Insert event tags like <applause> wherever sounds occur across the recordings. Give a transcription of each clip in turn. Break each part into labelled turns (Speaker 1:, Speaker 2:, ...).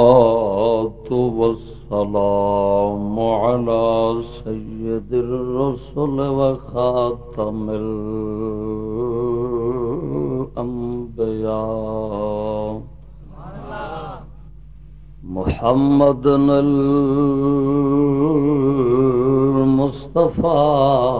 Speaker 1: والصلاة والسلام على سيد الرسل وخاتم الأنبياء. محمد المصطفى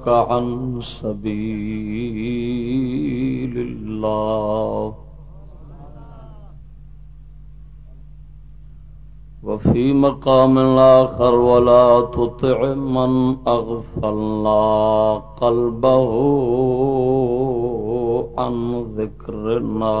Speaker 1: فيضلك عن سبيل الله وفي مقام آخر ولا تطع من أغفلنا قلبه عن ذكرنا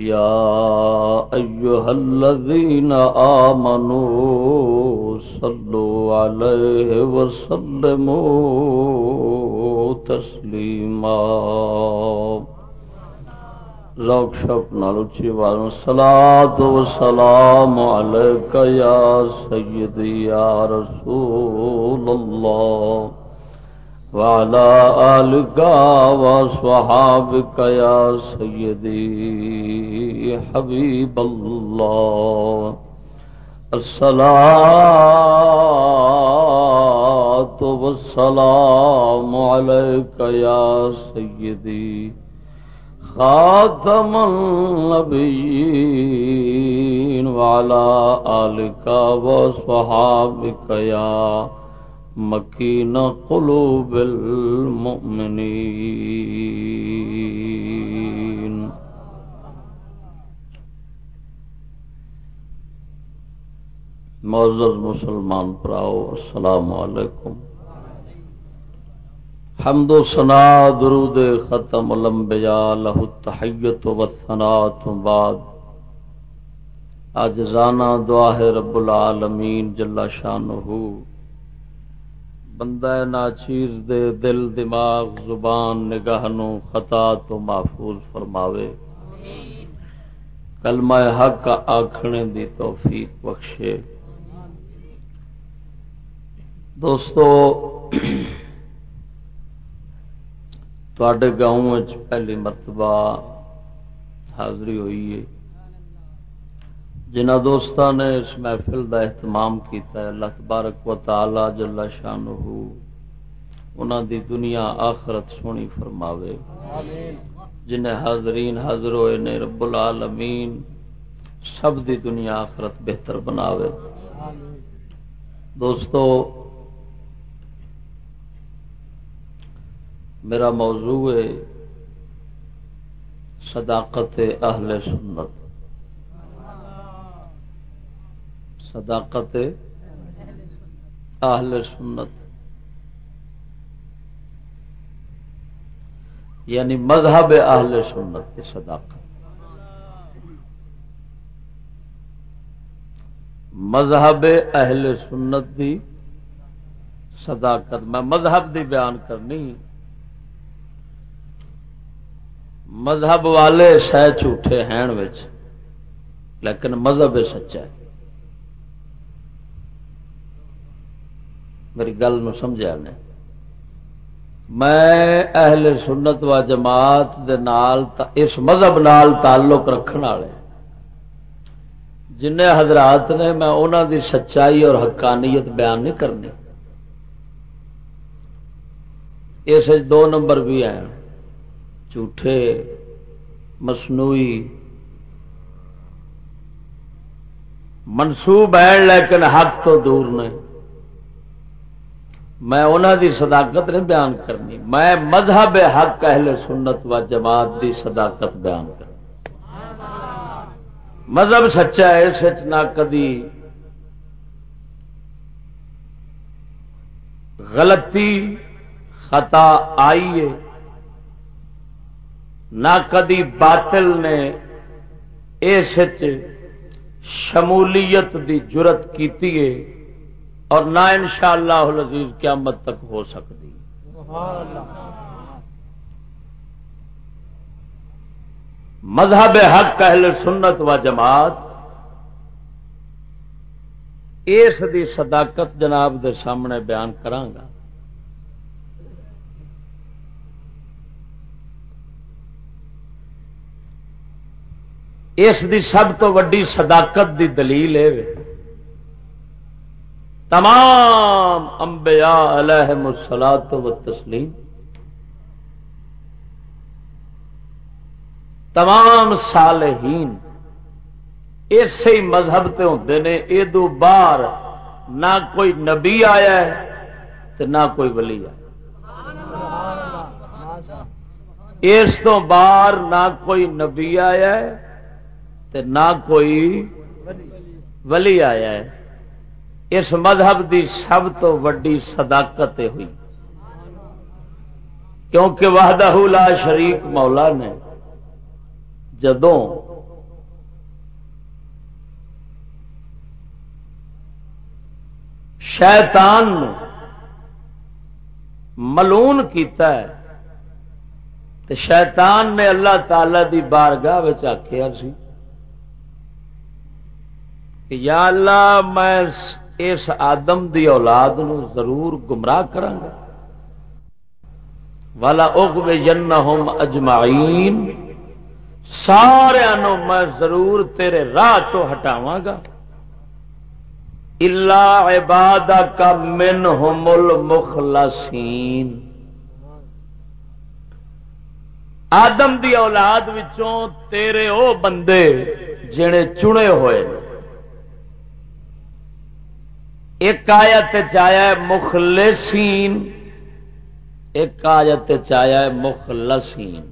Speaker 1: يا أيها الذين آمنوا صلوا عليه وسلموا تسليما. ذوق شوق نال اچھی آواز صلاۃ و سلام علیک یا سیدی یا رسول اللہ. وعلى آلك وصحابك يا سيدي حبيب الله. الصلاة والسلام عليك يا سيدي خاتم النبيين وعلى آلك وصحابك يا مكين قلوب المؤمنين معزز مسلمان پراؤ، السلام علیکم۔ حمد و سنا درود ختم، الانبیاء لہو تحیت و ثنا تو بعد۔ اج رانا دعا ہے رب العالمین جلا شان بندہ ناچیز دے دل، دماغ، زبان، نگاہ نو خطا تو محفوظ فرماوے۔ کلمہ حق آکھنے دی توفیق بخشے۔ دوستو گاؤں پہلی مرتبہ حاضری ہوئی ہے۔ جنہ دوستان نے اس محفل کا اہتمام کیا اللہ تبارک و تعالی جلا شان انہوں دی دنیا آخرت سونی فرماوے۔ جنہیں حاضرین حاضر ہوئے نے رب العالمین سب دی دنیا آخرت بہتر بناوے۔ دوستو میرا موضوع ہے صداقت اہل سنت۔ صداقت اہل سنت۔ یعنی مذہب اہل سنت کی صداقت۔ مذہب اہل سنت کی صداقت۔ میں مذہب دی بیان کرنی۔ مذہب والے سہ جھوٹے ہیں لیکن مذہب سچا ہے۔ میری گل سمجھا نے۔ میں اہل سنت و جماعت دے نال اس مذہب نال تعلق رکھنے والے۔ جن حضرات نے، میں انہوں دی سچائی اور حقانیت بیان نہیں کرنی۔ اس دو نمبر بھی ہیں۔ جھوٹے، مصنوعی۔ منسوب ہیں لیکن حق تو دور نے میں انہوں دی صداقت نہیں بیان کرنی۔ میں مذہب حق، اہل سنت و جماعت دی صداقت بیان کرنی۔ مذہب سچا ہے، سچ نہ کدی غلطی، خطا آئی ہے۔ نہ کدی باطل نے سچ شمولیت دی جرت کی اور نہ ان شاء اللہ قیامت تک ہو سکتی۔ مذہب حق اہل سنت و جماعت اس دی صداقت جناب دے سامنے بیان کرانگا اس دی سب تو وڈی صداقت دی دلیل ہے تمام انبیاء علیہ مسلات و تسلیم تمام صالحین اسی مذہب تے ہوتے نے ادو باہر نہ کوئی نبی آیا ہے نہ کوئی ولی آیا اس تو باہر نہ کوئی نبی آیا ہے نہ کوئی ولی آیا ہے۔ اس مذہب دی سب تو وڈی صداقت ہوئی۔ کیونکہ وحدہ لا شریک مولا نے جدوں شیطان ملون کیتا ہے تو شیطان نے اللہ تعالی دی بارگاہ آخیا سی کہ یا اللہ میں اس آدم دی اولاد نو ضرور گمراہ کروں گا والا اگ جن اجمعین سارا میں ضرور تیرے راہ تو ہٹاوا گا اللہ عباد کا من ہومل مخلصین آدم دی اولاد وچوں تیرے او بندے جڑے چنے ہوئے ایک آیت چایا مخلصین، ایک آیت چایا مخلصین۔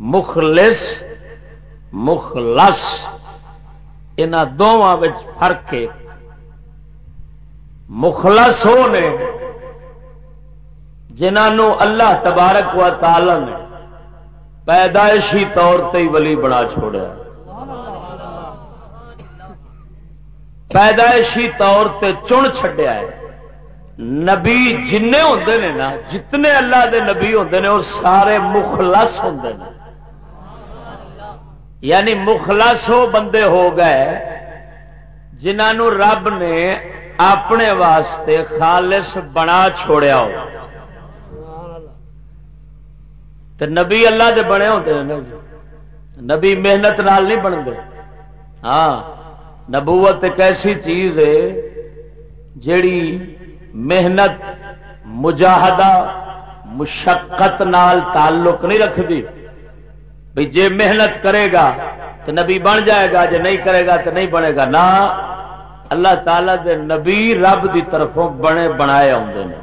Speaker 1: مخلص مخلص ان دونوں فرق ہے۔ مخلص ہو نے جنہوں اللہ تبارک و تعالی نے پیدائشی طور ہی ولی بنا چھوڑا پیدائشی طور تے چن چڈیا ہے۔ نبی جن ہوں نے نا، جتنے اللہ دے نبی ہوں نے وہ سارے مخلص ہوں یعنی مخلص ہو بندے ہو گئے جنہوں رب نے اپنے واسطے خالص بنا چھوڑیا ہو۔ تو نبی اللہ دے بنے ہوتے ہیں نبی محنت نال نہیں بنتے ہاں۔ نبوت ایک ایسی چیز ہے جیڑی محنت، مجاہدہ، مشقت نال تعلق نہیں رکھتی۔ بھائی جے محنت کرے گا تو نبی بن جائے گا، جے نہیں کرے گا تو نہیں بنے گا۔ نہ، اللہ تعالی دے نبی رب دی طرفوں بنے، بنائے آتے ہیں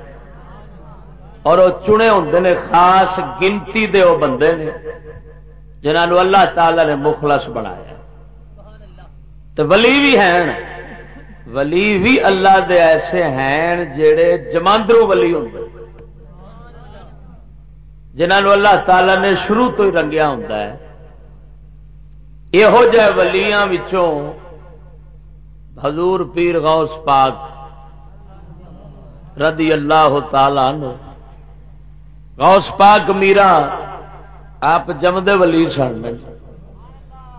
Speaker 1: اور وہ چنے ہوں نے، خاص گنتی دے وہ بندے نے جنہوں اللہ تعالی نے مخلص بنایا۔ تو ولی بھی ہیں۔ ولی بھی اللہ دے ایسے ہیں جڑے جماندروں ولی ہوں۔ جنہوں اللہ تعالی نے شروع تو ہی رنگیا ہوں یہو جہ ولیاں وچوں حضور پیر غوث پاک رضی اللہ تعالی عنہ، غوث پاک میرا آپ جمدے ولی سن۔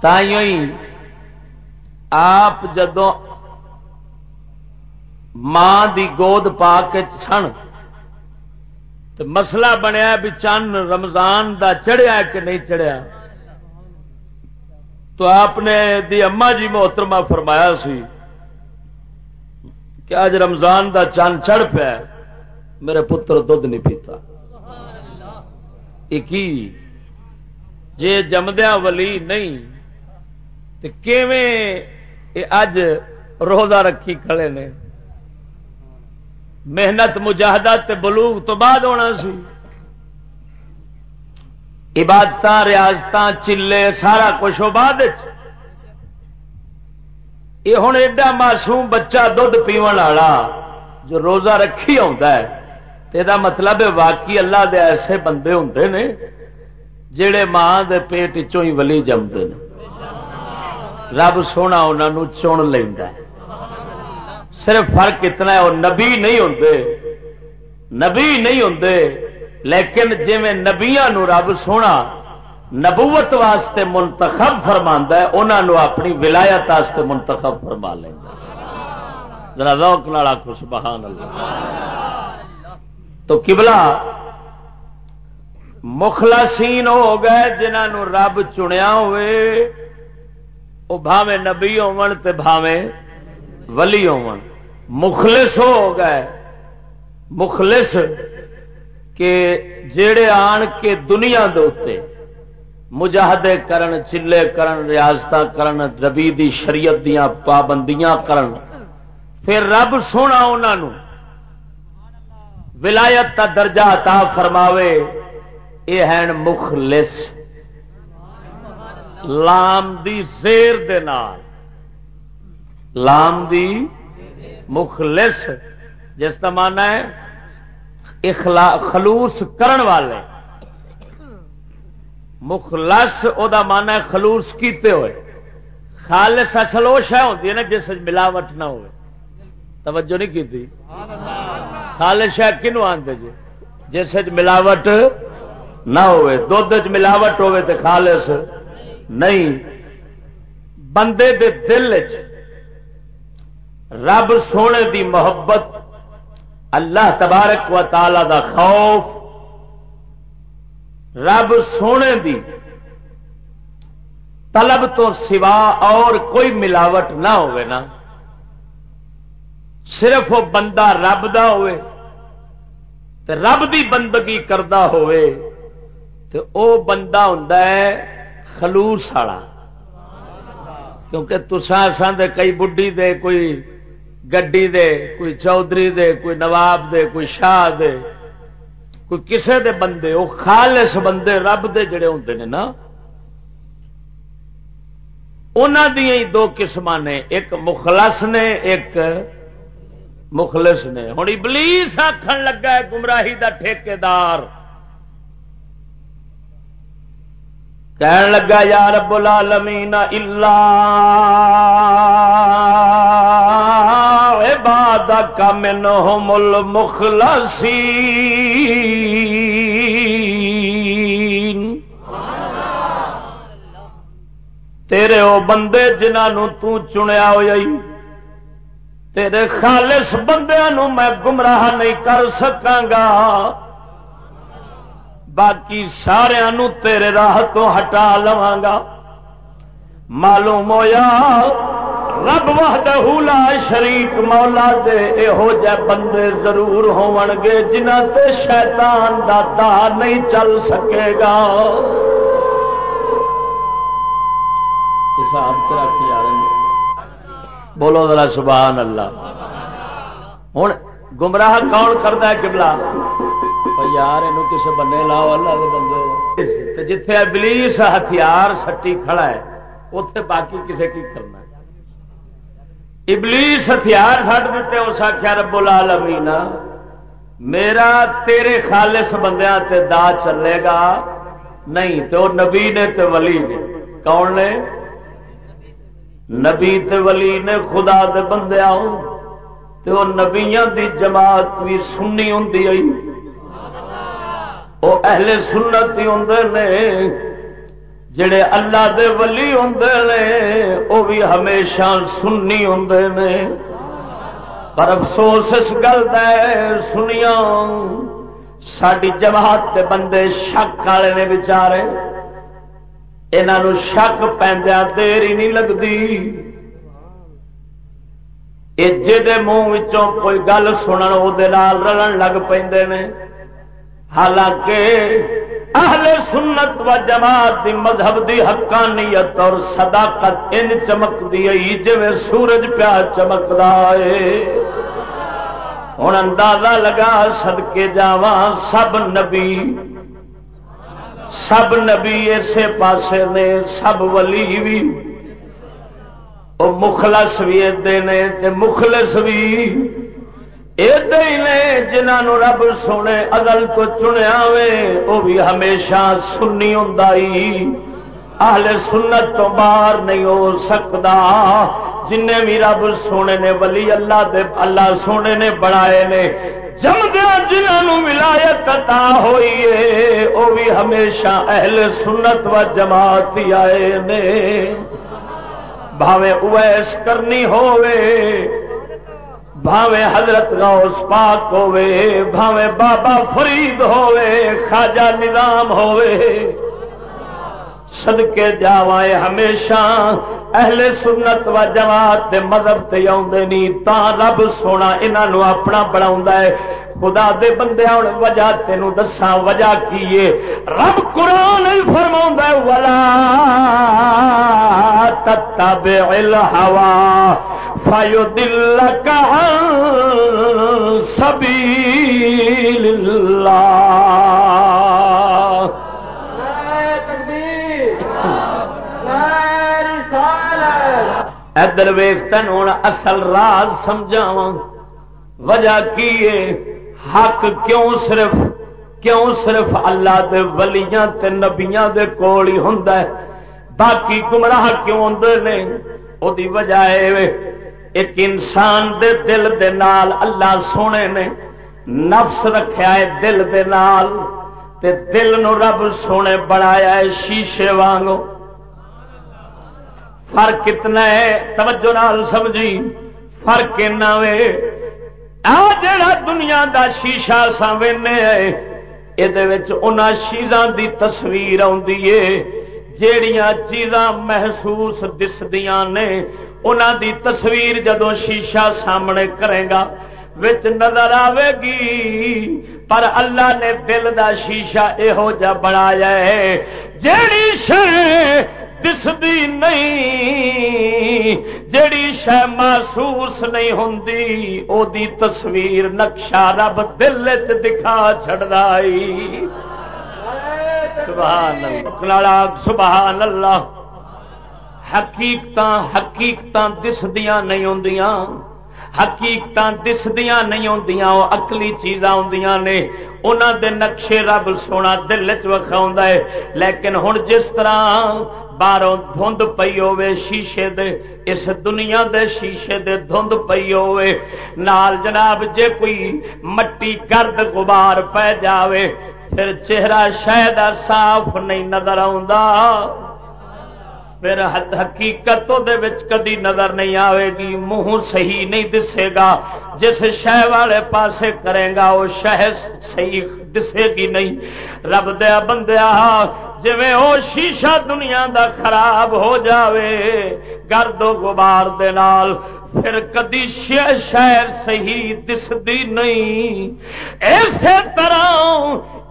Speaker 1: تھی آپ جدو ماں دی گود پا کے چھن مسئلہ بنیا بھی چند رمضان دا چڑھیا کہ نہیں چڑھیا، تو آپ نے دی اما جی محترمہ فرمایا سی کہ آج رمضان دا چند چڑھ پیا میرے پتر دھد نہیں پیتا۔ جے جمدیا ولی نہیں تو اج روزہ رکھی کھڑے نے۔ محنت مجاہدہ بلوغ تو بعد ہونا سی۔ عبادت ریاست چلے، سارا کچھ بعد یہ ہوں ایڈا معصوم بچہ دھد پیو والا جو روزہ رکھی آ مطلب واقعی اللہ دے ایسے بندے ہوں نے جڑے ماں دے پیٹ چو ہی ولی جمتے ہیں رب سونا انہوں چن لینا صرف فرق اتنا ہے، وہ نبی نہیں ہوں نبی نہیں ہوں لیکن جی نبیا رب سونا نبوت واسطے منتخب فرما ہے انہوں اپنی ولایت واسطے منتخب فرما لینا ذرا روک نالا خوش بہان اللہ تو کبلا مخلصین ہو گئے جنہوں رب چنیا ہوئے۔ وہ بھاوے نبی ہون تے بھاوے ولی ہون۔ مخلص ہو گئے۔ مخلص کہ جڑے آن کے دنیا دے مجاہدے کرن، چلے کرن ریاست کرن ربی دی شریعت دیا پابندیاں کرن۔ پھر رب سونا انہوں ولایت کا درجہ عطا فرماوے یہ ہے مخلص۔ لام دی زیر دے نال۔ لام دی مخلص، جس کا مانا ہے خلوص کرن والے۔ مخلص، او دا مانا ہے خلوص کیتے ہوئے۔ خالص اصل وہ شہ ہوتی ہے نا جس ملاوٹ نہ ہوئے۔ توجہ نہیں کی تھی خالص شہ کنو آتے جی؟ جس ملاوٹ نہ ہوئے۔ دھد ملاوٹ ہوئے تو خالص۔ نہیں۔ بندے دے دل چ رب سونے دی محبت، اللہ تبارک و تعالی دا خوف، رب سونے دی طلب تو سوا اور کوئی ملاوٹ نہ ہوئے نا۔ صرف وہ بندہ رب دا ہوئے، تے رب دی بندگی کردہ ہوئے، تے او بندہ ہوں خلوص والا کیونکہ تسان دے کئی بڈی دے، کوئی گڈی دے، کوئی چودھری دے، کوئی نواب دے، کوئی شاہ دے، کوئی کسے دے بندے وہ خالص بندے، رب دے جڑے ہوندے نے نا۔ دیا ہی دو قسم نے، ایک مخلص نے، ایک مخلص نے۔ ہوں ابلیس آخر لگا ہے، گمراہی دا ٹھیکیدار۔ کہن لگا، یا رب العالمین الا عبادک منہم المخلصین. تیرے او بندے جنہوں تو چنیا ہوئی، تیرے خالص بندیاں میں گمراہ نہیں کر سکاں گا۔ باقی سارا تیرے راہ تو ہٹا لوا گا معلوم ہوا رب وحدہ لا شریک مولا دے یہو جہ بندے ضرور ہون گے جنہ تے شیطان دا تا نہیں چل سکے گا۔ بولو ذرا سبحان اللہ۔ ہوں گمراہ کون کرتا ہے کبلا یار یہ کسی بنے لاؤ اللہ کے بندے جتھے ابلیس ہتھیار سٹی کھڑا ہے اتے باقی کسی کی کرنا ابلیس ہتھیار سٹ دیتے اس آخیا رب العالمین میرا تیرے خالص بندیاں تے دا چلے گا نہیں تو نبی نے تے ولی نے کون نے نبی تے ولی نے خدا دے بندے آؤ تو نبیاں دی جماعت بھی سننی ہوں وہ اہل سنت ہی ہوں نے، جڑے اللہ دے ولی ہوں نے وہ بھی ہمیشہ سننی ہوں نے۔ پر افسوس اس گل سنیا ساری جماعت کے بندے شک والے نے بچارے یہ شک پہنیا دیر ہی نہیں لگتی منہ کوئی گل سنن وہ رلن لگ پے حالانکہ اہل سنت و جماعت دی مذہب دی حقانیت اور صداقت ان چمک دی جی سورج پیا چمکتا ہے ہوں اندازہ لگا سدکے جاوا سب نبی سب نبی اسے پاسے نے، سب ولی بھی وہ مخلص بھی ادے مخلص بھی نے جنہوں رب سونے ادل تو چنیا وے وہ بھی ہمیشہ سنی ہوں اہل سنت تو باہر نہیں ہو سکتا جن بھی رب سونے نے، ولی اللہ دے، اللہ سونے نے بنائے نے جمدیا جنہوں ولایت عطا ہوئی ہے وہ بھی ہمیشہ اہل سنت و جماعت ہی آئے نے۔ بھاوے اویس کرنی ہوئے بھاوے حضرت غوث پاک ہوئے بھاوے بابا فرید ہوئے خواجہ نظام ہوئے سدکے جاوائے ہمیشہ۔ اہل سنت و جماعت دے مذہب تے آدھے نہیں تا رب سونا انہوں اپنا بنا ہے۔ خدا دے بندے ہوں وجہ تین دسا وجہ کی رب قرآن فرما ولا تتبع الهوى فيدلك عن سبيل الله۔ ادر ویخ تین ہوں اصل راز سمجھاوا وجہ کی حق کیوں صرف کیوں صرف اللہ دے ولیاں تے نبیاں دے کول ہی ہوندا ہے؟ باقی گمراہ کیوں ہوندے نے؟ او دی وجہ اے ایک انسان دے دل دے نال اللہ سونے نے نفس رکھیا ہے دل دے نال، تے دل نو رب سونے بنایا ہے شیشے وانگو فرق کتنا ہے؟ توجہ نال سمجھی فرق وے۔ آ جڑا دنیا دا شیشہ سامنے ہے یہ شیزاں دی تصویر آ جیڑیاں چیزاں محسوس دسدیاں نے، انہاں دی تصویر جدو شیشہ سامنے کرے گا، وچ نظر آئے گی۔ پر اللہ نے دل دا شیشہ یہو جا بنایا ہے۔ جیڑی شہ دسدی نہیں جڑی شہ محسوس نہیں ہوں او دی تصویر نقشہ رب دل چ دکھا چڑھا سبحان اللہ سبحان اللہ حقیقت حقیقت دسدیاں نہیں ہوں حقیقت دسدیاں نہیں ہوں وہ اکلی چیزاں ہوں نے۔ انہوں دے نقشے رب سونا دل چ ہے۔ لیکن ہوں جس طرح باہروں دھند پی ہوے شیشے دے، اس دنیا دے شیشے دے دھند پی ہوے نال جناب جے کوئی مٹی گرد غبار پہ جاوے، پھر چہرہ شاید صاف نہیں نظر آ پھر حقیقت کدی نظر نہیں آئے گی، منہ صحیح نہیں دسے گا۔ جس شہ والے پاسے کرے گا وہ شہ صحیح دسے گی نہیں۔ رب دیا بندیا جی وہ شیشہ دنیا دا خراب ہو جاوے، گرد و غبار دے نال، پھر کدی شہر صحیح دسدی نہیں۔ اسی طرح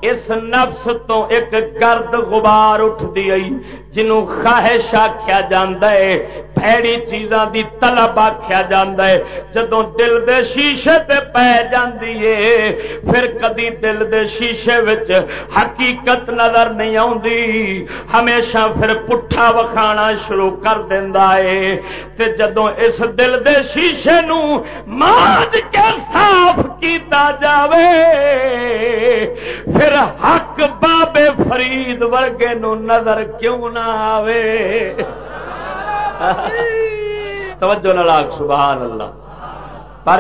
Speaker 1: اس نفس تو ایک گرد غبار اٹھ دی جنوں خواہش آخیا پیڑی چیزاں دی طلب آخیا ہے۔ جدوں دل دے شیشے تے پی جاندی ہے، پھر کدی دل دے شیشے وچ حقیقت نظر نہیں آندی ہمیشہ پھر پٹھا وکھانا شروع کر دیندا ہے۔ تے جدوں اس دل دے شیشے نو ماج کے صاف کیتا جاوے، پھر حق بابے فرید ورگے نو نظر کیوں نہ آوے۔ توجہ نلاک سبحان اللہ پر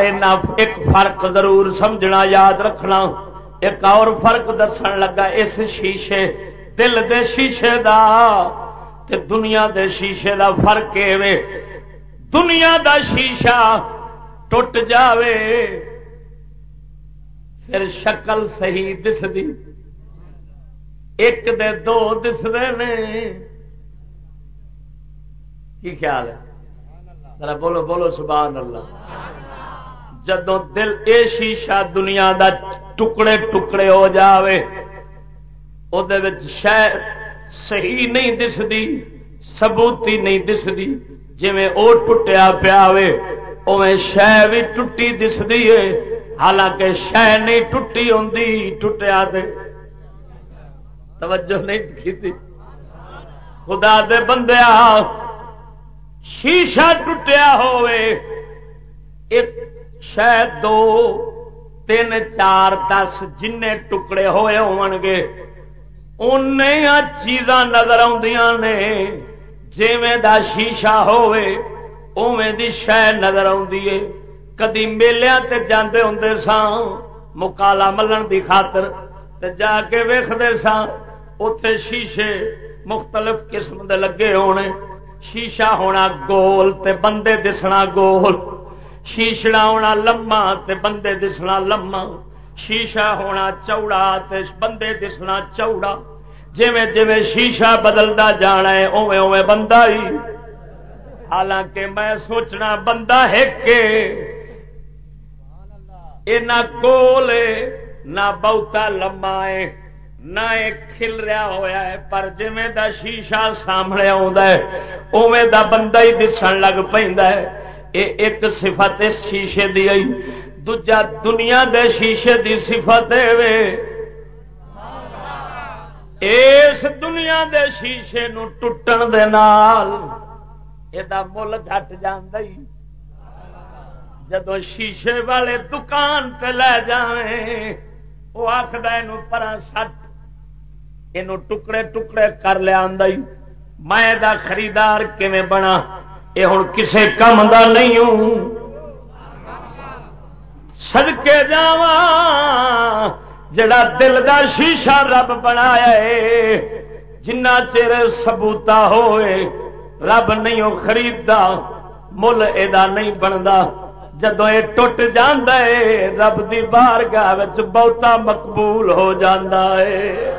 Speaker 1: ایک فرق ضرور سمجھنا، یاد رکھنا۔ ایک اور فرق دسن لگا، اس شیشے، دل دے شیشے دا تے دنیا دے شیشے دا فرق ہے دنیا دا شیشہ ٹوٹ جاوے۔ پھر شکل صحیح دسدی۔ ایک دے دو دستے نے۔ کی خیال ہے؟ ذرا بولو بولو سبحان اللہ۔ جدو دل اے شیشہ دنیا دا ٹکڑے ٹکڑے ہو جاوے او دے وچ شہ صحیح نہیں دسدی سبوتی نہیں دسدی جی او ٹوٹیا پیا اوے شہ بھی ٹوٹی دسدی ہے حالانکہ شہ نہیں ٹوٹی ہوں ٹوٹیا دے توجہ نہیں کی خدا دے بندیا شیشہ ٹوٹیا ہوئے ایک شاید دو، تین، چار، دس جن ٹکڑے ہوئے ہون گے۔ ان چیزاں نظر نے۔ جیویں دا شیشہ ہوئے اویں دی شہ نظر آدھی کدی میلیا تے جاندے ہوں سان مکالا ملن دی خاطر تے جا کے ویختے سان اتے شیشے مختلف قسم دے لگے ہونے شیشہ ہونا گول تے بندے دسنا گول، شیشڑا ہونا لما تے بندے دسنا لما شیشہ ہونا چوڑا تے بندے دسنا چوڑا۔ جویں جویں شیشہ بدلتا جانا ہے اوے اوے بندہ ہی۔ حالانکہ میں سوچنا بندہ ہے کہ نہ گول نہ بہتا لما ہے۔ نہ کھل رہا ہوا ہے، پر جی دا شیشہ سامنے اوے دا بندہ ہی دسن لگ پہ ایک صفت اس شیشے دی آئی، دوجا دنیا دے شیشے دی صفت اس دنیا دے شیشے نو ٹوٹن دے نال یہ مل گٹ جی جدو شیشے والے دکان پہ لے جائیں وہ آخر پرا سٹ۔ یہ ٹکڑے ٹکڑے کر لیا میں دا خریدار کیویں بنا؟ یہ ہوں کسے کم دا نہیں ہوں۔ سدکے جا جڑا دل دا شیشہ رب بنایا جنا چر سبوتا ہوئے، رب نہیں وہ خریدتا، مل یہ نہیں بنتا جدو یہ ٹوٹ ہے رب دی بارگاہ بہتا مقبول ہو ہے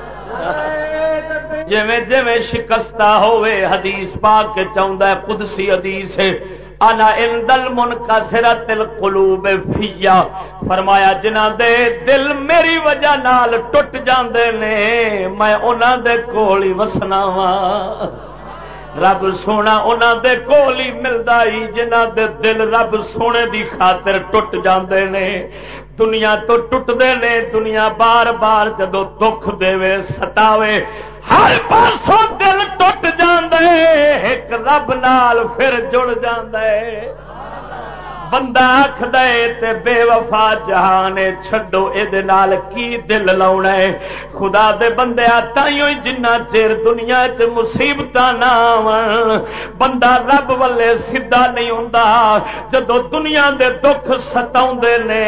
Speaker 1: جویں جویں شکستہ ہوئے حدیث پاک چاہتا ہے، قدسی حدیث ہے، انا اندل من کا سرا تل قلوب فیا فرمایا جنہ دے دل میری وجہ نال ٹوٹ جاندے نے، میں انہاں دے کول ہی وسنا وا رب سونا انہاں دے کول ہی ملدا ہی جنہ دے دل رب سونے دی خاطر ٹوٹ جاندے نے۔ دنیا تو ٹوٹتے نے دنیا بار بار جدو دکھ دے ستاوے ہر پاسوں دل ٹوٹ جاندے ایک رب نال پھر جڑ جاندے بندہ آخ دے بے وفا جہان چڈو یہ کی دل لاؤنا ہے؟ خدا دے بندے تائیوں جنہ چیر دنیا چ مصیبت نہ بندہ رب والے سیدا نہیں ہوں جدو دنیا دے دکھ ستا نے،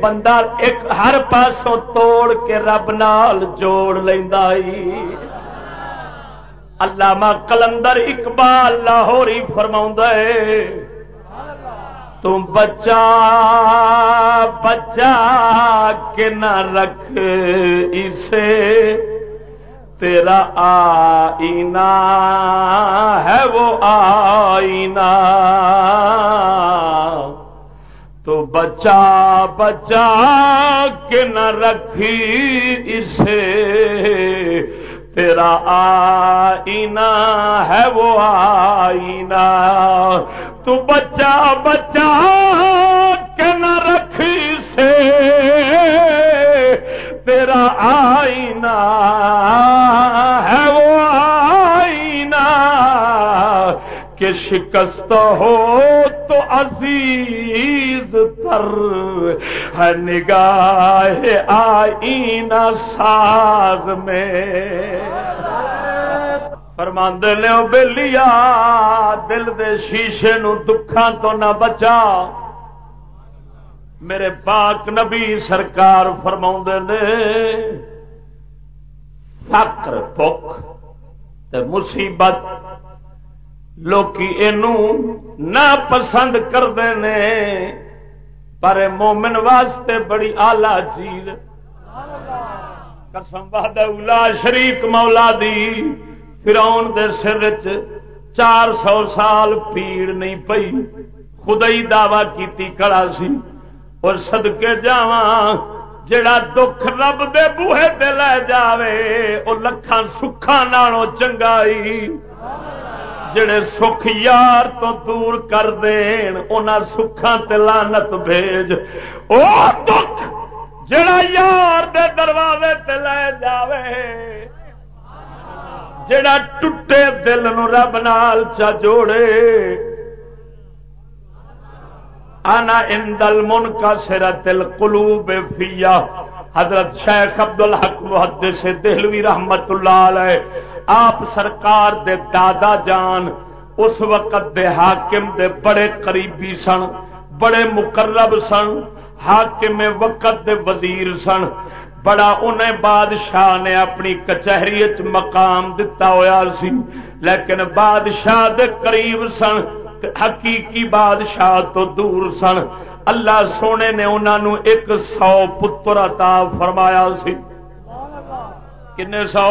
Speaker 1: بندہ ایک ہر پاسوں توڑ کے رب نال جوڑ لینا علامہ کلندر اقبال لاہوری فرما ہے تم بچا بچا کے نہ رکھ اسے، تیرا آئینہ ہے وہ آئینہ۔ تو بچا بچا کے نہ رکھی اسے، تیرا آئینہ ہے وہ آئینہ۔ تو بچہ بچہ کے نہ رکھی سے، تیرا آئینہ ہے وہ آئینہ۔ کہ شکست ہو تو عزیز تر ہے نگاہ آئینہ ساز میں۔ فرماندے لو بے لیا دل دے شیشے نو دکھان تو نہ بچا۔ میرے پاک نبی سرکار فرما نے فکر بک مصیبت لوکی نہ پسند کرتے ہیں پر مومن واسطے بڑی آلہ چیز۔ قسم اولا شریک مولا دی۔ فراؤن دے سر چار سو سال پیڑ نہیں پئی۔ خدائی دعوی کیتی کڑا سی۔ اور سدکے جا جڑا دکھ رب دے بوہے تے لے جاوے، او لکھاں سکھاں نالوں چنگائی جڑے سکھ یار تو دور کر دین انہاں سکھاں تے لعنت بھیج۔ او دکھ جڑا یار دے دروازے تے لے جاوے۔ جڑا ٹوٹے دل نو رب نال چا جوڑے۔ انا اندل من کا سرا تل کلو بے فیا حضرت شیخ ابد الحق محدث سے دہلوی رحمت اللہ علیہ۔ آپ سرکار دے دادا جان، اس وقت دے حاکم دے بڑے قریبی سن، بڑے مقرب سن، حاکم وقت دے وزیر سن۔ بڑا انہیں بادشاہ نے اپنی کچہری مقام دتا ہوا سی۔ لیکن بادشاہ دے قریب سن حقیقی بادشاہ تو دور سن۔ اللہ سونے نے انہوں ایک سو پتر عطا فرمایا سی۔ کنے سو؟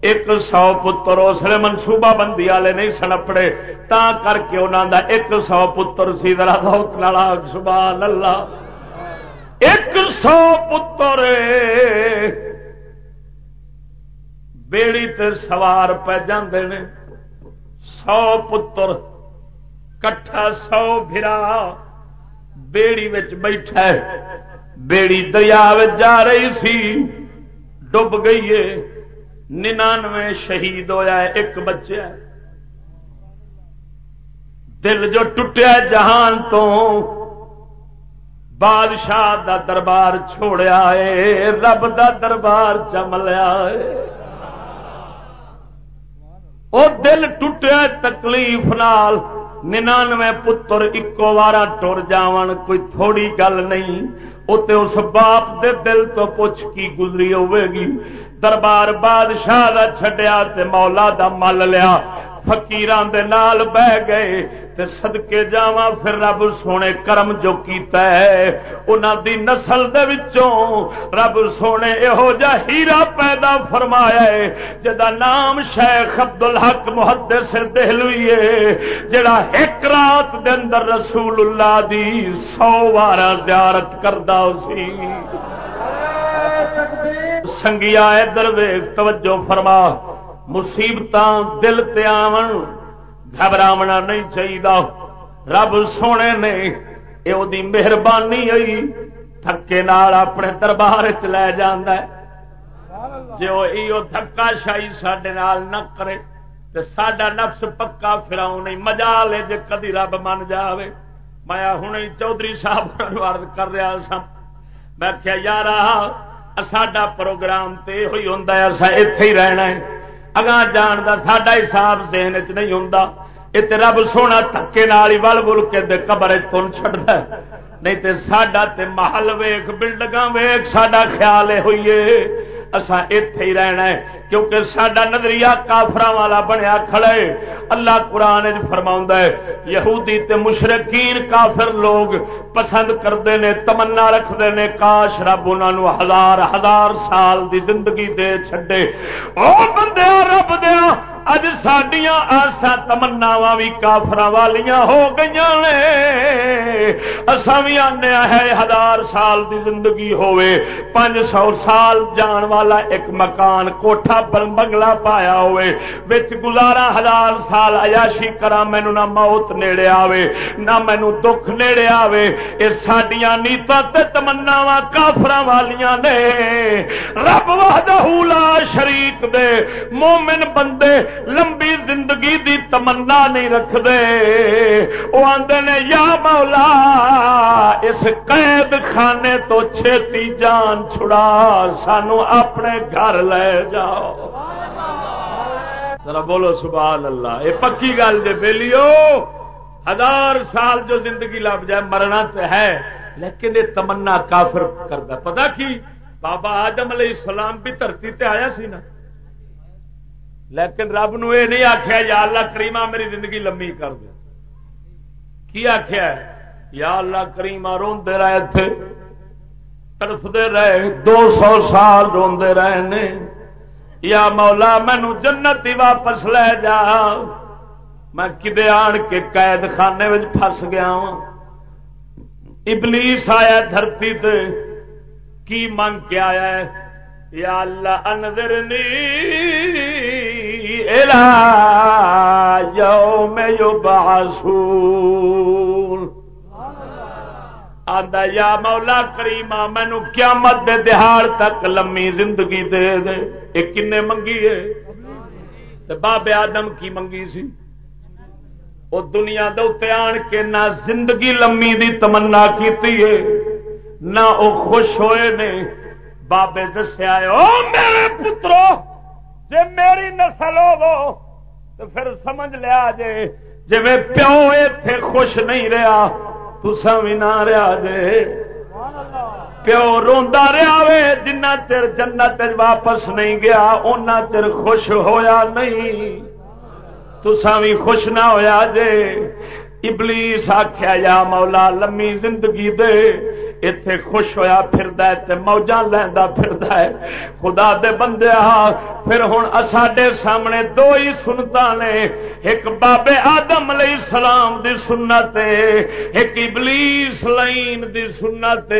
Speaker 1: ایک سو پتر، اس لیے منصوبہ بندی والے نہیں سنپڑے تا کر کے انہوں دا ایک سو پتر سی۔ ذرا بہت لڑا سبحان اللہ۔ ایک سو پتر بیڑی تے سوار پہ جاندے نے۔ سو پتر، کٹھا سو بھرا بیڑی وچ بیٹھا ہے۔ بیڑی دریا جا رہی سی ڈب گئی ہے۔ ننانوے شہید ہویا ہے، ایک بچہ دل جو ٹوٹیا جہان تو بادشاہ دا دربار چھوڑیا ہے، رب دا دربار چملیا ہے۔ وہ دل ٹوٹیا تکلیف نال۔ ننانوے پتر اکو وارا ٹر جاون، کوئی تھوڑی گل نہیں۔ تے اس باپ دے دل تو پوچھ کی گزری ہوے گی۔ دربار بادشاہ دا چھڈیا تے مولا دا مل لیا۔ فکیران دے نال بہ گئے تے صدقے جاواں پھر رب سونے کرم جو کیتا ہے، انہاں دی نسل دے وچوں رب سونے یہو جا ہیرا پیدا فرمایا ہے جدا نام شیخ عبد الحق محدث دہلوی ہے جڑا ایک رات دے اندر رسول اللہ دی سو وارا زیارت کردا سی سنگیا ادھر ویخ توجہ فرما۔ مصیبت دل تیاون گھبراونا نہیں چاہیے رب سونے نے یہ مہربانی ہوئی تھکے نال اپنے دربار چ لے جانا جی وہ دھکا شاہی سڈے نہ کرے تو سڈا نفس پکا فراؤ نہیں مزا لے جی کدی رب من جائے میں ہوں چودھری صاحب کر رہا سا میں کیا یار ساڈا پروگرام تو یہ ہوں اصا اتے ہی رہنا ہے اگاں جان کا ساڈا حساب دین چ نہیں ہوں یہ رب سونا تھکے نال ہی ول بل کے قبر تن چڑھتا نہیں تے ساڈا تے محل ویخ بلڈنگ ویخ ساڈا خیال یہ ہوئیے۔ اسا اتے ہی رہنا ہے۔ کیونکہ سڈا نظریہ کافر والا بنیا کھڑے اللہ قرآن فرما ہے، یہودی تے مشرقین کافر لوگ پسند کرتے ہیں تمنا رکھتے ہیں کاش رب انہوں ہزار ہزار سال دی زندگی دے چھڈے۔ او بندے، رب دیا اج سڈیا آسا تمنا بھی کافر والیاں ہو گئی نے۔ اصا بھی آنے ہے، ہزار سال دی زندگی ہوئے پانچ سو سال جان والا ایک مکان کوٹھا بنگلہ پایا ہوئے۔ بچ گزارا ہزار سال عیاشی کرا مینو نہ موت نیڑے آوے، نہ مینو دکھ نیڑے آوے۔ یہ سڈیا نیتا تمنا کافر والیاں نے۔ رب وحدہ لا شریک دے۔ مومن بندے لمبی زندگی دی تمنا نہیں رکھتے وہ آدھے نے، یا مولا، اس قید خانے تو چھتی جان چھڑا، سانو اپنے گھر لے جاؤ۔ ذرا بولو سبحان اللہ۔ یہ پکی گل جی بےلیو ہزار سال جو زندگی لب جائے، مرنا تو ہے، لیکن یہ تمنا کافر کرتا پتا کی؟ بابا آدم علیہ السلام بھی دھرتی تے آیا سی نا۔ لیکن رب نو یہ نہیں آخیا یا اللہ کریما میری زندگی لمبی کر دے۔ کی آخیا یا اللہ کریم روندے رہے تھے تڑفتے رہے، دو سو سال روندے رہے نے۔ یا مولا مینو جنت ہی واپس لے جا میں کدے آن کے قید خانے میں پھس گیا ہوں ابلیس آیا دھرتی تے۔ کی منگ کے آیا ہے؟ یا اللہ انذرنی الہ یوم یبعثون۔ آدھا یا مولا کریما مینو قیامت دے دہاڑ تک لمی زندگی دے دے۔ یہ کن منگی ہے؟ بابے آدم کی منگی سی؟ وہ دنیا دے آن کے نہ زندگی لمی دی تمنا کی نہ وہ خوش ہوئے نے۔ بابے دسیا میرے پترو جی میری نسل ہو تو پھر سمجھ لیا جے جی پیو اتے خوش نہیں رہا تسا بھی نہ رہا جے۔ پیو روا رہا وے، جنہ چر جنت واپس نہیں گیا اُن چر خوش ہویا نہیں۔ تسا بھی خوش نہ ہویا جے۔ ابلیس آخیا یا مولا لمی زندگی دے اتے خوش ہوا پھر موجہ لینا پھر خدا دے بندے پھر ہوں ساڈے سامنے دو ہی سنتا نے۔ ایک بابے آدم علیہ السلام دی سنت ایک ابلیس لائن دی سنت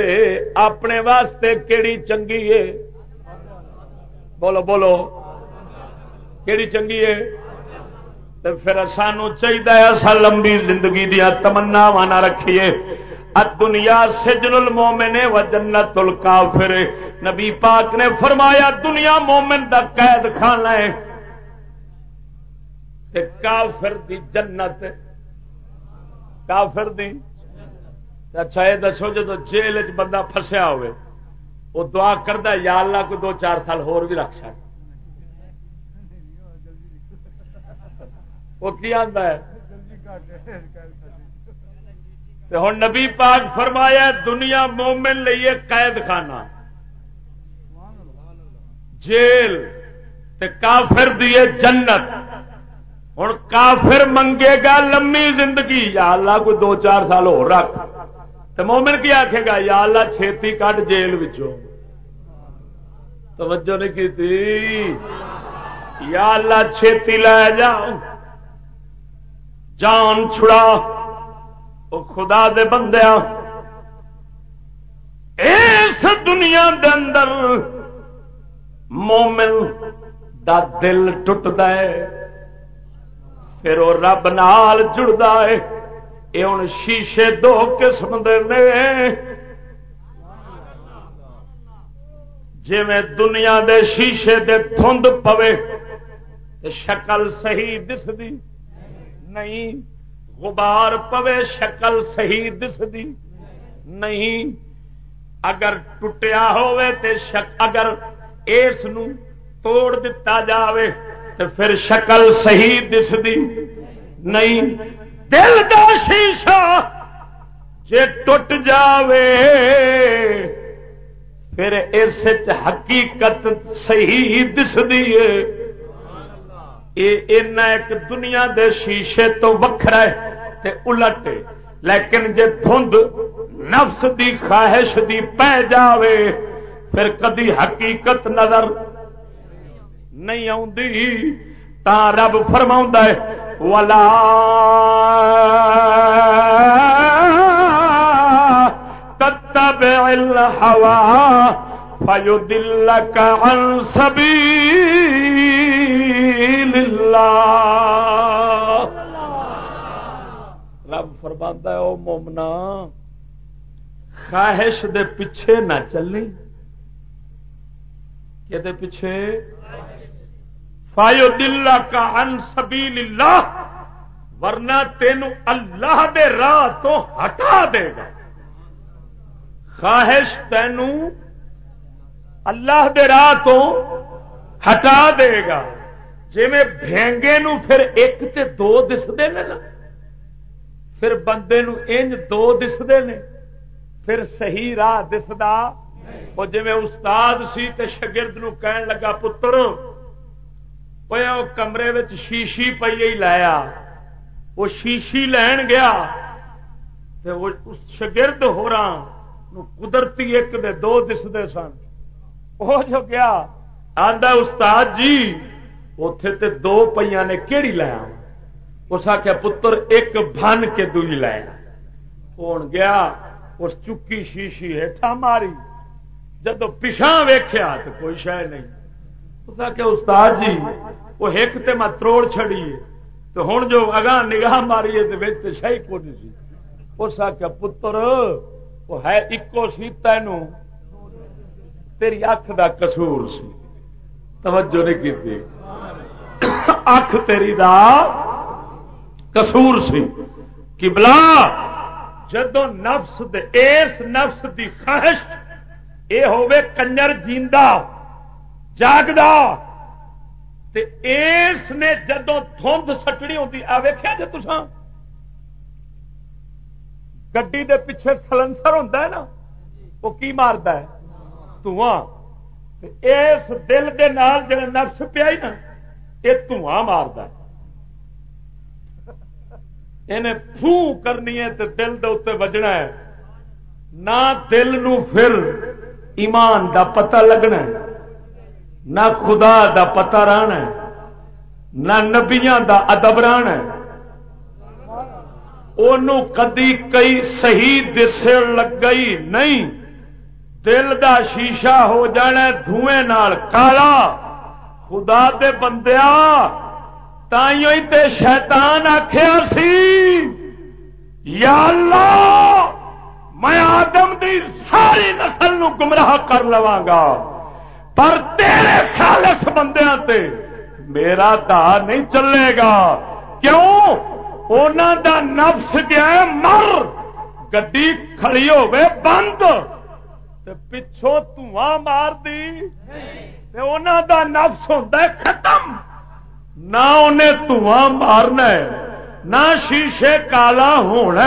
Speaker 1: اپنے واسطے کیڑی چنگی ہے؟ بولو بولو۔ کیڑی چنگی ہے؟ پھر سانو چاہیے اصا لمبی زندگی دیا تمنا نہ رکھیے۔ دنیا سجن المومن و جنت الکافر نبی پاک نے فرمایا دنیا مومن دا قید خانہ ہے۔ کافر دی جنت کافر دی۔ اچھا یہ دسو جدو جیل چ بندہ فسیا ہوئے وہ دعا کرتا یا اللہ کو دو چار سال ہور بھی رکھ سک وہ کی آتا ہے؟ ہوں نبی پاک فرمایا دنیا مومن لیے قید خانہ۔ جیل تے کافر دیے جنت۔ ہوں کافر منگے گا لمبی زندگی۔ یا اللہ کوئی دو چار سال ہو رکھ۔ تو مومن کی آخے گا، یا اللہ چھتی کٹ جیل توجہ نہیں کی تھی یا اللہ چھتی لے جاؤ جان چھڑا وہ خدا دے بندیا اس دنیا دے اندر مومن دا دل ٹوٹتا ہے، پھر وہ رب نال جڑتا ہے۔ یہ ہوں شیشے دو قسم دے جی میں دنیا دے شیشے دے دھند پوے شکل صحیح دسدی۔ نہیں۔ غبار پوے شکل صحیح دسدی۔ نہیں۔ اگر ٹوٹیا ہوئے تے شک اگر اس توڑ دتا جاوے تو پھر شکل صحیح دسدی۔ نہیں۔ دل کا شیشہ جے ٹوٹ جاوے پھر اس حقیقت صحیح دسدی ہے۔ ایک دنیا دے شیشے تو وکھرا ہے تے الٹ لیکن جے دھند نفس دی خواہش دی پہ جاوے، پھر کدی حقیقت نظر نہیں آتی تا رب فرما ہے، ولا تتبع الهوى فيدلك عن رب فرماتا ہے، او مومنا خواہش دے پیچھے نہ چلی کہ پیچھے؟ فایو دل کا ان سبیل اللہ ورنہ تین اللہ دے راہ تو ہٹا دے گا۔ خواہش تین اللہ دے راہ تو ہٹا دے گا۔ جی میں بھینگے نو پھر ایک تے دو دستے نا۔ پھر بندے نو انج دو دستے نے۔ پھر صحیح راہ دستا وہ جی استاد سی تے شگرد نو کہن لگا، پتر وہ کمرے شیشی پی لایا۔ وہ شیشی لین گیا۔ شگرد ہو رہا قدرتی ایک دے دو دستے سن۔ وہ جو گیا آدھا استاد جی اتے تے دو پہ نے کہڑی لایا اس آخیا پتر، ایک بن کے دوئی لایا ہوں گیا؟ اس چکی شیشی ہٹا ماری۔ جب پچھا ویخیا تو کوئی شہ نہیں۔ اس آخیا استاد جی وہ ایک تے میں تروڑ چڑی تو ہوں جو اگاں نگاہ ماری ہے شاہی کو نہیں سی۔ اس آخیا پتر، وہ ہے ایکو سی تینوں۔ تیری اکھ دا قصور سی۔ توجہ نہیں کی اکھ تیری دا قصور سی۔ کبلا جدو نفس دے اس نفس دی خواہش اے ہوے کنجر جیندا، جاگدا۔ تے اس نے جدو تھوند سٹڑی ہوتی آ ویخیا جی تسان گڈی دے پیچھے سلنسر ہوتا ہے نا، وہ کی مارتا ہے؟ دھواں اس دل دے نال جڑا نفس پیا نا، یہ دھواں مارتا انہیں فو کرنی ہے دل دے اتنے وجنا ہے۔ نہ دل نو پھر ایمان دا پتہ لگنا ہے، نہ خدا دا پتہ رہنا ہے، نہ نبیاں دا ادب رہنا ہے۔ کدی کئی صحیح دس لگ گئی نہیں۔ دل دا شیشہ ہو جانا دھویں نال، کالا۔ خدا دے بندیا تائیوں تے شیطان آخیا سی۔ یا اللہ، میں آدم دی ساری نسل نو گمراہ کر لوا گا۔ پر تیرے خالص بندیاں تے میرا دا نہیں چلے گا۔ کیوں؟ دا نفس گیا مر۔ گڈی کھڑی ہوے بند۔ پچھوں تواں مار دی دا نفس ہوتا ختم۔ نہ انہیں تواں مارنا نہ شیشے کالا ہونا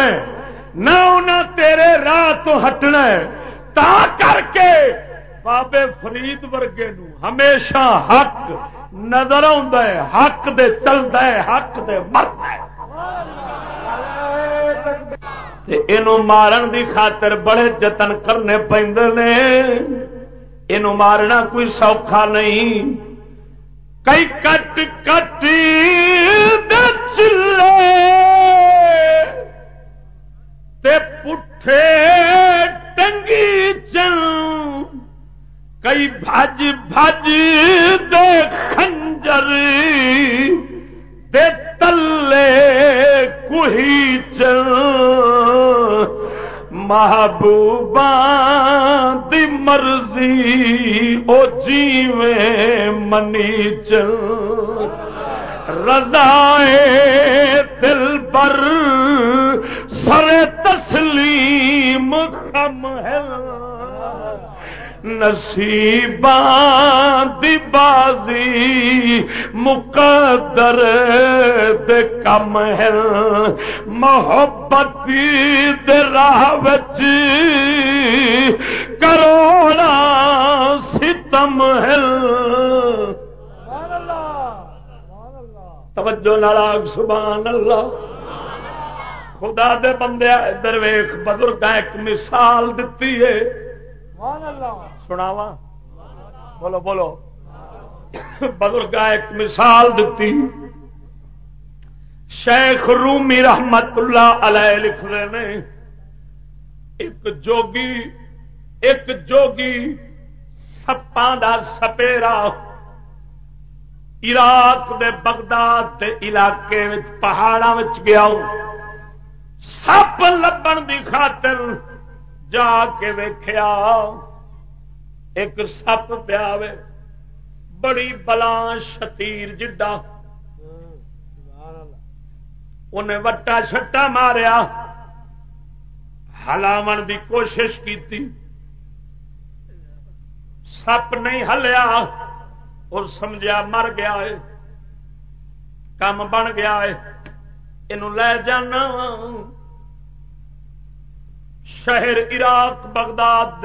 Speaker 1: نہ انہیں تیرے راہ تو ہٹنا تا کر کے بابے فرید ورگے نو ہمیشہ حق نظر حق دے چلتا ہے، حق دے مرد ہے۔ مارن دی خاطر بڑے جتن کرنے پہ مارنا کوئی سوکھا نہیں۔ کئی کٹ کٹ چلے۔ پٹھے ٹنگی چن کئی بھج بھج دے خنجر۔ دے تلے کوئی چل۔ محبوبہ دی مرضی او جیویں منی چل۔ رضائے دل پر سر تسلیم کم ہے۔ نصیبان دی بازی مقدر دے کم ہے۔ محبت دے راہ وچ کروڑا ستم ہے۔ توجہ ناراگ سبحان اللہ۔ خدا دے بندے درویخ بزرگ ایک مثال دیتی ہے۔ سناوا بولو بولو. بزرگ ایک مثال دیتی شیخ رومی رحمت اللہ علیہ لکھ رہے ہیں ایک جوگی ایک جوگی سپاں کا سپیرا عراق دے بغداد دے علاقے پہاڑوں گیا۔ سپ لبن دی خاطر جا کے ویخیا ایک سپ پیا بڑی بلا شتیر جڈا انہیں وٹا چھٹا ماریا ہلاو کی کوشش کی سپ نہیں ہلیا اور سمجھا مر گیا ہے کام بن گیا ہے یہ لے جانا شہر عراق بغداد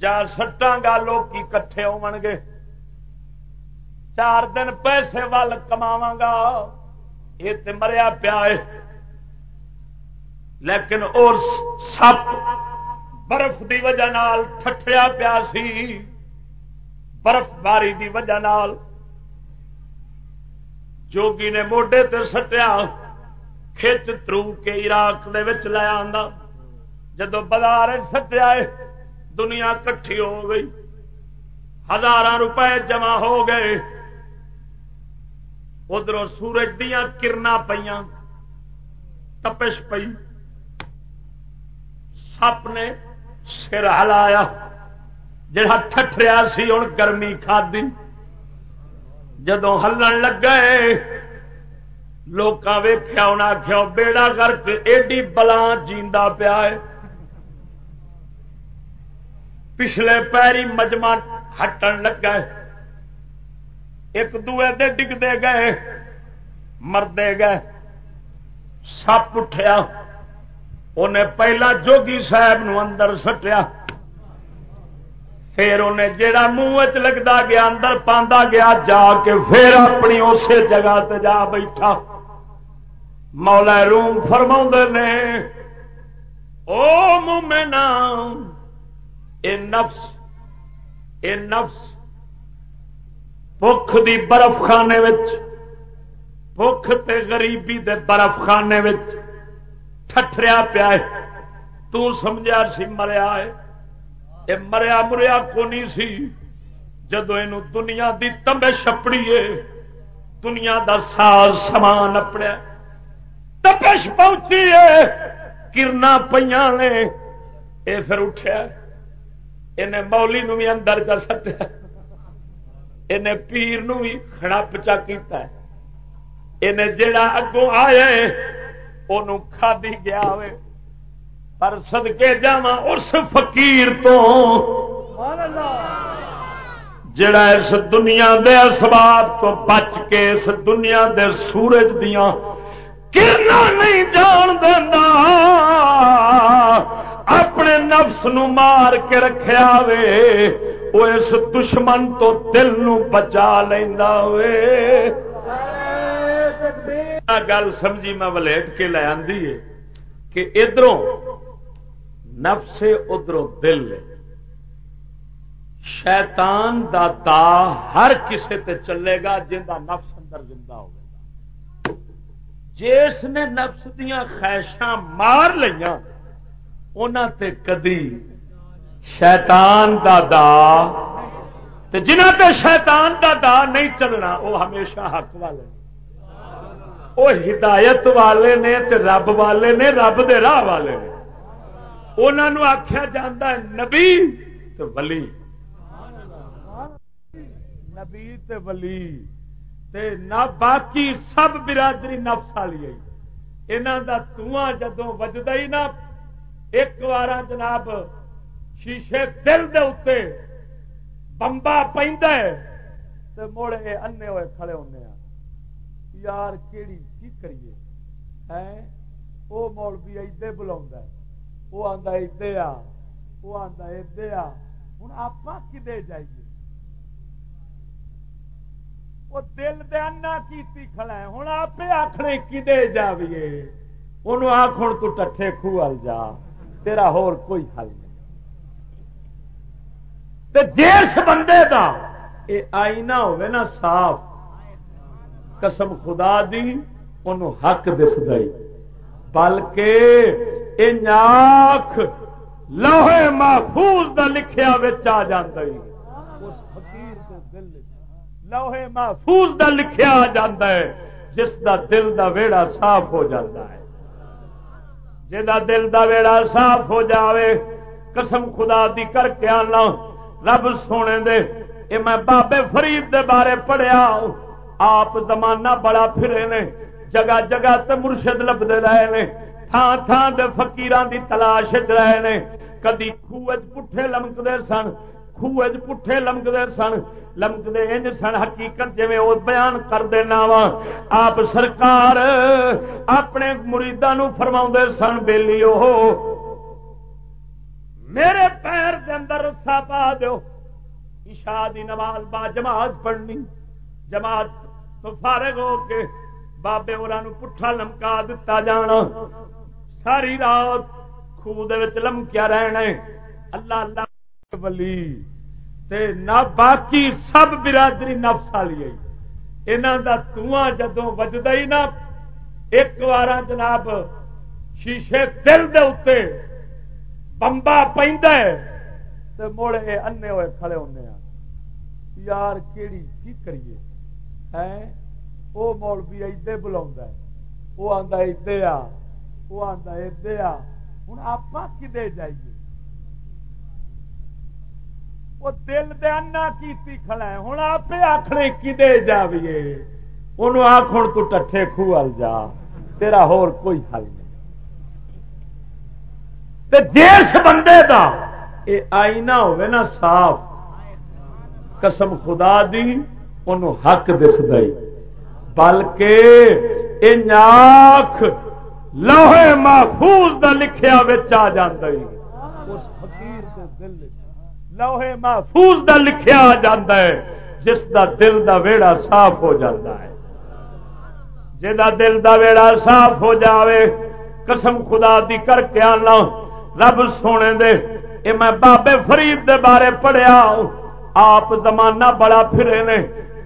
Speaker 1: جا سٹا گا لوگ کٹھے ہو گے۔ چار دن پیسے وال کما گا۔ یہ مریا پیا لیکن اور سپ برف دی وجہ نال ٹھٹریا پیا سی۔ برف باری دی وجہ نال۔ جوگی نے موڈے تے سٹیا۔ کھچ ترو کے عراق دے وچ لے آندا۔ جدو بازار سٹیا دنیا کٹھی ہو گئی۔ ہزار روپے جمع ہو گئے۔ ادھر سورج دیا کرنا پہ تپش پئی۔ سپ نے سر ہلایا جا ٹھٹریا سی ہوں گرمی کھدی جدو ہلن لگ گئے لوگ ویخیا انہیں آخیا بیڑا کر کے ایڈی بلا جیندہ پیا ہے۔ پچھلے پیری مجمع ہٹن لگ گئے ایک دوے دے ڈگتے گئے، مردے گئے، سپ اٹھیا۔ انہیں پہلا جوگی صاحب نو اندر سٹیا۔ پھر انہیں جیڑا منہ چ لگتا گیا، اندر پاندا گیا، جا کے پھر اپنی اسی جگہ تے جا بیٹھا۔ مولا روم فرما نے، او مومنا اے نفس اے نفس بخ دی برف خانے بخ تے غریبی دے برف خانے ٹھٹریا پیا تو سمجھا سی مریا ہے۔ اے مریا مریا کو نہیں سی۔ جدو یہ دنیا دی تمبے چھپڑی ہے دنیا دا ساز سامان اپنے تپش پہنچی ہے کرنا پہ اے پھر اٹھیا۔ انہیں مولی نو بھی اندر کر سکتا انہیں پیر نو بھی خڑپ چا کیتا ہے۔ انہیں جڑا اگوں آیا ان کھادی گیا ہوئے۔ پر سدکے جا اس فقیر تو۔ جڑا اس دنیا دے اسباب تو بچ کے اس دنیا دے سورج دیا کرنا نہیں جان دینا۔ اپنے نفس نو مار کے رکھیا وے وہ اس دشمن تو دل نو بچا لینا وے۔ گل سمجھی میں ولیٹ کے لے آدھی ہے کہ ادھروں نفس ادھر دل شیطان دا دا ہر کسے تے چلے گا جن دا نفس اندر زندہ ہوگا جس نے نفس دیا خواہشاں مار لیا تے کدی شیطان دا دا جنہ تے شیطان دا دا نہیں چلنا وہ ہمیشہ حق والے وہ ہدایت والے نے تے رب والے نے، رب دے راہ والے نے۔ انہوں آخیا جا نبی تو ولی۔ نبی تے ولی۔ تے نہ باقی سب برادری نفس والی یہاں کا تواں جدو وجد ہی نہ ایک بار جناب شیشے دل دے اتنے بمبا پہ مڑے انے ہوئے کھڑے ہونے ہاں۔ یار کیڑی کی کریے؟ وہ مول بھی ادے بلا وہ آتا ادے آ وہ آتا ادے آ۔ ہوں آپ کدے جائیے؟ وہ دل دیا کی کھڑا ہے۔ ہوں آپ آخنے کدے جائیے انہوں آخ ہوں تو ٹھے خوال جا۔ تیرا ہور کوئی حل نہیں۔ جس بندے کا یہ آئینہ ہوئے نا صاف، قسم خدا دی انہوں حق دس گئی بلکہ اناخ لوہے محفوظ دا لکھیا آ جاتا لوہے محفوظ دا لکھیا آ جاتا ہے جس دا دل دا ویڑا صاف ہو جاتا ہے جا دل دا ویڑا صاف ہو جاوے، قسم خدا دی کر کے آنا، رب سونے دے، اے میں بابے فرید دے بارے پڑھیا آپ زمانہ بڑا پھرے نے، جگہ جگہ تے مرشد لبدے رہے نے تھان تھان دے فقیران دی تلاش رہے نے۔ کدی خوج پٹھے لمکتے سن خوج پٹھے لمکتے سن لمکتے انج سن حقیقت جی وہ بیان کر دینا وا آپ سرکار اپنے مریدان فرما سن بےلی وہ میرے پیر دے اندر رسا پا دو عشاء دی نماز با جماعت پڑھنی جماعت تو فارغ ہو کے بابے اور پٹھا لمکا دتا جانا ساری رات خوہ لمکیا رہنا اللہ اللہ ولی تے نہ باقی سب برادری نفس والی یہاں کا تواں جدو وجد ہی نا، ایک بار جناب شیشے دل دے اتنے بمبا پہ موڑے انے ہوئے کھڑے ہونے ہاں۔ یار کیڑی کی کریے؟ وہ مول بھی ادے بلا وہ آتا ادے آ وہ آتا ادے آ۔ ہوں آپ کدے جائیے؟ وہ دل دے انا کیتی کھڑا ہے؟ ہوں آپ آخنے کدے جائیے انہوں آخ ہوں تو ٹھے خوال جا، تیرا ہور کوئی حل نہیں۔ تے جس بندے دا یہ آئینہ ہوئے نا صاف۔ قسم خدا دی انہوں حق دس گئی بلکہ ان آخ لوہے محفوظ دا لکھیا آ جاتا اس فقیر دے دل لوہے محفوظ دا لکھیا آ جاتا ہے، جس دا دل دا ویڑا صاف ہو جاتا ہے۔ جا دل دا ویڑا صاف ہو جاوے، قسم خدا دی کر کے آنا۔ رب سونے دے، اے میں بابے فرید دے بارے پڑھیا آپ زمانہ بڑا پھرے نے،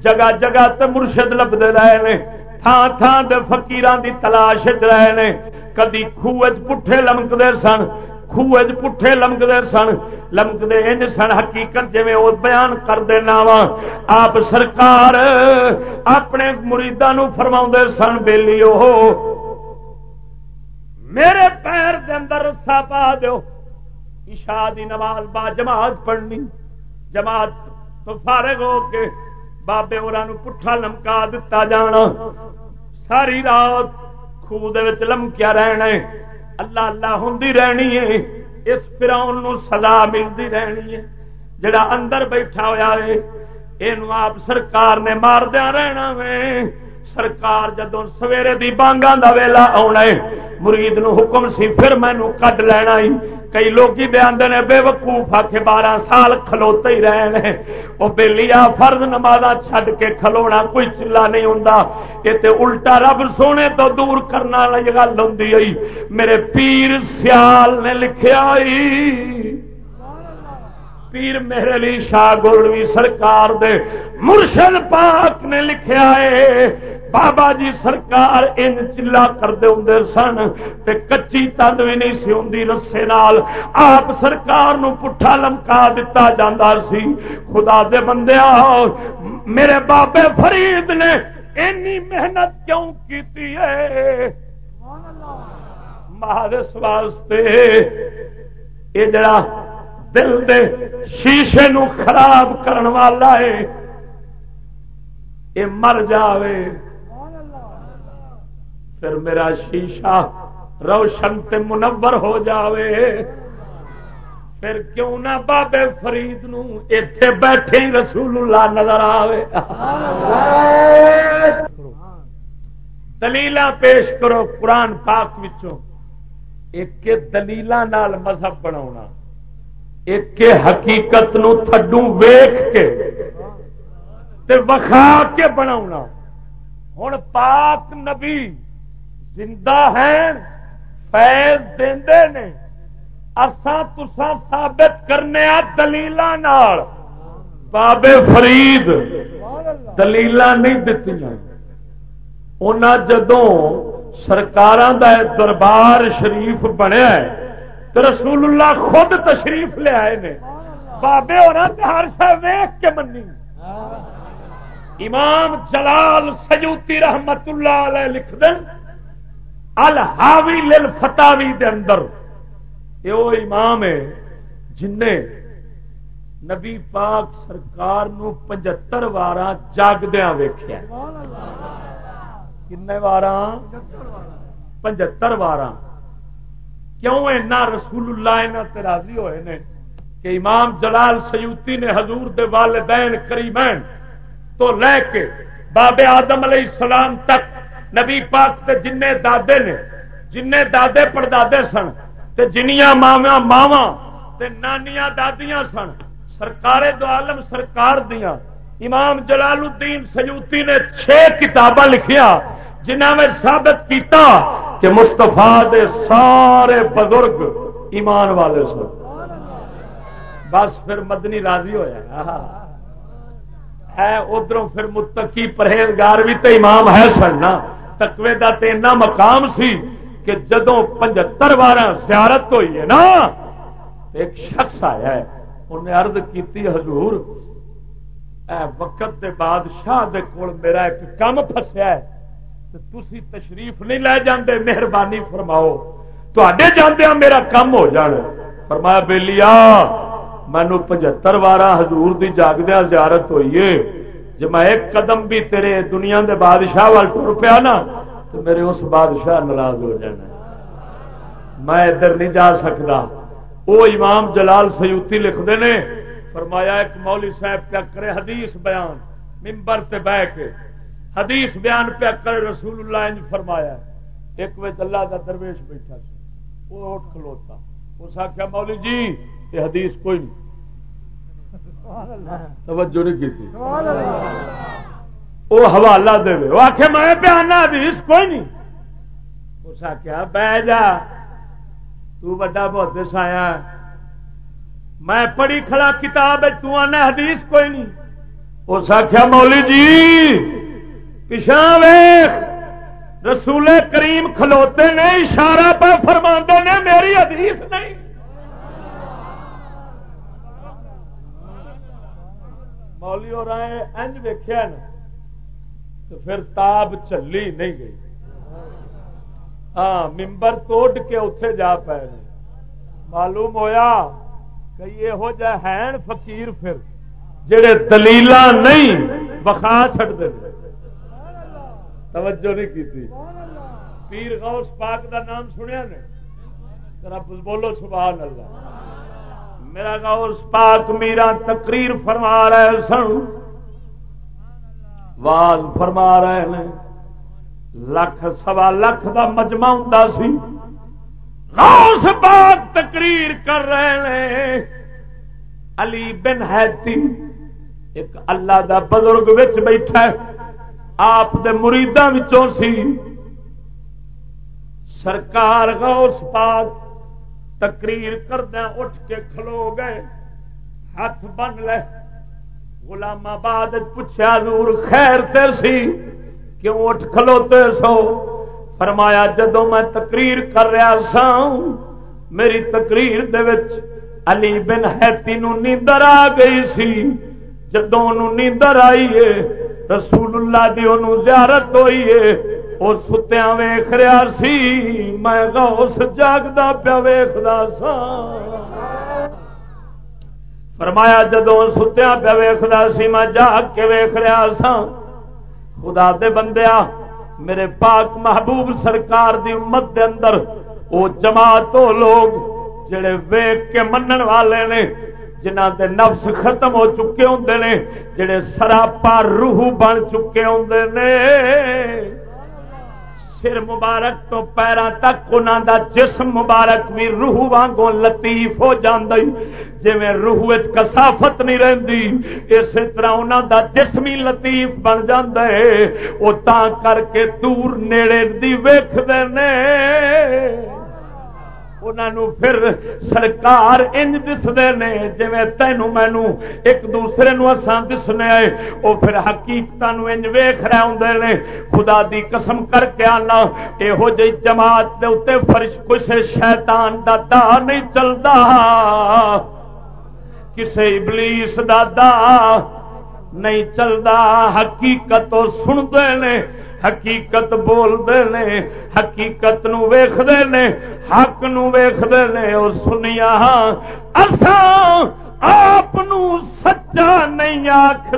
Speaker 1: جگہ جگہ تے مرشد لبتے رہے نے۔ تھان تھان دے فقیران دی تلاش رہے نے۔ کدی خوج پٹھے لمکتے سن خوج پٹھے لمکتے سن۔ لمکتے انج سن حقیقت جی وہ بیان کر دینا وا۔ آپ سرکار اپنے مریداں فرما سن بےلی میرے پیر دے اندر رسا پا دو عشاء دی نماز با جماعت پڑھنی۔ جماعت تو فارغ ہو کے بابے اور پٹھا لمکا دتا جانا۔ ساری رات خوہ لمکیا رہنا اللہ اللہ ہوں رہنی ہے۔ اس فراؤن سزا ملتی رہنی ہے۔ جڑا اندر بیٹھا ہوا ہے یہ آپ سرکار نے ماردیا رہنا وے۔ سرکار جدو سویرے دی بانگا دا ویلا آنا مرید نو حکم سی، پھر مینو کڈ لینا ہی کئی لوگ بیاندے نے بے وقوف آ کے بارہ سال کھلوتے ہی رہے وہ بےلیا فرد نماز چھڈ کے کھلونا کوئی چلا نہیں ہوں یہ تے الٹا رب سونے تو دور کرنا والی گل ہوں میرے پیر سیال نے لکھا پیر میرے لی شاہ گولوی سرکار دے مرشد پاک نے لکھا ہے۔ بابا جی سرکار ان چلا کرتے ہوں سن، تے کچی تند بھی نہیں سی ہوں رسے نال۔ آپ سرکار نو پٹھا لمکا دتا جاندار سی۔ خدا دے بندے میرے بابے فرید نے اینی محنت کیوں کیتی ہے؟ مہارس واسطے۔ یہ جڑا دل دے شیشے نو خراب کرن والا ہے، یہ مر جاوے۔ پھر میرا شیشہ روشن تے منور ہو جاوے۔ پھر کیوں نہ بابے فرید نو اتے بیٹھے رسول اللہ نظر آوے۔ دلیل پیش کرو قرآن پاک وچوں۔ ایک دلیل مذہب بنا ایک حقیقت نو تھڈو ویخ کے تے وکھا کے بنا ہوں پاک نبی زندہ ہیں، فیض دے نے۔ اساں تسا ثابت کرنے دلیل بابے فرید دلیل نہیں دتی جدوں سرکار دربار شریف بنیا تو رسول اللہ خود تشریف لے آئے نے۔ بابے ہونا ہر شہ ویخ کے منی امام جلال سجوتی رحمت اللہ علیہ لکھ دیں الحاوی لل فتاوی دے اندر۔ یہ وہ امام ہے جن نے نبی پاک سرکار نو پنجتر وار جاگدیا ویخیا کن وار وار کیوں اینا رسول اللہ اینا راضی ہوئے نے کہ امام جلال سیوتی نے حضور دے والدین کریمین تو لے کے بابے آدم علیہ السلام تک نبی پاک تے جن دادے نے جن دادے پردادے سن، تے جنیاں ماوا ماوا تے نانیاں دادیاں سن۔ سرکار دو عالم سرکار دیاں۔ امام جلال الدین سیوتی نے چھ کتاباں لکھیا جنہ میں ثابت کیتا کہ مستفا دے سارے بزرگ ایمان والے سن۔ بس پھر مدنی راضی ہوا ہے ادھر پھر متقی پرہیزگار بھی تو امام ہے سننا تکوے کا تو ایسا مقام سی کہ جدو پچہتر بار سیارت ہوئی ہے نا، ایک شخص آیا ہے انہیں ارد کی حضور، اے وقت دے بادشاہ دے کول میرا ایک کم فسیا ہے تھی تشریف نہیں لے جاندے، مہربانی فرماؤ۔ تے جاندیا میرا کم ہو جان۔ فرمایا بے لیا مینو پچہتر بارہ ہزور کی جاگدیا زیارت ہوئی ہے۔ جی میں ایک قدم بھی تیرے دنیا دے بادشاہ وال ٹر پیا نا، تو میرے اس بادشاہ ناراض ہو جانا میں ادھر نہیں جا سکتا۔ وہ امام جلال سیوتی لکھتے ہیں فرمایا ایک مولی صاحب پیا کرے حدیث بیان ممبر تے بہ کے۔ حدیث بیان پیا کرے، رسول اللہ انج فرمایا۔ ایک وقت اللہ کا درویش بیٹھا سی وہ اٹھ کھلوتا۔ اس آخیا مولی جی یہ حدیث کوئی نہیں۔ توجہ نہیں کی وہ حوالہ دے وہ آخ میں پیانا حدیث کوئی نہیں. اس آخیا بہ جا بہت آیا۔ میں پڑھی کھڑا کتاب تنا حدیث کوئی نہیں۔ اس آخیا مولی جی پچھا ویخ رسول کریم کھلوتے نے اشارہ پہ فرما نے میری حدیث نہیں۔ مولی اور آئے انج ویخیا نا، تو پھر تاب چلی نہیں گئی۔ ہاں ممبر توڑ کے اتے جا پے معلوم ہویا کہ یہو جہ ہیں فقیر پھر، جڑے دلیل نہیں بخا چڑتے توجہ نہیں کی تھی. پیر غوث پاک دا نام سنیا نے۔ ذرا بولو سبحان اللہ۔ میرا غوث پاک میرا تقریر فرما رہے سن۔ واز فرما رہے ہیں لکھ، سوا لکھ کا مجمع ہوں سی۔ غوث پاک تقریر کر رہے ہیں علی بن حیتی ایک اللہ دا بزرگ بیٹھا آپ دے مریداں سی۔ سرکار غوث پاک تقریر کردہ اٹھ کے کھلو گئے۔ ہاتھ بن لے۔ غلام آباد پوچھا نور خیر تے سی؟ کیوں اٹھ کھلوتے سو؟ فرمایا جدو میں تقریر کر رہا سا میری تقریر دے وچ علی بن حیتی نو نیندر آ گئی سی۔ جدو نیندر آئی ہے، رسول اللہ دی زیارت ہوئی ہے۔ وہ ستیا ویخ رہا سی۔ میں اس جاگتا پیا ویختا سا۔ فرمایا جدو ستیا پیا ویختا سی، میں جاگ کے ویخ رہا سا۔ خدا دے بندیا میرے پاک محبوب سرکار دی امت دے اندر وہ جماعت لوگ جڑے ویگ کے منن والے نے جنہ دے نفس ختم ہو چکے ہوں نے، جڑے سراپا روح بن چکے ہوں نے۔ سر مبارک تو پیرا تک انہوں دا جسم مبارک بھی روح وانگوں لطیف ہو جی جی روح کسافت نہیں رہتی اسی طرح انہوں دا جسم ہی لطیف بن جائے وہ تا کر کے دور نیڑے دی ویخ دے انہوں پھر سرکار انج دستے نے جی تینوں مینو ایک دوسرے نو اسان دسنے آئے وہ پھر حقیقت انج ویخ رہے ہوں نے خدا دی قسم کر کے آنا یہو جی جماعت دے اتنے فرش کسی شیطان دا دا نہیں چلتا کسی ابلیس دا دا نہیں چلتا حقیقت سنتے ہیں حقیقت بولتے نے، حقیقت نو ویختے نے، حق نو ویختے نے اور سنیا آپ سچا نہیں آخ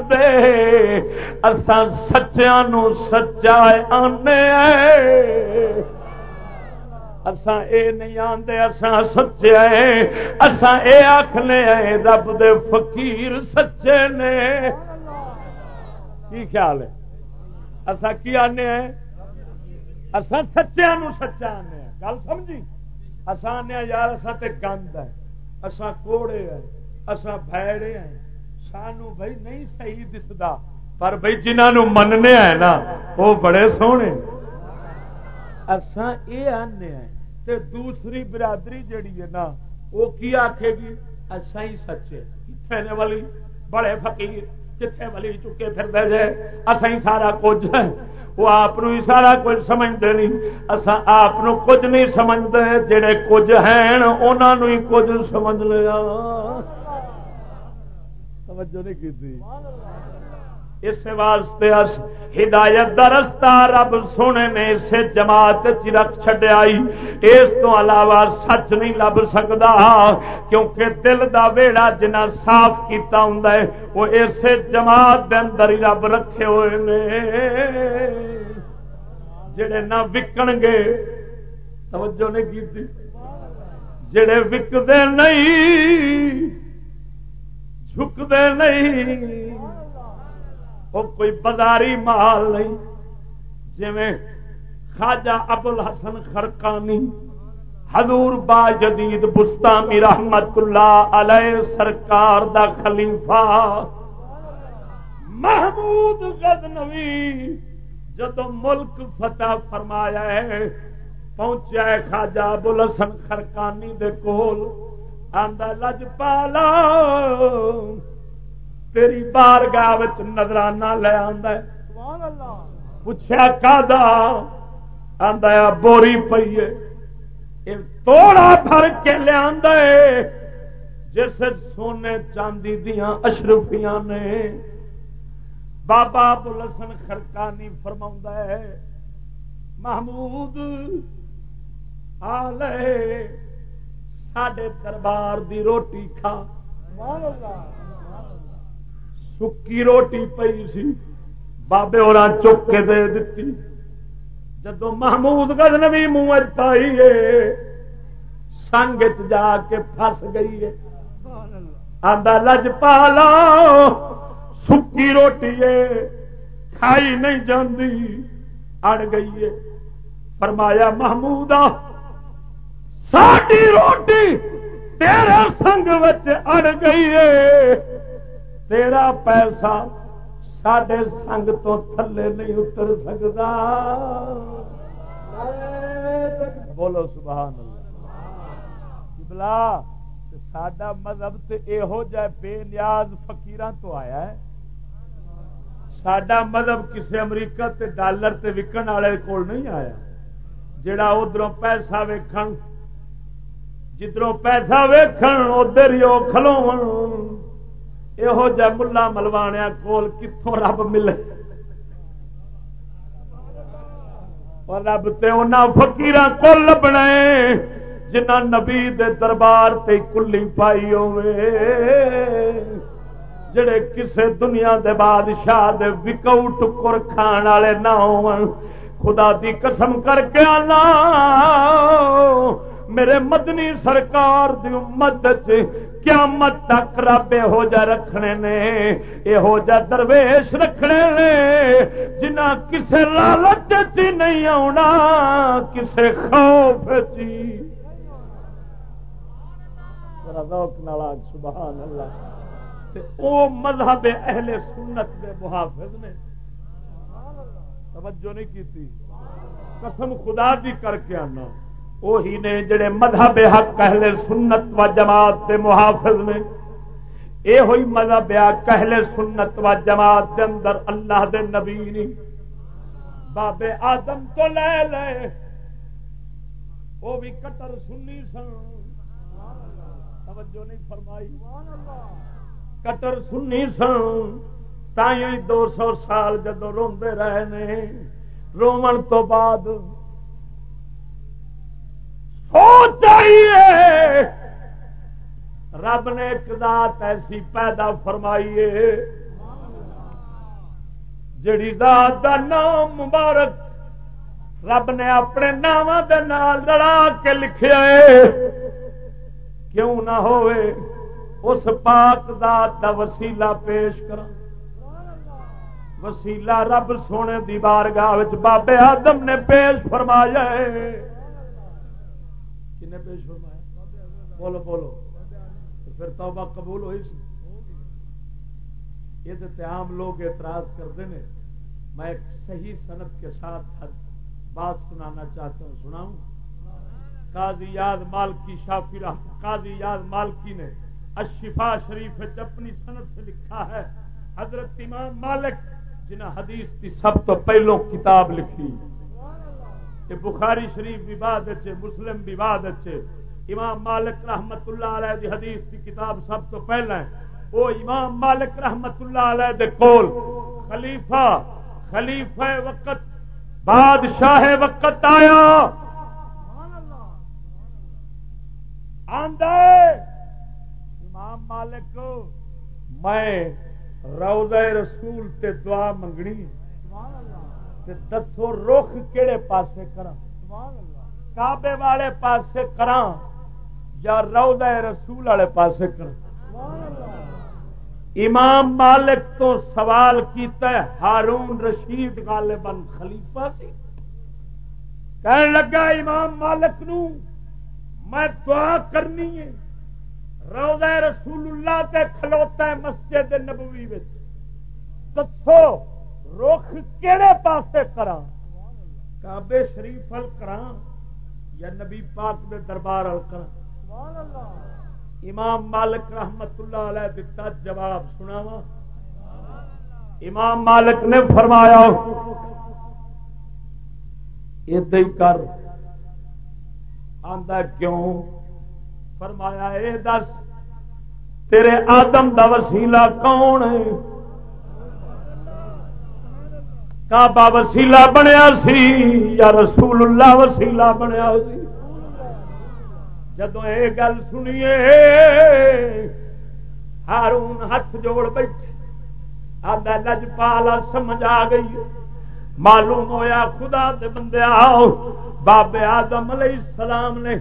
Speaker 1: اسان سچیا سچا آنے اسان اے نہیں آتے اسان سچے اسان اے آخنے رب دے فقیر سچے نے۔ کی خیال ہے؟ اصا کی آنے ہیں؟ اصا سچیا سچا آنے ہیں۔ گل سمجھی؟ اصا آنے ہیں، یار اصا تے گند ہے اصا کوڑے ہیں اصا بھڑے ہیں۔ سانو بھائی نہیں صحیح دستا پر بھائی جنہوں مننے ہے نا، وہ بڑے سونے۔ اساں یہ آنے ہیں تے دوسری برادری جڑی ہے نا، وہ کی آخے گی؟ اصا ہی سچے۔ کتنے والی بڑے فقیر۔ جتھے ولی چکے پھر دے جائے اصا سارا کچھ ہے۔ وہ آپ ہی سارا کچھ سمجھتے نہیں اصا آپ کچھ نہیں سمجھتے جڑے کچھ ہیں انہوں ہی کچھ سمجھ لیا۔ توجہ نہیں کی اس واسطے ہدایت دا رستہ رب سونے نے اسے جماعت رکھ چڈیا اس تو علاوہ سچ نہیں لب سکتا کیونکہ دل دا ویڑا جنا صاف کیتا ہوں وہ اسے جماعت دے اندر ہی رب رکھے ہوئے نے۔ جڑے نہ وکن گے، توجہ نہیں کی جڑے وکتے نہیں جھکتے نہیں۔ وہ کوئی بازاری مال نہیں۔ جی خاجا ابل حسن خرکانی حضور با جدید بستامی رحمت اللہ علیہ سرکار دا خلیفہ۔ محمود غزنوی جد ملک فتح فرمایا ہے پہنچا ہے خاجا ابل حسن خرکانی دے کول، آندا لج پالا۔ تیری بار گاہ نظرانہ لے پوچھا آدھا بوری پی توڑا بھر کے لیا جس سونے چاندی دیا اشرفیاں نے۔ بابا بلسن خرکانی فرما ہے محمود آ لے سڈے دربار دی روٹی کھا۔ سکی روٹی پی سی بابے اور چک کے دے دیتی جدو محمود گز نوی منہ پائی سنگ جا کے فس گئی ہے آدھا لج پالا سکی روٹی ہے کھائی نہیں جاندی اڑ گئی ہے فرمایا محمود ساری روٹی تیرے سنگ اڑ گئی ہے تیرا پیسہ سڈے سنگ تو تھلے نہیں اتر سکتا بولو سبحان اللہ۔ سڈا مذہب تو یہو جہ بے نیاز فکیران تو آیا ہے۔ سڈا مذہب کسی امریکہ تے ڈالر تے وکن والے کول نہیں آیا۔ جڑا ادھر پیسہ ویکھن جدھروں پیسہ ویکھن، ادھر ہی وہ کھلو یہو جہ ملا ملوانیا کول کتوں رب ملے اور رب تے فکیر کو لبنا جنہ نبی دے دربار تے کلی پائی ہوے جڑے کسے دنیا دے بادشاہ دے وکو ٹکر کھان والے نہ ہو خدا دی قسم کر کے آنا میرے مدنی سرکار دی امت قیامت تک رب یہو جا رکھنے نے، یہو جا درویش رکھنے نے۔ جنہ کسے لالچ چی نہیں آنا کسے خوف چی سبحان اللہ او مذہب اہل سنت دے محافظ نے۔ توجہ نہیں کی قسم خدا دی کر کے آنا۔ وہی نے جڑے مذہب حق کہلے سنت و جماعت دے محافظ نے اے ہوئی مذہب حق کہلے سنت و جماعت دے اندر اللہ دے نبی نی بابے آدم تو لے لے۔ وہ بھی کٹر سنی سن۔ توجہ نہیں فرمائی۔ کٹر سنی سن۔ تھی دو سو سال جدو روندے رہے نے۔ رومن تو بعد چاہیے۔ رب نے ایک ذات ایسی پیدا فرمائی ہے، جڑی ذات دا نام مبارک رب نے اپنے نام لڑا کے لکھے کیوں نہ ہوئے، اس پاک ذات دا وسیلہ پیش کر وسیلہ رب سونے دی بارگاہ بابے آدم نے پیش فرمایا ہے۔ کنے پیش فرمایا۔ بولو بولو۔ پھر توبہ قبول ہوئی سی؟ یہ تو عام لوگ اعتراض کرتے ہیں۔ میں ایک صحیح صنعت کے ساتھ بات سنانا چاہتا ہوں، سناؤں۔ قاضی یاد مالکی شافی قاضی یاد مالکی نے اشفا شریف اپنی صنعت سے لکھا ہے۔ حضرت امام مالک جنہیں حدیث کی سب تو پہلو کتاب لکھی۔ کہ بخاری شریف بھی بعد اچھے مسلم بھی بعد اچھے امام مالک رحمت اللہ علیہ دی حدیث کی کتاب سب تو پہلے وہ امام مالک رحمت اللہ علیہ دے کول خلیفہ خلیفہ وقت، بادشاہ وقت آیا۔ امام مالک، میں روزہ رسول تے دعا منگنی دسو رخ کہڑے پاسے کرا کعبے والے پاسے کرا یا روزہ رسول والے پاسے کرا امام مالک تو سوال کیتا ہے، ہارون رشید غالباً خلیفہ سی۔ کہنے لگا امام مالک نو، میں دعا کرنی ہے۔ روزہ رسول اللہ تے کھلوتا ہے مسجد نبوی دسو رخ کہڑے پاسے کرا کعبے شریف ال کرا یا نبی پاک دے دربار ال کرا امام مالک رحمت اللہ علیہ دتا جواب سناوا امام مالک نے فرمایا ادا ہی کر کیوں؟ فرمایا، اے دس، تیرے آدم دا وسیلہ کون ہے؟ کعبہ وسیلہ بنیا سی یا رسول اللہ وسیلہ بنیا سی؟ جدو یہ گل سنیے، ہارون ہاتھ جوڑ بیٹھے، آدھا لج پالا سمجھ آ گئی۔ معلوم ہویا خدا دے بندے آؤ، بابے آدم علیہ السلام نے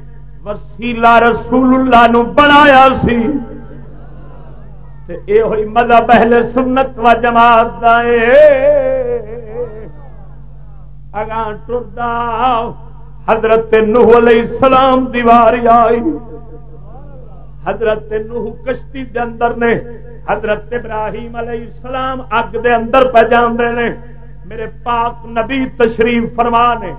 Speaker 1: وسیلہ رسول اللہ نو بنایا سی۔ یہ ہوئی مذہب اہل سنت و جماعت اگاں ٹردا، حضرت نوح علیہ السلام دیواری آئی۔ حضرت نوح کشتی دے اندر نے، حضرت ابراہیم علیہ السلام اگ دے اندر پہ جاندے نے۔ میرے پاک نبی تشریف فرما نے۔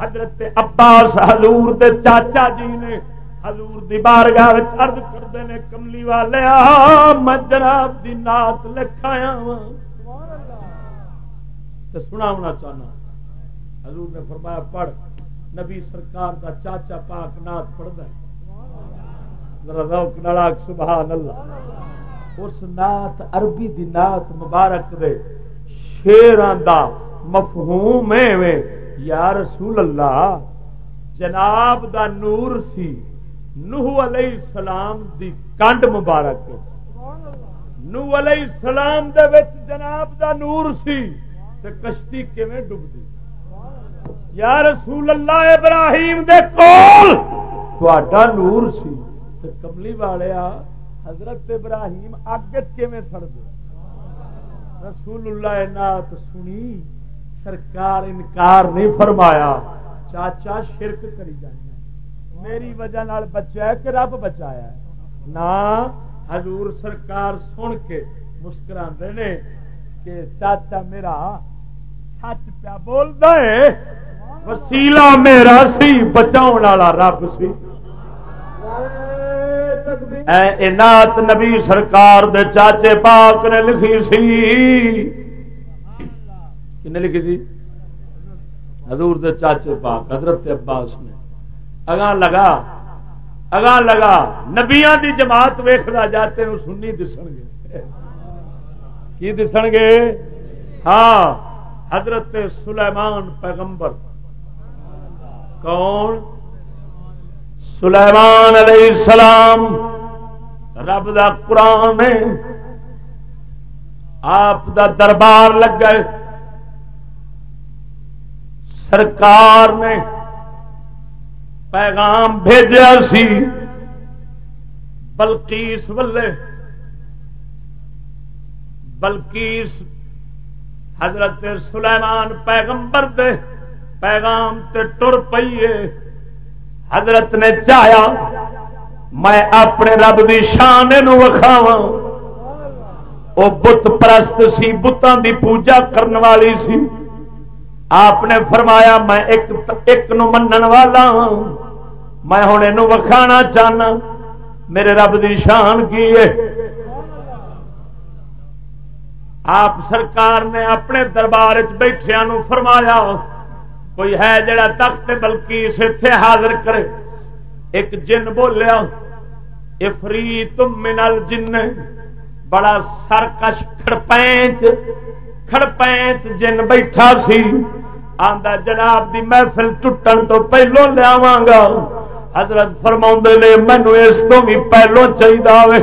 Speaker 1: حضرت عباس حضور دے چاچا جی نے حضور دی بارگاہ عرض کرتے ہیں کملی والے میں جناب دی نات لکھایا سنا ہونا چاہنا۔ حضور نے فرمایا، پڑھ۔ نبی سرکار دا چاچا پاک نات پڑھتا ہے۔ سبحان اللہ اس نات عربی دی نات مبارک دے شیران دا مفہوم ہے یا رسول اللہ، جناب دا نور سی نوح علیہ السلام دی کنڈ مبارک نوح علیہ السلام دے وچ جناب دا نور سی، تے کشتی کیویں ڈبدی یا رسول اللہ ابراہیم دے کول تہاڈا نور سی۔ تے کملی والے حضرت ابراہیم اگ کیویں سڑ دے رسول اللہ نات سنی، سرکار انکار نہیں فرمایا۔ چاچا شرک کری جائے میری وجہ نال بچا ہے کہ رب بچایا ہے؟ نہ حضور سرکار سن کے مسکرا نے کہ چاچا میرا سچ پیا بولتا ہے وسیلہ میرا سی بچاؤ والا رب سی نات نبی سرکار دے چاچے پاک نے لکھی سی کن لکھی سی حضور دے چاچے پاک حضرت عباس نے اگاں لگا اگاں لگا نبیا دی جماعت ویخلا جاتے ہیں سنی دسن گے کی دسن گے ہاں حضرت سلیمان پیغمبر کون؟ سلیمان علیہ السلام، رب دا قرآن آپ دا دربار لگ گئے۔ سرکار نے پیغام بھیجا سی بلکیس ولے بلکیس حضرت سلیمان پیغمبر دے۔ پیغام تے ٹر پیے حضرت نے چاہیا، میں اپنے رب کی شان وکھاوا وہ بت پرست سی بتان دی پوجا کرنے والی سی۔ آپ نے فرمایا، میں ایک ایک نو منن والا ہوں میں ہوں یہ وکھانا چاہنا۔ میرے رب دی شان کی ہے۔ آپ سرکار نے اپنے دربار بیٹھیا فرمایا کوئی ہے جڑا تخت بلکہ اتے حاضر کرے۔ ایک جن بولیا افری تم منل جن بڑا سرکش کھڑپینچ کھڑپینچ جن بیٹھا سی۔ آندا، جناب دی محفل ٹوٹن تو پہلو لیا گا۔ حضرت فرما نے مینو اس تو بھی پہلو چاہیے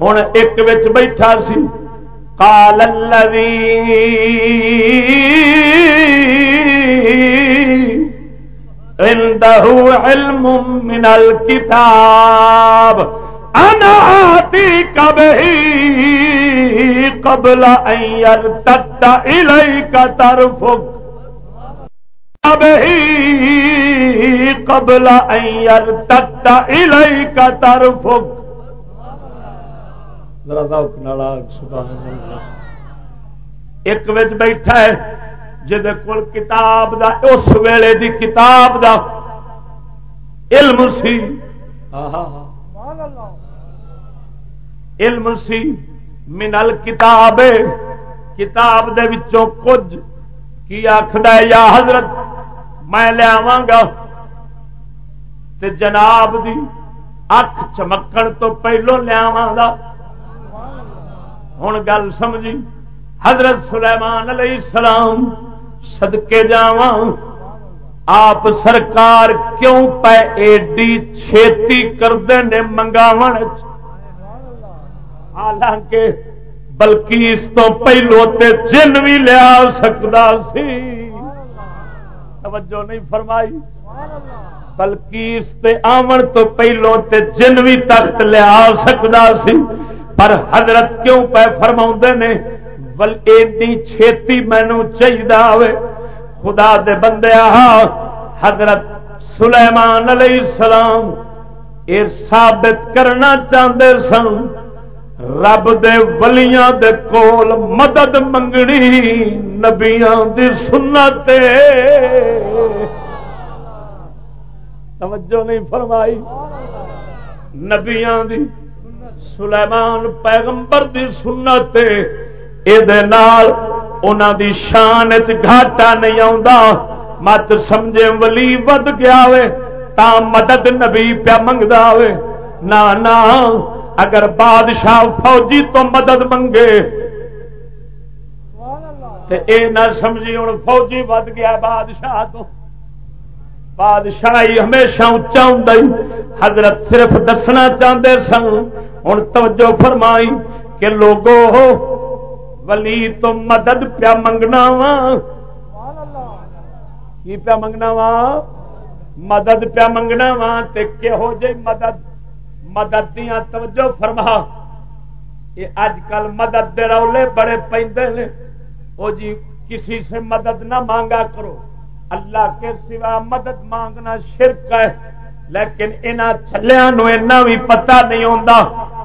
Speaker 1: ہوں ایک بیٹھا سی۔ قال الذي عنده علم من الكتاب. انا آتيك به قبل ان يرتد اليك طرفك. به قبل ان يرتد اليك طرفك. ذرا ذوق نال سبحان اللہ۔ ایک وچ بیٹھا ہے جہد کول کتاب دا، اس ویلے دی کتاب دا علم سی۔ علم سی، منل کتاب کتاب دے وچوں کچھ کی آخد یا حضرت، میں لیا گا تے جناب دی اکھ چمکن تو پہلو لیا ہوں گل سمجھی۔ حضرت سلیمان علیہ السلام سدکے جا آپ سرکار کیوں پہ ایڈی چھیتی کرتے نے منگاو حالانکہ بلکہ اس تو پہلو تے جن بھی لیا سکتا سی۔ توجہ نہیں فرمائی۔ بلکہ اس تے آمن تو پہلو تے جن بھی تخت لیا سکتا سی۔ پر حضرت کیوں پہ فرما نے؟ بل ایڈی چھیتی مینو چاہیے خدا دے بندے حضرت سلیمان علیہ السلام یہ ثابت کرنا چاہتے سن، رب دے ولیاں دے کول مدد منگنی نبیاں دی سنت توجہ نہیں فرمائی۔ نبیاں دی سلیمان پیغمبر دی سنت دی شان گھاٹا نہیں آتا مت سمجھے ولی ود گیا تا مدد نبی پیا منگتا نہ اگر بادشاہ فوجی تو مدد منگے۔ تے اے نہ سمجھی ہوں فوجی ود گیا بادشاہ تو۔ بادشاہی ہمیشہ اچا ہوں حضرت صرف دسنا چاہتے سن ہوں توجہ فرمائی کہ لوگو ولی تو مدد پیا منگنا وا۔ کی پیا منگنا وا؟ مدد پیا منگنا وا کہو جی مدد۔ مدد دیا توجہ فرما۔ یہ اج کل مدد دے رولے بڑے پہ وہ جی کسی سے مدد نہ مانگا کرو۔ اللہ کے سوا مدد مانگنا شرک ہے، لیکن انہوں چلیا بھی پتا نہیں آتا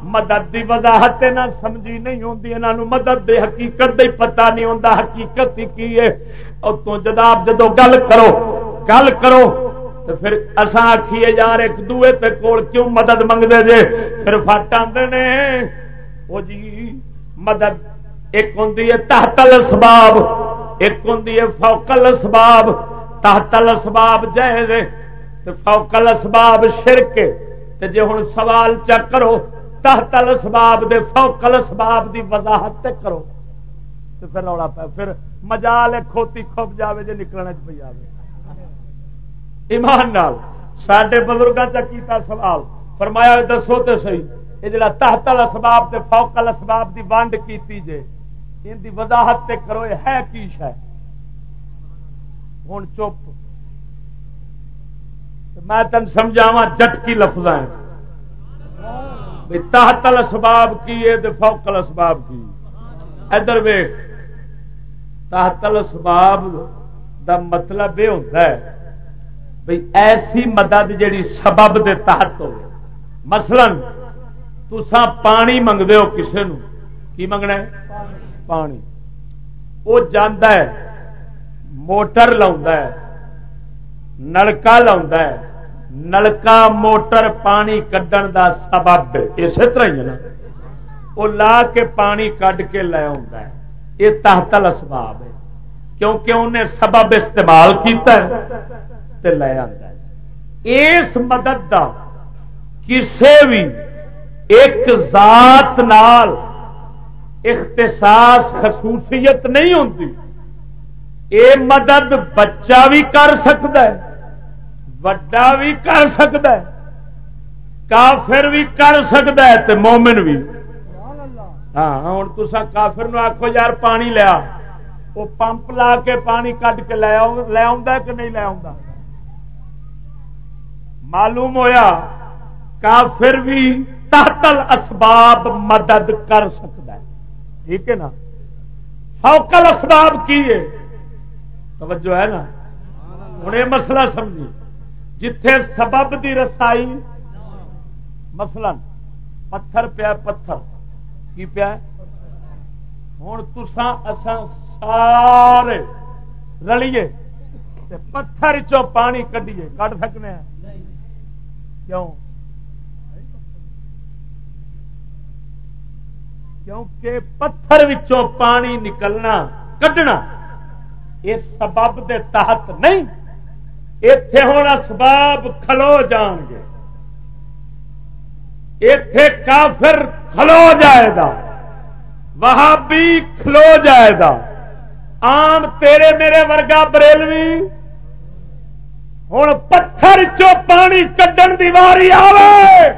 Speaker 1: مدد کی وضاحت نہ سمجھی نہیں آتی انہوں مدد دے حقیقت دے پتا نہیں آتا حقیقت ہی کی ہے؟ اتوں جداب جدو گل کرو گل کرو تو پھر اصا آخیے یار ایک دوے تے کول کیوں مدد منگتے جے؟ پھر فٹ آتے نے وہ جی مدد، ایک ہوں تحتل سباب ایک ہوں فوکل سباب تحتل سباب جائز فوکل اسباب شرک تے جے ہوں سوال چیک کرو تحتل اسباب دے، فوکل اسباب دی وضاحت تے کرو۔ تو پھر رولا پہ پھر مجال کھوتی کھپ جاوے جے نکلنے چ پی جائے ایمان نال سڈے بزرگوں کا کیتا سوال، فرمایا دسو تو سی یہ جڑا تحتل اسباب تے فوکل اسباب دی ونڈ کیتی جے، ان دی وضاحت تے کرو یہ ہے کی شہ ہوں چپ۔ میں تین سمجھاوا جٹکی لفظ تحتل اسباب کی ہے فوکل اسباب کی۔ ادھر ویخ تحتل اسباب دا مطلب یہ ہوتا ہے بھئی ایسی مدد جیڑی سبب دے تحت ہو مثلا تسا پانی منگتے ہو کسی نو کی منگنا ہے؟ پانی۔ وہ جانا ہے، موٹر لا نلکا لا نلکا موٹر پانی کڈن دا سبب اسی طرح ہی نا وہ لا کے پانی کڈ کے لے آ یہ تحتل اسباب ہے کیونکہ انہیں سبب استعمال کیتا ہے لے آتا ہے اس مدد دا کسے بھی ایک ذات نال اختصاص خصوصیت نہیں ہوتی یہ مدد بچہ بھی کر سکتا ہے وڈا بھی کر سکتا ہے، کافر بھی کر سکتا ہے تو مومن بھی ہاں ہوں تسا کافر نو آخو یار پانی لیا وہ پمپ لا کے پانی کٹ کے لے آ کہ نہیں لے آ معلوم ہویا، کافر بھی تحتل اسباب مدد کر سکتا ہے۔ ٹھیک ہے نا؟ فوکل اسباب کی ہے؟ توجہ ہے نا؟ ہوں یہ مسئلہ سمجھی۔ جتھے سبب دی رسائی، مثلا پتھر پیا، پتھر، کی پیا؟ ہوں تسان سارے رلیے پتھر چو پانی کڈیے کٹ سکنے کیوں؟ کیونکہ پتھر وچوں پانی نکلنا، کڈنا، یہ سبب دے تحت نہیں۔ اتے ہوں اسباب کھلو جان گے۔ اتے کافر کھلو جائے گا۔ وہاں بھی کھلو جائے گا۔ آم تیرے میرے ورگا بریلوی۔ ہوں پتھر چو پانی کڈن دی واری آوے۔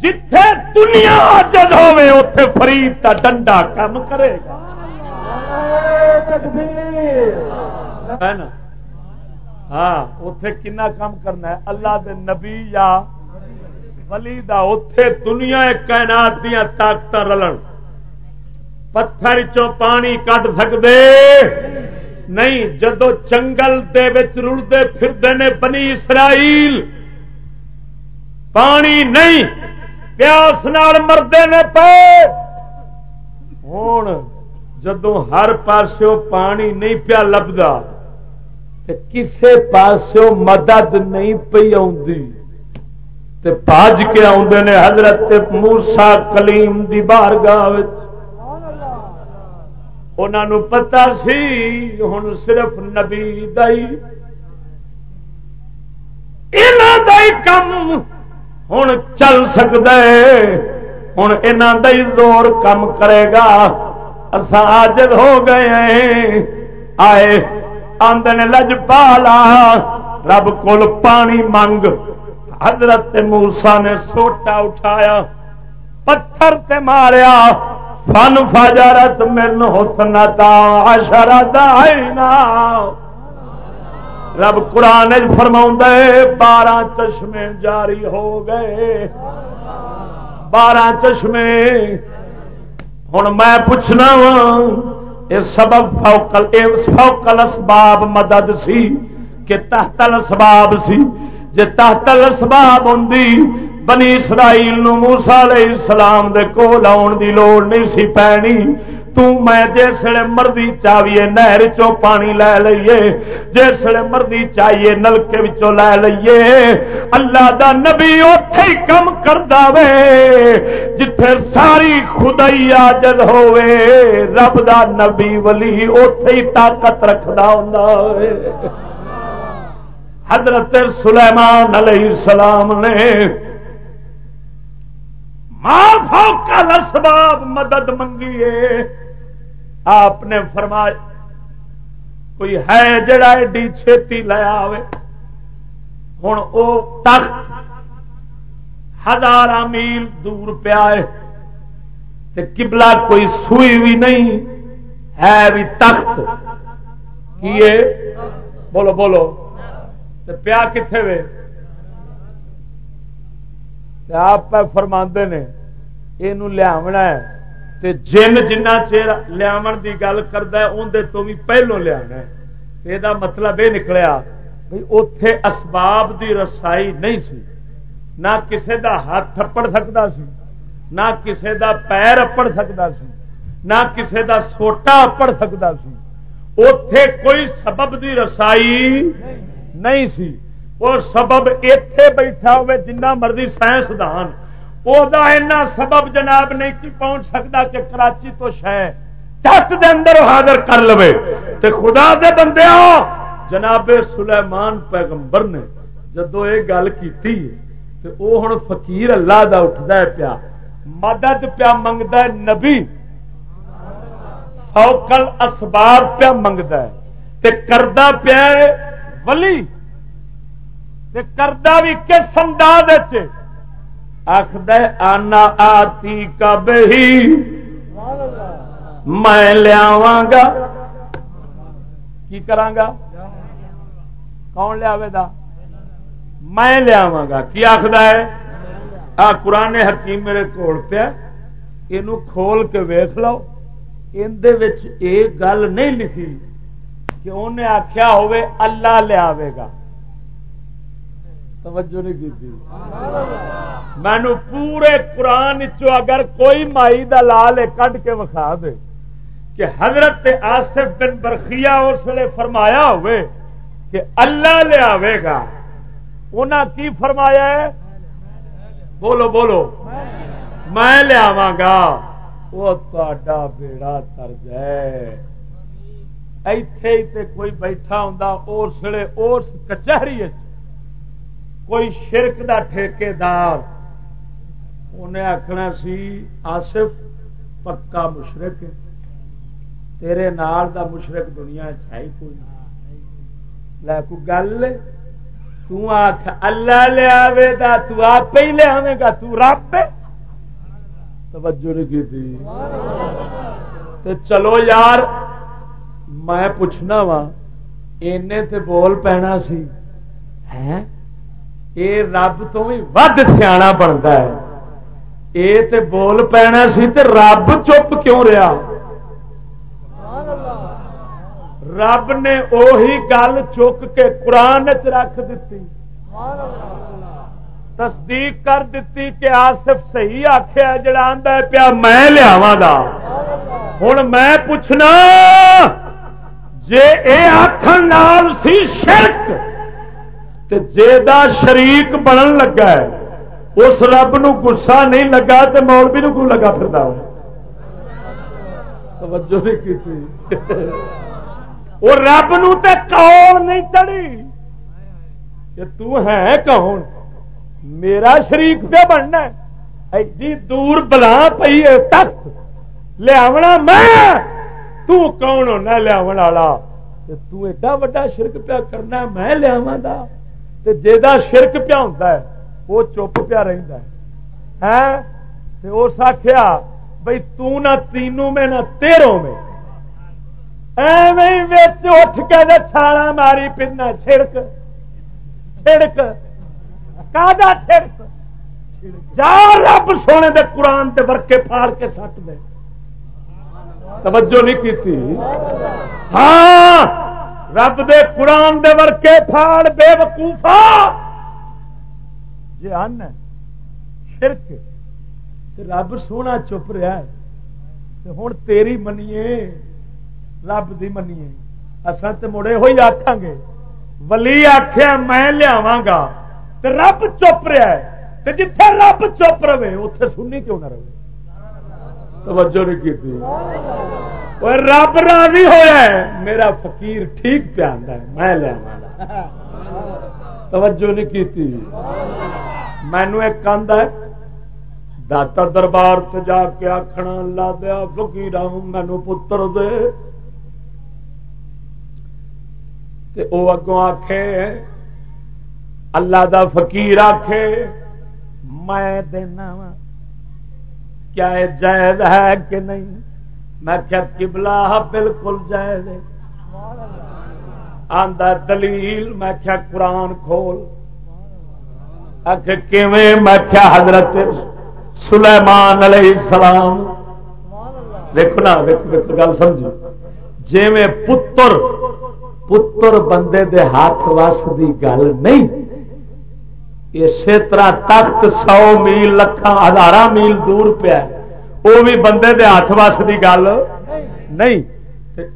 Speaker 1: جتھے دنیا جد ہوے اتے فرید کا ڈنڈا کم کرے گا۔ ہاں اتے کنا کام کرنا ہے؟ اللہ دے نبی یا ولی دا اتے دنیا کائنات دیا طاقت رلن۔ پتھر چو پانی کٹ سکتے نہیں جدو جنگل دے رلتے پھرتے نے بنی اسرائیل، پانی نہیں، پیاس نال مردے نے پے ہوں جدو ہر پاسوں پانی نہیں پیا لبدا کسے پاسوں مدد نہیں پی آج کے آدھے نے حضرت مورسا کلیم دی بارگاہ انہوں پتا سی ہوں صرف نبی دئی کم ہوں چل سکتا ہے۔ ہوں یہ زور کم کرے گا۔ اصل ہو گئے آئے۔ آدھے لج پالا رب کول پانی منگ۔ حضرت موسا نے سوٹا اٹھایا، پتھر تے ماریا۔ فن فجرت من حسنتا عشرت عینا۔ رب قرآن فرما بارہ چشمے جاری ہو گئے۔ بارہ چشمے۔ ہوں میں پوچھنا وا یہ سبب فوکل فوکل اسباب مدد سی، کہ تحتل اسباب سی۔ جے تحتل اسباب ہوں بنی اسرائیل نو موسیٰ علیہ السلام دے کول آن دی لوڑ نہیں سی پینی۔ میں جسے مرضی چاہیے نہر چو پانی لے لئیے جسے مرضی چاہیے نلکے وچوں لے لئیے اللہ دا نبی اتے ہی کم کر دے جتھے ساری خدائی آجد ہوئے رب دا نبی ولی اتے ہی طاقت رکھدا ہوں حضرت سلیمان علیہ السلام نے کا لسباب مدد منگی ہے آپ نے فرمایا، کوئی ہے جڑا ایڈی چھتی لیا ہوں وہ تخت ہزار میل دور پیا کبلا کوئی سوئی بھی نہیں، ہے بھی تخت۔ کیے بولو بولو۔ پیا کتنے وے؟ آپ فرما نے یہ لیا جن جنہ چیر لیا گل کرتا اندر تو بھی پہلو لیا یہ مطلب یہ نکلیا بھائی اتے اسباب دی رسائی نہیں سی۔ نہ کسے دا ہاتھ اپڑ سکتا سی، نہ کسے دا پیر اپڑ سکتا سی، نہ کسے دا سوٹا اپڑ سکتا سی۔ اتے کوئی سبب دی رسائی نہیں سی۔ اور سبب اتے بیٹھا ہوئے جنہ مرضی سائنسدان وہ سبب جناب نہیں کی پہنچ سکتا کہ کراچی تو شہ ٹسٹ دے اندر حاضر کر لو تے خدا دے بندے جناب سلیمان پیغمبر نے جدو یہ گل کی وہ ہوں فقیر اللہ دا اٹھتا ہے پیا مدد پیا منگتا ہے نبی اوکل اسباب پیا منگتا ہے تے کردہ پیا ولی تے کردہ بھی کس انداز آخد آنا آتی کا بہی میں لیا گا کی کرانگا کون لیا میں لیا گا کی آخر ہے؟ آ قرآن حکیم میرے کول پیا یہ کھول کے ویخ لو۔ اندر گل نہیں لکھی کہ انہیں آخیا ہوئے اللہ لیا گا۔ توجہ نہیں کی مینو پورے قرآن چو اگر کوئی مائی دا لال کڈ کے وکھا دے کہ حضرت آصف بن برخیا اس ویلے فرمایا ہوئے کہ اللہ لیا گا۔ انہیں کی فرمایا ہے؟ بولو بولو۔ میں لیا گا۔ وہ تا بیڑا تر جائے ایتھے کوئی بیٹھا ہوں اس ویلے اس کچہری کوئی شرک دا ٹھیکے دار انہیں آخنا سی، آصف، پکا مشرق تیرے نال دا مشرق دنیا ہے کوئی لے کو گل تک اللہ لیا گا تو آپ ہی لیا گا، تو توجہ نہیں کی تھی۔ چلو یار، میں پوچھنا وا تے بول پینا سی۔ ہے اے رب تو بھی ود سیاح بنتا ہے۔ اے تے بول پینا سی تے رب چپ کیوں رہا؟ رب نے اوہی گل چک کے قرآن چ رکھ دیتی تصدیق کر دیتی کہ آصف صحیح آخیا جڑا آدھا پیا میں لیا ہوں میں پوچھنا، جے اے آخر نال سی شرک، تے جیدا شریک بنن لگا ہے۔ اس رب نو گسا نہیں لگا تو مولوی نو کو لگا پھر توجہ نہیں کی وہ رب نو تے کون نہیں چڑی کہ تو ہے کون؟ میرا شریک پہ بننا ایڈی دور بلا پی ہے، تخت۔ لیا میں۔ تو کون ہونا لیا والا؟ تو ایڈا وا شرک پیا کرنا، میں لیا گا جا شرک پیا ہوتا ہے۔ وہ چپ پیا رہتا ہے۔ اس آخیا بھائی تو نہ تینوں میں، نہ تیروں میں۔ ایویں اٹھ کے چھالا ماری پھرنا، چھڑک چھڑک۔ کا چھڑک؟ جا رب سونے دے قرآن دے ورکے پھاڑ کے سٹ دے۔ توجہ نہیں کی ہاں رب دے قرآن دے ورکے پھاڑ بے وقوفا جی ان شرک۔ رب سونا چپ رہا ہے۔ ہوں تیری منیے، رب دی منیے۔ اصل تو مڑے ہوئی آخان گے۔ ولی آخیا میں لیا گا۔ تو رب چپ رہا ہے۔ جتھے رب چپ رہے اتے سنی کیوں نہ رہے؟ توجہ نہیں کی رب راضی ہوا ہے۔ میرا فقیر ٹھیک پہ آتا ہے، میں لیا توجہ نہیں کی مینو ایک کند ہے، داتا دربار سے جا کے آخنا لا دیا فکیر مینو پتر دے۔ او اگوں آخے اللہ دا فقیر آخے میں دینا وا۔ کیا یہ جائز ہے کہ نہیں؟ میں کیا کبلا بالکل جائز ہے۔ آدھا دلیل، میں کیا قرآن کھول۔ میں کیا حضرت سلیمان علیہ السلام۔ دیکھو نا دیکھو گل سمجھو۔ جی میں پتر پتر بندے دے ہاتھ وس دی گل نہیں۔ اسی طرح تخت سو میل لکھان ہزار میل دور پیا وہ بھی بندے دے ہاتھ وس دی گل نہیں۔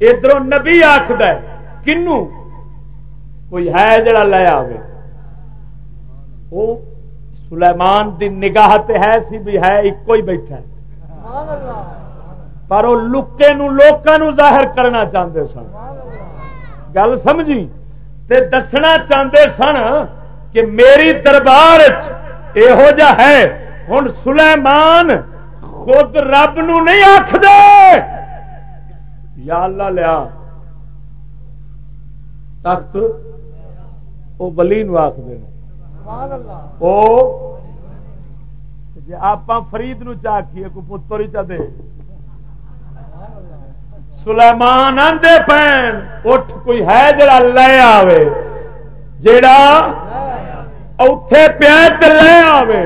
Speaker 1: ادھر نبی آخد کنو؟ کوئی ہے جڑا لے آئے وہ سلیمان دی نگاہ تے ہے سی بھی ہے ایک ہی بیٹھا پر وہ لکے لوگوں ظاہر کرنا چاہتے سن۔ گل سمجھی؟ تے دسنا چاہتے سن کہ میری دربار یہو جا ہے۔ ہوں سلیمان خود رب نو نہیں آخ یا اللہ لیا۔ تخت وہ بلی نو آخ جی آپ فرید نو چاہیے کوئی پتر ہی چاہتے سلیمان آدھے پین اٹھ کوئی ہے جڑا لے آوے جڑا اوتے پیا لے آوے۔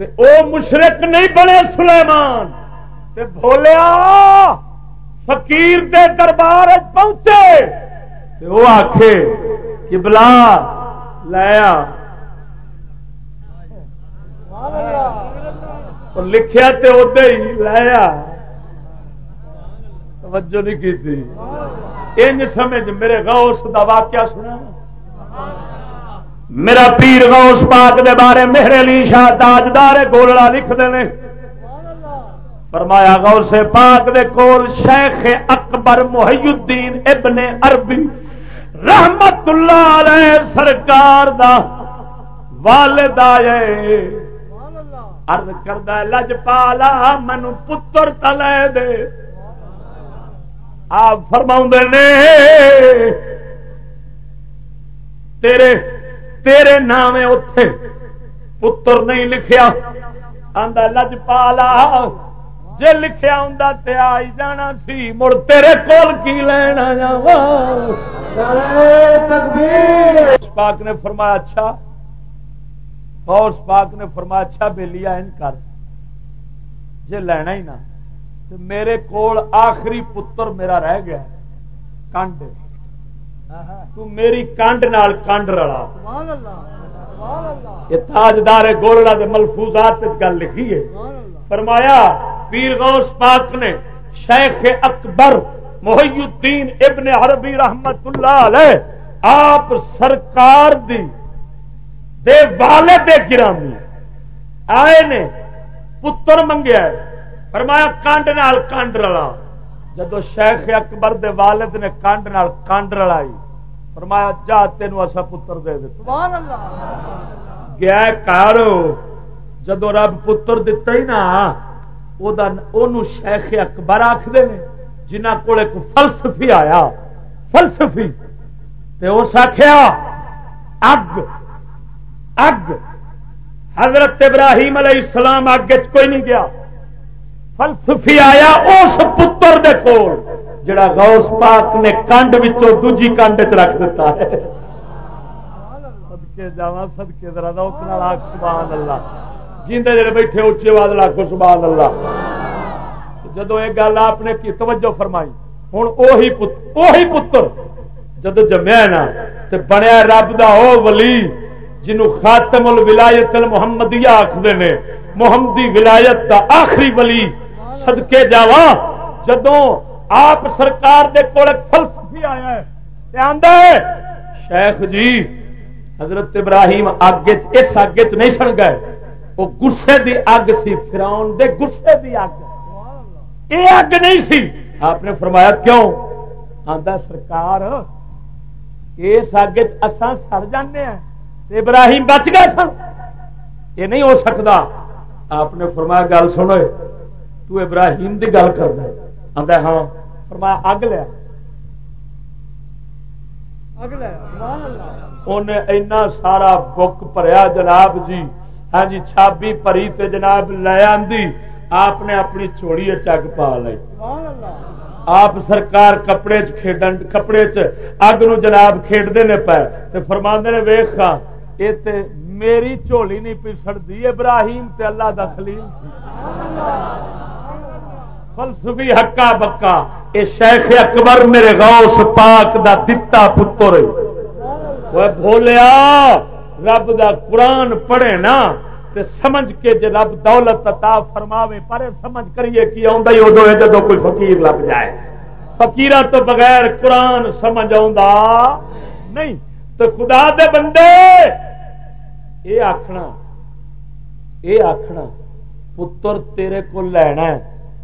Speaker 1: او مشرق نہیں بنے سلیمان۔ تے بولیا فقیر دے دربار پہنچے۔ وہ آخے کہ بلا لیا لکھیا تے ادے ہی لیا توجہ نہیں کی تھی ان سمجھ میرے غوث دا واقعہ سنا میرا پیر غوث پاک دے بارے میرے علی شاہ تاجدار گولڑا لکھ دے فرمایا غوث پاک دے کول شیخ اکبر محی الدین ابن عربی رحمت اللہ علیہ سرکار دا والد آئے ارد کردہ لج پالا، منو پتر تلے دے۔ آپ فرما نے، تیرے تیرے نام اتے پتر نہیں لکھیا۔ آدھا لج پالا جی لکھیا ہوں تے آئی جانا سی مڑ تیرے کول کی لینا پاک نے فرمایا اچھا۔ فوس پاک نے فرمایا اچھا بے لیا ان کر۔ جی لینا ہی نہ میرے کول آخری پتر میرا رہ گیا۔ کنڈ۔ تو میری کنڈ نال کنڈ رلا۔ یہ تاجدار گولڑا کے ملفوظات گل لکھی ہے۔ فرمایا پیر غوث پاک نے شیخ اکبر محی الدین ابن عربی رحمت اللہ علیہ آپ سرکار دی دے والد گرامی آئے نے پتر منگیا فرمایا کانڈ نال کانڈ رلا۔ جدو شیخ اکبر دے والد نے کانڈ نال کانڈ رلائی فرمایا جا تین اصا پتر دے گیا کار۔ جدو رب پتر دتا ہی نا شیخ اکبر آخر جنہ کو ایک فلسفی آیا، فلسفی، تے اس آخیا اگ اگ، حضرت ابراہیم علیہ السلام اگ کوئی نہیں گیا۔ فلسفی آیا اس پتر دے کول، جڑا غوث پاک نے کنڈ دوجی کنڈ چ رکھ دیتا ہے۔ سدکے جا سدکے سبحان اللہ۔ جیندے جڑے بیٹھے اچے آواز لاکھو سبحان اللہ۔ جدو یہ گل آپ نے کی، توجہ فرمائی۔ ہوں اوہی پتر جد جمیا نا، تے بنیا رب دا او ولی جنوں خاتم الولایت المحمدیہ آخر نے، محمدی ولایت دا آخری ولی سدکے جا جدو آپ سرکار دے کول فلسفی آیا ہے شیخ جی حضرت ابراہیم اگ اس اگ چ نہیں سڑ گئے۔ وہ گسے دی اگ سی فراؤن دے گسے دی اگ۔ یہ اگ نہیں سی۔ آپ نے فرمایا کیوں؟ آدھا سرکار اس اگ چسان سڑ جانے ہیں ابراہیم بچ گئے سن۔ یہ نہیں ہو سکتا۔ آپ نے فرمایا گل سنو تو ابراہیم کی گل کرنا آتا ہاں۔ فرمایا اگ لیا اینا سارا بک پریا جناب جی۔ ہاں جی چھابی پری تے جناب لے آدھی آپ نے اپنی چوڑی چگ پا لی آپ سرکار کپڑے کھیڈن، کپڑے اگ نو جناب کھیڈتے نے پے۔ فرما نے، ویخ یہ میری چولی نہیں پی سڑتی ابراہیم تے اللہ دا خلیل فلسفی ہکا بکا یہ شیخ اکبر میرے غوث پاک دا دتا پتر وہ بولیا رب دا قرآن پڑھے نا، تے سمجھ کے جے رب دولت عطا فرماوے پر سمجھ کریے کی آدھا ہی ادو ہے جدو کوئی فقیر لگ جائے۔ فکیر تو بغیر قرآن سمجھ آ نہیں۔ تو خدا دے بندے یہ آخنا یہ آخنا پتر تیرے کو لینا ہے،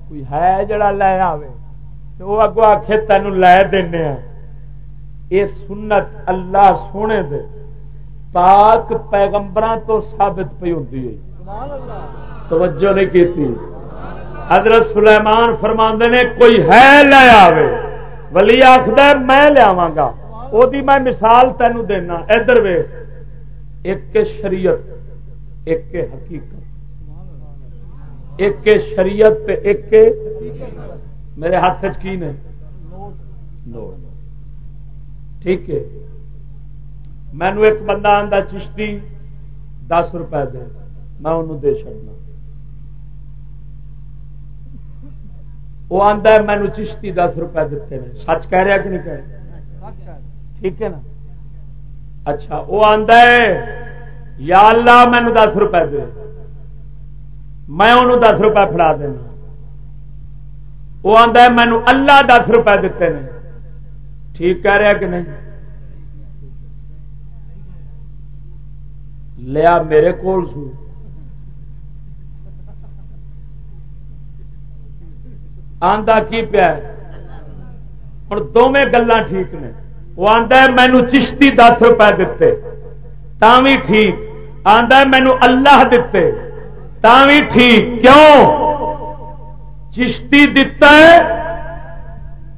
Speaker 1: کوئی ہے جڑا لے آوے؟ آئے وہ اگو آخے تین لے دینا یہ سنت اللہ سونے دے۔ پاک پیغمبر تو ثابت پی ہوتی ہے۔ توجہ نہیں کی حضرت سلیمان فرما نے، کوئی ہے لے آوے۔ ولی آخر میں لیا گا وہ میں مثال تینوں دینا۔ ادھر وے ایک شریعت، ایک حقیقت۔ ایک شریعت ایک میرے ہاتھ کی نے؟ ٹھیک ہے۔ مینو ایک بندہ آتا چشتی دس روپے دے، میں انہوں دے چڑنا وہ آتا ہے مینو چشتی دس روپے دیتے ہیں۔ سچ کہہ رہا کہ نہیں کہہ رہا؟ ٹھیک ہے نا؟ اچھا وہ آتا ہے، یا اللہ مینو دس روپے دے۔ میں انہوں دس روپے فڑا دینا۔ وہ آتا ہے مینو اللہ دس روپے دیتے ہیں۔ ٹھیک کہہ رہا کہ نہیں؟ لیا میرے کول سو۔ آندا کی پیا ہوں دونیں گلا ٹھیک نے۔ وہ آتا ہے مینو چشتی دس روپے دیتے بھی ٹھیک۔ آتا ہے مینو اللہ دیتے بھی ٹھیک۔ کیوں؟ چشتی دتا ہے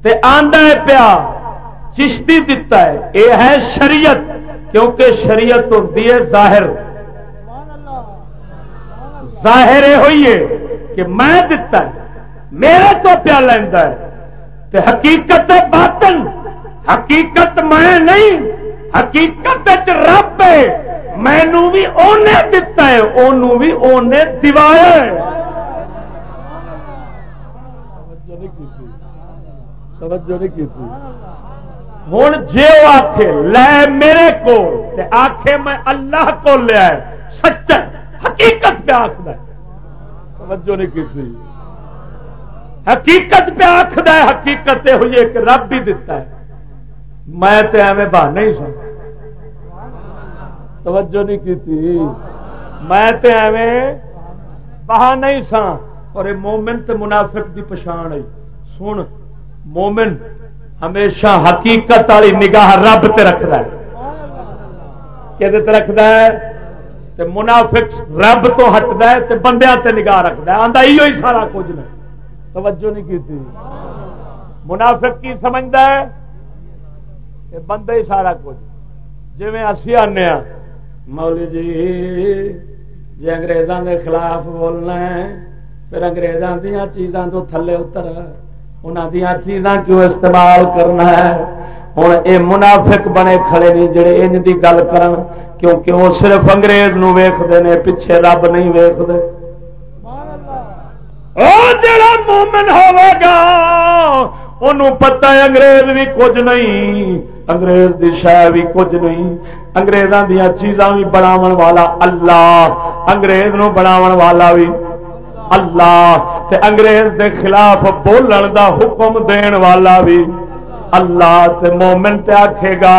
Speaker 1: تے آندا ہے پیا۔ چشتی دتا ہے۔ یہ ہے شریعت۔ کیونکہ شریعت ہوتی ہے ظاہر۔ ظاہر یہ ہوئی ہے کہ میں دتا ہے میرے تو پیا لینا ہے۔ تے حقیقت باطن۔ حقیقت میں نہیں، حقیقت رب ہے۔ مینو بھی اونے دتا ہے انہوں بھی اونے دوایا ہے۔ توجہ نہیں کی ہوں جی وہ آخ لے میرے کو آخے میں اللہ کو لیا سچا حقیقت پہ آخر توجہ نہیں کی حقیقت پہ آخد حقیقت یہ ہوئی جی کہ رب بھی دتا ہے۔ میں تو ایویں بہانے نہیں سن۔ توجہ نہیں کی میں تو ایویں بہا نہیں سا اور یہ مومن تے منافق دی پچھان آئی۔ سن، مومن ہمیشہ حقیقت والی نگاہ رب تے رکھتا ہے۔ کہ رکھتا ہے؟ تے منافق رب تو ہٹتا ہے تے بندیاں تے نگاہ رکھتا ہے۔ آتا ہی سارا کچھ نہیں توجہ نہیں کی منافق کی سمجھتا ہے؟ کہ بندے ہی سارا کچھ۔ جی اسی آنے مولی جی جی اگریزوں کے خلاف بولنا ہے، پھر اگریزوں دیا چیزاں تو تھلے اتر۔ انہوں دیا چیزاں کیوں استعمال کرنا ہے؟ ہوں یہ منافق بنے کھڑے نہیں جڑے ان کی گل کر کیونکہ وہ صرف انگریز نو ویختے ہیں پیچھے رب نہیں ویختے جڑا مومن ہوگا انہوں پتا ہے انگریز بھی کچھ نہیں، انگریز دی شہ بھی کچھ نہیں۔ انگریزوں دیا چیزاں بھی بناو والا اللہ، انگریز نو بناو والا بھی اللہ تے انگریز دے خلاف بولن دا حکم دین والا بھی۔ اللہ تے مومن تے آکھے گا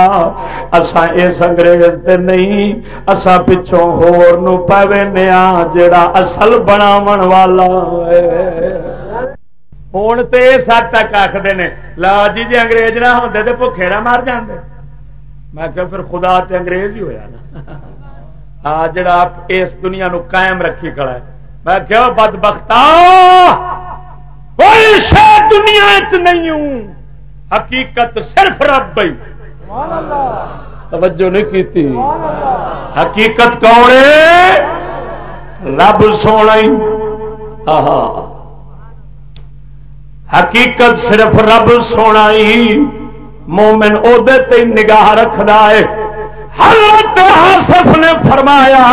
Speaker 1: اسا اس انگریز تے نہیں اسا پچھوں ہور نو پاوے نیا جڑا اصل بناون والا ہوں تو یہ سات تک آخر نے، لا جی جی انگریز نہ ہوتے تو بھوکھے نہ مر جاندے۔ میں کہ پھر خدا تے انگریز ہی ہویا نا۔ ہاں جڑا اس دنیا نو قائم رکھی کھڑا ہے۔ میں کہ بد بختا کوئی شہ دنیا چ نہیں ہوں۔ حقیقت صرف رب بھائی توجہ نہیں کی حقیقت کون رب سونا حقیقت صرف رب سونا ہی۔ مومن ادے نگاہ رکھنا ہے۔ حضرت آصف نے فرمایا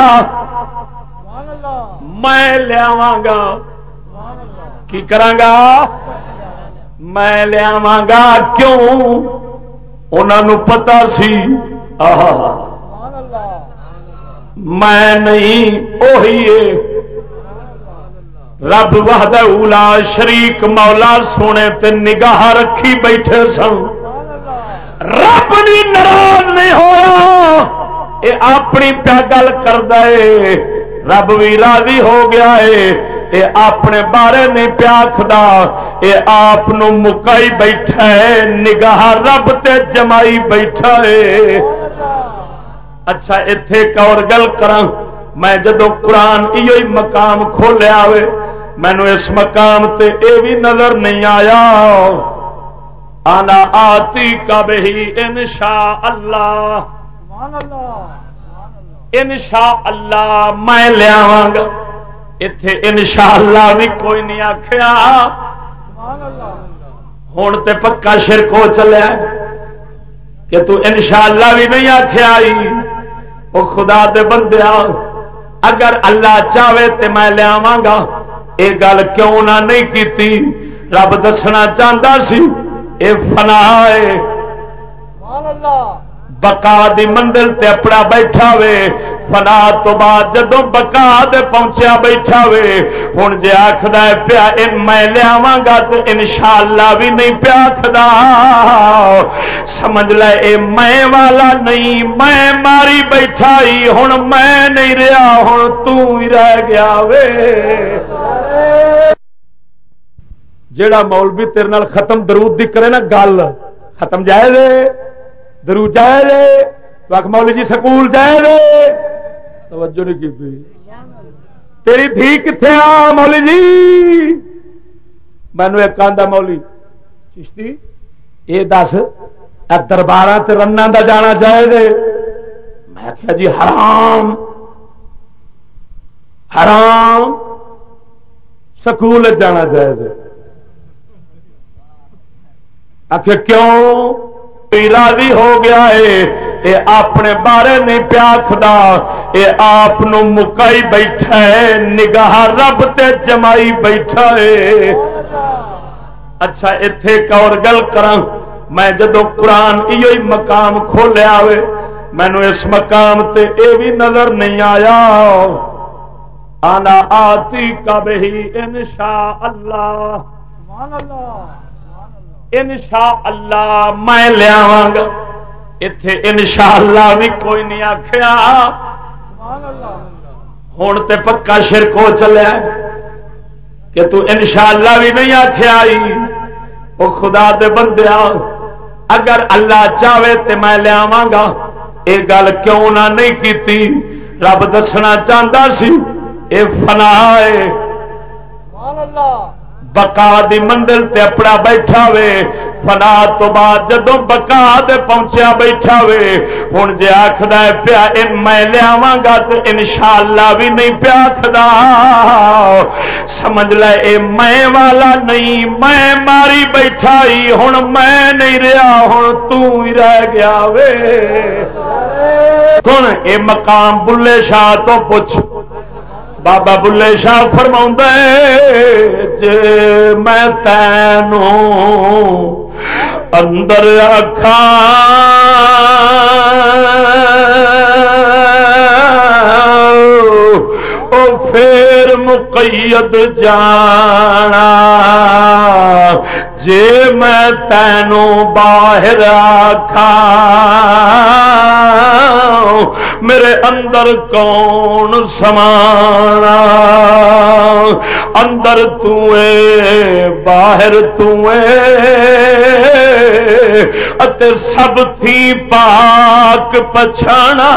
Speaker 1: میں لیا گا کی کرا میں لیا گا کیوں انہوں پتا سی۔ میں نہیں وہی رب وحد اولا شریک مولا سونے تے نگاہ رکھی بیٹھے سن۔ رب بھی ناراض نہیں ہوا یہ اپنی پیا گل کر دے رب بھی راضی ہو گیا ہے یہ اپنے بارے نہیں پیاکھدا یہ آپ مکائی بیٹھا ہے، نگاہ رب تے جمائی بیٹھا ہے۔ اچھا اتے ایک اور گل کرا میں جدو قرآن یہ مقام کھولیا ہوئے مینو اس مقام تے اے بھی نظر نہیں آیا۔ آنا آتی کب ہی ان شاء اللہ۔ ان شاء اللہ میں لیا گا اتے ان شاء اللہ بھی کوئی نہیں آخیا ہوں تو پکا شرک ہو چلیا کہ تو ان شاء اللہ بھی نہیں آخیا وہ خدا دے بندیا اگر اللہ چاہے تو میں لیا گا یہ گل کیوں نہ نہیں کی رب دسنا چاہتا سی۔ یہ فنا ہے۔ بکا دی منزل تے اپنا بیٹھا وے فنا تو بعد جدو بکا دے پہنچیا بیٹھا وے ہوں جی آخد پیا میں لیا گا تو ان شاء اللہ بھی نہیں پیا آخد سمجھ لے اے میں والا نہیں میں ماری بیٹھا ہی ہوں میں نہیں رہا ہوں تھی رہ گیا وے جیڑا مولوی تیرے نال ختم درود دی کرے نا گل ختم جائے دے درود جائے دے وق مولوی جی سکول جائے دے توجہ نہیں کی تیری دھی کتنے آ مولی جی؟ مینو ایک آدھا مولی چشتی، یہ دس دربار سے رن کا جانا چاہے میں کیا جی حرام حرام، سکول جانا چاہے آخر کیوں؟ راضی ہو گیا ہے۔ یہ اپنے بارے نہیں پیاکھدا یہ آپ مکائی بیٹھا ہے۔ نگاہ رب تے جمائی بیٹھا ہے۔ اچھا اتے ایک اور گل کرا میں جدو قرآن یہ مقام کھولیا ہوئے مینو اس مقام تے اے بھی نظر نہیں آیا۔ آنا آتی کب ہی ان شاء اللہ۔ ان شاء اللہ میں لیا گا۔ اتے ان شاء اللہ بھی کوئی نہیں آخیا ہوں تو پکا شرک ہو چلیا کہ تو ان شاء اللہ بھی نہیں آخیا وہ خدا دے بندیا، اگر اللہ چاہے تو میں لیا گا۔ یہ گل کیوں نہ نہیں کی رب دسنا چاہتا سی یہ فنا ہے۔ بکا دی منزل تے اپنا بیٹھا وے۔ فنا تو بعد جدو بکا دے پہنچیا بیٹھا وے۔ ہوں جی آخد پیا میں لیا گا تو ان شاء اللہ بھی نہیں پیا آخد سمجھ لے، اے میں والا نہیں، میں ماری بیٹھا ہی ہوں میں نہیں رہا ہوں تھی رہ گیا وے۔ کون؟ اے مقام بلے شاہ تو پوچھ۔ بابا بلے شاہ فرما جے میں تینوں اندر رکھا پھر مقید جانا جے میں تینوں باہر آکھا میرے اندر کون سمانا اندر باہر اتے سب تھی پاک پچھانا،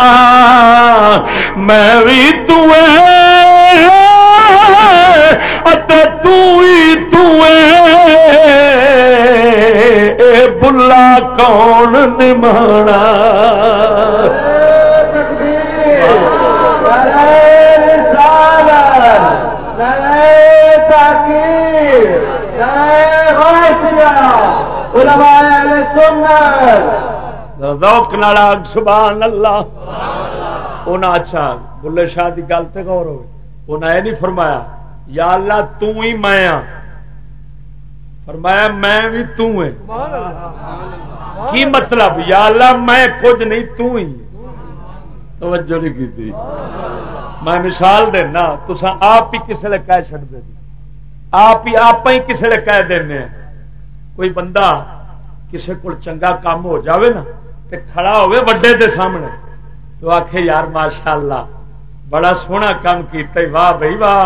Speaker 1: میں بھی اے بلا کون نمانا؟ روک سبحان اللہ۔ انہیں اچھا بلے شاہ کی گل تو غور ہو انہیں یہ نہیں فرمایا، یا اللہ تو ہی میں ہاں۔ فرمایا میں بھی تو ہے کی مطلب؟ یا اللہ میں کچھ نہیں تو ہی توجہ نہیں کی میں مثال دینا تو آپ ہی کسی نے کہہ چڑ دے جی. آپ ہی آپ ہی کسی نے کہہ دینے کوئی بندہ کسی کو چنگا کام ہو جاوے نا، تے کھڑا ہوئے وڈے دے سامنے، تو آخ یار ماشاء اللہ بڑا سونا کام کیتا واہ بھائی واہ،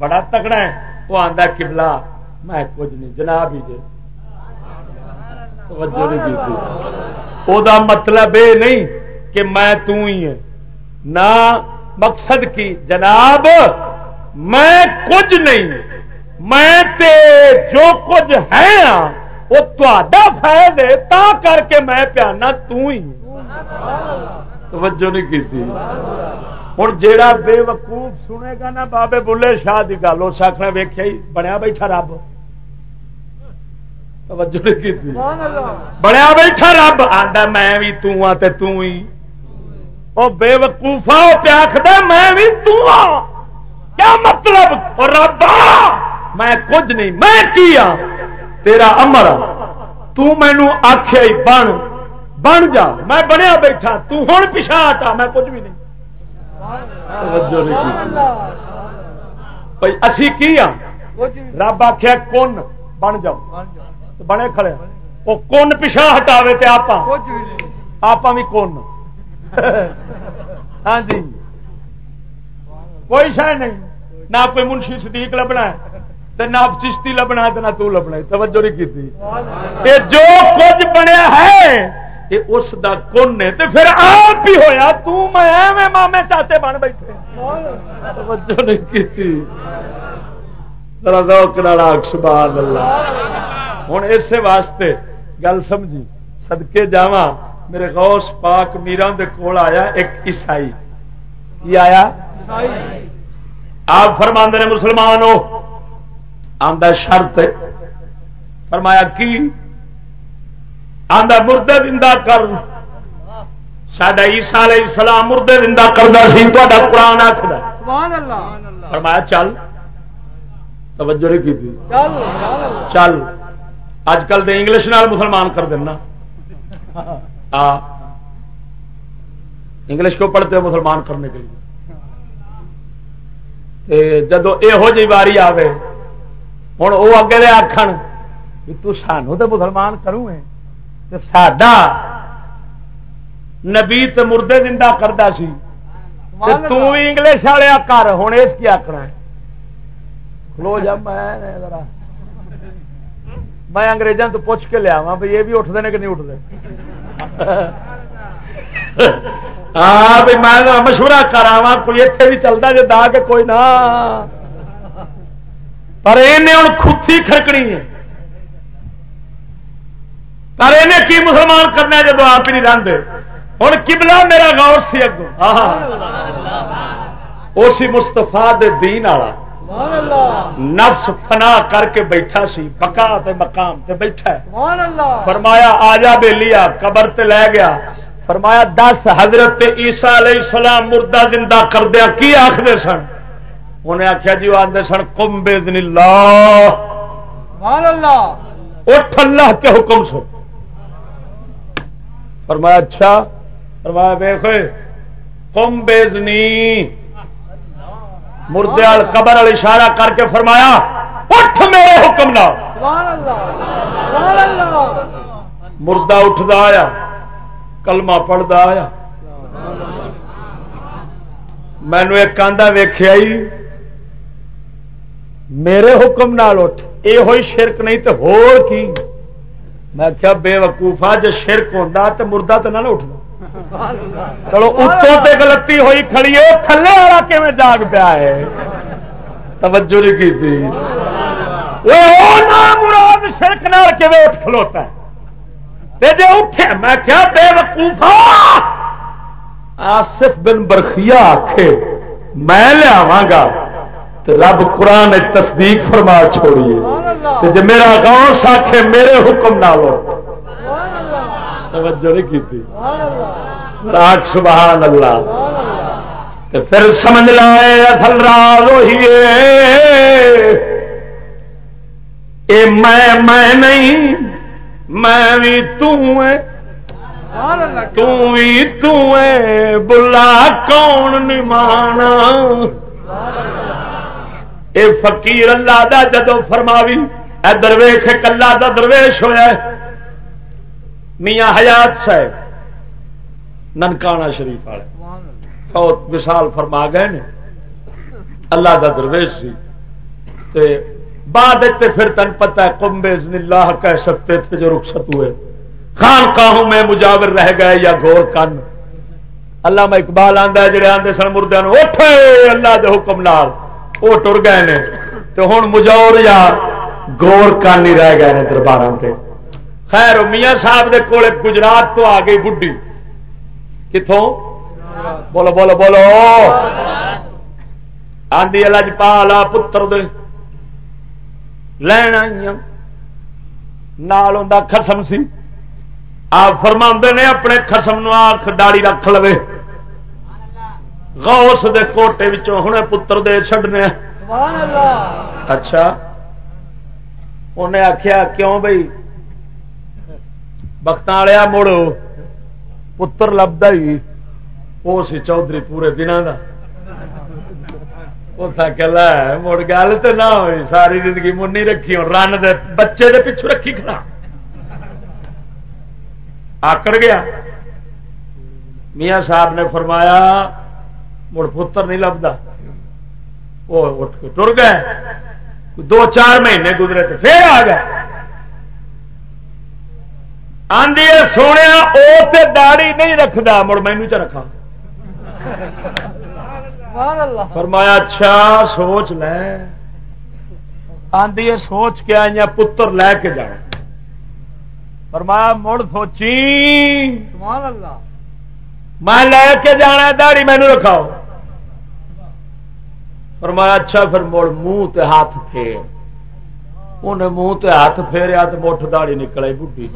Speaker 1: بڑا تگڑا ہے۔ وہ آدھا کبلا میں کچھ نہیں، جناب ہی جی توجہ نہیں کی مطلب یہ نہیں کہ میں تو ہی ہے نہ مقصد کی، جناب، میں کچھ نہیں۔ میں تے جو کچھ ہے ہاں، وہ تا فائد ہے۔ تا کر کے میں پیانا تھی توجہ نہیں کی ہوں۔ جیڑا بے وقوف سنے گا نا بابے بلے شاہ کی گل اس آخر ویخیا ہی بنیا بیٹھا رب۔ بنیا بیٹھا رب۔ آدھا میں بھی توں تے توں ہی۔ وہ بے وقوفا میں بھی توں کیا مطلب؟ ربا میں کچھ نہیں میں کیا تیرا امر تینو آخیا بن بن جا۔ میں بنیا بیٹھا توں ہوں پچھا ہٹا میں کچھ بھی نہیں۔ بھائی اسی کی ہاں رب آخیا کون بن جاؤ۔ بنے کھڑے۔ وہ کون پچھا ہٹاوے تے آپ آپ بھی کون ہاں جی۔ کوئی شہ نہیں۔ نہ کوئی منشی صدیق لبنا ہے نہ چشتی لبنا ہے نہ تو لبنا توجہ نہیں کی جو کچھ بنیا ہے یہ اس دا کن ہے تو پھر آپ ہی ہویا، تو میں مامے چاچے بن بیٹھے۔ توجہ نہیں کی سبحان اللہ ہوں اسی واسطے گل سمجھی۔ سدکے جاواں، میرے غوث پاک میران دے کول آیا ایک عیسائی۔ کی آیا؟ آپ فرما نے مسلمان ہو آدھا شرط فرمایا، کی؟ آدھا مردے دندہ کر۔ سڈا عیسا علیہ السلام مردے کرتا سی تا قرآن آخر فرمایا چل۔ توجہ کی چل۔ اج کل تو انگلش نال مسلمان کر دینا۔ انگلش کو پڑھتے ہو؟ مسلمان کرنے کے لیے۔ جدو یہو جی واری آئے ہوں وہ اگے دے آخر تانوں تو مسلمان کروں ساڈا نبی تو مردے زندہ کرتا سی انگلش والے کر ہوں اس کی آخنا کھلو جا میں میں انگریزوں تو پوچھ کے لیا بھائی یہ بھی اٹھتے ہیں کہ نہیں اٹھتے ہاں میں مشورہ کرا کوئی اتنے بھی چلتا جی دا کے کوئی نہ پر یہ ہوں کھتی کھڑکنی ہے پر انہیں کی مسلمان کرنا جب آپ ہی نہیں رہتے ہوں کبلا میرا غور سی اگوں۔ اسی مستفا دین والا۔ نفس فنا کر کے بیٹھا سی پکا مقام تے بیٹھا فرمایا آ جا بے لیا قبر تے لے گیا۔ فرمایا دس حضرت عیسا علیہ السلام مردہ زندہ کردیا کی آخر سن؟ انہیں آخیا جی وہ آدھے سن کم بے دن اللہ۔ اٹھ اللہ کے حکم سے فرمایا اچھا۔ فرمایا دیکھ کم بیزنی مردے قبر والی اشارہ کر کے فرمایا اٹھ میرے حکم نہ مردہ اٹھتا آیا کلمہ پڑھتا آیا۔ مینو ایک کاندھا ویخیا میرے حکم نال اٹھ یہ ہوئی شرک نہیں تو ہو کی؟ میں کیا بے وقوفا جی شرک ہوتا تو مردہ تو نہ اٹھتا چلو اتوں تے غلطی ہوئی کھڑی ہے تھلے والا کیون جاگ پیا ہے؟ توجہ نہیں کی تھی مراد شرک نال کیون اٹھ کھلوتا ہے؟ جی اٹھے، میں کیا بے وقوفا آصف بن برخیا آخ میں لیا گا رب قرآن تصدیق فرما چھوڑیے۔ جی میرا گاؤں ساکھے میرے حکم نہ لو توجہ نہیں کی راک سبحان اللہ۔ پھر سمجھ لائے اصل راز وہی اے میں میں نہیں میں بھی تلا کون نمانا۔ اے فقیر اللہ دا جدو فرماوی، اے درویش، ایک اللہ دا درویش ہوا میاں حیات صاحب ننکانا شریف والے۔ بہت مثال فرما گئے نے۔ اللہ دا درویش سی۔ تے بعد پھر تن پتہ ہے کم بزن اللہ کہہ سکتے تھے جو رخصت ہوئے۔ خان کاہوں میں مجاور رہ گئے یا گور کن۔ اللہ میں اقبال آدھا جڑے آدھے سن مردے اٹھ اللہ دے حکم نال۔ وہ ٹر گئے نے۔ تو ہوں مجور یا گور کن ہی رہ گئے دربار سے خیر، میاں صاحب دے کول گجرات تو آ گئی بڈی کتوں بولو بولو بولو۔ آدھی لج پالا پتر دے۔ لین آئی ہاں۔ نال خسم سی۔ آپ فرما نے اپنے خسم آخ داڑی رکھ لو غوث دے کوٹے ہوں پتر دے چڈنے اچھا۔ انہیں آخیا کیوں بھائی بخت والیا مڑ پتر لبدا ہی۔ وہ سی چودھری پورے دنوں کا مڑ گل تو نہ ہوئی۔ ساری زندگی منی رکھی رن دے بچے دے پچھو رکھی کھڑا۔ آکڑ گیا۔ میاں صاحب نے فرمایا مڑ پتر نہیں لبدا۔ وہ اٹھ کے ٹر گئے۔ دو چار مہینے گزرے تو پھر آ گئے۔ آدھی سونے وہ داڑی نہیں رکھتا مڑ مینو چ رکھا فرمایا اچھا سوچ لے۔ آدھی سوچ کے آئی پتر لے کے جانا فرمایا مڑ سوچی۔ میں لے کے جانا داڑی مینو رکھاؤ۔ فرمایا اچھا پھر مڑ منہ تے ہاتھ پھیر۔ انہیں منہ تے ہاتھ پھیریا تو مٹھ داڑی نکل بڈی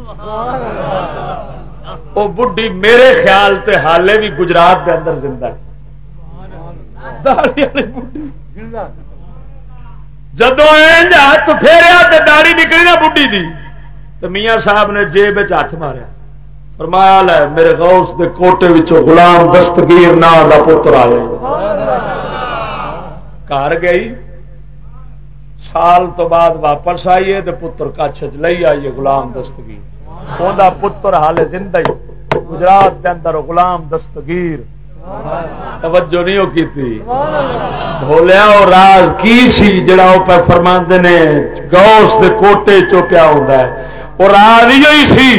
Speaker 1: وہ بڈی میرے خیال تے حالے بھی گجرات کے اندر زندہ جدو ہاتھ پھیریا تو داڑی نکلی نا بڈی دی تو میاں صاحب نے جیب ہاتھ ماریا۔ فرمایا، لے، میرے غوث دے کوٹے وچوں غلام دستگیر نا کا پتر آیا۔ گھر گئی سال تو بعد واپس آئیے تو پتر کچھ لئی آئیے گلام دستگیر وہ پتر حال زندگی گجرات کے اندر غلام دستگیر توجہ نہیں وہ کی بولیا وہ راز کی سی جڑا وہ پہ فرما نے گوس دے کوٹے چو کیا ہوتا ہے وہ راز ہی سی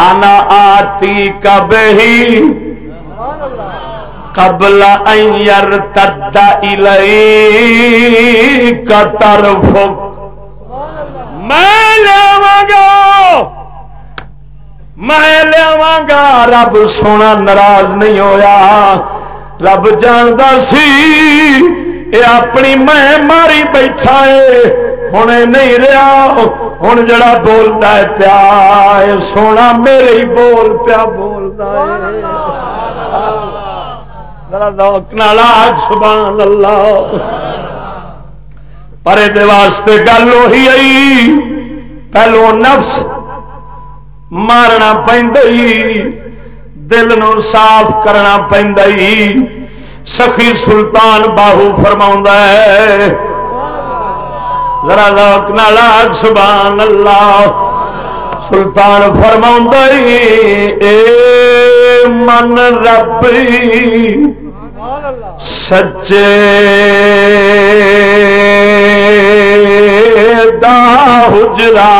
Speaker 1: آنا آتی کب ہی قبل ایئر تد کا طرف میں لیا گا میں لیا گا رب سونا ناراض نہیں ہویا۔ رب جانتا سی، اے اپنی میں ماری بیٹھا ہے ہوں نہیں رہا ہوں جڑا بولتا ہے پیا سونا میرے ہی بول پیا بولتا ہے سبحان اللہ۔ پر واسطے گل وہی آئی، پہلو نفس مارنا دل نو صاف کرنا سخی سلطان باہو فرما ہے۔ ذرا لوک نالا سبحان اللہ۔ سلطان فرما اے من رب سچے دا حجرا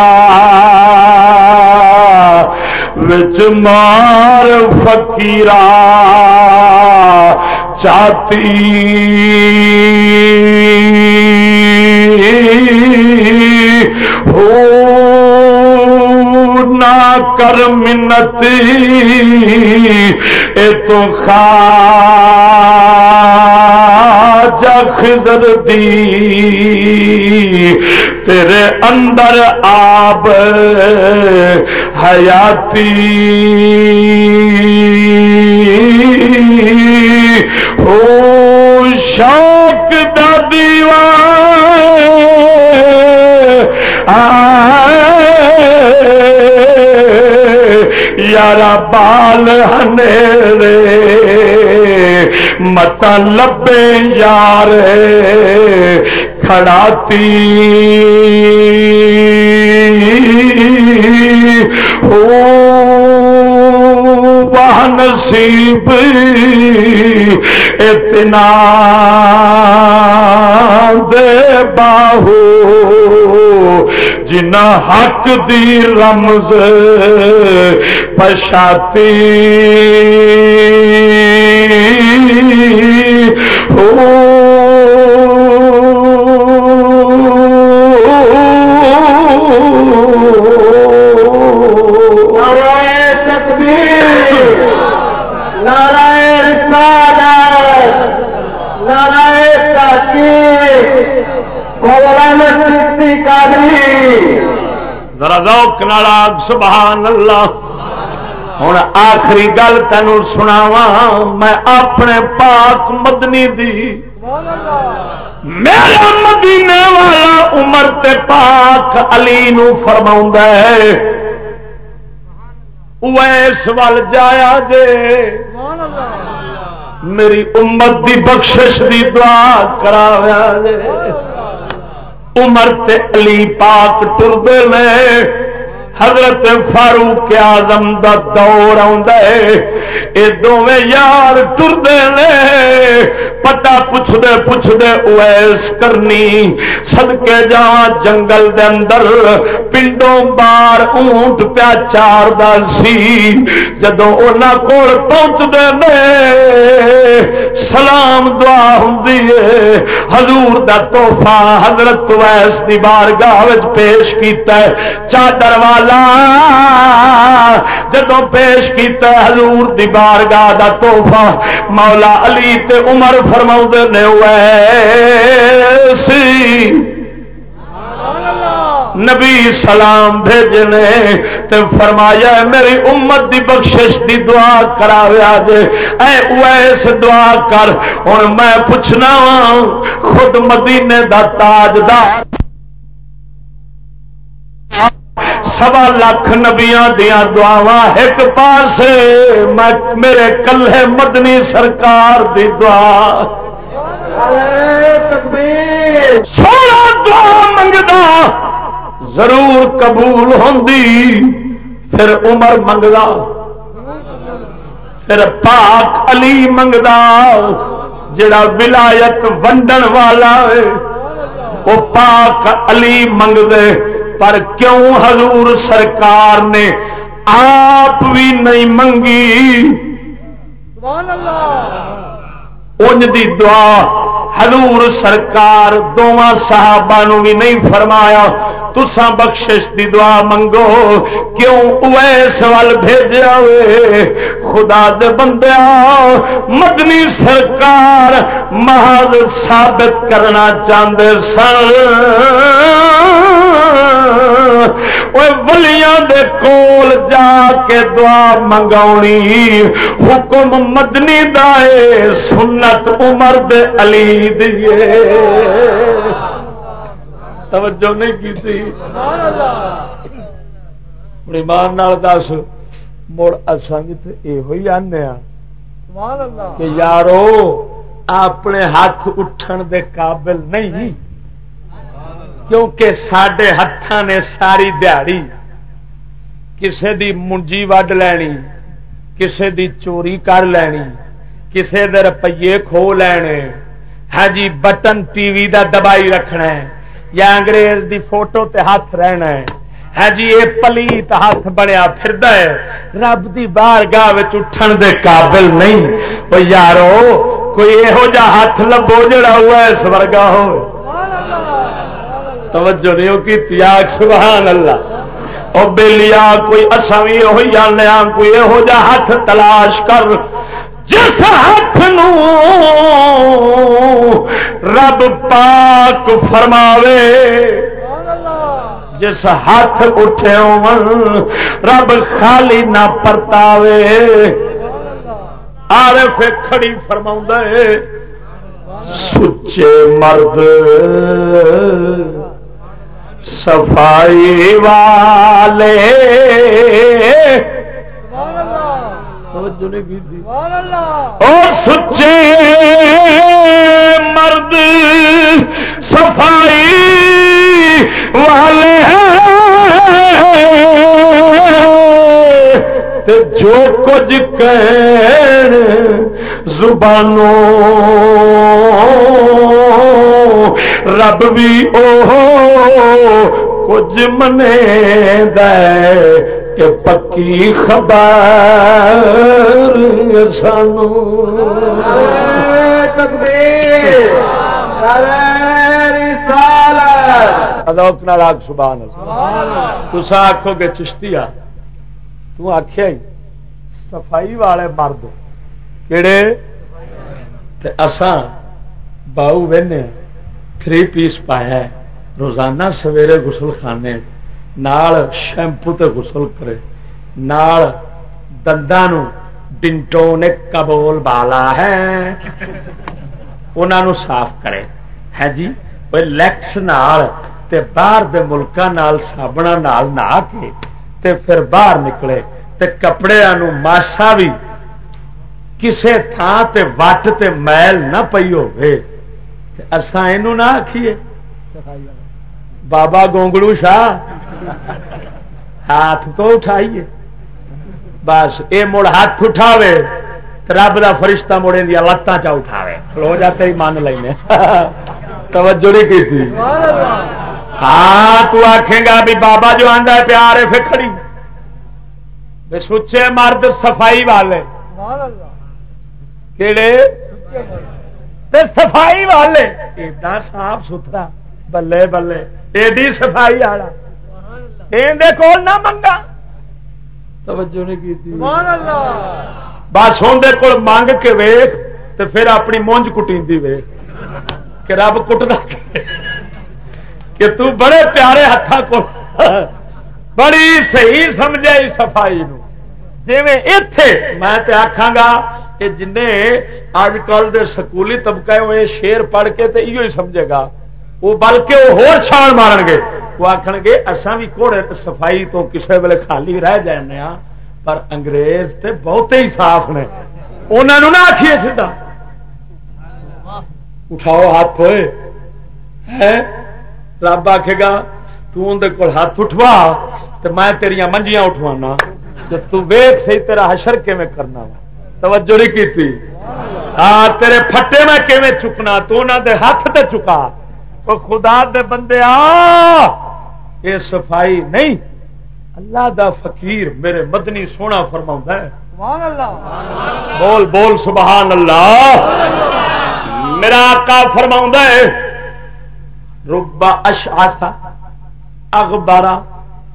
Speaker 1: وچ مار فقیرا چاتی ہو نہ کر منتی اے تو خضر دی۔ تیرے اندر آب حیاتی۔ ہو شوق دا آ یار بال ہنیرے مت لبے یار کھڑاتی وہ نصیب اتنا دے باہو جنا حق دی رمز پشاتی۔ ہو۔ ذرا سبحان اللہ ہوں آخری گل تین سناوا میں اپنے پاک مدنی دی۔ میرا مدینے والا عمر تے پاک علی نو فرما ہے ویس وال جایا جے۔ میری امت دی بخشش دی دعا کرا جے۔ عمر تے علی پاک ٹردے میں حضرت فاروق آزم دا دور آ دونوں یار ٹردے نے پتا پوچھتے پوچھتے اویس کرنی۔ سدکے جا جنگل دے اندر پنڈوں بار اونٹ پیا چار سی۔ جدو کول پہنچتے نے سلام دعا ہوں حضور دا توحفہ حضرت ویس دی بار گاہ پیش کیتا ہے۔ چادر والا جدو پیش کیتا حضور دی بار گاہ کا توحفہ مولا علی تے عمر فرما نے سی نبی سلام بھیجنے تے فرمایا میری امت دی بخشش دی دعا کرا جے اے ویس دعا کر۔ ہوں میں پوچھنا ہاں، خود مدینے دا تاجدار۔ سوا لاکھ نبیا دیا دعوا ایک پاس میرے کلے مدنی سرکار دی دعا۔ سونا دعا منگتا ضرور قبول ہوندی، پھر عمر منگتا پھر پاک علی منگتا جڑا ولایت ونڈن والا ہے، وہ پاک علی منگتے پر کیوں حضور سرکار نے آپ بھی نہیں منگی؟ انج دی دعا حضور سرکار دونوں صحابہ نو بھی نہیں فرمایا۔ تسا بخشش دی دعا منگو، کیوں اویس وال بھیجا خدا دے بندیا مدنی سرکار محض ثابت کرنا چاہتے سن۔ ولیاں دے کول جا کے دعا منگاونی حکم مدنی دائے سنت عمر دے علی دیے توجہ نہیں کی تھی ایمان دس مڑ اصل یہ آنے کہ یارو اپنے ہاتھ اٹھن دے قابل نہیں کیونکہ سڈے ہاتھوں نے ساری دیہڑی کسے دی منجی وڈ لینی، کسے دی چوری کر لینی، کسے دے روپیے کھو لینے۔ ہاں جی بٹن ٹی وی دا دبائی رکھنا ہے، یا انگریز دی فوٹو تے ہاتھ رہنا ہے۔ ہاں جی یہ پلیت ہاتھ بنیا پھر رب دی بار گاہ اٹھن دے قابل نہیں۔ وہ یارو، کوئی یہو جا ہاتھ لبو جڑا ہوا ہے سورگا ہو توجہ نہیں کی تیاگ سبحان اللہ۔ او بے لیا کوئی اصا بھی یہ جانے کوئی یہو جا ہاتھ تلاش کر۔ جس ہاتھ نو رب پاک فرماوے، جس ہاتھ اٹھے رب خالی نہ پرتاوے۔ آر کھڑی فرما سچے مرد۔ صفائی والے۔ اور سچے مرد صفائی والے جو کچھ کہ زبانوں رب بھی او کچھ منے دے کہ پکی خبر سانو ادوک ناراگ سبحان تسا آخو گے چشتی آ تخیا صفائی والے مرد کہڑے اسان باؤ بہنے تھری پیس پایا روزانہ سویرے گسل خانے نال شیمپو تے غسل کرے نال دنداں ڈنٹو نے کبول بالا ہے انہوں صاف کرے ہے جی لیکس نال تے باہر دے ملکاں نال سابنا نال نہا کے تے پھر باہر نکلے تے کپڑے ماسا بھی کسے تھان تے وٹ تے میل نہ پی ہوے اساں نہ آکھیے۔ بابا گونگڑو شاہ، ہاتھ تو اٹھائیے۔ بس یہ مڑ ہاتھ اٹھاوے رب کا فرشتہ مڑے دیا لتان چا اٹھاوے۔ کھلو جاتے ہی مان لینے۔ <laughs> توجہ نہیں کی ہاں تو آخے گا بھی بابا جو آدھا ہے پیار ہے، پھر سچے مرد صفائی والے۔ کہڑے صفائی والے۔ ایڈا صاف ستھرا، بلے بلے۔ ایڈی صفائی والا۔ کول نہ منگا۔ توجہ نہیں کی بس اندر کول منگ کے ویخ تو پھر اپنی مونج کٹی ویخ کہ رب کٹنا کہ تو بڑے پیارے ہاتھوں کو بڑی صحیح سمجھا صفائی جی اتے میں آخا گا کہ جن اج کل دے سکولی طبقہ ہوئے شیر پڑھ کے تو یہ سمجھے گا۔ وہ بلکہ وہ چھان مارن گے۔ وہ آخر گے اصا بھی گھوڑے صفائی تو کسی ویلے خالی رہ جانے ہاں پر انگریز تے بہتے ہی صاف نے۔ انہوں نہ آخیے سیدا اٹھاؤ ہاتھ ہوئے۔ رب آخے گا تر ہاتھ اٹھوا تو میں تیریا منجیاں اٹھوانا ویخ سی تیرا حشر کیویں کرنا توجہ نہیں کی ہاں تیرے پھٹے میں کیویں چکنا تو انہوں دے ہاتھ تے چکا خدا دے بندے آ یہ صفائی نہیں اللہ دا فقیر میرے مدنی سونا فرما ہے بول بول سبحان اللہ میرا آقا فرما ہے ربا اشعث اخبارا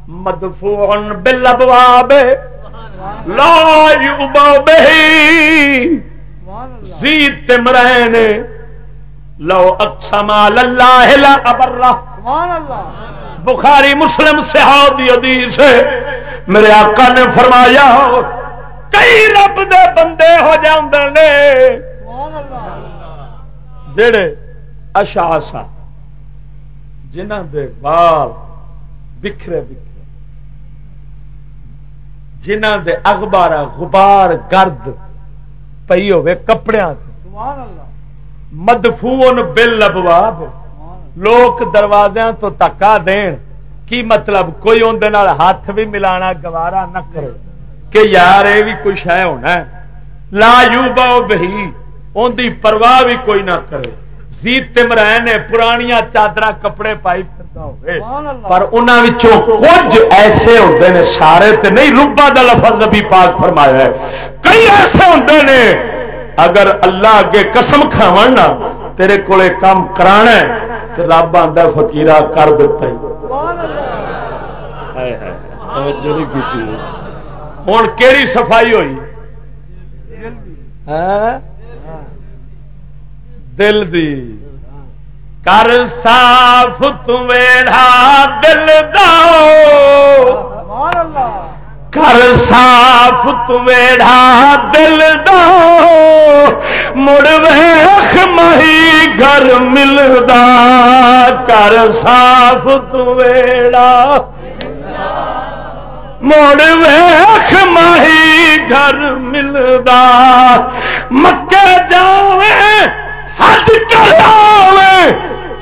Speaker 1: مدفوع بالابواب لا یوبا بہی زی تمرین، لو اقسم اللہ لا ابرہ بخاری مسلم صحابی حدیث، میرے آقا نے فرمایا، کئی رب دے بندے ہو جاندے جڑے اشاسا جنہ دے بال بکھرے بکھرے۔ جنہ دے اخبار غبار گرد پئی ہوے کپڑیاں مدفون بل ابواب لوگ دروازے تو تکا دین۔ کی مطلب؟ کوئی اندر ہاتھ بھی ملانا گوارا نہ کرے۔ کہ یار یہ بھی کچھ ہے ہونا لا یو باؤ بہی۔ ان کی پرواہ بھی کوئی نہ کرے۔ زیت تمرائن نے پرانیا چادر کپڑے پائی پر انہوں کچھ ایسے ہوتے ہیں سارے تے نہیں روبا کا لفظ نبی پاک فرمایا ہے۔ کئی ایسے ہوتے ہیں اگر اللہ اگے قسم کھاو نا تیرے کو کام کرانا رب آدھا فکیرا کر دیتا ہوں کہڑی صفائی ہوئی؟ دل دی۔ کر صاف تیڑا دل دو کر صاف تیڑا دل دو مڑ ویخ مہی گھر ملدا۔ کر صاف تیڑا مڑ ویخ مہی گھر بڑھتا مکے جاوے۔ حج کراوے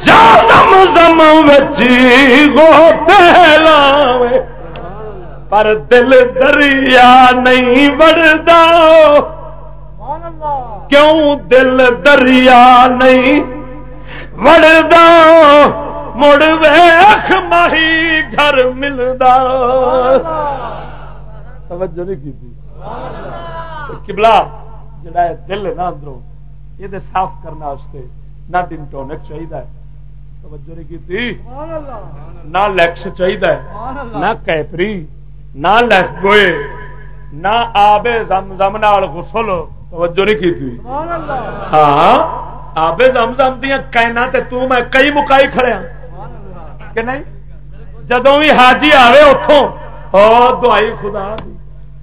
Speaker 1: جا زم زم لاوے۔ پر دل دریا نہیں بڑھتا۔ کیوں دل دریا نہیں بڑھتا؟ مڑ ویخ ماہی گھر ملتا توجہ نہیں کی جڑا دل ہے نا اندروں۔ یہ صاف کرنے نہ دن ٹونک چاہیے توجہ نہیں کی نہ لیکس چاہیے نہ کیپری نہ لیک گوئے نہ آبے زم زم غسل۔ توجہ نہیں کی تھی ہاں آبے زم زم دیا کہنا تے تو میں کئی مکائی کھڑیا کہ نہیں؟ جدو بھی حاجی آوے اتوں دوائی خدا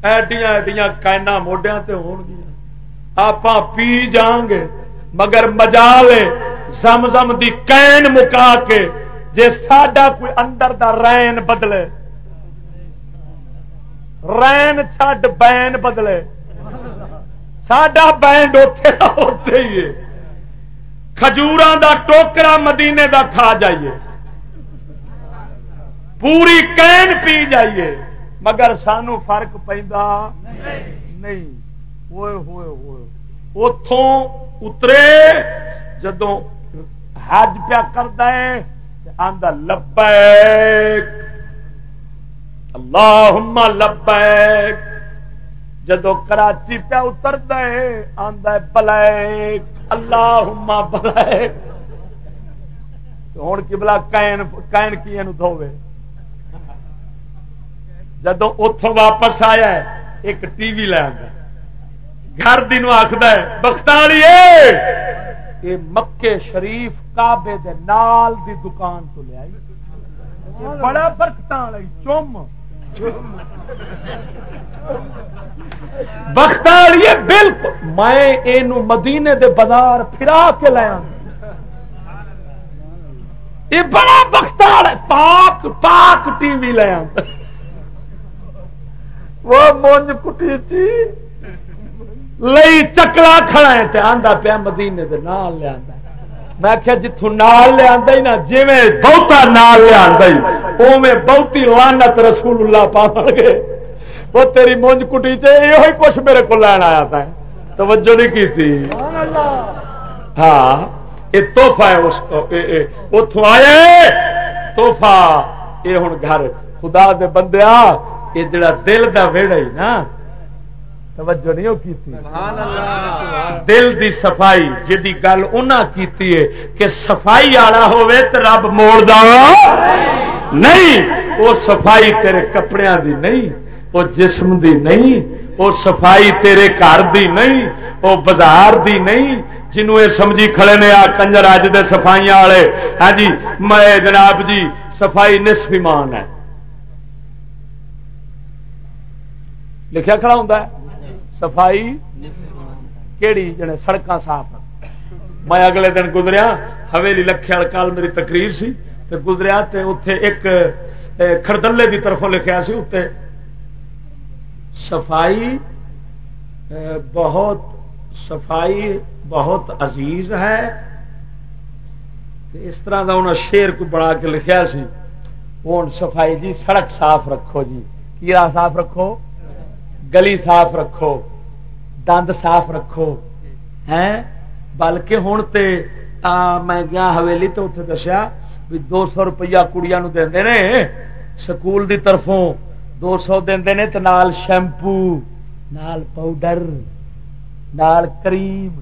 Speaker 1: ایڈیاں ایڈیاں کائنا موڈیا تے ہون گیا آپ پی جان گے مگر مجالے زم زم دی کین مکا کے، جے ساڈا کوئی اندر دا رین بدلے۔ رین چھڈ بین بدلے۔ ساڈا بینڈ اتے ہی۔ کھجور دا ٹوکرا مدینے دا کھا جائیے۔ پوری کین پی جائیے۔ مگر سانو فرق پہ نہیں۔ اتوں اترے جدو حج پیا کرتا ہے آدھا لبیک اللہ لبیک جدو کراچی پیا اتر ہے آدھا بلیک اللہ بلیک۔ ہوں کی بلا کین کین کی دھوے جدو اتوں واپس آیا ایک ٹی وی لے گھر دن آخد بختالی یہ مکے شریف کابے دے نال دی دکان تو لیا بڑا برکت چم بختالی بالکل۔ میں یہ مدینے دے بازار پھرا کے لیا یہ بڑا بختار پاک پاک ٹی وی لیا وہ مونج کٹی چی لئی چکلا کھڑا ہے تے آندا پیا مدینے دے نال لے آندا میں کیا جتھوں نال لے آندا ہی نا، جویں بہتا نال لے آندا ہی، اوویں بہتی لعنت رسول اللہ پاون گے وہ تیری مونج کٹی چ یہ کچھ میرے کو لین آیا تھا۔ توجہ نہیں کی تھی ہاں یہ توحفہ ہے اس کو اتوں آئے۔ توحفہ یہ ہوں گھر۔ خدا دے بندیا یہ جڑا دل دا ویڑا ہی نا۔ توجہ نہیں کی دل دی صفائی جی گل کیتی ہے کہ صفائی والا ہوے تو رب موڑ دا نہیں وہ صفائی تیرے کپڑے دی نہیں وہ جسم دی نہیں وہ صفائی تیرے گھر دی نہیں وہ بازار دی نہیں۔ جنوں یہ سمجھی کھڑے نے آ کنجر اج دے صفائی والے۔ ہاں جی میں جناب جی صفائی نصف ایمان ہے۔ لکھا کھڑا ہوں صفائی کہڑی جنے سڑک صاف میں اگلے دن گزریا، حویلی لکھے کال میری تقریر سی، تے گزریا تے اتے ایک خردلے کی طرفوں لکھا سی اتنے صفائی بہت صفائی بہت عزیز ہے۔ اس طرح کا انہوں شیر کو بڑا کے لکھا سی ہوں صفائی جی سڑک صاف رکھو جی۔ کیا صاف رکھو؟ گلی صاف رکھو، دند صاف رکھو ہے بلکہ ہوں میں گیا حویلی تو اتنے دسیا بھی دو سو روپیہ کڑیا دے سکول دی طرفوں، دو سو دے تو نال شیمپو، نال پاؤڈر، نال کریم،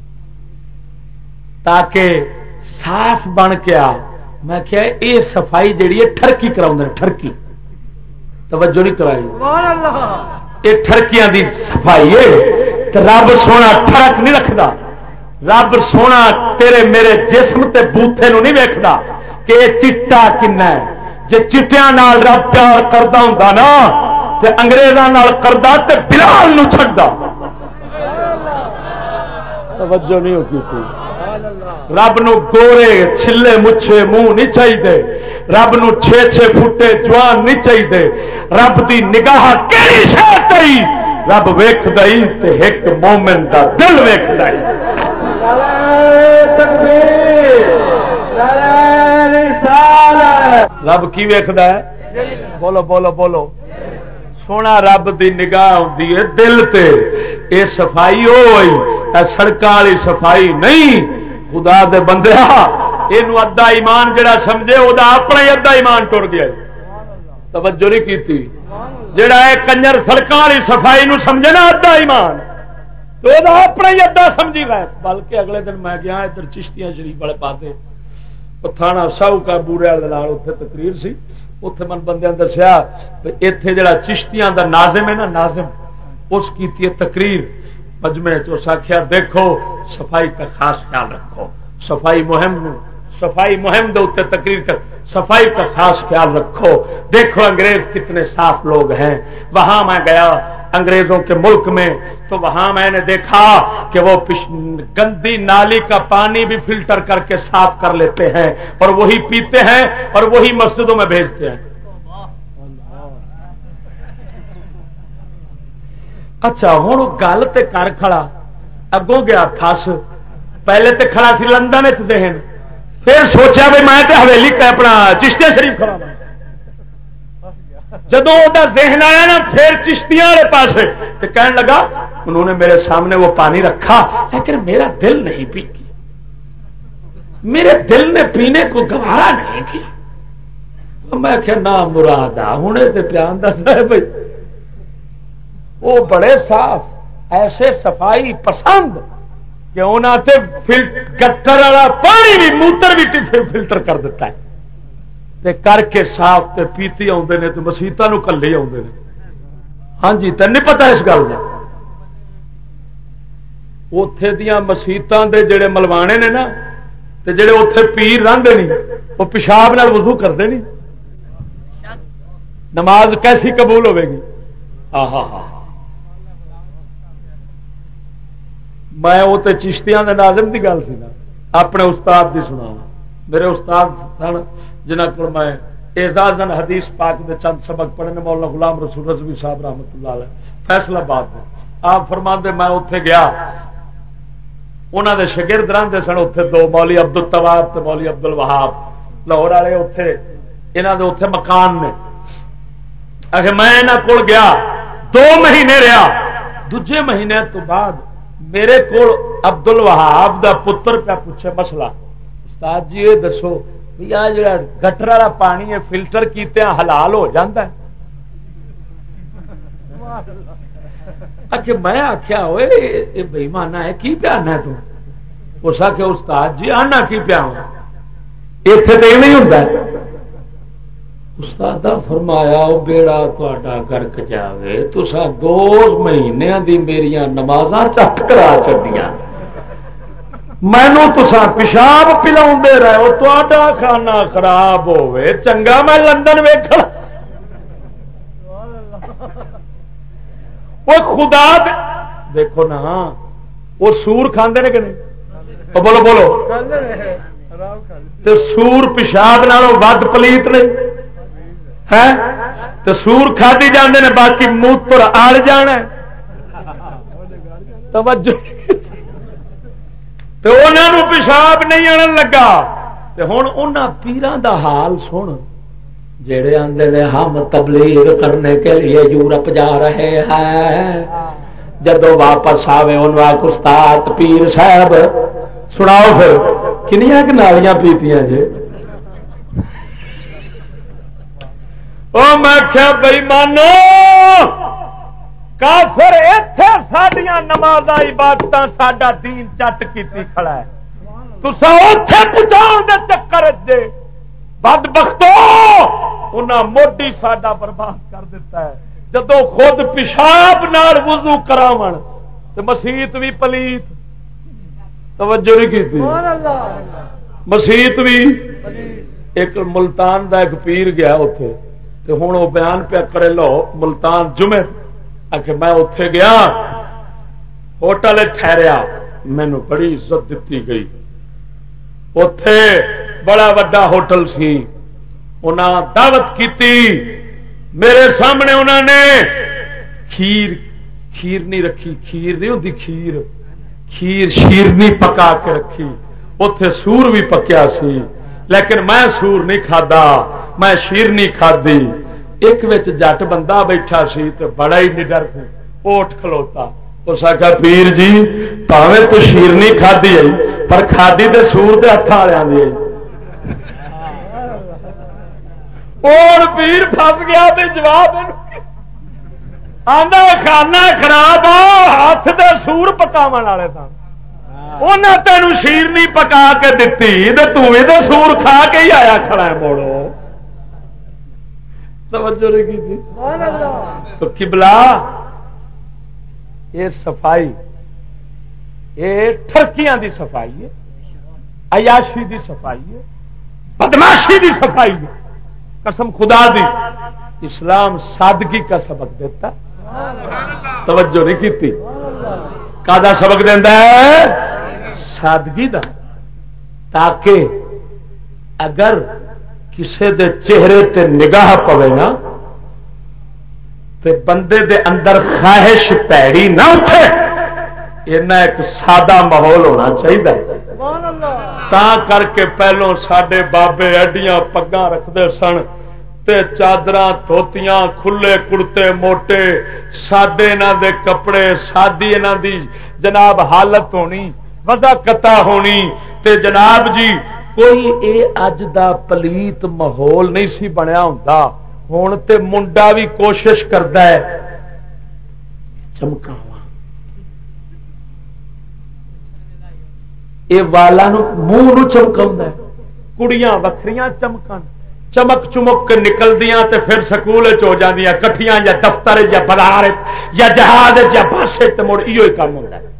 Speaker 1: تاکہ صاف بن کے آ۔ میں کیا یہ صفائی جیڑی ہے ٹرکی کرا ٹرکی توجہ نہیں کرائی۔ یہ ٹرکیاں دی صفائی ہے۔ رب سونا ٹرک نہیں رکھتا رب سونا تیرے میرے جسم تے بوتھے نو نہیں ویکتا کہ یہ چٹا کن ہے۔ جی چٹیا رب پیار کرتا ہوں نا، تے انگریزوں کرتا تے بلال نو چھڑتا توجہ نہیں ہوتی رب نو گورے، چھلے، مچھے منہ نہیں چاہیے رب نو چھ چھ فٹے جوان نہیں چاہیے رب دی نگاہ کہڑی شہ رب ویخ ایک مومن کا دل ویخ رب کی ویکد بولو بولو بولو۔ سونا رب دی نگاہ ہوتی ہے دل تے۔ اے صفائی ہوئی سڑک والی صفائی نہیں۔ خدا دے بندے یہ ادا ایمان جڑا سمجھے وہ اپنا ہی ادا ایمان ٹر گیا توجہ نہیں کی جڑا ہے کنجر سڑک والی صفائی نو سمجھے نا ادا ایمان۔ تو وہ اپنا ہی ادا سمجھی گئے بلکہ اگلے دن میں گیا ادھر چشتیاں شریف والے پاتے تھانا ساؤ کا بورے والے اتنے تقریر سی۔ اتے من بندے دسیا اتے جڑا چشتیاں دا نازم ہے نا، نازم، اس کی تقریر۔ مجمے چ آخیا دیکھو، صفائی کا خاص خیال رکھو۔ صفائی مہم صفائی مہم دے اتنے تقریر کر۔ صفائی کا خاص خیال رکھو۔ دیکھو انگریز کتنے صاف لوگ ہیں۔ وہاں میں گیا انگریزوں کے ملک میں، تو وہاں میں نے دیکھا کہ وہ گندی نالی کا پانی بھی فلٹر کر کے صاف کر لیتے ہیں اور وہی پیتے ہیں اور وہی مسجدوں میں بھیجتے ہیں۔ اچھا ہوں گل تو کر کھڑا اگوں گیا خاص پہلے تو کھڑا سی لندن ذہن پھر سوچا بھی میں تے حویلی اپنا چشتے شریف کھڑا جب وہ ذہن آیا نا پھر چشتیاں والے پاس تو کہنے لگا انہوں نے میرے سامنے وہ پانی رکھا لیکن میرا دل نہیں پی کیا میرے دل نے پینے کو گوارا نہیں کیا میں کہ نام مراد ہوں تو پیان دس بھائی وہ بڑے صاف، ایسے صفائی پسند کہ انہوں سے گٹر والا پانی بھی، موتر بھی فلٹر کر دیتا ہے۔ تے کر کے صاف تے پیتی آتے ہیں تو مسیطا کلے آتے ہیں ہاں جی تین نہیں پتا اس گل کا اتے دیا مسیطان دے جڑے ملوانے نے نا، تے جڑے اتے پیر رہتے نہیں وہ پیشاب نال وضو کرتے نہیں نماز کیسی قبول ہوے گی؟ ہاں ہاں ہاں میں وہ تو چشتیاں دے ناظم کی گل سی نا، اپنے استاد کی سنا میرے استاد سن، جنہ کو میں اعزاز حدیث پاک دے چند سبق پڑھنے، مولانا غلام رسول رضوی صاحب رحمت اللہ علیہ، فیصلہ باد میں آپ فرما دے میں اتے گیا۔ انہوں نے شگرد رہتے سن اتنے دو، مولی ابد التواب مولی ابد ال وہاب لاہور والے اتے یہاں کے اتے مکان نے۔ آخر میں یہاں کو گیا، دو مہینے رہا۔ دجے مہینے تو بعد میرے کو ابدل وہاب کا پتر پہ پوچھے مسئلہ۔ استاد جی یہ دسو بھی آ جا گٹر والا پانی ہے فلٹر کیتے حلال ہو جاتا ہے۔ میں آخیا ہوئے بئی مانا ہے، کی پیانا ہے تو؟ اس آخیا استاد جی آنا کی پیا اتنے تو یہ نہیں ہوتا استاد فرمایا بیڑا تا گرک جائے تسا دو مہینے دی میری نماز چٹ کرا چڈیا مینو تسا پیشاب پلا رہو تا کھانا خراب ہوے چنگا میں لندن ویک وہ خدا دیکھو نا وہ سور کھانے نے کہ نہیں بولو بولو سور پیشاب نالوں ود پلیت نہیں تو سور کھدی جانے نے، باقی موتر آڑ جانا توجہ۔ تو انہوں پیشاب نہیں آن لگا۔ ہوں ان پیران دا حال سن۔ جڑے آدھے نے ہاں ہم تبلیغ کرنے کے لیے یورپ جا رہے ہیں۔ جدو واپس آئے ان استاد پیر صاحب، سناؤ پھر کنیا کنالیاں پیتیاں جی؟ میں کیا بئی مانو کافر اتے سڈیا نماز عبادت سڈا دین چٹ کی کھڑا ہے۔ تسا اتے پہنچاؤ دے چکر دے۔ بد بختو انہیں موڈی ساڈا برباد کر دیتا ہے۔ جدو خود پیشاب نال وضو کراو مسیت بھی پلیت۔ توجہ نہیں کی مسیت بھی ایک ملتان دا ایک پیر گیا اتے تو ہوں وہ بیان پیا کرے لو ملتان جمے آ میں اتے گیا ہوٹل ٹھہریا مینو بڑی عزت دیتی گئی اتے بڑا وا ہوٹل سی انہاں دعوت کی میرے سامنے انہوں نے کھیر کھیر نہیں رکھی کھیر نہیں ہوتی کھیر کھیر شیرنی پکا کے رکھی اتے سور بھی پکیا سی لیکن میں سور نہیں کھدا میں شیرنی کھدی ایک جٹ بندہ بیٹھا سی تو بڑا ہی نڈر سی اوٹ کھلوتا۔ اس آخیا پیر جی پاوے تو شیرنی کھدی آئی، پر کھادی تو سور کے ہاتھ والے اور پیر فس گیا تو جواب آدھا کھانا خراب ہاتھ دے سور پکاو والے سن انہیں تین شیرنی پکا کے دتی تو سور کھا کے ہی آیا کھڑا ہے موڑو۔ توجہ نہیں کی تھی۔ تو کبلا یہ صفائی یہ ٹرکیاں دی صفائی ہے عیاشی دی صفائی ہے بدماشی دی صفائی ہے۔ قسم خدا دی اسلام سادگی کا سبق دیتا۔ توجہ نہیں کی کا سبق دینا ہے؟ سادگی دا۔ تاکہ اگر کسے دے چہرے تے نگاہ پوے نا، تے بندے دے اندر خواہش پیڑی نہ اٹھے، اینا ایک سادہ ماحول ہونا چاہیے تا کر کے پہلو سڈے بابے ایڈیاں پگا رکھتے سن، تے چادر دھوتیاں کھلے کڑتے موٹے، سادے دے کپڑے، سادی انہوں دی جناب حالت ہونی وزا کتا ہونی، تے جناب جی کوئی اے اج دا پلیت ماحول نہیں سی بنیا ہوں ہوں تے منڈا بھی کوشش کرتا ہے چمکا یہ والا منہ چمکا کڑیاں وکری چمکن چمک چمک کے نکل دیا تے پھر سکول ہو جاندیاں کٹھیاں یا دفتر یا بازار یا جہاز یا بس مڑ یہ کام ہوتا ہے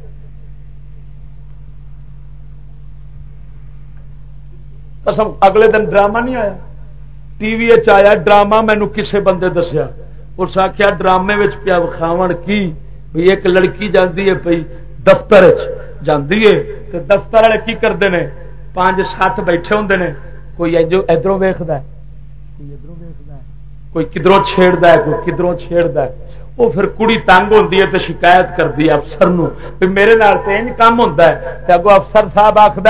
Speaker 1: قسم، اگلے دن ڈرامہ نہیں آیا۔ ٹی وی آیا، ڈرامہ مینو کسے بندے دسیا۔ اس آخیا ڈرامے پیا وکھاو کی؟ بھی ایک لڑکی جاتی ہے پی دفتر جاتی ہے۔ تو دفتر والے کی کرتے ہیں پانچ سات بیٹھے ہوں نے۔ کوئی ادھر ویخد کوئی ادھر ویخد کوئی کدروں چھیڑتا ہے؟ کوئی کدھروں چھیڑتا ہے؟ وہ پھر کڑی تنگ ہوتی ہے تو شکایت کرتی ہے افسر نو۔ میرے نال تو کام ہوتا ہے۔ اگو افسر صاحب آخد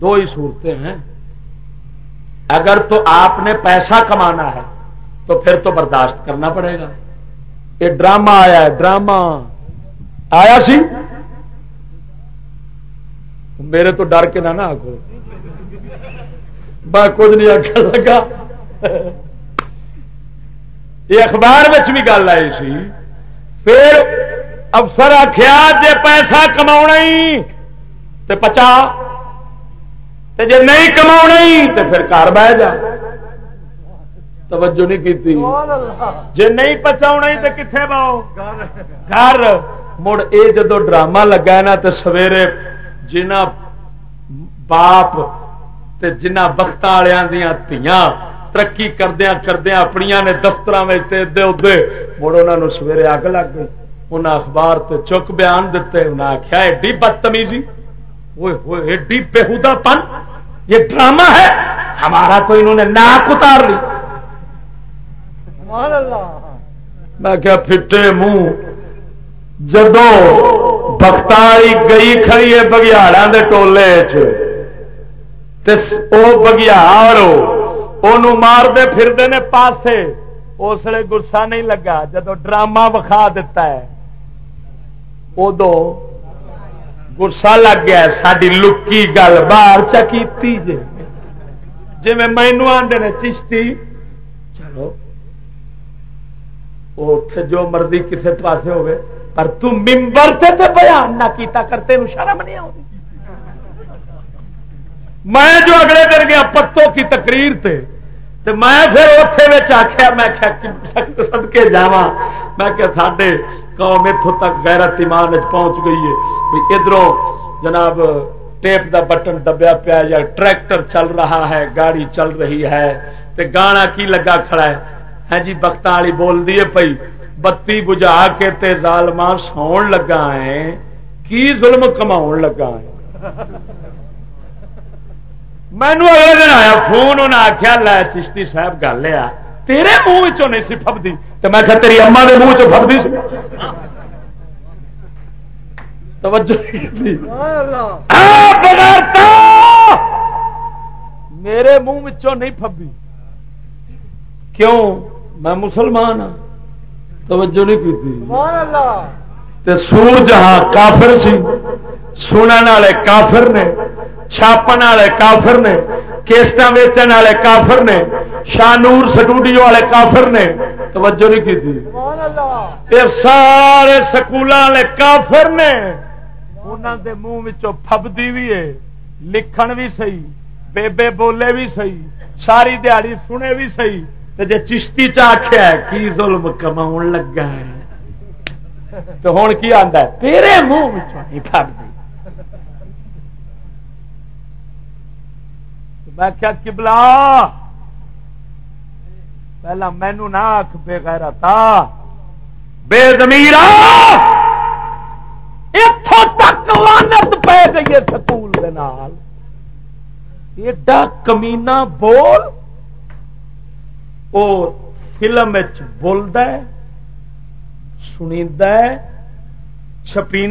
Speaker 1: دو ہی صورتیں ہیں۔ اگر تو آپ نے پیسہ کمانا ہے تو پھر تو برداشت کرنا پڑے گا۔ یہ ڈرامہ آیا ہے، ڈرامہ۔ آیا سی؟ میرے تو ڈر کے نہ نہ آگو۔ میں کچھ نہیں آخر لگا۔ یہ اخبار میں بھی گل آئی سی۔ پھر افسر آخیا جی پیسہ کما تو پچا۔ جی نہیں کما تو پھر گھر بہ جا۔ توجہ نہیں کی جی نہیں پچا تو کتنے باؤ گھر۔ مڑ یہ جدو ڈرامہ لگا نا تو سویرے جنا باپ جنہ وقت والوں دیا ترقی کردیا کردیا اپنی نے دفتر میں ادے ادے مڑ انہوں سویرے اگ لگ گئی۔ انہیں اخبار تو چک بیان دیتے انہیں آخیا ایڈی بدتمیزی۔ ایڈی بےحدا پن یہ ڈرامہ ہے ہمارا تو انہوں نے ناک اتار لی۔ میں کیا پھٹے منہ جدو بختاری گئی کھڑی ہے بگیاڑا کے ٹولے بگیاڑ مارتے پھرتے نے پاسے اس لیے گسا نہیں لگا جدو ڈرامہ وکھا دیتا ہے۔ ادو گسا لگ گیا ساری لکی گل باہر چکی جی جی میں مینو آدھے چشتی چلو اتے جو مرضی کسی پاس ہوگی پر تمبر سے تو بیان نہ کیتا کرتے شرم نہیں آ میں جو اگلے دن گیا پتوں کی تقریر تے تو میں پھر اتنے آخیا میں سد کے جا میں کہ ساڈے قوم اتوں تک غیرت ایمان پہنچ گئی ہے۔ ادھر جناب ٹیپ دا بٹن دبیا پیا یا ٹریکٹر چل رہا ہے، گاڑی چل رہی ہے، تے گانا کی لگا کھڑا ہے؟ ہے جی بخت والی بول دیے پئی۔ بتی بجا کے تے ظالما سون لگا ہے کی ظلم کما لگا ہے مینو اگلے دن آیا، فون انہیں آخیا لے چشتی صاحب، گل آ۔ تیرے منہ نہیں سی فبدی تو میں کہ تیری اما کے منہ چبدی سی۔ میرے منہ نہیں فبی کیوں؟ میں مسلمان ہاں۔ توجہ نہیں کی سور جہاں کافر سی۔ سننے والے کافر نے، چھاپن والے کافر نے کیسٹ ویچن والے کافر نے شانور سٹوڈیو والے کافر نے۔ توجہ نہیں کی سارے سکول والے کافر نے۔ انہوں دے منہ فبدی بھی ہے لکھن بھی صحیح، بےبے بولے بھی صحیح، ساری دیہڑی سنے بھی صحیح۔ جی چشتی چاخیا کی ظلم کما لگا ہے؟ تو ہوں کی آتا ہے؟ تیرے منہ فبدی میں کیا کبلا پہلا مینو نہ آخ بے گہرا تھا بے زمیر اتوں تک لانت پی گئی ہے سکول ایڈا کمینا بول وہ فلم بولد سنی چھپی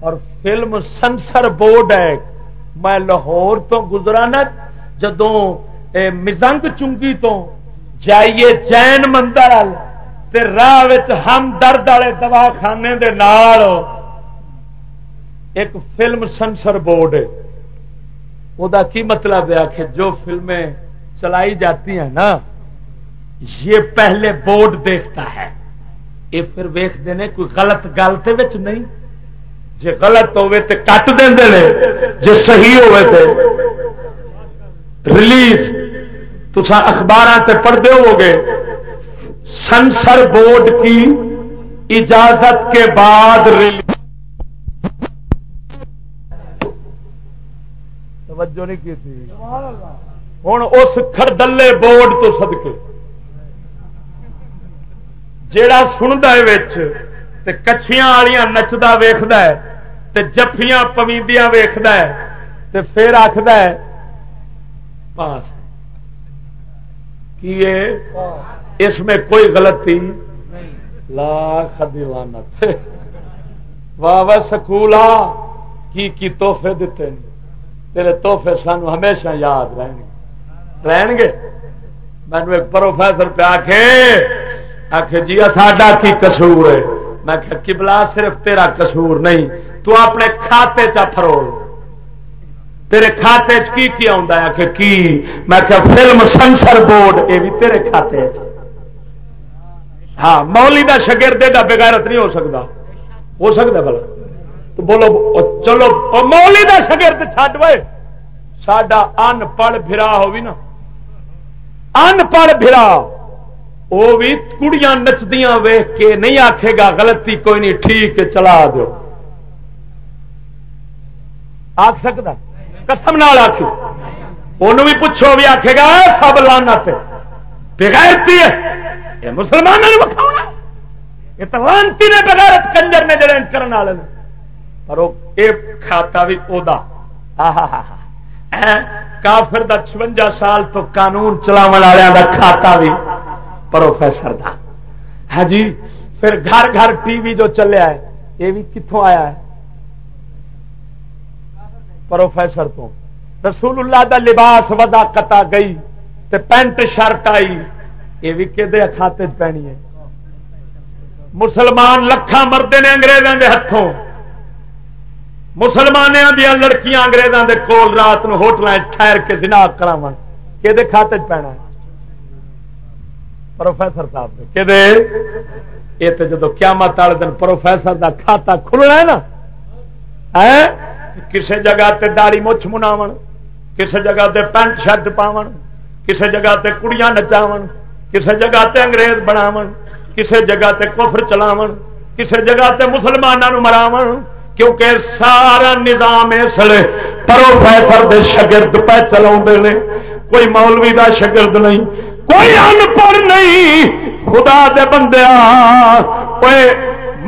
Speaker 1: اور فلم سنسر بورڈ ہے میں لاہور تو گزرانت جدو مزنگ چنگی تو جائیے جین مندر راہ ہم درد والے دواخانے ایک فلم سنسر بورڈ وہ کی مطلب ہے کہ جو فلمیں چلائی جاتی ہیں نا، یہ پہلے بورڈ دیکھتا ہے۔ یہ پھر ویخ دینے کوئی غلط گل تو نہیں۔ جی غلط ہوے تو کٹ دیں جی صحیح ہوے تو ریلیز تو اخبار سے پڑھتے ہو گے سنسر بورڈ کی اجازت کے بعد ریلیز توجہ نہیں کی تھی۔ ہوں اس خردلے بورڈ تو سدکے جیڑا سنتا ہے تے کچھیاں والیاں نچتا ویخد جفیاں پویندیاں ویخد پھر آخد پاس کی اس میں کوئی غلطی لاکھ دیوانت <laughs> واہ واہ سکول کی کی تحفے دیتے ہیں؟ تیرے تحفے سانو ہمیشہ یاد رہن گے رہن گے مینو ایک پروفیسر پہ جی، آ کے آخ جی ساڈا کی قصور ہے؟ میں کبلا صرف تیرا قصور نہیں، تو اپنے کھاتے چا فرول تیرے کھاتے چ کی کی آتا ہے؟ کہ کی؟ میں کہ فلم سنسر بورڈ یہ بھی تیرے کھاتے چ۔ ہاں مولی کا شگرد کا بغیرت نہیں ہو سکتا ہو سکتا بلا تو بولو چلو مولی کا شگرد چھڈ وے۔ ساڈا ان پڑھ برا ہو بھی نا۔ ان پڑھ برا وہ بھی کڑیاں نچدیاں ویخ کے نہیں آکھے گا، غلطی کوئی نہیں، ٹھیک چلا دو آخ سکتا قسم نال آخ ان بھی پوچھو، بھی آخے گا سب لانا بغیرتی ہے۔ یہ مسلمانوں یہ تو لانتی نے بغیرت کنجر نے جڑے کرنے والے پر کھاتا بھی ادا کافر دا چونجا سال تو قانون چلاو والوں دا کھاتا بھی۔ پروفیسر دا۔ ہاں جی پھر گھر گھر ٹی وی جو چلیا ہے یہ بھی کتوں آیا ہے؟ پروفیسر تو۔ رسول اللہ دا لباس ودا کتا گئی، تے پینٹ شرٹ آئی۔ یہ بھی کہ کھاتے پینی ہے؟ مسلمان لکھان مرد نے انگریزوں کے ہاتھوں مسلمانوں دیا لڑکیاں انگریزوں کے کول رات ہوٹل ٹھہر کے سنا کرا کہ کھاتے پینا ہے پروفیسر صاحب نے کہ یہ تو جدو قیامت والے دن پروفیسر دا کھاتا کھلنا ہے نا کسی جگہ تے داڑی مچھ مناو کسی جگہ تے پینٹ شرٹ پاو کسی جگہ تے کڑیاں نچاو کسی جگہ تے انگریز بناو کسی جگہ تے کفر چلاو کسی جگہ تے مسلمانوں مراو کیونکہ سارا نظام اس لیے پروفیسر دے شگرد پہ چلا کوئی مولوی دا شگرد نہیں کوئی ان پڑھ نہیں، خدا دے بندے کوئی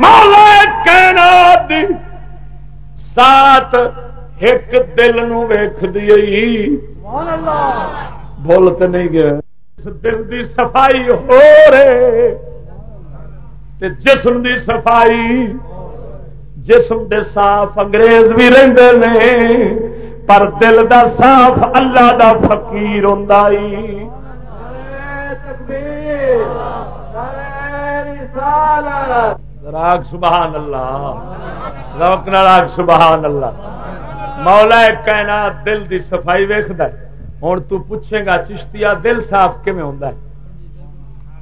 Speaker 1: مالا کہنا سات ایک دل نو ویخ دی بول تو نہیں گیا۔ دل دی صفائی ہو رہے، تے جسم دی صفائی، جسم دے صاف انگریز بھی رہتے نے۔ پر دل دا صاف اللہ دا فقیر ہوں راگ سبحان اللہ۔ روک راگ سبحان اللہ۔ مولا کہنا دل دی صفائی ویخد ہوں تو پوچھے گا چشتیا دل صاف کیون ہوں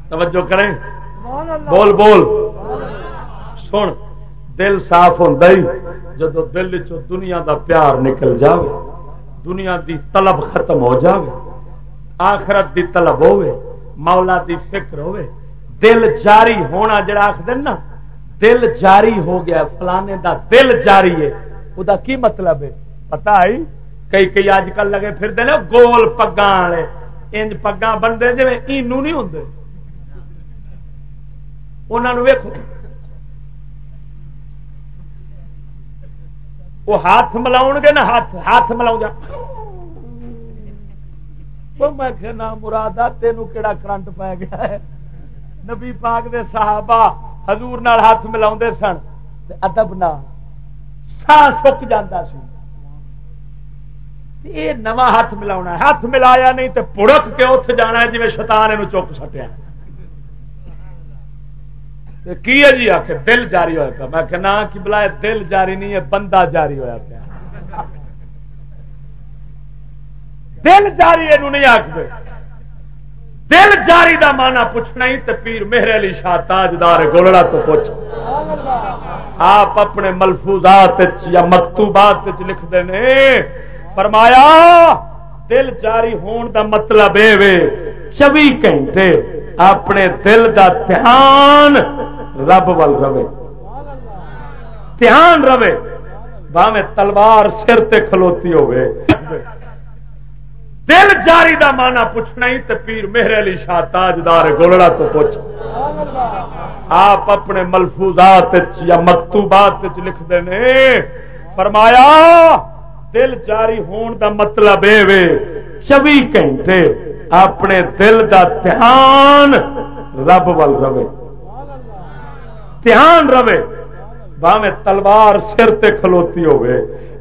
Speaker 1: توجہ کریں۔ بول بول۔ سن، دل صاف ہوں جب دل چ دنیا دا پیار نکل جائے دنیا دی طلب ختم ہو جائے آخرت دی طلب ہوے مولا دی فکر ہوے دل جاری ہونا جڑا آخ نا، دل جاری ہو گیا، فلانے دا دل جاری ہے۔ وہ کی مطلب ہے؟ پتا ہے؟ کئی کئی اج کل لگے پھر دے گول پگا والے۔ انج پگا بنتے جی اینو نہیں ہوں انہوں ویکو وہ ہاتھ ملاؤ گے نا، ہاتھ ہاتھ ملاؤ جا میں کہنا مراد تینوں کہڑا کرنٹ پی گیا ہے؟ نبی پاک دے صحابہ حضور نال ہاتھ ملا سن ادب نہ سا سک جاتا سی۔ یہ نواں ہاتھ ملا ہاتھ ملایا نہیں تو پڑک کے اٹھ جانا جی شتان یہ چک سٹیا۔ کی ہے جی آخر دل جاری ہوا پیا۔ میں کہ بلا دل جاری نہیں ہے، بندہ جاری ہوا پیا۔ دل جاری یہ نہیں آخر دل جاری دا مانا پوچھنا ہی تو پیر مہر علی شاہ تاجدار گولڑا تو پوچھ۔ آپ اپنے ملفوظات یا مکتوبات لکھتے ہیں فرمایا، دل جاری ہون دا مطلب اے چوبی گھنٹے اپنے دل دا دھیان رب ول رہے۔ دھیان رہے باہیں تلوار سر تے کھلوتی ہوئے۔ دل جاری دا مانا پوچھنا ہی تو پیر مہر علی شاہ تاجدار گولڑا تو پوچھ۔ آپ اپنے ملفوظات یا مکتوبات لکھتے ہیں فرمایا، دل جاری ہون دا مطلب اے چوبی گھنٹے اپنے دل دا دھیان رب ول رہے۔ دھیان رہے باہیں تلوار سر تے کھلوتی ہوئے،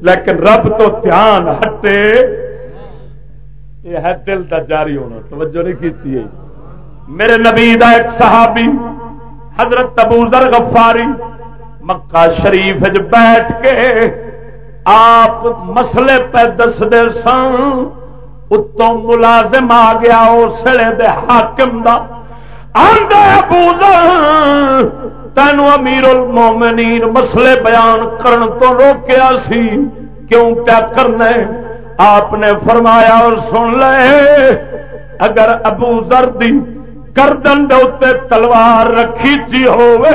Speaker 1: لیکن رب تو دھیان ہٹے۔ یہ ہے دل کا جاری ہونا، توجہ نہیں کی میرے نبی دا ایک صحابی، حضرت ابو ذر غفاری، مکہ شریف بیٹھ کے آپ مسلے پہ دستے سن، اتوں ملازم آ گیا اسلے دے حاکم دا۔ آدھا ابو تینو امیر المومنین مسئلے بیان کرن تو روکیا سی، کیوں کیا کرنا آپ نے فرمایا اور سن لے، اگر ابو زردی گردن دے تلوار رکھی چی ہوئے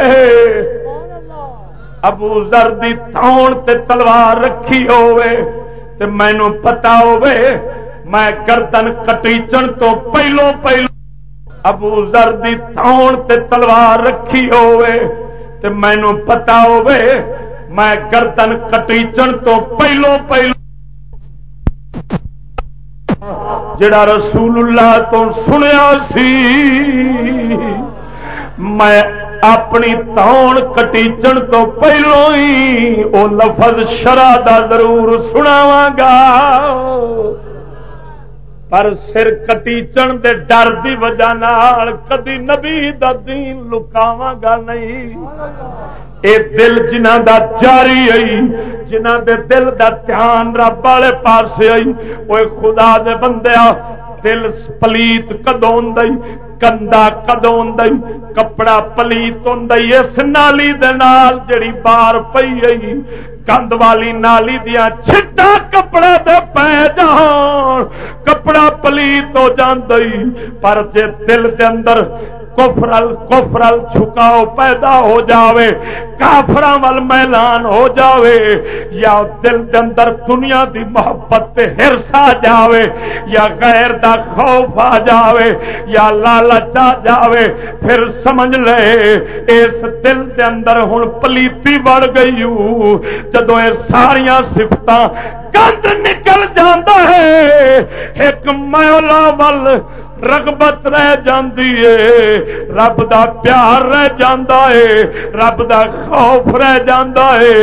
Speaker 1: ابو زردی تھون تے تلوار رکھی ہوئے تے مینو پتا ہوئے میں گردن کٹیچن تو پہلو پہلو ابو زردی تھون تے تلوار رکھی ہوئے تے مینو پتا ہوئے میں گردن کٹیچن تو پہلو پہلو جڑا رسول اللہ تو سنیا سی، میں اپنی تون کٹیچن تو پہلو ہی وہ لفظ شرح ضرور سناوا گا پر سر کٹیچن دے ڈر دی وجہ کدی نبی دا دین لکاواں گا نہیں۔ اے دل جنہ دا جاری آئی جنہ دے دل دا دھیان رب والے پاس آئی وہ خدا دے بندے دل پلیت کدو کندا کدو کپڑا پلیت ہوں اس نالی دے نال جڑی بار پئی آئی کند والی نالی دیا چھٹا کپڑا دے پہ جان، کپڑا پلیت ہو جان پر جے دل دے اندر کفرل کفرل چھکاؤ پیدا ہو جاوے کافر ول میلان ہو جاوے، یا دل دے اندر دنیا دی محبت تے ہرس آ جاوے، یا غیر دا خوف آ جاوے، یا لالچ آ جاوے۔ پھر سمجھ لے، اس دل دے اندر ہن پلیتی بڑ گئی جدو یہ ساریا سفت گند نکل جاندہ ہے، ایک مولا ول رغبت رہ جاندی ہے رب دا پیار رہ جاندا ہے رب دا خوف رہ جاندا ہے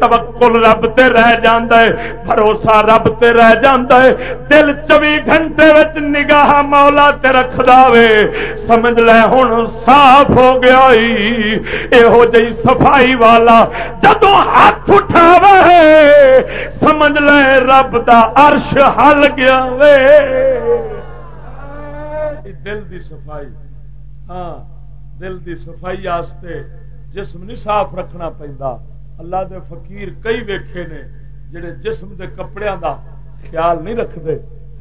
Speaker 1: توکل رب تے رہ جاندا ہے بھروسہ رب تے رہ جاندا ہے دل چوی گھنٹے وچ نگاہ مولا تے رکھدا وے سمجھ لے ہن صاف ہو گیا ہی یہو جی صفائی والا جدو ہاتھ اٹھاوے سمجھ لے رب دا عرش ہل گیا وے دل دی صفائی۔ ہاں دل دی صفائی آستے جسم نہیں صاف رکھنا پہندا اللہ دے فقیر کئی ویکھے نے جڑے جسم دے کپڑیاں دا خیال نہیں رکھتے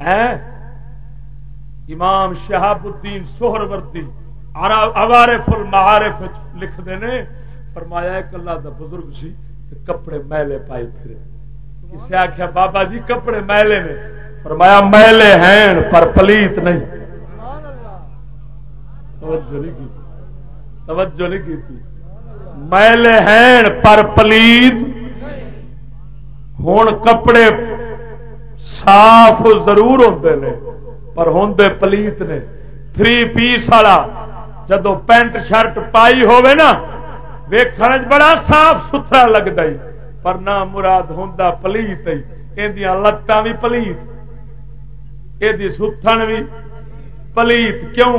Speaker 1: ہیں؟ امام شہاب الدین سوہر وردی اوارے فل معارف لکھتے ہیں فرمایا ایک اللہ دا بزرگ سی کپڑے میلے پائی پھرے۔ کسی آخیا بابا جی کپڑے میلے نے؟ فرمایا میلے ہیں، پر پلیت نہیں۔ توجہ نہیں کی توجہ نہیں کی میلے ہیں پر پلیت ہوں کپڑے صاف ضرور ہوتے ہیں پر ہوں پلیت نے۔ تھری پیس والا جدو پینٹ شرٹ پائی ہوئے نا ویخن بڑا صاف ستھرا لگتا ہی، پر نہ مراد ہوں پلیت یہ لتان بھی پلیت یہ ستھن بھی پلیت کیوں؟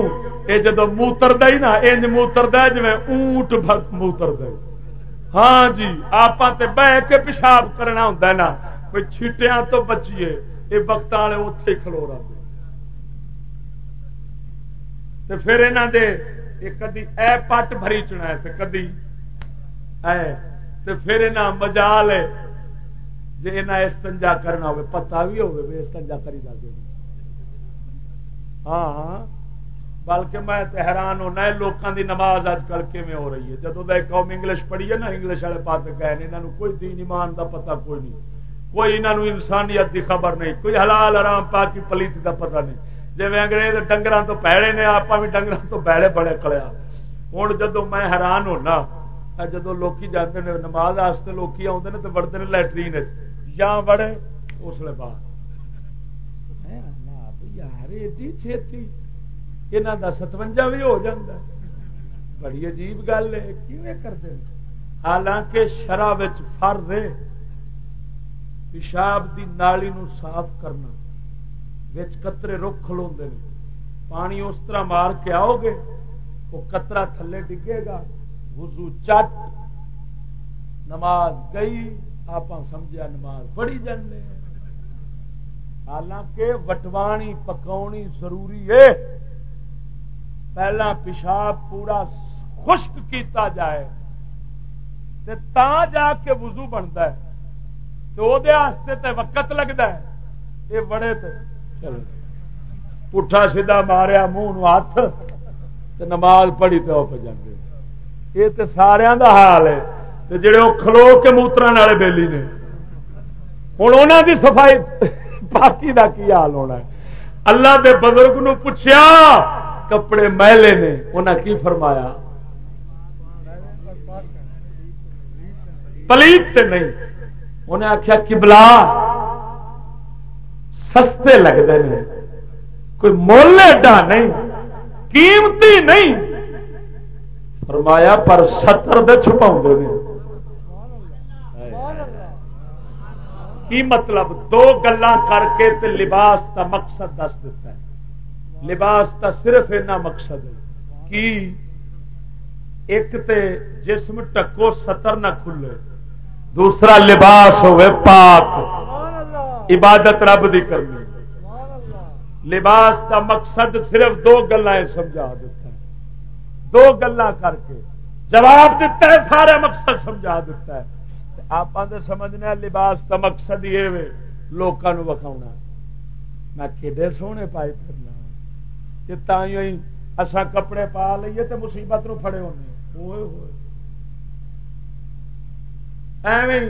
Speaker 1: یہ جدو موتر ہی نا، انج موتر جی اونٹ موتر ہاں جی آپ بہ کے پیشاب کرنا ہوں نا۔ کوئی چھٹیاں تو بچیے یہ وقت والے اتے کھلو رہے پھر یہاں دے کدی اے پٹ بھری چنا ہے کدی اے۔ تے پھر یہاں مجال ہے جی یہاں استنجا کرنا ہوگا پتا بھی ہوگا استنجا کری جا ہاں،, ہاں بلکہ میں حیران ہونا ہے لوگوں کی نماز اج کل کیون ہو رہی ہے؟ جدو قوم انگلش پڑھی ہے نا، انگلش والے پاس گئے یہاں کوئی دین ایمان دا پتہ کوئی نہیں۔ کوئی انہوں انسانیت دی خبر نہیں، کوئی حلال آرام پاکی، پلیت دا پتہ نہیں۔ جی انگریز ڈنگر تو پیڑے نے آپ بھی ڈنگر تو پیڑے بڑے کلیا ہوں جدو میں حیران ہونا جدو لوکی جاتے ہیں نماز واسطے لوکی آتے ہیں تو وڑتے ہیں لٹرین یا وڑے، اس لیے بعد۔ یار ایڈی چھتی یہاں کا ستوجا بھی ہو جاتا بڑی عجیب گل ہے کیویں کرتے ہیں حالانکہ شرح فرض ہے پیشاب دی نالی نو صاف کرنا کترے رخ کھلو پانی اس طرح مار کے آؤ گے وہ کترا تھلے ڈگے گا وضو چٹ نماز گئی آپ سمجھا نماز بڑی جانے حالانکہ وٹوانی پکاونی ضروری ہے۔ پہلا پیشاب پورا خشک کیتا جائے تا جا کے وضو بنتا ہے تو وہ وقت لگتا ہے۔ یہ بڑے تے۔ پٹھا سیدا ماریا منہ ہاتھ نماز پڑھی تو پہ جاتے یہ تو سارا دا حال ہے۔ جڑے وہ کھلو کے موتر والے بےلی نے۔ ہوں انہوں کی صفائی باقی دا کی حال ہونا ہے؟ اللہ دے بزرگ نو پوچھا کپڑے میلے نے انہیں کی فرمایا؟ پلیت نہیں۔ انہیں آخیا کبلا سستے لگتے ہیں کوئی مول ایڈا نہیں، قیمتی نہیں۔ فرمایا، پر ستر دے چھپا کی مطلب دو گلا کر کے تے لباس کا مقصد دس دیتا ہے۔ لباس کا صرف اینا مقصد ہے کی ایک تے جسم ٹکو ستر نہ کھلے، دوسرا لباس ہوئے پاک۔ عبادت رب دی کرنی۔ لباس کا مقصد صرف دو گلا سمجھا دیتا ہے۔ دو گلا کر کے۔ جواب دیتا ہے، سارا مقصد سمجھا دیتا ہے۔ آپ سمجھنے لباس کا مقصد یہ لوگوں وکھاؤ میں کھے سونے پائے پھرنا۔ کہ تھی اصا کپڑے پا لیے تو مصیبت نو فڑے ہونے۔ ہوئے ہوئے۔ ایویں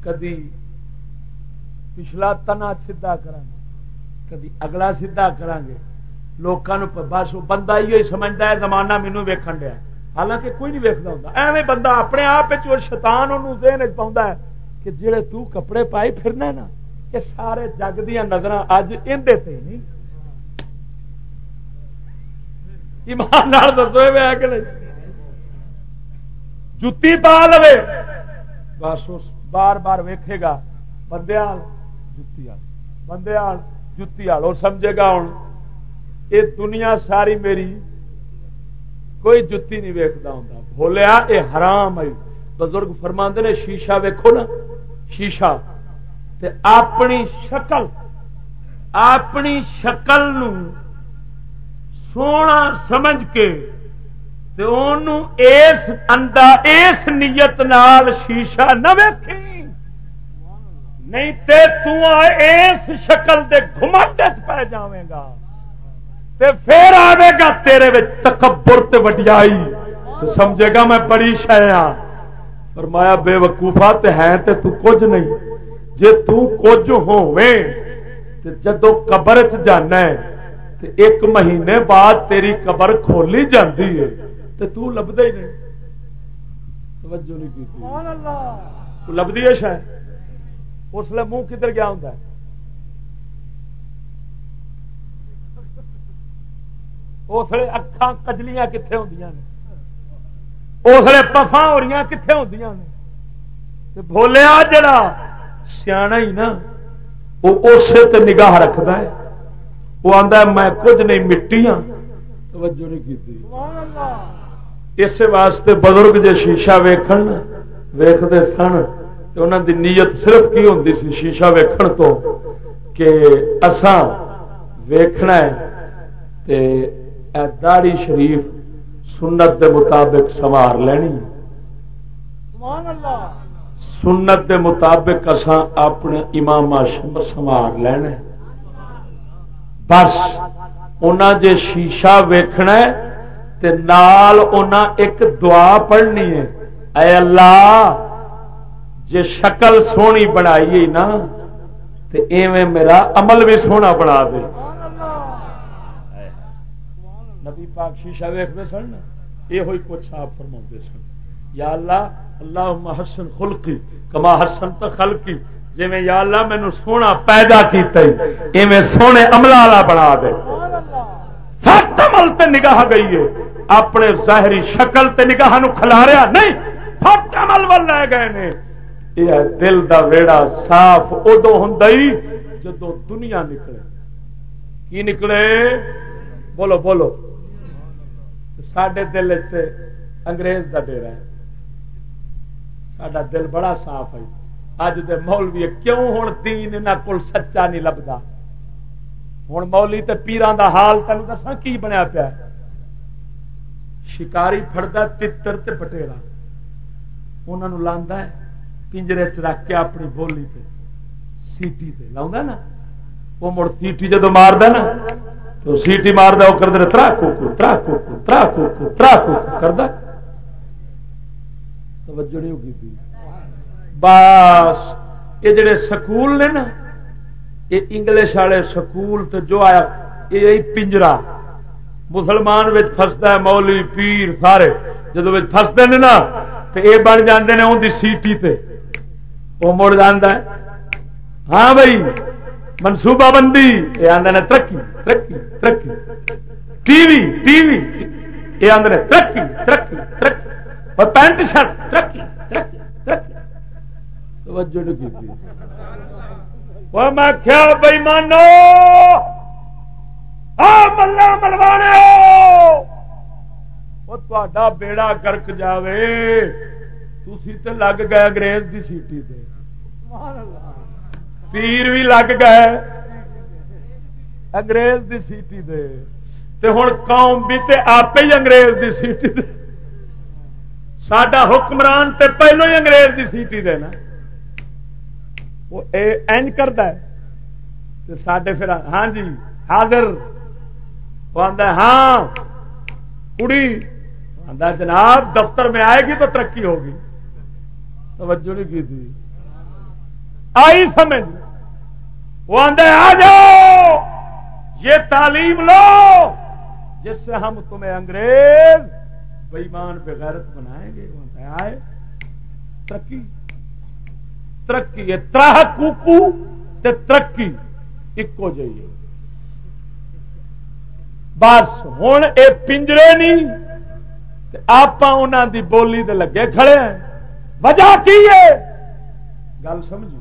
Speaker 1: کدی پچھلا تنا سیدا کریں کدی اگلا سیدا کریں گے لوگوں بس بندہ ہی سمجھتا ہے، زمانہ مینو ویکن دیا۔ حالانکہ کوئی نہیں ویکتا ہوتا ایویں بندہ اپنے آپ شیطان انہوں دین پاؤں کہ جڑے تو کپڑے پائی پھرنا نا، یہ سارے جگ دیا نظر اج اندر نہیں۔ ایمان دسو کہ نہیں۔ جتی پا لو بس بار بار ویکھے گا، بندے جتی بندے جتی آل وہ سمجھے گا ہوں۔ یہ دنیا ساری میری کوئی جتی نہیں ویکتا ہوں بولیا یہ حرام آئی بزرگ فرما نے شیشہ ویکو نا، شیشہ۔ تے اپنی شکل اپنی شکل نو سونا سمجھ کے تے اس اندا اس نیت نال شیشہ نہ ویکھی۔ نہیں تے تو اس شکل دے گھمٹ پہ جاویں گا۔ تے پھر آئے گا تیرے تکبر تے وڈیائی۔ سمجھے گا میں بڑی شایا فرمایا بے وقوفا تے ہے تے تو کچھ نہیں۔ جے تو کچھ ہوویں تے جدو قبر چ جانا ہے تے ایک مہینے بعد تیری قبر کھولی جاندی ہے تے تو لبدا ہی نہیں۔ توجہ نہیں کی سبحان اللہ۔ لبدی ہے شاید اس لیے منہ کدھر گیا ہوں اسلے اکھان کجلیاں کتنے ہوں اسلے پفا ہو رہی کتنے ہوں بولیا جڑا سیا نا وہ اسے تے نگاہ رکھد ہے۔ وہ آتا میں کچھ نہیں مٹی ہاں۔ توجہ نہیں کی اس واسطے بزرگ جے شیشہ ویکھن ویختے سن انہوں دی نیت صرف کی ہوتی سی شیشہ ویکھن تو؟ کہ اساں ویکھنا ہے تے اے داڑی شریف سنت دے مطابق سوار لینی سنت دے مطابق اساں اپنے امام سوار لینا بس انہاں جے شیشہ ویکھنا ہے تے نال انہاں ایک دعا پڑھنی ہے۔ اے اللہ جی شکل سونی بنائی نا تو ایویں میرا عمل بھی سونا بنا دے نبی پاک شیشہ ویختے سن یہ ہوئی کچھ آپ فرما سن۔ یا اللہ اللہ محسن خلقی، کما حسن تو خلقی جی میں یا اللہ مینو سونا پیدا کیتا ایویں سونے عمل والا بنا دے۔ سخت عمل تے نگاہ گئی ہے، اپنے ظاہری شکل تے نگاہ نو کھلاریا نہیں فٹ عمل ول لے گئے نے۔ یہ دل دا ویڑا صاف ادو ہوں جدو دنیا نکلے۔ کی نکلے؟ بولو بولو۔ سڈے دل انگریز دا ڈیرا ہے سڈا دل بڑا صاف ہے اج دے مولوی کیوں ہوں دین یہاں کو سچا نہیں لبدا ہوں مولی تے پیران دا حال تین دسا کی بنیا پیا شکاری فڑتا تر پٹےڑا انہوں لانا پنجرے چ رکھ کے اپنی بولی پہ سیٹی پہ لا نا وہ مڑ سیٹی جدو مار نا تو سیٹی مار وہ کرتے ترا کوکو ترا کوکو ترا کوکو ترا کوکو کر توجہ نہیں ہوگی بس، یہ جڑے سکول نے نا، یہ انگلش والے سکول تو جو آیا، یہ پنجرا۔ مسلمان فستا ہے مولی پیر سارے۔ جدو فستے ہیں نا تو یہ بن جاتے ہیں ان کی سیٹی پہ وہ مڑ جانا ہاں بھائی۔ منصوبہ بندی یہ آدھے نے ترقی ترقی ترقی۔ TV TV. یہ آدھے نے ترقی ترقی ترقی۔ اور پینٹ شرٹ، ترقی ترقی ترقی۔ توجہ نہیں کی میں کیا بھائی مانو ملا ملوانے وہ تا بیڑا گرک جاوے۔ تھی تو لگ گئے انگریز کی سیٹی پہ پیر بھی لگ گئے انگریز کی سیٹی دے۔ تے ہوں قوم بھی تے آپ ہی انگریز کی سیٹی دے۔ سڈا حکمران تے پہلو ہی انگریز کی سیٹی دے نا۔ وہ اینج کرتا ہے۔ سڈے پھر ہاں جی حاضر۔ وہ آتا ہاں کڑی۔ آتا جناب، دفتر میں آئے گی تو ترقی ہوگی۔ توجہ نہیں کی تھی۔ آئی سمجھ۔ وہ آدھے آ جاؤ! یہ تعلیم لو! جس سے ہم تمہیں انگریز بےمان بغیرت بنائیں گے آئے۔ ترقی۔ ترقی ہے تراہ کوکو تے ترقی ایکو جی بس ہوں اے پنجرے نہیں آپ دی بولی دے لگے کھڑے ہیں۔ وجہ کی ہے؟ گل سمجھی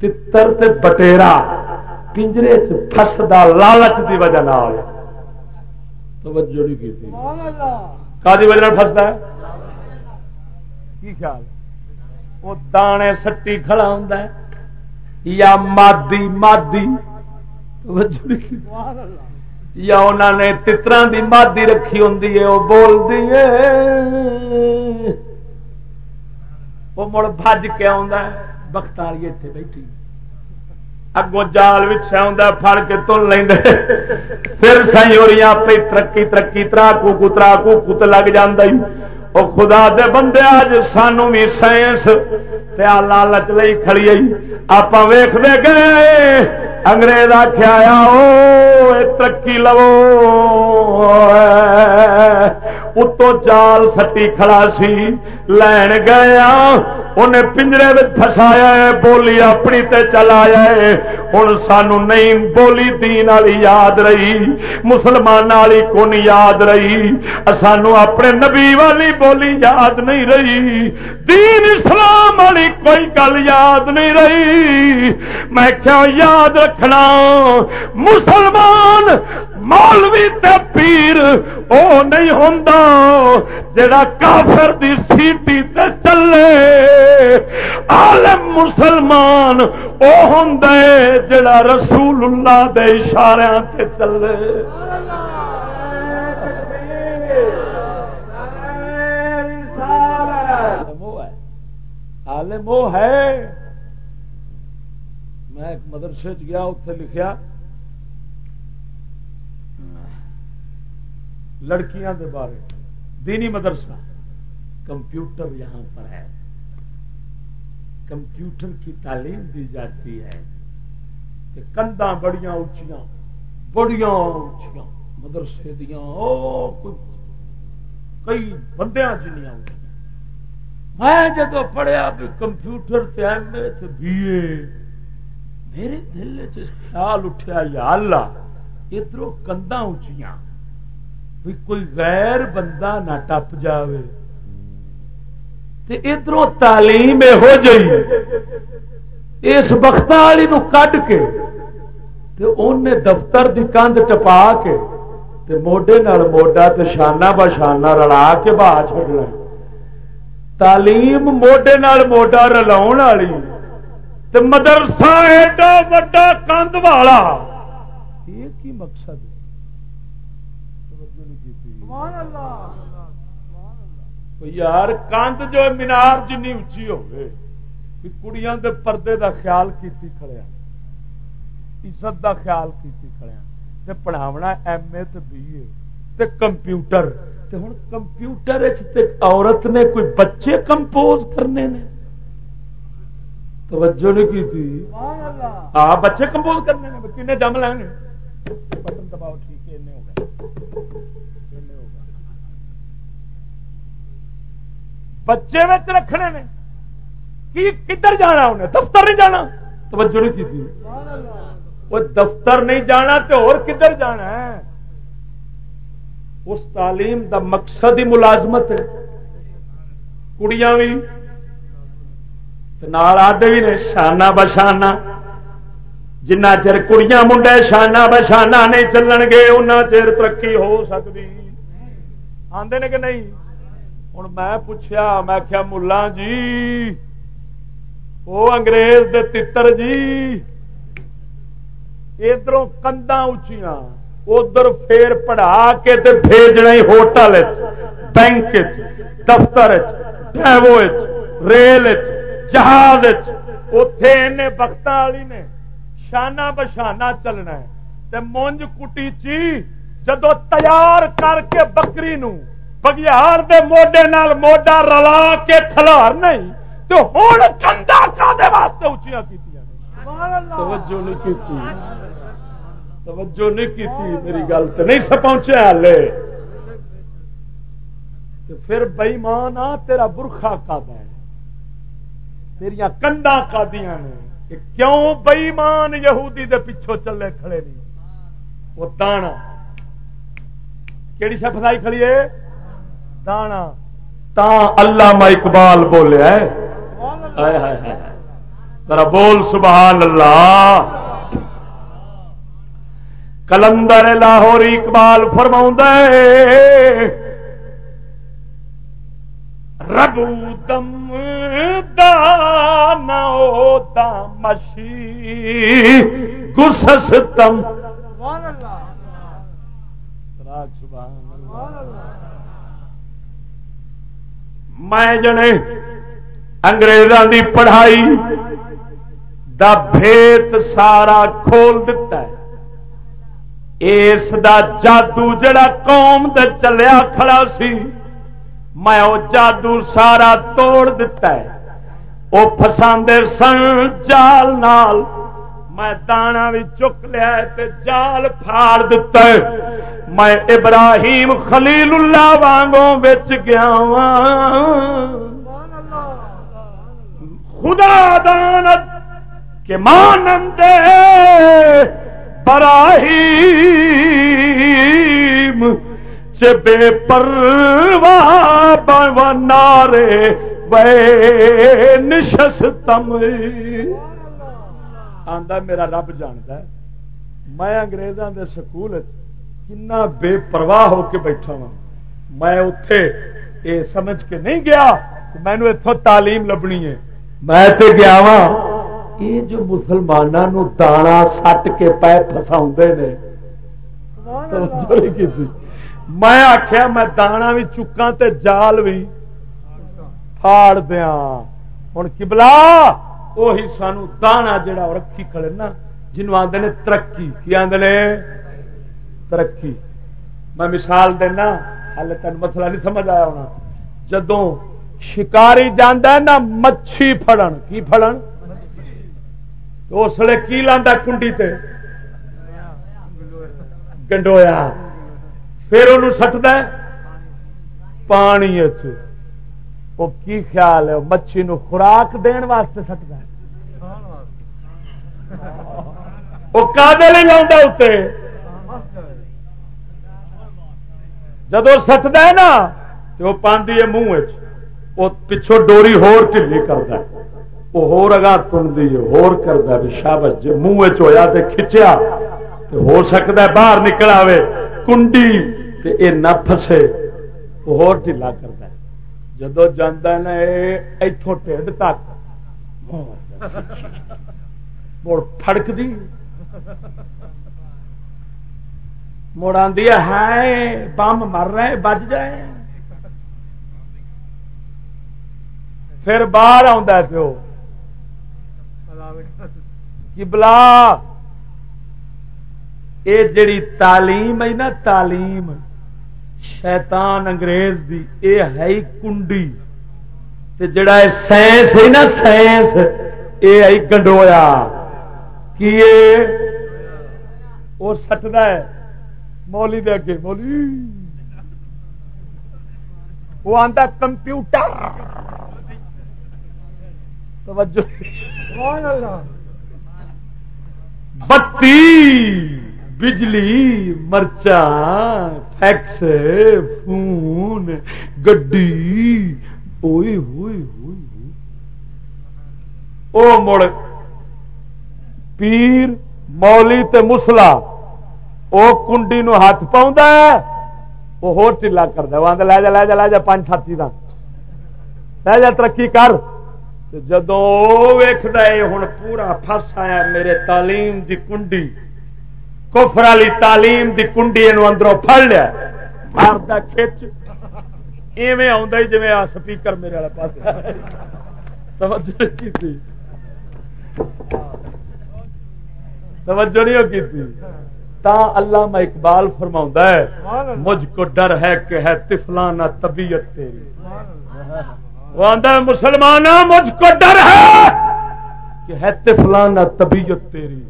Speaker 1: تر تے بٹیرا پنجرے چسدا لالچ دی وجہ ہو توجہ نہیں کا وجہ ہے کی خیال وہ دانے سٹی کھڑا یا مادی مادی یا انہوں نے تترا دی مادی رکھی ہوں وہ بولتی ہے وہ مڑ بج کے بخت والی اتنے بیٹھی۔ اگوں جال فر کے تل لیں پھر سیوریاں پہ ترقی ترقی تراکو کو تراکو کت لگ جی وہ خدا دے بندے، آج سانو بھی سائنس لالچ لئی کھڑی آئی آپ ویخ دے گئے، انگریز آخیا ترقی لو۔ اتو چال سٹی کھڑا سی لین گیا انہیں پنجرے فسایا ہے بولی اپنی تے چلایا ہے ہوں سانو نہیں بولی دین والی یاد رہی مسلمان والی کون یاد رہی سانو اپنے نبی والی بولی یاد نہیں رہی دین اسلام والی کوئی گل یاد نہیں رہی میں کیا یاد رکھنا مسلمان مولوی تے پیر، او نہیں ہوں جڑا کافر دی سیٹی تے چلے۔ عالم مسلمان، او ہوں جڑا رسول اللہ دے اشارے تے چلے۔ عالم وہ ہے۔ میں ایک مدرسے گیا اتنے لکھیا لڑکیاں دے بارے۔ دینی مدرسہ۔ کمپیوٹر یہاں پر ہے۔ کمپیوٹر کی تعلیم دی جاتی ہے۔ کہ کنداں بڑیاں اچیاں بڑیاں اچیاں مدرسے دیا کئی بندیاں جنیاں میں جدو پڑھیا بھی کمپیوٹر تے ایم اے تے بی اے، میرے دل چ خیال اٹھیا یا اللہ ادھر کنداں اچیاں بھی کوئی غیر بندہ نہ ٹپ جائے ادھر تعلیم ہو جی اس وقت والی کڈ کے انہیں دفتر کی کندھ ٹپا کے تے موڈے نال موڈا تے شانہ بشانہ رلا کے باہ چڑنا تعلیم موڈے نال موڈا رلا والی مدرسہ ایڈا وڈا کندھ والا۔ یہ کی مقصد؟ ہے یار کند جو مینار جنی اچھی ہوگی کڑیاں دے پردے دا خیال کیتی کھڑیا عزت دا خیال کیتی کھڑیا تے پڑھاونا ایم اے تے بی اے تے کمپیوٹر۔ تے ہن کمپیوٹر تے عورت نے کوئی بچے کمپوز کرنے نے؟ توجہ نہیں کی تھی؟ ہاں بچے کمپوز کرنے نے۔ کنے جم گے؟ بٹن دباؤ ٹھیک ہے ہو گئے۔ بچے رکھنے نے۔ کی کدھر جانا انہیں؟ دفتر نہیں جانا۔ توجہ نہیں کی وہ دفتر نہیں جانا تو اور کدھر جانا ہے؟ اس تعلیم دا مقصد ہی ملازمت ہے۔ کڑیاں بھی آدھے بھی نے، شانہ بشانہ جنہ چر کڑیاں منڈے، شانہ بشانہ نہیں چلن گے ان چر ترقی ہو سکتی آدھے نے کہ نہیں؟ ہوں میں پوچھا میں کیا ملا جی وہ انگریز دے تتر جی ادھر کندا اچیا ادھر پھر پڑھا کے تے بھیجنا ہی ہوٹل بینک دفتر ریل جہاز اتے بخت والی نے شانہ بشانہ چلنا ہے تے مونج کٹی چی جدو تیار کر کے بکری نو بگیار دے موڈے نال موڈا رلا کے کھلار نہیں تو ہوں کندا کا واسطے اچیا کی توجہ نہیں کی توجہ نہیں کی میری گل تو نہیں سا پہنچے ہلے پھر بئی ماں تیرا برخا کا ہے تیریا کنڈا کا دیا نے کیوں بئیمان یہودی دے پچھوں چلے کھڑے نہیں وہ دانا کہڑی شہ فسائی کھڑی ہے دانا۔ تا اللہ اقبال بولے ذرا بول سبحان اللہ۔ کلندر لاہور اقبال فرما ربو دم مشی گسس تم میں جنے انگریزوں دی پڑھائی دا بھیت سارا کھول دیتا ہے۔ اس دا جادو جڑا قوم دے چلیا کھڑا سی، میں او جادو سارا توڑ دیتا ہے۔ وہ فساندے سن جال نال۔ میں دانا بھی چک لیا تے جال پھاڑ دیتا ہے۔ میں ابراہیم خلیل اللہ وانگوں بچ گیا ہاں۔ خدا دانت کہ مانندے براہیم بے پروا نارے وے نشستم۔ آندا میرا رب جانتا ہے۔ میں انگریزوں دے سکول کنا بے پرواہ ہو کے بیٹھا ہوں میں اتے یہ سمجھ کے نہیں گیا مینو اتوں تعلیم لبنی ہے۔ میں تے گیا ہاں۔ وا یہ جو مسلمانوں دانا سٹ کے پے فسا نے۔ میں آخیا میں دانا بھی چکا تے جال بھی پھاڑ دیا ہوں کبلا وہی سانو دانا جڑا رکھی کھڑے نا جنوب آدھے نے ترقی کی آدھے ترقی میں مثال دینا ہال تین مسئلہ نہیں سمجھ آیا ہونا جدوں شکاری جانا نا مچھی فڑن کی فڑن اس لیے کی لانا کنڈی تے گنڈویا پھر انہوں سٹد پانی وہ کی خیال ہے؟ مچھی نو خوراک دن واسطے سٹد وہ کادے نہیں لا اتنے جب سٹد نا تو وہ پاندی ہے منہ وہ پچھوں ڈوری ہور ٹھلی کرتا ہے۔ وہ ہوگاہ تنتی ہور کرتا شابت جی منہ چویا تے کھچیا، تے ہو سکتا ہے باہر نکل آئے کنڈی، تے اے نہ پھسے۔ وہ ہور ڈھیلا کرتا جدو جانا نا اتوں ٹھڈ تک، مڑ فڑک دی۔ مڑ آدھی ہے بم مر رہے، بج جائے۔ پھر باہر آ پیو۔ بلا یہ جڑی تعلیم ہے نا، تعلیم۔ شیطان انگریز دی، اے ہے کنڈی۔ تے جڑا اے سائنس ہے نا، سائنس یہ ہے گنڈویا۔ کی وہ سٹد ہے۔ مولی دے اگے، مولی۔ وہ آتا کمپیوٹر۔ توجہ۔ بتی بجلی، مرچا، فیکس، فون، گڈی ہوئی ہوئی ہوئی او مڑ، پیر، مولی تے مسلا، او کنڈی نو ہاتھ پاؤں وہ ہو ٹلا کرتا وہ لے جا لے جا لے جا پانچ ساتھی کا لے جا، ترقی کر۔ جدو ویخد ہوں پورا فس آیا میرے تعلیم دی کنڈی۔ کفر والی تعلیم دی کنڈی اندروں پڑ لیا۔ مارتا کھچ۔ ایویں آ جی آ سپیکر میرے والے پاس توجہ کی توجہ نہیں کی تا اللہ میں اقبال فرما ہے، مجھ کو ڈر ہے کہ ہے تفلانہ طبیعت تیری۔ وہ آدھا مسلمان مجھ کو ڈر ہے کہ ہے تفلانہ طبیعت تیری۔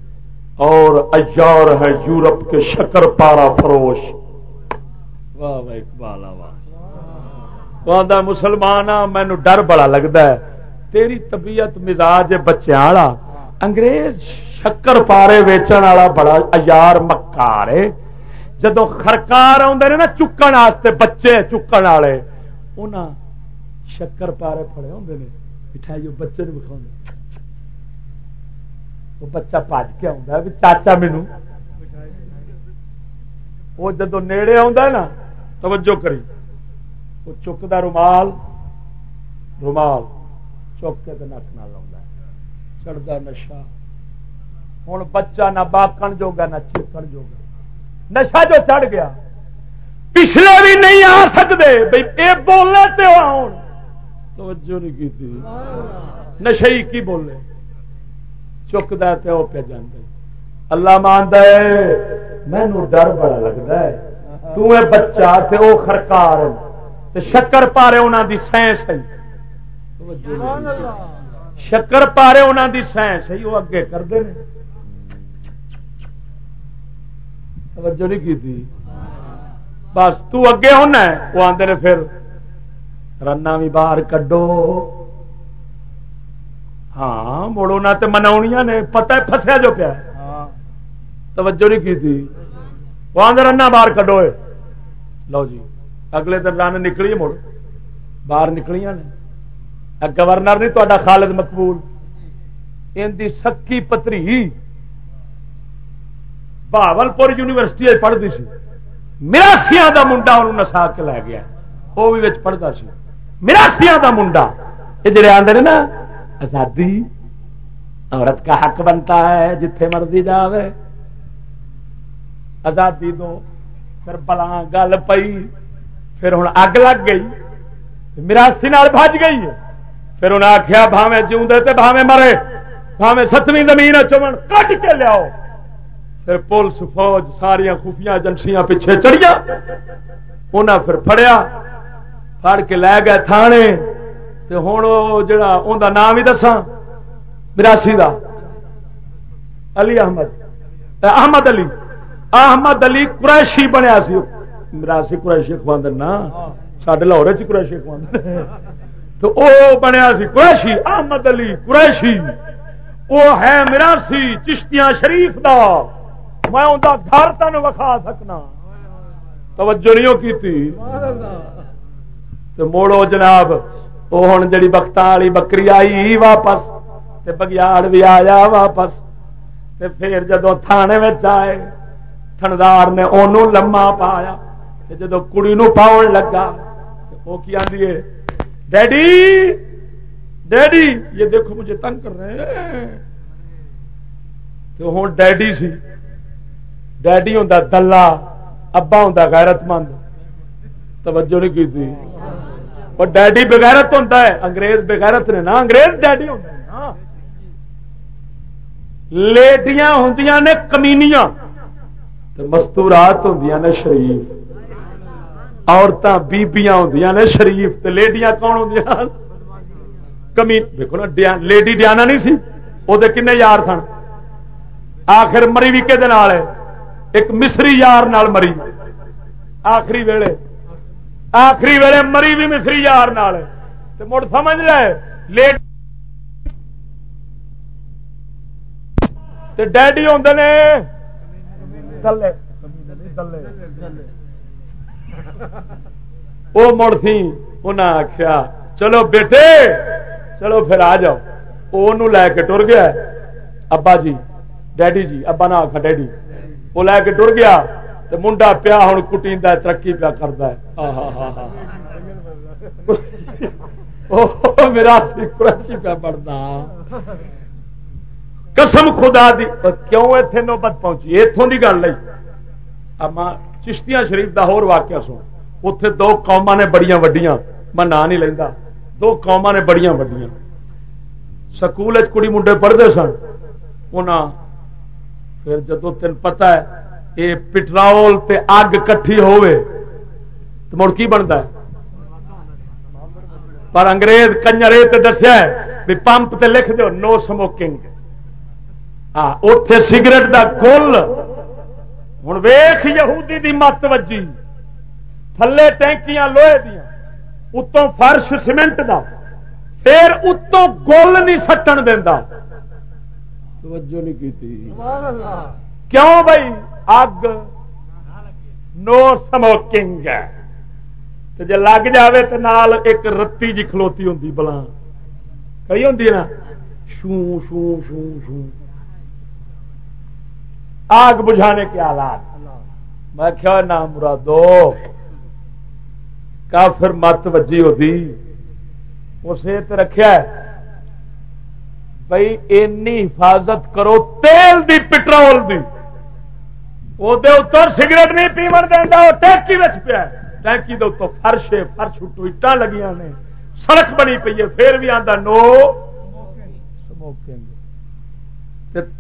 Speaker 1: اور ایار ہے یورپ کے شکر پارا فروش۔ واہ واہ، اقبال، واہ۔ وہ آدھا مسلمان مینو ڈر بڑا لگتا ہے۔ تیری طبیعت، مزاج بچے والا۔ انگریز شکر پارے ویچن والا بڑا اجار مکار ہے۔ جدو خرکار آدھے نا چکن واسطے، بچے چکن والے انہیں شکر پارے پڑے ہوں نے۔ مٹھائی بچے بکھا وہ بچہ پج کے آتا بھی چاچا مینو وہ جدو نیڑے نا توجہ کری وہ چکتا رومال رومال چک کے نک نہ لا چڑھتا نشا ہوں بچہ نہ باقن جوگا نہ چیکن جوگا نشا جو چڑھ گیا پچھلے بھی نہیں آ سکتے بھائی یہ تو آن توجہ نہیں کی نشے کی بولے چکتا تو وہ پہ جانے اللہ ماند مینو ڈر بڑا لگتا ہے۔ تو اے بچہ تے او خرکار شکر پارے انہوں دی سائنس ہے۔ شکر پارے انہوں دی سائنس ہے وہ اگے کرتے ہیں۔ توجہ نہیں کی تھی؟ بس تو اگے ہونا وہ آدھے پھر رنا بھی باہر کڈو۔ ہاں مڑو نہ تو منا نے پتا فسیا جو پیا توجہ نہیں کی تھی وہ آدھے رنا باہر کڈو لو جی اگلے دن رن نکلی مڑ باہر نکلیاں نے گورنر نہیں تا خالد مقبول ان کی سکی پتری بہاول پور یونیورسٹی پڑھتی سی مراسیا کا منڈا انہوں نسا کے لے گیا وہ بھی پڑھتا سی مراسیا کا منڈا یہ جڑے آدھے نا آزادی عورت کا حق بنتا ہے جتھے مرضی جاوے۔ آزادی دو پھر بلا گل پئی، پھر ہوں اگ لگ گئی، مراسی بج گئی۔ پھر انہیں آخیا بھاوے جیوے بھاوے مرے بھاوے ستویں زمین چمن کٹ کے لیاؤ۔ پھر پولیس، فوج ساریا خفیہ ایجنسیاں پیچھے چڑیا انہیں پھر فڑیا پڑ کے لے گئے تھانے۔ ہوں جڑا نام ہی دسا براسی کا علی احمد احمد علی احمد علی قریشی بنیا سی مراسی قریشی اخبار نا سڈے لاہور چ قریشی تو وہ بنیا سی قریشی احمد علی قریشی وہ ہے مراسی چشتیاں شریف دا میں ان کا گھر تین وکھا سکنا توجہ نہیں کی تھی تو موڑو جناب وہ ہوں جی بخت والی بکری آئی واپس بگیاڑ بھی آیا واپس پھر جدو تھانے آئے تھندار نے انہوں لما پایا جدو کڑی نو لگا وہ کی آدھی ہے ڈیڈی ڈیڈی یہ دیکھو مجھے تنگ کر رہے ہیں تو ہوں ڈیڈی سی ڈیڈی ہوں دلہ ابا ہوں غیرت مند توجہ نہیں کی تھی اور ڈیڈی بغیرت ہوتا ہے، انگریز بغیرت نے نا، انگریز ڈیڈی ہوتا لیڈیاں ہوں نے کمینیاں مستورات ہوں نے شریف۔ عورتیں بیبیاں ہوں نے شریف لیڈیاں کون ہوں کمی دیکھو نا لیڈی ڈیانا نہیں سی وہ کن یار سن۔ آخر مری بھی کہ ایک مصری یار نال مری۔ آخری ویلے آخری ویلے مری بھی مصری یار نال مڑ سمجھ رہے لیٹ ڈیڈی آدھے نے وہ مڑ سی انہیں آخیا چلو بیٹے، چلو پھر آ جاؤ۔ وہ لے کے ٹر گیا۔ ابا جی ڈیڈی جی ابا نہ آخا ڈیڈی۔ وہ لے کے ٹر گیا۔ تو منڈا پیا ہوں کٹی ترقی پیا کرتا ہے۔ <laughs> میرا پیا پڑتا قسم خدا دی کیوں اتنے نوبت پہنچی؟ اتوں کی گل نہیں۔ چشتیاں شریف کا ہو واقعہ سن۔ اتے دو قوما نے بڑی وڈیاں۔ میں نام نہیں لینا دو قوما نے بڑی وڈیاں۔ سکول کڑی منڈے پڑھتے سن۔ پھر جدو تین پتا ہے یہ پٹرول تے اگ کٹھی ہوئے تو مڑ کی بنتا ہے؟ پر انگریز کنجر یہ دسیا بھی پمپ تے لکھ دو نو سموکنگ ہاں اتے سگریٹ دا کل۔ ہوں ویخ یہودی دی مت وجی تھلے ٹینکیاں لوہے دیا اتوں فرش سیمنٹ دا۔ پھر اتوں گول نہیں سٹن دینا توجہ نہیں کی کیوں بھائی؟ اگ نو سموکنگ جی لگ جائے تو نال ایک رتی جی کھلوتی ہوں بلا کئی ہوں نا؟ شو شو شو شو آگ بجھانے کے آلات۔ میں کیا نام مرادو؟ کافر مت وجی ہوتی اسے رکھا بھائی اینی حفاظت کرو تیل دی پٹرول دی۔ وہ سگریٹ نہیں پیمن دینا وہ ٹینکی بچ پیا ٹینکی دے اتوں فرش فرش اٹو اٹا نے سڑک بنی پی ہے پھر بھی آتا نو سموکنگ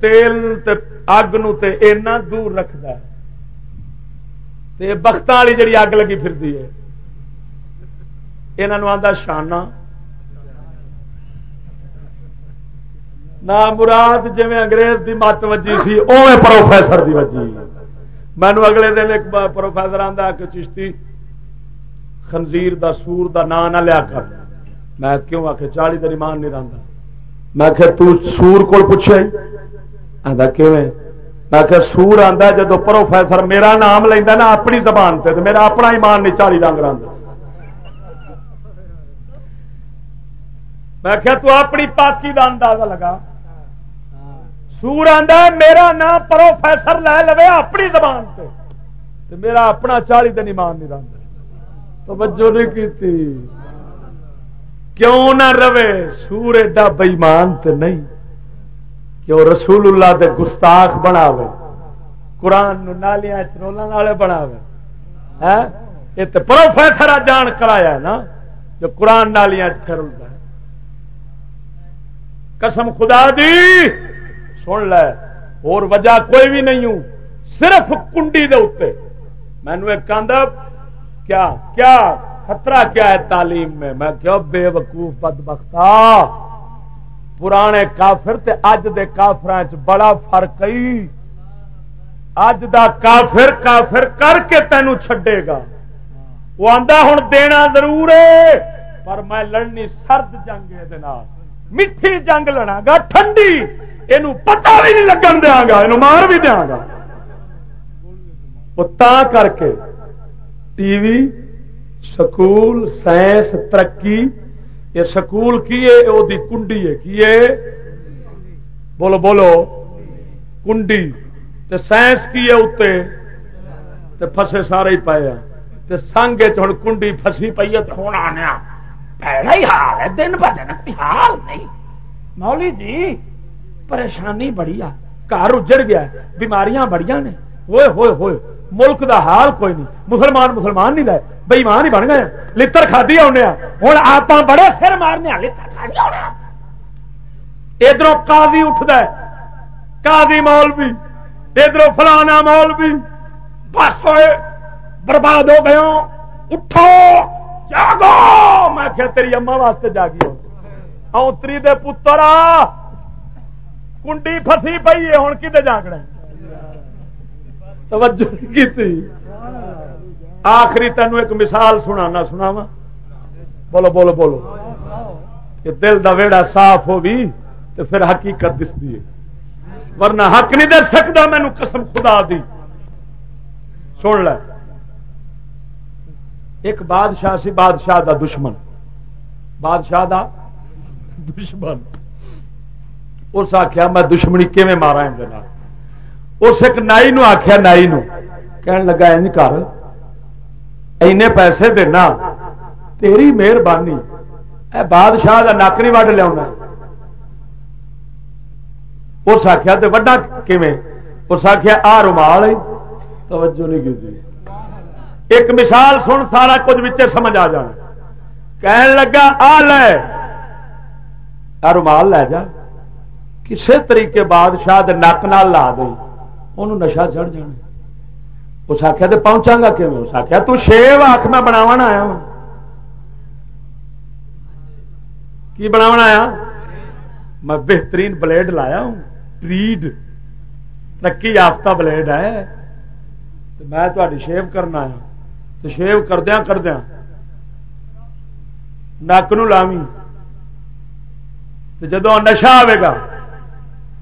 Speaker 1: تیل اگ نا دور رکھد بخت والی جی اگ لگی پھرتی ہے یہاں آتا شانہ نہ مراد جی انگریز دی مت وجی سی اوے پروفیسر دی وجی مینو اگلے دن ایک پروفیسر آتا کہ چشتی، خنزیر دا سور دا نام نہ لیا کر۔ میں کیوں آ کے چالی دن ایمان نہیں رہتا میں کہ تو سور کو پوچھے۔ آتا کیویں؟ میں کہ سور آتا جب پروفیسر میرا نام لینا نا اپنی زبان سے تو میرا اپنا ایمان نہیں چالی رنگ رنگ میں کہ تو اپنی پاکی کا اندازہ لگا۔ سور آتا میرا نام پروفیسر لے لو اپنی زبان سے تو میرا اپنا چالی دن ایمان نہیں رنگ توجہ نہیں کی کیوں نہ رہے سور ایڈا بئیمان تو نہیں۔ کہ وہ رسول اللہ دے گستاخ بناوے، قرآن نالیاں چرولوں والے بناوے۔ ہاں؟ یہ تو پروفیسر جان کرایا نا، جو قرآن نالیاں چرولتا ہے۔ قسم خدا دی! سن لے۔ اور وجہ کوئی بھی نہیں ہوں۔ صرف کنڈی دے اتنے مینو ایک کیا کیا خطرہ کیا ہے تعلیم میں؟ میں کیا بے وقوف بد بختا پرانے کافر تے اج دے کافر بڑا فرق اج دا کافر کافر کر کے تینوں چھڈے گا۔ وہ آندا ہوں دینا ضرور ہے، پر میں لڑنی سرد جنگ یہ میٹھی جنگ لڑا گا، ٹھنڈی۔ یہ پتا بھی نہیں لگن دیا گا یہ مار بھی دیا گا تا کر کے ٹی وی سکول سائنس ترقی یہ سکول کی ہے وہ کنڈی ہے کی ہے بولو بولو کنڈی تے سائنس کی ہے اتنے تے فسے سارے ہی پائے تے سنگ ہوں کنڈی فسی پی ہے تو ہوں آنے پہلا ہی حال ہے دن ب دن حال نہیں مولی جی پریشانی بڑی آ۔ گھر اجڑ گیا بیماریاں بڑی نے۔ ہوئے ہوئے ہوئے۔ ملک دا حال کوئی نہیں۔ مسلمان مسلمان نہیں رہے۔ بئیمان ہی بن گئے لڑ کھدی آنے ہوں آپ بڑے سر مارنے ادھر کادی اٹھد کادی مول بھی ادھر فلانا مول بھی بس ہوئے۔ برباد ہو گئے اٹھو۔ جاگو۔ میں کیا تیری اما واسطے جاگی اوتری دے پتر کنڈی فسی پی ہے ہوں کتنے جاگنا توجہ کی آخری تینوں ایک مثال سنا سنا وا بولو بولو بولو۔ کہ دل دا ویڑا صاف ہو بھی تو پھر حقیقت دستی ہے۔ ورنہ حق نہیں دے سکتا مینو قسم خدا دی۔ سن لے۔ ایک بادشاہ سی، بادشاہ دا دشمن۔ بادشاہ دا دشمن۔ اس آخیا میں دشمنی کیون مارا اس ایک نائی نو آخیا نائی نو، کہن لگا این کر، اینے پیسے دینا، تیری مہربانی، اے بادشاہ کا نک نہیں وڈ لیا اس آخیا تو وڈا اس آخیا آ رومال توجہ نہیں کی ایک مثال سن، سارا کچھ بچے سمجھ آ جانا۔ کہن لگا آ لے، آ رومال لے جا۔ کسے طریقے بادشاہ نک نال لا دے انہوں نشا چڑھ جانا۔ اس آخیا تو پہنچا گا کہ اس آخیا تو شیو آخ میں بناو آیا کی بناو آیا؟ میں بہترین بلیڈ لایا ہوں، ٹریڈ۔ ترقی یافتہ بلیڈ ہے۔ تو میں تاری شیو کرنا آیا تو شیو کردیا کردیا نک نو لاوی جدو نشا آئے گا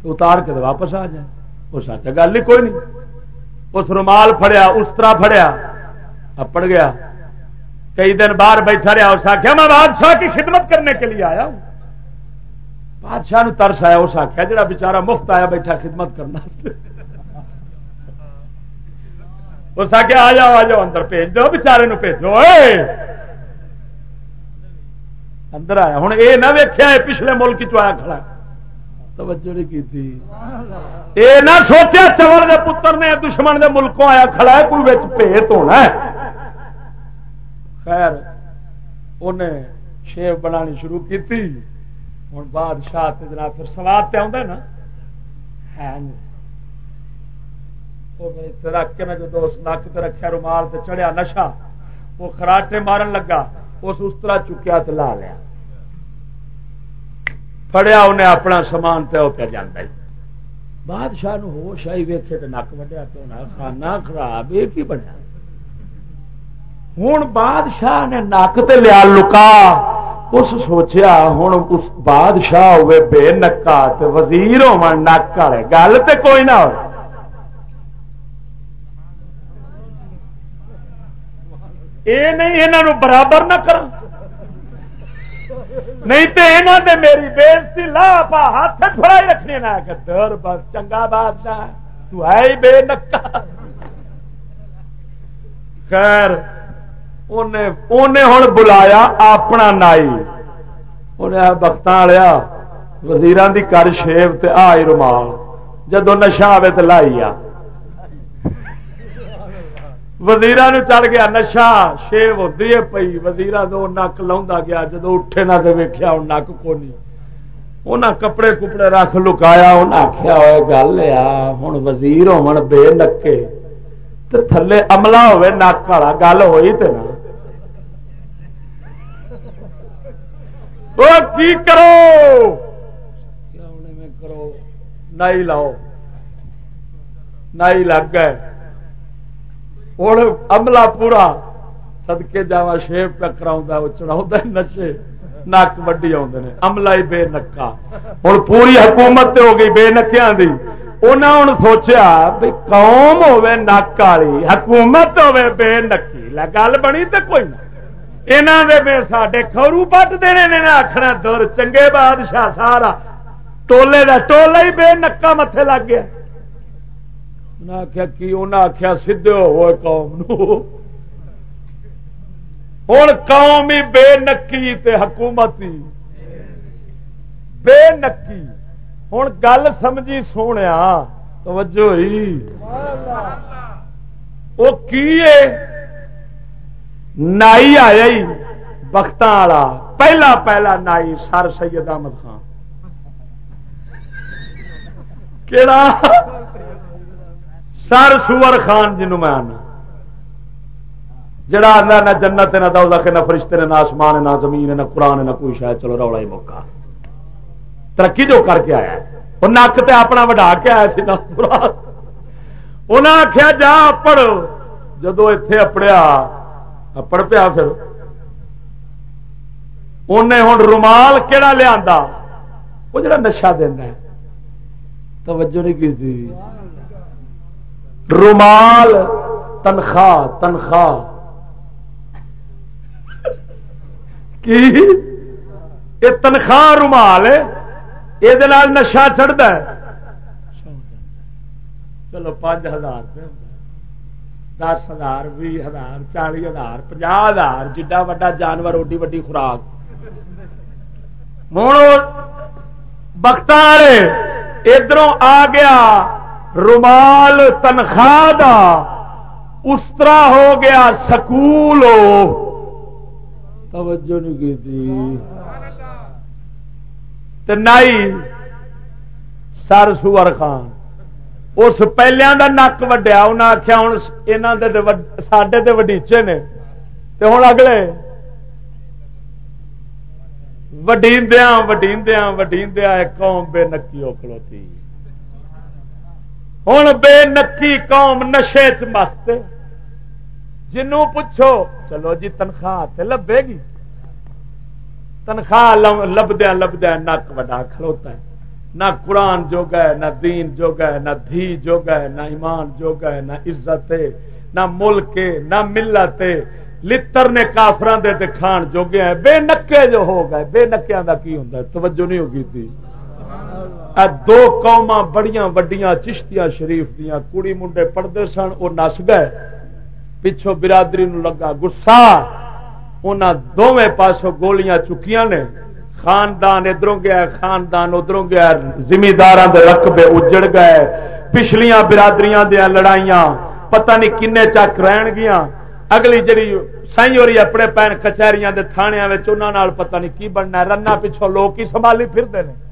Speaker 1: اتار کے واپس آ جائے اس آ گل ہی کوئی نہیں۔ اس رومال فڑیا اس طرح فڑیا اپڑ گیا۔ کئی دن باہر بیٹھا رہا، اس آخیا، میں بادشاہ کی خدمت کرنے کے لیے آیا ہوں۔ بادشاہ ترس آیا، اس آخیا، جڑا بےچارا مفت آیا بیٹھا خدمت کرنا اس آخیا، آ جاؤ آ جاؤ، اندر بھیج دو بچارے بھیجو۔ اندر آیا، ہوں یہ نہ ویکیا پچھلے ملک چیا کھڑا۔ توجہ نہیں کی اے نہ سوچیا چور دے پتر نے دشمن دے ملکوں آیا کھڑا ہے، کوئی بچ ہونا ہے۔ خیر انہیں شیو بنانی شروع کی ہوں بادشاہ جناب پھر سواد پہ آتا نا۔ ہے رکھ کے نا جو نک تے رکھا رومال سے چڑھیا نشا وہ خراٹے مارن لگا، اس اس طرح چکیا تو لا لیا۔ فڑیا انہیں اپنا سامان پہ پہ جانا بادشاہ ہوش آئی ویکے تو نک وڈیا تو کھانا خراب یہ کی بنیا ہوں بادشاہ نے نک تے لیا لکا اس سوچیا ہوں اس بادشاہ ہوئے بے نکا تے وزیر ہو نک والے گل تے کوئی نہ ہو یہ نہیں یہاں برابر نہ کر نہیں تو یہاں نے میری بےزتی لا پا ہاتھ فرائی رکھنے نہ دور بس، چنگا بادشاہ تو ہے ہی بے نکا خیر انہیں ہوں بلایا اپنا نائی۔ انہیں بخت والیا وزیران دی کر شیو تے آئی رومال۔ جدو نشا آئے تو لائی آ۔ وزیر چڑھ گیا نشا شیو ہوتی ہے پی وزیر نک لا گیا، جدو اٹھے نہ تو ویخیا ہوں نک کو نہیں انہیں کپڑے کپڑے رکھ لکایا انہیں آخیا ہوئے گل آ ہوں وزیر ہو بے نکے۔ تو تھلے عملہ ہوے نک والا گل ہوئی تو نا۔ کی کرو کرو؟ نائی لاؤ۔ نائی لگ گئے۔ ہوں عملہ پورا سدکے جا شیپ پہ کرا وہ چڑھا نشے نک وڈی آدھے عملہ ہی بے نکا ہوں پوری حکومت ہو گئی بے نکیا دی انہیں ہوں سوچیا بھی قوم ہوے نک والی حکومت ہوے بے نکی گل بنی تو کوئی نہ یہاں سڈے خورو پٹ دینے نے آخنا دور چنگے بادشاہ سارا ٹولے کا ٹولا ہی بے نکا متے لگ گیا آخیا کی انہیں آخیا سیدے ہوئے قوم ہوں قوم ہی بے نکی تے حکومت ہی بے نکی۔ ہوں گل سمجھی سونے توجہ ہی۔ وہ کی نائی آیا ہی بخت والا۔ پہلا پہلا نائی سر سید احمد خان۔ کہڑا سر سور خان جی جنوں میں آنا۔ جڑا آدھا نہ جنت نہ دولہ نہ فرشتے نے نہ آسمان نہ زمین نہ قرآن نہ کوئی شاید۔ چلو رولا ہی موقع۔ ترقی جو کر کے آیا وہ نک تے اپنا وڈا کے آیا سی انہیں آخیا جا اپڑ جدو اتے اپڑیا، اپڑ پیا پھر۔ انہیں ہوں رومال کہڑا لیا وہ جڑا نشا دینا توجہ نہیں کی رومال تنخواہ تنخواہ۔ کی؟ یہ تنخواہ رومال یہ نشا چڑھتا ہے۔ چلو پانچ ہزار دس ہزار بھی ہزار چالی ہزار پنج ہزار، جڈا وا جانور، اوڈی وڈی خوراک۔ ہوں بخت ادھر آ گیا۔ رومال تنخواہ دا اس طرح ہو گیا سکول توجہ نہیں کی تھی۔ نائی، سر سور خان۔ اس پہلے دا نک وڈیا انہیں آخیا ہوں یہاں سڈے تو وڈیچے نے۔ ہوں اگلے وڈیندیا وڈیندیا وڈیندیا قوم بے نکی اکڑوتی ہوں بے نکی قوم نشے چ مست جنوں پوچھو چلو جی تنخواہ لبے گی تنخواہ لبدیا لبدیا نک وڈا کھلوتا ہے نہ قرآن جوگا ہے نہ دین جوگا ہے نہ دھی جوگا ہے نہ ایمان جوگا ہے نہ عزت نہ ملک نہ ملت لتر نے کافران دے کھان جوگے ہیں بے نکے جو ہو گئے بے نکیا کا کی ہوں توجہ نہیں ہوگی تھی دو قوما بڑیاں وڈیاں چشتیاں شریف دیا کڑی منڈے پڑھتے سن وہ نس گئے۔ پچھو برادری نو لگا گسا انہوں دونوں پاسوں گولیاں چکیاں نے۔ خاندان ادھروں گیا، خاندان ادھروں گیا۔ زمیندار رقبے اجڑ گئے۔ پچھلیاں برادریاں دیا لڑائیاں پتہ نہیں کن چک رہن گیا اگلی جی سائی ہوئی اپنے پین کچہری کے تھانیا پتہ نہیں کی بننا رنا پچھوں لوگ ہی سنبھالی پھرتے ہیں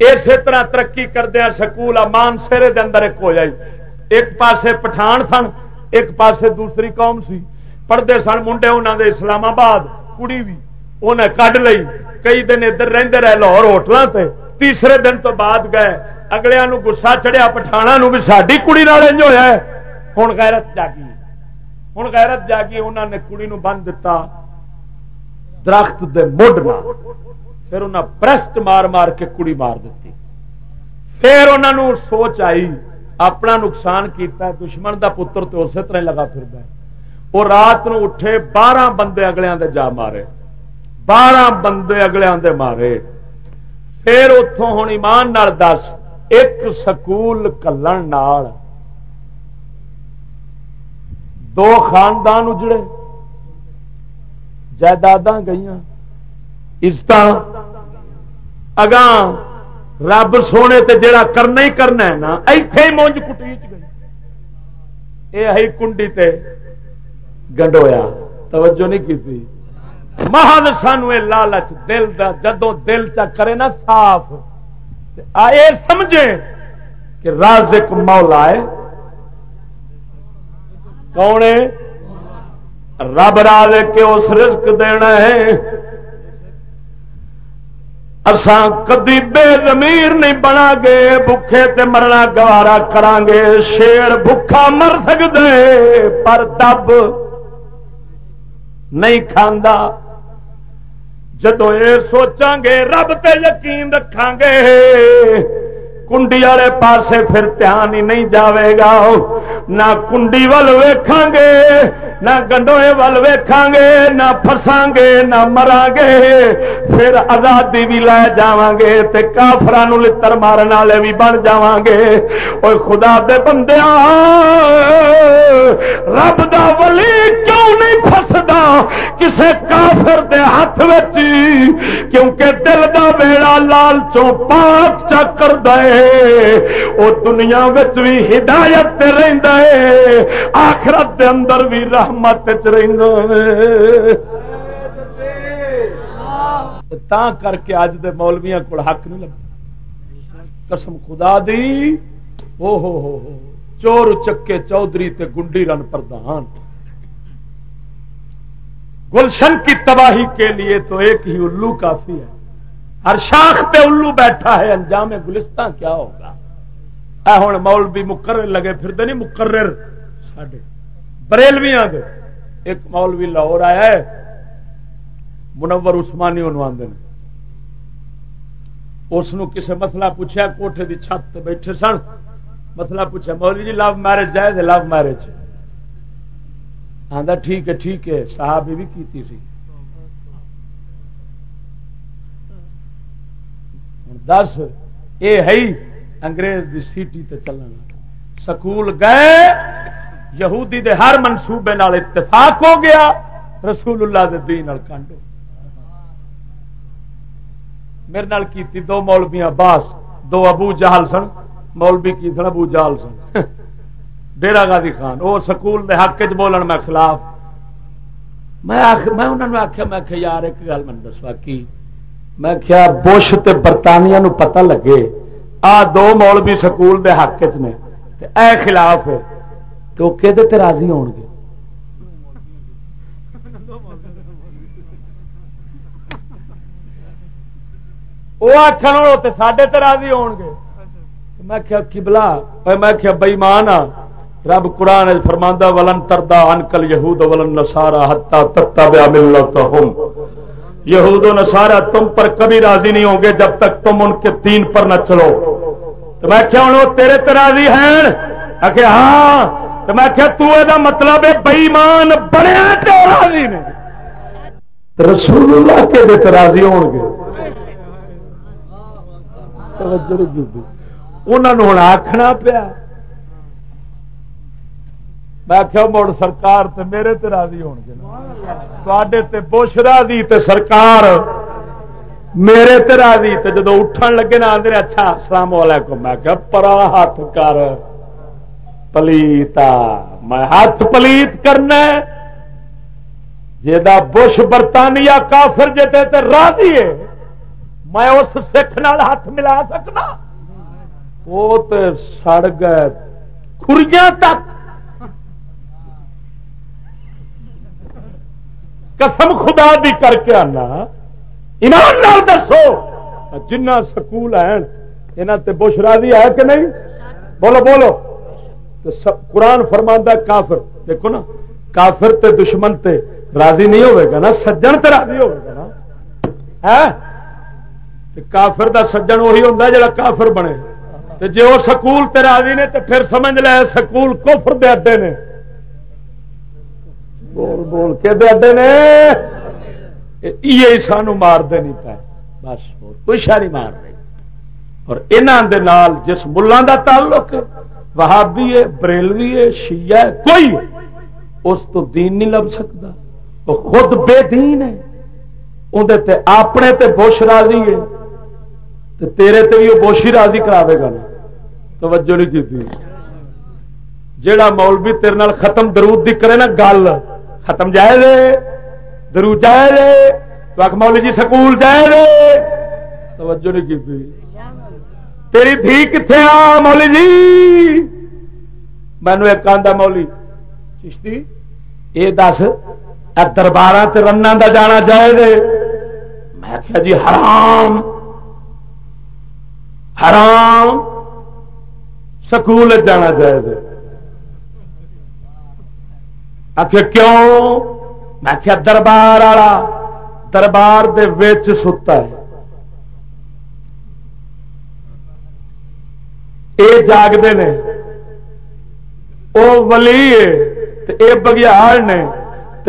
Speaker 1: اسی طرح ترقی کردیا سکول مان سیرے دے اندر ایک ہو جائی۔ ایک پاسے پٹھان سن، ایک پاسے دوسری قوم سی۔ پڑھتے سن منڈے انہوں دے اسلام آباد، کڑی بھی انہیں کھ لئی۔ کئی دن ادھر رہتے رہے لاہور ہوٹلوں سے تیسرے دن تو بعد گئے۔ اگلے گسا چڑھیا پٹھانا بھی ساری کڑی نال ہوا ہوں غیرت جاگی۔ ہوں غیرت جاگی انہوں نے کڑی نو بن دتا درخت دے مڈ پھر انہیں پرست مار مار کے کڑی مار دیتی۔ پھر انہوں سوچ آئی، اپنا نقصان کیتا دشمن دا پتر تو اسی طرح لگا پھر وہ رات نو اٹھے، بارہ بندے اگلے دے جا مارے۔ بارہ بندے اگلے دے مارے۔ پھر اتوں ہوں ایمان دس، ایک سکول کلن دو خاندان اجڑے۔ جائیداد گئی عزت اگاں، رب سونے تے جڑا کرنا ہی کرنا ہے نا، ایتھے ہی مونج کٹیچ گئی۔ یہ ہے کنڈی تے گنڈویا۔ توجہ نہیں کی تھی محل سانو لالچ دل دا جدو دل چا کرے نا صاف۔ آئے سمجھے کہ رازق مولا ہے۔ کون ہے؟ رب راز کے اس رزق دینا ہے۔ اسان کدی بے زمیر نہیں بنا گے بکھے تے مرنا گوارا کران گے۔ شیر بکھا مر سکتے پر دب نہیں کھاندا۔ جدو یہ سوچا گے، رب تے یقین رکھا گے۔ کنڈی والے پاسے پھر دھیان ہی نہیں جاوے گا نہ کنڈی ول ویکھاں گے نہ گنڈوئے ول ویکھاں گے نہ فساں گے نہ مراں گے پھر آزادی بھی لے جاواں گے تے کافرانو لتر مارن والے بھی بن جاواں گے اوے خدا دے بندیاں رب دا ولی کیوں نہیں پھسدا کسے کافر دے ہاتھ وچ کیونکہ دل دا بیڑا لال چوں پاک چا کر دے وہ دنیا بھی ہدایت آخرت دے اندر بھی رحمت تا کر کے اج دے مولویا کو حق نہیں لگتا قسم خدا دی، او ہو ہو ہو، چور چکے چودھری تے گنڈی رن پردھان۔ گلشن کی تباہی کے لیے تو ایک ہی الو کافی ہے۔ ہر شاخ پہ الو بیٹھا ہے، انجام گلستان کیا ہوگا؟ اے ہوں مول بھی مقرر لگے پھر نہیں، مقرر۔ ساڈے بریلویاں دے۔ ایک مولوی لاہور آیا ہے، منور عثمانی آدھے اس کسے مسئلہ پوچھا کوٹھے دی چھت بیٹھے سن۔ مسئلہ پوچھا مولوی جی لو میرج جائے لو میرج آدھا ٹھیک ہے ٹھیک ہے۔ صاحب بھی کی دس یہ ہے انگریز کی سیٹی تے چلنا سکول گئے، یہودی دے ہر منصوبے نال اتفاق ہو گیا، رسول اللہ دے دین کنڈ میرے نال کی دو مولبیاں باس دو ابو جہل سن مولبی کی سن ابو جہل سن۔ <laughs> ڈیرا گاضی خان وہ سکول دے حق چ بولن میں خلاف۔ میں انہوں نے آخیا میں یار ایک گل من دسوا، کی؟ میں کیا بش تے برطانیہ نو پتہ لگے؟ آ دو مولوی سکول دے حق چ نے اے خلاف ہے۔ تو کہ راضی ہو گے؟ وہ آخر سڈے تو راضی ہو گے۔ میں کیا کبلا میں کیا بئیمان آ ہاں؟ رب قرآن فرماندہ ولن تردا انکل یہود ولن نسارا ہتا تتا بیا ملتا ہوں یہود و نصارہ تم پر کبھی راضی نہیں ہوں گے جب تک تم ان کے دین پر نہ چلو۔ تو میں کیا ہوں؟ تیرے تو راضی ہیں؟ کہ ہاں۔ تو میں کیا تو یہ مطلب ہے بئیمان بڑے راضی نے رسول اللہ کے دے راضی ہو گے۔ انہوں نے ہوں آخنا پیا۔ میں کیا مڑ سرکار تے میرے تے راضی ہو گے تے بش راضی تے سرکار میرے تے راضی تے جدو اٹھن لگے نا آدھے اچھا السلام علیکم۔ میں کیا پرا ہاتھ کر۔ پلیتا میں ہاتھ پلیت کرنا جا بش برطانیہ کافر جتے تے راضی ہے، میں اس سکھ نال ہاتھ ملا سکنا۔ وہ تو سڑ گئے خریاں تک۔ قسم خدا دی کر کے آنا۔ ایمان نال دسو۔ جنہ سکول ہیں یہاں تے بش راضی ہے کہ نہیں؟ بولو بولو۔ قرآن فرماندہ کافر۔ دیکھو نا، کافر تے دشمن تے راضی نہیں ہوئے گا نا، سجن تے راضی ہوئے گا نا۔ کافر دا سجن وہی ہوتا جا کافر بنے۔ جی وہ سکول تے راضی نے تو پھر سمجھ لے سکول کفر دے اڈے نے۔ بول بول کے دے اڈے نے۔ یہ سانو مار دے نہیں پائے بس کوئی شاری مار نہیں اور انہوں دے نال جس ملان دا تعلق، وہابی ہے، بریلوی ہے، شیعہ ہے، کوئی اس تو دین نہیں لب سکتا۔ وہ خود بے دین ہے۔ اندر تے اپنے تے بوش راضی ہے۔ تے تیرے تے بھی وہ بوشی راضی کراوے گا نا۔ توجہ نہیں کی جیڑا مولوی تیرے نال ختم درود دی کرے نا، گل۔ ختم جائے دے درود جائے دے تو آخ مولوی جی سکول جائے دے توجہ نہیں کی تھی۔ تیری دھی کتنے آ مولی جی؟ مینو ایک آدھا مولی چشتی یہ دس دربار رن کا جانا جائے دے میں کیا جی حرام۔ حرام۔ سکول جانا جائے دے آخر کیوں؟ میں کیا دربار والا دربار دے ویچ ستا ہے۔ اے جاگتے ہیں وہ ولی اے بگیار نے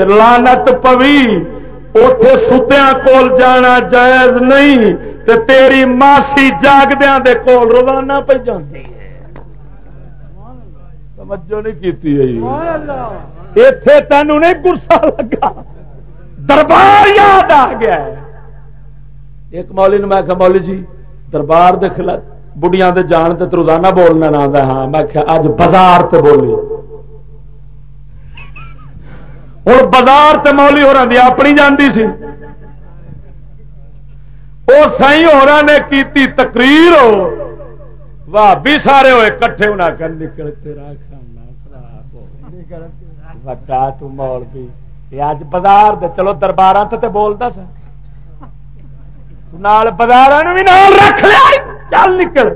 Speaker 1: لانت پوی اتے ستیا کول جانا جائز نہیں، تے تیری ماسی جاگدیا دے کول روزانہ پہ جاتی ہے۔ توجہ نہیں کی اتے تینوں نہیں گسا لگا۔ دربار یاد آ گیا ایک مولی نے میں مولی جی دربار دے خلاف بڑھیا دے جان تے روزانہ بولنا نہ آتا ہاں میں اج بازار تے بولی۔ ہوں بازار تے مولی ہو رہی اپنی جانتی سی۔ وہ سائی ہو نے کیتی تقریر ہو واہ، بھی سارے ہوئے، کٹھے ہونا کر نکل تیرا کھانا خراب ہو۔ وڈا تو مول بھی اج بازار دے چلو دربار تے بولتا سا نال بازار بھی نال رکھ لیا چل نکل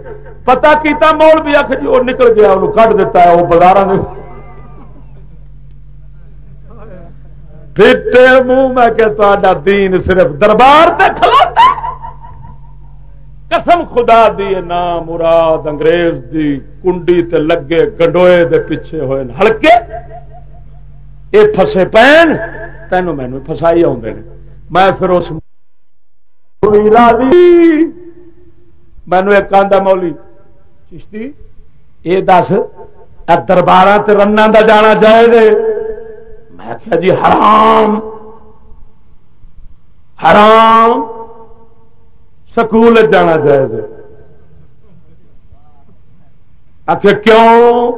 Speaker 1: پتا کیتا مول بھی آخ جی وہ نکل گیا انہوں کٹ دیتا ہے وہ بازار نے پھٹے منہ میں کہ تا دین صرف دربار تے کھلوتا قسم خدا دی نام مراد انگریز دی کنڈی تے لگے گنڈوئے دے پیچھے ہوئے ہلکے اے فسے پین تینوں مینو فسائی آدھے میں پھر اس مینو ایک آدھا مولی، چشتی، یہ دس دربار رن کا جانا جائے میں آخیا جی حرام۔ حرام۔ سکول جانا جائے آخر کیوں؟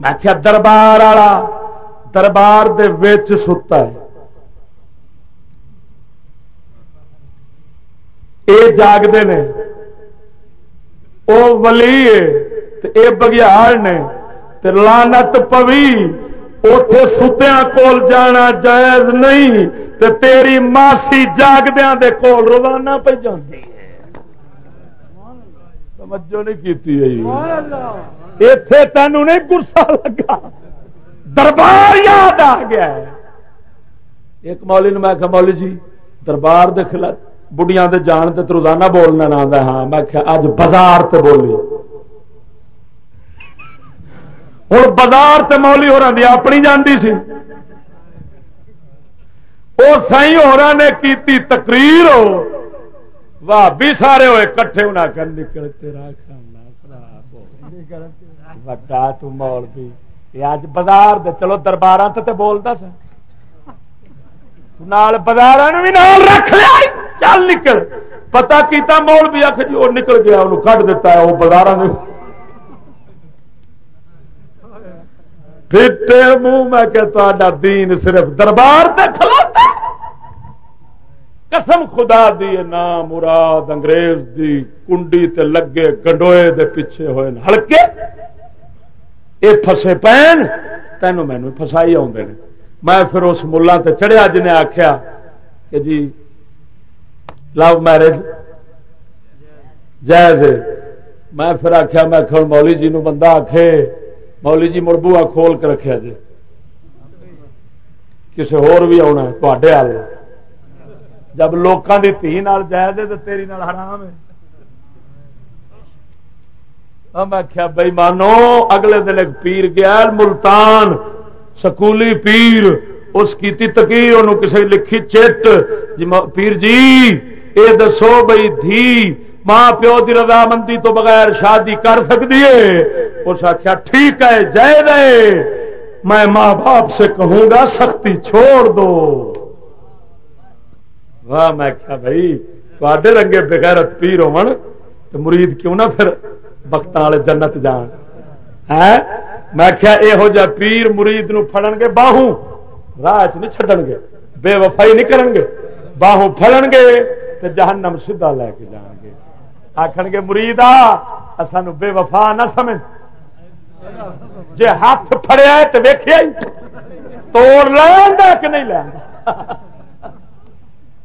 Speaker 1: میں آخیا دربار والا دربار دے ویچ ستا ہے۔ اے جاگتے ہیں وہ ولی اے بگیار نے لانت پوی اتے ستیا کول جانا جائز نہیں تے تیری ماسی جاگدیا دے کول روزانہ پہ جاتی توجہ نہیں کی اتے تینوں نہیں گسا لگا۔ دربار یاد آ گیا ہے۔ ایک مولی نے میں کہ مولی جی دربار دے خلاف بڑھیاں دے جان تے روزانہ بولنا نہ آتا ہاں میں اج بازار تے بولی۔ ہوں بازار تے مولی ہو رہی اپنی جانتی سی۔ وہ سائی ہو نے کیتی تقریر۔ ہو واہ، بھی سارے ہوئے کٹھے ہونا کر نکل تیرا کھانا خراب وڈا تو مول بھی۔ یہ اج بازار دے چلو دربار تے بولتا سا۔ نال بازار بھی نال رکھ لیا چل نکل۔ پتا کیتا مول بھی آخ جی وہ نکل گیا، انہوں کٹ دیتا ہے وہ بازار نے پھٹے منہ، میں کہ دین صرف دربار تے کھلوتا قسم خدا دی نا مراد انگریز دی، کنڈی تے لگے، گنڈوئے دے پیچھے ہوئے ہلکے۔ یہ فسے پین تینوں مینو فسائی آدھے میں پھر اس ملا تے چڑھیا جنہیں آخیا کہ جی لو میرج، جائز میں پھر آخیا میں مولی جی نو بندہ آخے مولی جی مڑ بوا کھول کے رکھا جی۔ کسی ہور بھی آنا تے آل جب لوگوں کی تھی جائز ہے تو تیری حرام ہے۔ میں کیا بھائی مانو اگلے دن ایک پیر گیا، ملتان، سکولی پیر، اس کی تقیر انہوں کسی لکھی چٹ۔ جی، پیر جی اے دسو بھائی، دھی، ماں پیو کی رضامندی تو بغیر شادی کر سکتی ہے؟ اس آخیا ٹھیک ہے جائے رہے میں ماں باپ سے کہوں گا، سختی چھوڑ دو۔ واہ، میں کیا بھائی تے رنگے بغیرت پیر ہو مرید کیوں نہ پھر؟ وقت والے جنت جان۔ ہے میں کیا یہو جہ پیر مرید نو فڑن گے، باہوں راہ چ نہیں چڈن گے، بے وفائی نہیں کرن گے، باہوں فڑن گے تو جہنم سیدھا لے کے جان گے۔ آخر گے مرید آ سان بے وفا نہ سمجھ۔ جی ہاتھ فڑیا تو ویخیا توڑ لینا کہ نہیں لینا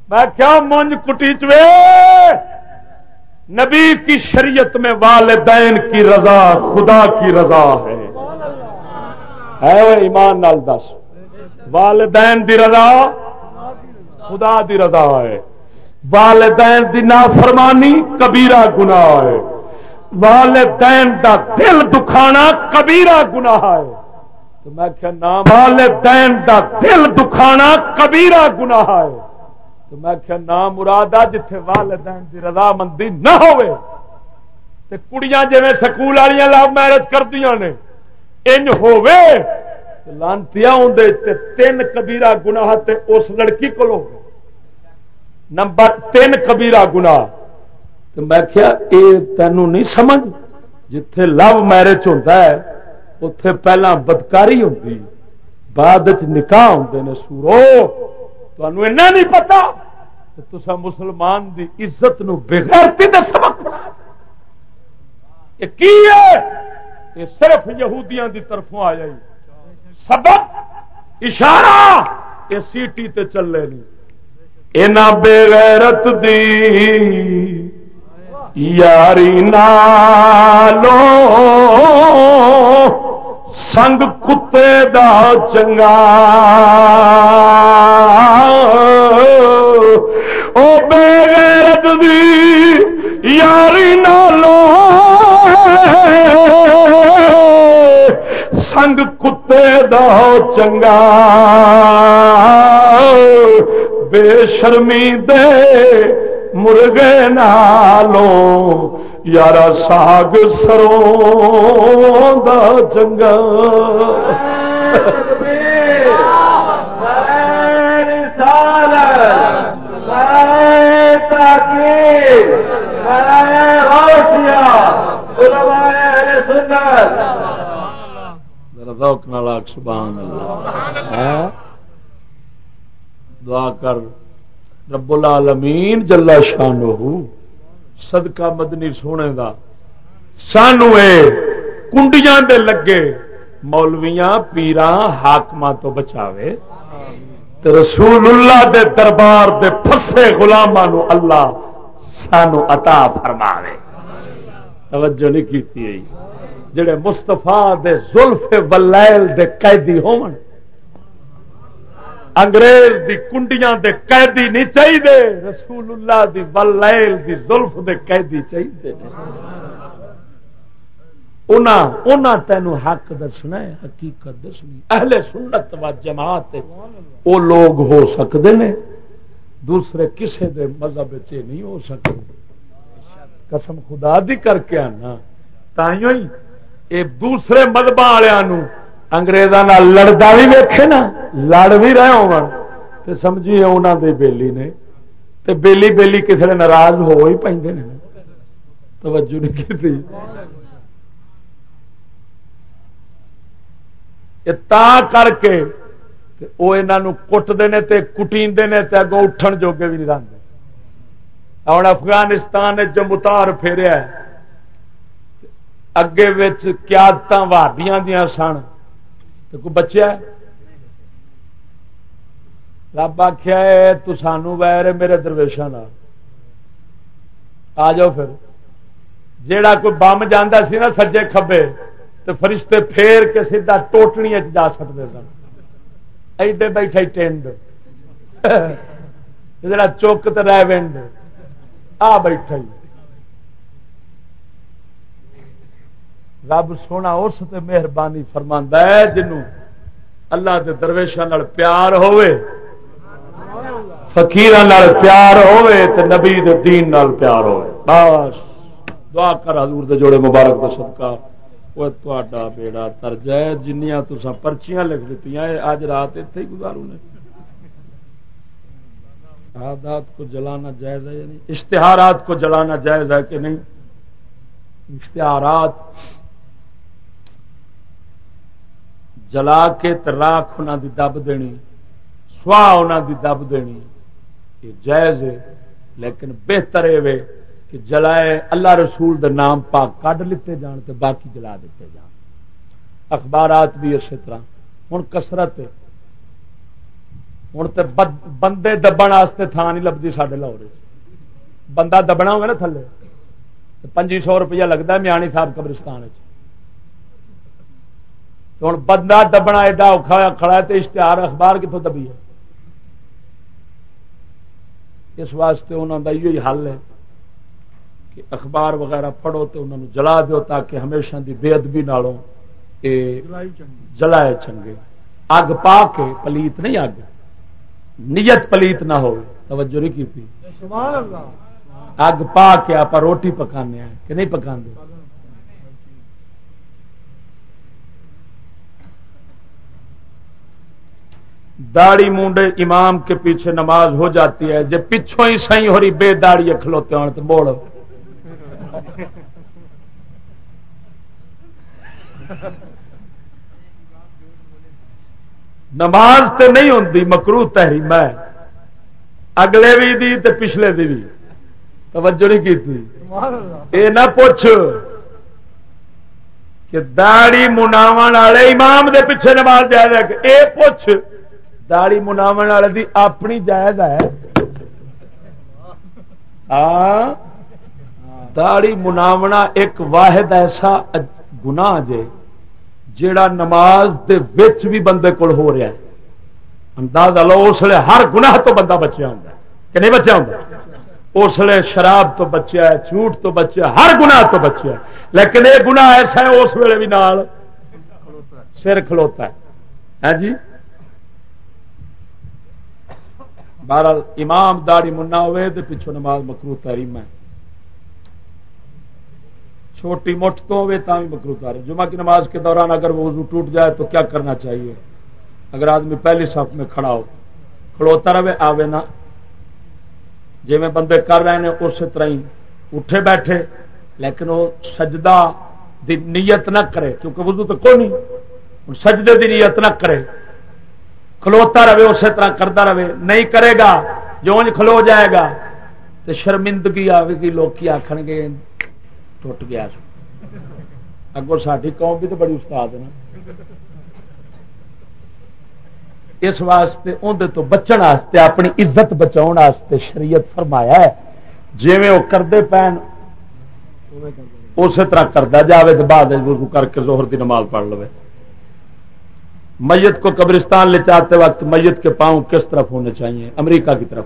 Speaker 1: میں کیا مونج کٹی چوے نبی کی شریعت میں والدین کی رضا، خدا کی رضا ہے۔ ایمان نال دس۔ والدین دی رضا، خدا دی رضا ہے۔ والدین دی نافرمانی کبیرہ گناہ ہے۔ والدین دا دل دکھانا کبیرہ گناہ ہے۔ تو میں کیا نام والدین دا دل دکھانا کبیرہ گناہ ہے۔ تو میں کیا نام مراد آ جتھے والدین دی رضا مندی نہ ہوئے۔ تے کڑیاں جی سکول والی لو میرج کردیا نے۔ ان ہوئے۔ لانتی ہوں تین کبیرہ گناہ تے اس لڑکی کو لوگ نمبر تین کبیرہ گنا تو میں کیا یہ تینوں نہیں سمجھ جتھے لو میرج ہوتا ہے اتے پہلا بدکاری ہوتی بعد نکاح ہوتے ہیں سورو۔ تمہیں نہیں پتا تو مسلمان دی عزت نو بغیرتی دا سبق پڑھا یہ کی ہے؟ یہ صرف یہودیاں دی طرفوں آ جائی سبق، اشارہ، یہ سیٹی تے چلے نہیں۔ اینا بے غیرت دی یاری نالو سنگ کتے دا چنگا۔ او بے غیرت دی یاری نالو۔ سنگ کتے دا چنگا۔ بے شرمی دے مرغے نالو۔ یار ساگ سروں دا چنگا سبحان اللہ دعا کر رب العالمین جلا شان صدقہ مدنی سونے دا۔ سانو کنڈیاں دے لگے مولویاں پیرا حاکم تو بچاوے۔ رسول اللہ دے دربار دے پسے گلاما اللہ سانو عطا فرماوے۔ توجہ نہیں کی جڑے مستفا دے زلف ولیل دے قیدی ہون انگریز دی کنڈیاں دے قیدی نہیں چاہیے رسول اللہ دی ولیل دی زلف دے قیدی چاہیے تین حق دسنا ہے، حقیقت دسنی۔ اہل سنت و جماعت وہ لوگ ہو سکتے ہیں دوسرے کسے دے مذہب چ نہیں ہو سکتے قسم خدا دی کر کے آنا۔ تھی یہ دوسرے مذہب والوں اگریزوں لڑتا بھی ویکھے نا لڑ بھی رہے ہو سمجھیے انہوں دے بیلی نے تے بیلی بیلی کسی نے ناراض ہو ہی پہ توجہ نہیں کی کر کے وہ یہاں کٹتے ہیں کٹی اگوں اٹھن جوگے بھی نہیں رنگ ہوں افغانستان جو متار پھیریا اگے قیادت وادیاں دیا سن تو کوئی بچیا رب آخیا تو سانو ویر میرے درویشان آ جاؤ پھر۔ جیڑا کوئی بم جانا سی نا سجے کبے تو فرشتے پھیر کے سیدا ٹوٹنی جا سکتے سن۔ ایڈے بیٹھے ٹینڈ۔ <laughs> جا چوک تو رہ ونڈ۔ آ بیٹھا رب سونا اس تے مہربانی فرما ہے جنوں اللہ کے درویشان پیار ہوئے فکیر پیار ہوئے تے نبی دے دین نال پیار ہوئے بس، دعا کر حضور دے جوڑے مبارک دا صدقہ۔ وہ تا بیڑا ترج ہے، جنیاں تسا پرچیاں لکھ دیتی اج رات اتنے ہی گزارو نے۔ شہادات کو جلانا جائز ہے یا نہیں؟ اشتہارات کو جلانا جائز ہے کہ نہیں؟ اشتہارات جلا کے راک انہوں دی دب دینی، سواہ انہوں دی دب دینی۔ یہ جائز ہے، لیکن بہتر ہے کہ جلائے اللہ رسول دے نام پاک کڈ لیتے جان تے باقی جلا دیتے جان۔ اخبارات بھی اسی طرح۔ ہوں کسرت ہوں تو بندے دبن واسطے تھان نہیں لگتی سارے لاہور بندہ دبنا ہوگا نا تھلے پنجی سو روپیہ لگتا میانی صاحب قبرستان ہوں بندہ دبنا ایڈا اوکھا کھڑا ہے تو اشتہار اخبار کتوں دبی ہے؟ اس واسطے انہوں کا یہ حل ہے کہ اخبار وغیرہ پڑھو تو انہوں جلا دو تاکہ ہمیشہ دی بے ادبی نالوں جلائے چنگے۔ اگ پا کے پلیت نہیں اگ۔ نیت پلیت نہ ہو توجہ نہیں کی اگ پا کے آپ روٹی پکانے ہیں کہ نہیں پکا داڑی مونڈے امام کے پیچھے نماز ہو جاتی ہے جب پچھوں ہی سی ہو رہی بے داڑی کھلوتے ہونے تو بوڑھ نماز تے نہیں ہوتی مکرو تحریم ہے۔ اگلے بھی دی تے پچھلے دی بھی۔ توجہ نہیں کی اے نہ پوچھ کہ داڑی مناو والے امام دے پیچھے نماز جائز ہے اے پوچھ داڑی مناو والے دی اپنی جائز ہے۔ ہاں داڑی مناونا ایک واحد ایسا گنا جے، جیڑا نماز دے وچ بھی بندے کول ہو رہا ہے۔ انداز لو، اس لیے ہر گناہ تو بندہ بچیا ہوں کہ نہیں بچیا ہوں اس لیے شراب تو بچیا ہے، جھوٹ تو بچیا ہر گناہ تو بچیا ہے۔ لیکن یہ گناہ ایسا ہے، اس ویلے بھی نال سر کھلوتا ہے۔ ہاں جی؟ بہرحال امام داڑی منا ہوئے تو پچھو نماز مکرو تحریم ہے۔ چھوٹی مٹھ تو ہوئے تا بھی مکرو تحریم۔ جمعہ کی نماز کے دوران اگر وہ وضو ٹوٹ جائے تو کیا کرنا چاہیے؟ اگر آدمی پہلی صف میں کھڑا ہو، کھڑوتا رہے، آوے نہ۔ جی میں بندے کر رہے ہیں، اسی طرح ہی اٹھے بیٹھے، لیکن وہ سجدہ دی نیت نہ کرے، کیونکہ وضو تو کوئی نہیں سجدے دی نیت نہ کرے۔ کھلوتا رہے، اسی طرح کرتا رہے۔ نہیں کرے گا، جو کھلو جائے گا۔ تو شرمندگی آئے گی لوگ آخر گے، ٹوٹ گیا۔ اگوں ساری قوم بھی تو بڑی استاد ہے نا۔ اس واسطے اندر تو بچن واسطے، اپنی عزت بچاؤ واسطے شریعت فرمایا ہے۔ جی وہ کرتے پین، اسی طرح کرتا جائے تو بعد کر کے زہر کی نماز پڑھ لو میت کو قبرستان لے جاتے وقت میت کے پاؤں کس طرف ہونے چاہیے؟ امریکہ کی طرف۔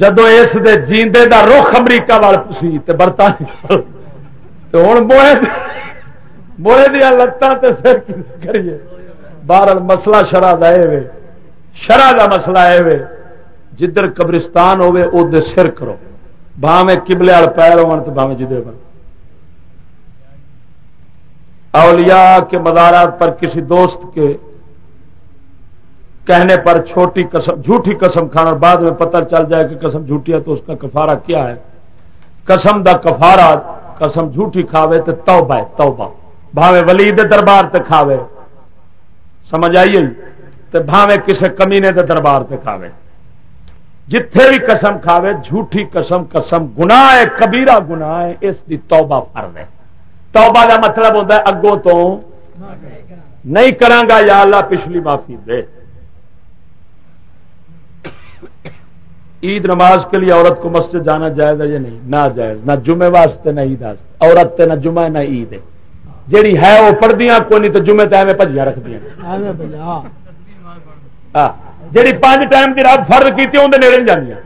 Speaker 1: جدو اس دے جیندے دا رخ امریکہ وال سی برطانیہ تو ہوں بوئے بوئے دیا لتان سر کریے۔ بار مسئلہ شرح دا شرح دا مسئلہ ہے جدھر قبرستان ہوے ادھر سر کرو۔ باہیں کبلے وال پیر ہو باہیں جدے پر اولیاء کے مزارات پر کسی دوست کے کہنے پر چھوٹی قسم، جھوٹی قسم کھانا اور بعد میں پتہ چل جائے کہ قسم جھوٹی ہے تو اس کا کفارہ کیا ہے۔ قسم دا کفارہ، قسم جھوٹی کھاوے تو توبہ ہے، توبہ۔ بھاوے ولی دے دربار تے کھاوے۔ سمجھ آئیے تو بھاوے کسے کمینے دے دربار تے کھاوے۔ جتھے بھی قسم کھاوے جھوٹی قسم قسم گنا ہے کبیرا گنا ہے اس کی توبہ فرد ہے۔ توبہ کا مطلب ہوتا ہے اگوں تو نہیں کرانگا یا اللہ پچھلی معافی دے۔ عید نماز کے لیے عورت کو مسجد جانا جائز ہے یا نہیں؟ نہ جائز نہ جمعے واسطے نہ عید واسطے۔ عورت تے نہ جمعہ نہ عید ہے۔ جیڑی ہے وہ پڑھدیاں کو نہیں تو جمعے تے میں بجیا رکھ دیا جی پانچ ٹائم کی رب فرد کی اندر نیڑے نہیں جانیا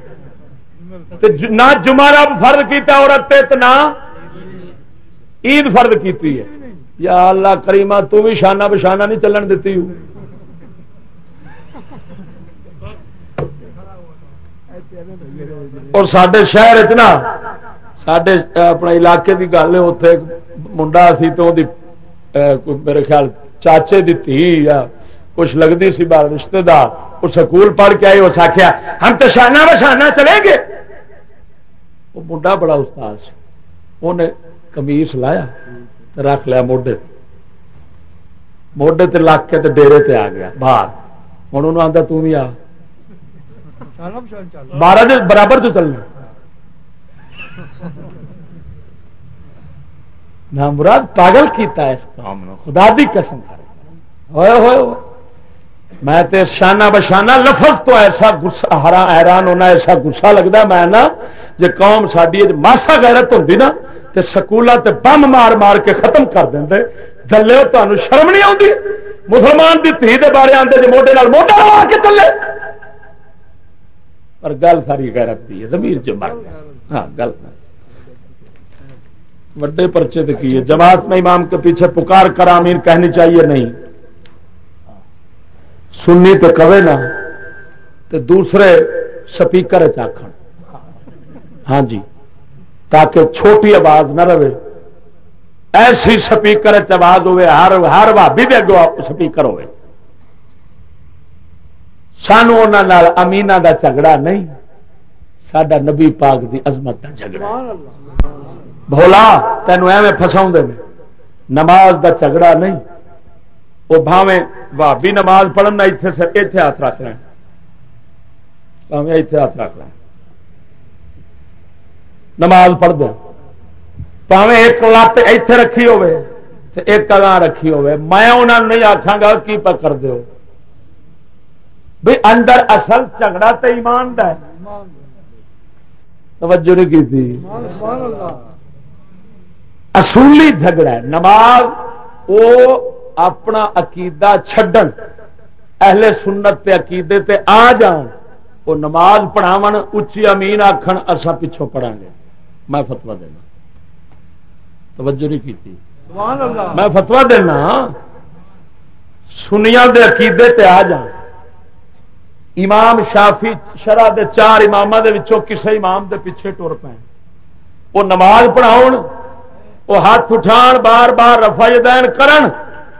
Speaker 1: نہ جمعہ رب فرد کیتا، عورت تے نہ عید فرد کی یا اللہ کریما تو بھی شانہ بشانہ نہیں چلن دیتی۔ ہوں اور سڈے شہر چنا سڈے اپنے علاقے کی گل اتے منڈا سی، تو میرے خیال چاچے دی تھی یا کچھ لگتی سی بار رشتے دار، وہ سکول پڑھ کے آئی اس آخیا ہم تو شانہ بشانہ چلیں گے۔ وہ منڈا بڑا استاد سے انہیں کمیس لایا رکھ لیا موڈے موڈے تے لگ کے ڈیرے تے آ گیا، باہر۔ ہوں انہوں آتا تھی آ۔ بارہ جو برابر جو چلنا۔ نہ مراد پاگل کیتا ہے اس کام خدا بھی قسم کر۔ ہوئے ہوئے ہوئے میں تے شانہ بشانہ لفظ تو ایسا گسا حیران ہونا ایسا گسا لگتا میں نا جی قوم ساری ماسا غیرت ہوتی نا، تے سکولہ تے بم مار مار کے ختم کر دیں دلے تمہیں شرم نہیں آتی مسلمان کی تھی دے بارے آتے جی موڈے موٹا لوا کے چلے۔ پر گل ساری غیرت کی ہے زمین چ مر ہاں گل وڈے پرچے تو کی ہے، جماعت میں امام کے پیچھے پکار کر امیر کہنی چاہیے نہیں۔ سننی تو کبے نہ تو دوسرے سپیکر چکھ ہاں جی۔ تاکہ چھوٹی آواز نہ رہے۔ ایسی سپیکر آواز ہوے ہر ہر بھابی بھی اگو سپیکر ہوے سانو امینا دا جھگڑا نہیں سڈا نبی پاک دی عظمت دا جھگڑا۔ بولا تینوں ایویں فساؤ نماز دا جھگڑا نہیں۔ وہ بھاویں بھابی نماز پڑھنا اتنے اتنے ہاتھ رکھ رہے لیں اتنے ہاتھ رکھ لیں۔ نماز پڑھ دو۔ پاوے ایک لت اتے رکھی ایک اگاں رکھی ہوے میں انہوں نہیں آخا گا کی پکڑ دو بھائی اندر اصل جھگڑا تو ایمان دا ہے۔ توجہ نہیں کی تھی؟ اصولی جھگڑا ہے۔ نماز وہ اپنا عقیدہ چھڈن۔ اہل سنت تے عقیدے تے آ جان وہ نماز پڑھاو اچھی امین آخر اصا پچھوں پڑھا گے۔ میں فتوا دینا۔ توجہ نہیں کی میں فتوا دینا سنیا دے عقیدے تے آ جان۔ امام شافی شرح دے چار امام کسے امام دے پیچھے ٹر پے وہ نماز پڑھاؤ وہ ہاتھ اٹھان بار بار رفا دین کرن۔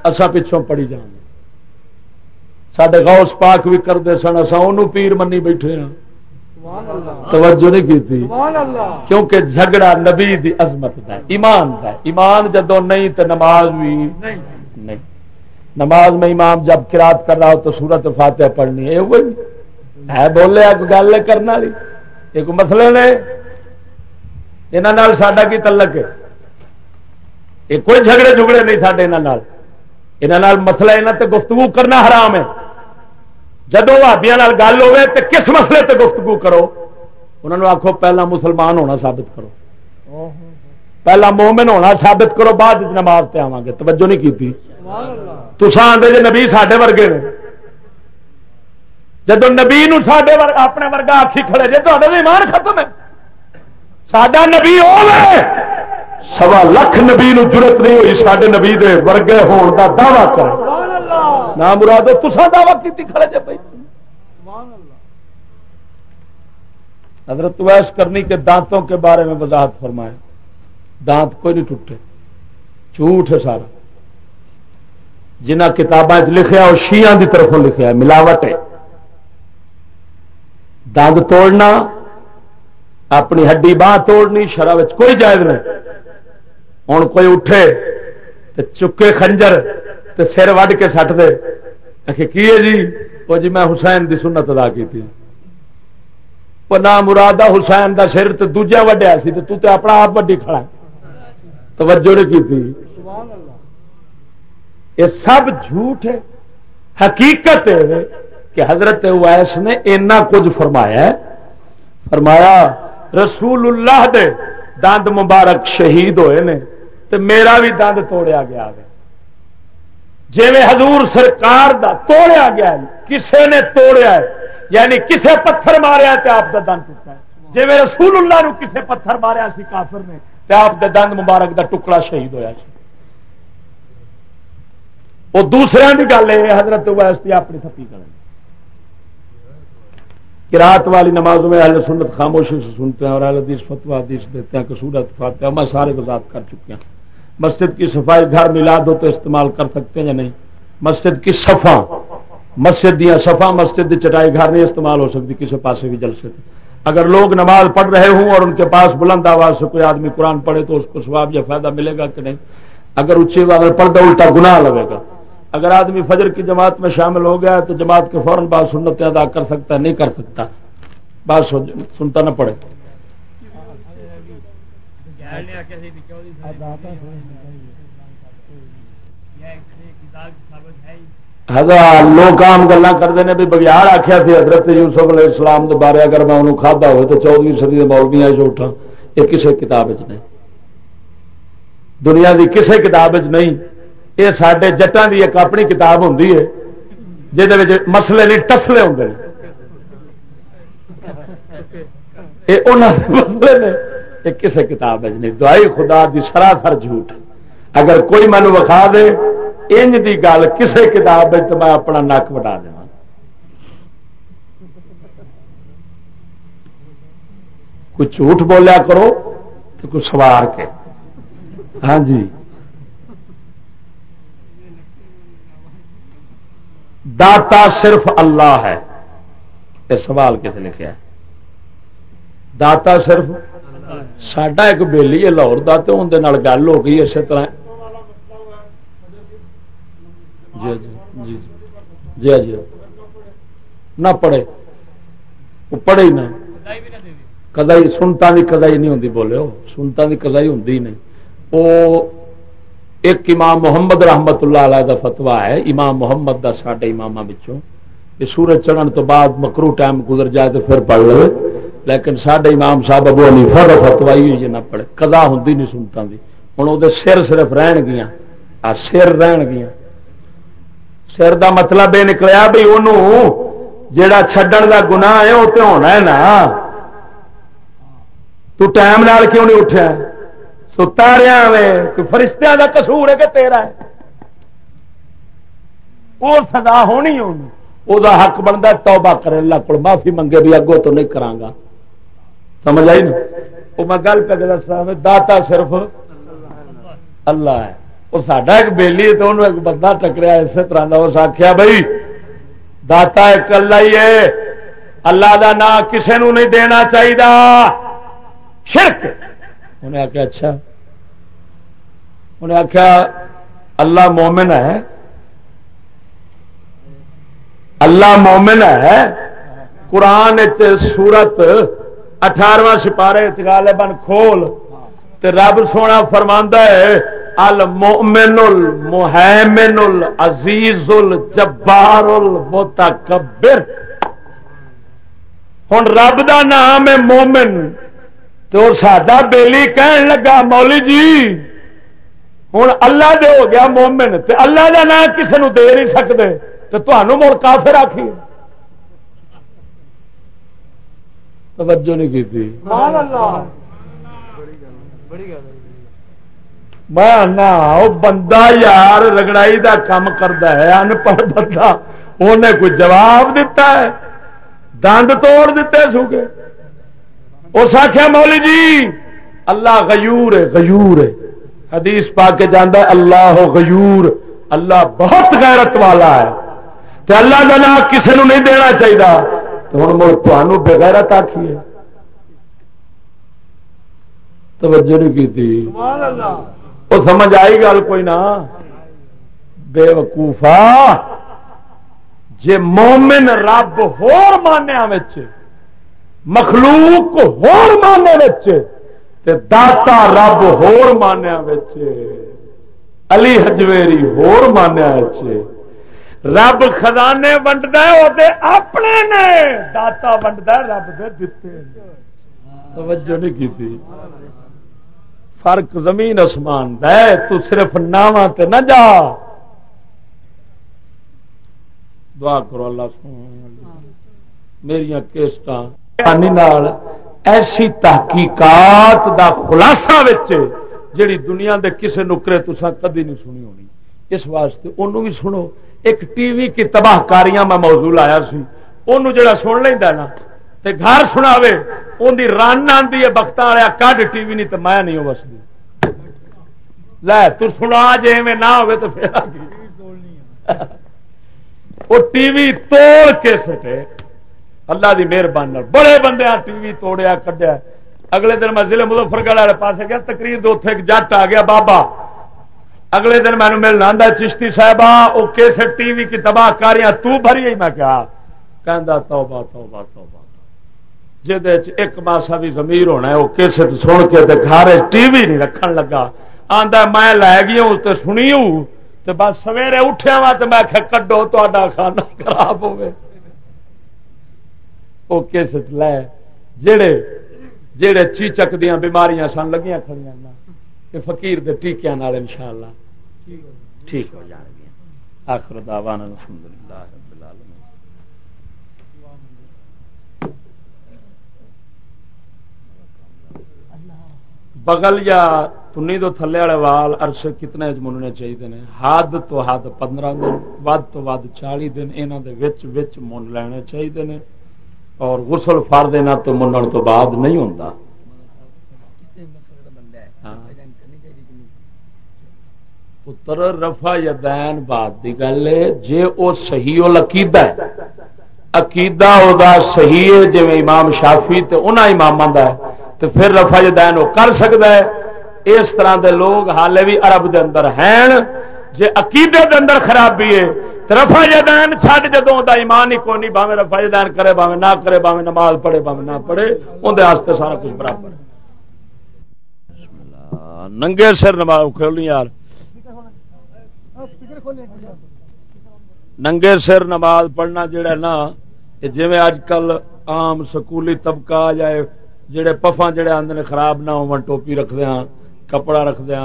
Speaker 1: اسا پچھوں پڑی جان سڈے غوث پاک بھی کرتے سن اصا انہوں پیر منی بیٹھے ہاں۔ توجہ نہیں کی تھی کیونکہ جھگڑا نبی دی عظمت دا ایمان دا ایمان جدو نہیں تو نماز بھی نہیں۔ نماز میں امام جب کراط کر رہا ہو تو سورت فاتح پڑھنی ہے۔ وہی ہے بولے گل کرنا ایک مسئلے نے یہاں سڈا کی تلک ہے؟ یہ کوئی جھگڑے جھگڑے نہیں سڈے یہاں مسئلہ یہاں تے گفتگو کرنا حرام ہے۔ جدو بھابیا گل ہوے تو کس مسئلے تے گفتگو کرو؟ انہوں نے آخو پہلا مسلمان ہونا ثابت کرو۔ پہلا مومن ہونا ثابت کرو، بعد نماز پہ آواں گے۔ توجہ نہیں کی تسا آدھے جی نبی سڈے ورگے نے۔ جب نبی سڈے اپنے ورگا آخی کھڑے جی تو ایمان ختم ہے۔ سڈا نبی ہو سوا لکھ نبی ضرورت نہیں ہوئی سڈے نبی دے ورگے ہون کا دعوی کر نہ مرادو تسا دعوی کی کھڑے جی بھائی حضرت ویس کرنی کے دانتوں کے بارے میں وضاحت فرمائے دانت کوئی نہیں ٹوٹے جھوٹ ہے سارا جنہ کتابیں لکھا وہ شیان کی طرفوں لکھا ہے ملاوٹ ہے دند توڑنا اپنی ہڈی باہ توڑنی شرح کوئی جائز نہیں ہوں کوئی اٹھے تو چکے خنجر تو سر وڈ کے سٹ دے کی ہے جی وہ جی میں حسین دی سنت ادا کی تھی نہ مراد حسین دا سر تو دوجا وڈیا سی تو تے اپنا آپ وڈی کھڑا توجہ نہیں کی تھی یہ سب جھوٹ ہے حقیقت ہے کہ حضرت اویس نے اینا کچھ فرمایا ہے فرمایا رسول اللہ دے دند مبارک شہید ہوئے نے تو میرا بھی دند توڑیا گیا جی حضور سرکار دا توڑیا گیا کسے نے توڑیا ہے یعنی کسے پتھر ماریا تو آپ کا دند ٹوٹا ہے۔ جی رسول اللہ نو کسے پتھر ماریا سی کافر نے تو آپ کے دند مبارک دا ٹکڑا شہید ہوا سی۔ وہ دوسرے کی گل ہے، حضرت ویستی اپنی تھپی کریں رات والی نمازوں میں اہل سنت خاموشی سے سنتے ہیں اور اہل حدیث فتوا حدیث دیتے ہیں کسورت فاتح ہیں میں سارے وضاحت کر چکے ہیں۔ مسجد کی صفائی گھر ملاد ہو تو استعمال کر سکتے ہیں یا نہیں؟ مسجد کی صفا، مسجد دیا صفا، مسجد کی چٹائی گھر نہیں استعمال ہو سکتی، کسی پاس بھی جل سکتے اگر لوگ نماز پڑھ رہے ہوں اور ان کے پاس بلند آواز سے کوئی آدمی قرآن پڑھے تو اس کو سواب یا فائدہ ملے گا کہ نہیں؟ اگر اچھی اگر پردہ الٹا گناہ لگے گا۔ اگر آدمی فجر کی جماعت میں شامل ہو گیا تو جماعت کے فوراً بات سنت ادا کر سکتا ہے، نہیں کر سکتا۔ بات سنتا نہ پڑے لوگ کام گلا کرتے ہیں بھی بگیار آخیا تھی حضرت یوسف علیہ السلام کے بارے اگر میں انہوں کھدا ہوئے تو چودویں صدی مولویا سے اٹھا۔ یہ کسی کتاب نہیں۔ دنیا کی کسی کتاب نہیں۔ یہ سارے جٹان کی ایک اپنی کتاب ہوں جہد مسلے نہیں ٹسلے ہوں یہ مسلے نے یہ کسی کتاب نہیں۔ دعائی خدا دی سراسر جھوٹ۔ اگر کوئی مینو وکھا دے، انج دی گل کسی کتاب تو میں اپنا نک وٹا دا کوئی جھوٹ بولیا کرو تو کوئی سوار کے۔ ہاں جی۔ داتا صرف اللہ ہے۔ یہ سوال کس لکھا ہے داتا صرف ساڈا ایک بےلی ہے لاہور کا تو اندر گل ہو گئی اسی طرح جی جی جی جی جی نہ پڑھے وہ پڑھے ہی نہ کدائی سنتا بھی کدائی نہیں ہوں بولے سنتا بھی کدائی ہوں نہیں وہ ایک امام محمد رحمت اللہ علیہ دا فتوا ہے امام محمد دا ساڈے امام یہ سورج چڑھن تو بعد مکرو ٹائم گزر جائے تو پھر پڑھ لو لیکن سڈے امام صاحب ابو حنیفہ کا فتوا ہی ہوئی نہ پڑھے۔ کدا ہوں نہیں سنتا بھی ہوں وہ سر صرف رہن گیا آ سر رہن گیا سر دا مطلب یہ نکلیا بھی انہوں جڑا چھڈن دا گناہ ہے وہ تو ہونا ہے نا۔ تو ٹائم نال کیوں نہیں اٹھا ستا رہا فرشتہ کا کسور ہے کہ تیرا ہے؟ وہ سزا ہونی ہونی وہ حق بنتا توبہ کرے۔ اللہ کو معافی منگے بھی اگوں تو نہیں کرا سمجھ آئی؟ نا وہ میں گل پہ دسا داتا صرف اللہ ہے۔ وہ ساڈا ایک بےلی تو انہوں ایک بندہ ٹکریا اسی طرح کا اس آخیا بھائی داتا ایک اللہ ہی ہے۔ اللہ کا نام کسی نہیں دینا چاہیے شرک۔ انہیں آخیا اچھا۔ انہیں آخیا اللہ مومن ہے۔ اللہ مومن ہے۔ قرآن سورت اٹھارواں سپارے چالے کھول تے رب سونا فرما ہے المومن المحمن العزیز الجبار المتکبر ہوں رب دا نام ہے مومن تو ساڈا بیلی کہن لگا مولی جی ہوں اللہ دے ہو گیا مومن، تے اللہ کا نام کسی نے دے نہیں سکتے تو تمہوں مڑ کافر آخی توجہ نہیں کی تھی۔ میں بندہ یار رگڑائی دا کام کرتا ہے ان پڑھ بندہ انہیں کوئی جواب دیتا ہے۔ دند توڑ دیتے سو کے اس آخیا مولی جی اللہ غیور ہے غیور ہے۔ حدیث پا کے جانا ہے اللہ غیور اللہ بہت غیرت والا ہے۔ تو اللہ کا نام کسی نہیں دینا چاہیے تو ہوں مڑ تمہوں بغیرت آخی ہے۔ توجہ نہیں کی وہ سمجھ آئی گل کوئی نہ بے وقوفا جے مومن رب ہور مانیا مخلوق ہور ماننے تے داتا رب ہور مانیا علی ہجویری ہور مانیا رب خزانے ونڈتا ہے اپنے نے داتا ونڈتا رب دے دیتے توجہ نہیں کی فرق زمین آسمان دے تو صرف ناواں تے نہ جا۔ دعا کرو اللہ میری کیسٹ یعنی ایسی تحقیقات دا خلاصہ جڑی دنیا دے کسے نکرے تسا کدی نہیں سنی ہونی۔ اس واسطے انہوں بھی سنو، ایک ٹی وی کی تباہ کاریاں میں موضوع لایا سی۔ انہوں جڑا سن لینا نا، تے گھر سناوے ان دی رن آتی ہے بخت والا کڈ ٹی وی نہیں تو میں نہیں بستی لے تو سنا جی میں نہ ہوئے تو پھر <laughs> وہ ٹی وی توڑ کے سٹے۔ اللہ کی مہربانی بڑے بندے ٹی وی توڑیا، کڈیا۔ اگلے دن میں ضلع مظفر گڑھ والے پاس گیا، تقریر دو ایک جٹ آ گیا، بابا۔ اگلے دن مینو ملنا آدھا چشتی صاحب وہ کس ٹی وی کی تباہ کاریاں، تو بھری میں کیا کہ توبہ توبہ توبہ۔ جہد ایک ماسا بھی زمیر ہونا ہے وہ کس سن کے گھر ٹی وی نہیں رکھن لگا۔ آدھا میں لے گیا ہوں تو سنی ہوں تو بس سویرے اٹھیا وا تو میں آخیا کڈو تا کھانا خراب ہوے وہ کس لے، جڑے جڑے چیچک دیا بیماریاں سن، لگیاں کھڑیاں کھڑی فقیر دے ٹیکیا ان شاء اللہ ٹھیک ہو جان گیا آخر دعوانا الحمدللہ رب العالمین۔ بغل یا تنی تو تھلے والے وال عرصے کتنے مننے چاہیے حد تو حد پندرہ دن ود تو ود چالی دن یہاں کے من لینے چاہیے اور غسل فر دینا تو منن تو بعد نہیں ہوتا پتر رفا یدین بات کی گل ہے جی وہ صحیح عقیدہ ہے۔ عقیدہ وہ صحیح ہے جی امام شافی تو انہوں امام ہے۔ تو پھر رفا جدین وہ کر سکتا ہے۔ اس طرح دے لوگ حالے بھی عرب دے اندر ہیں۔ جے عقیدے دے اندر خرابی ہے رفا جدین چھڈ جدوں دا ایمان ہی کوئی نہیں باوے رفا جدین کرے باوے نہ کرے باوے نماز پڑھے باوے نہ پڑھے اندر سارا کچھ برابر ہے۔ ننگے سر نماز کھولنی یار۔ ننگے سر نماز پڑھنا جڑا نا جی اج کل عام سکولی طبقہ آ جائے جڑے پفا جڑے آدھے خراب نہ ہو ٹوپی رکھدہ کپڑا رکھدہ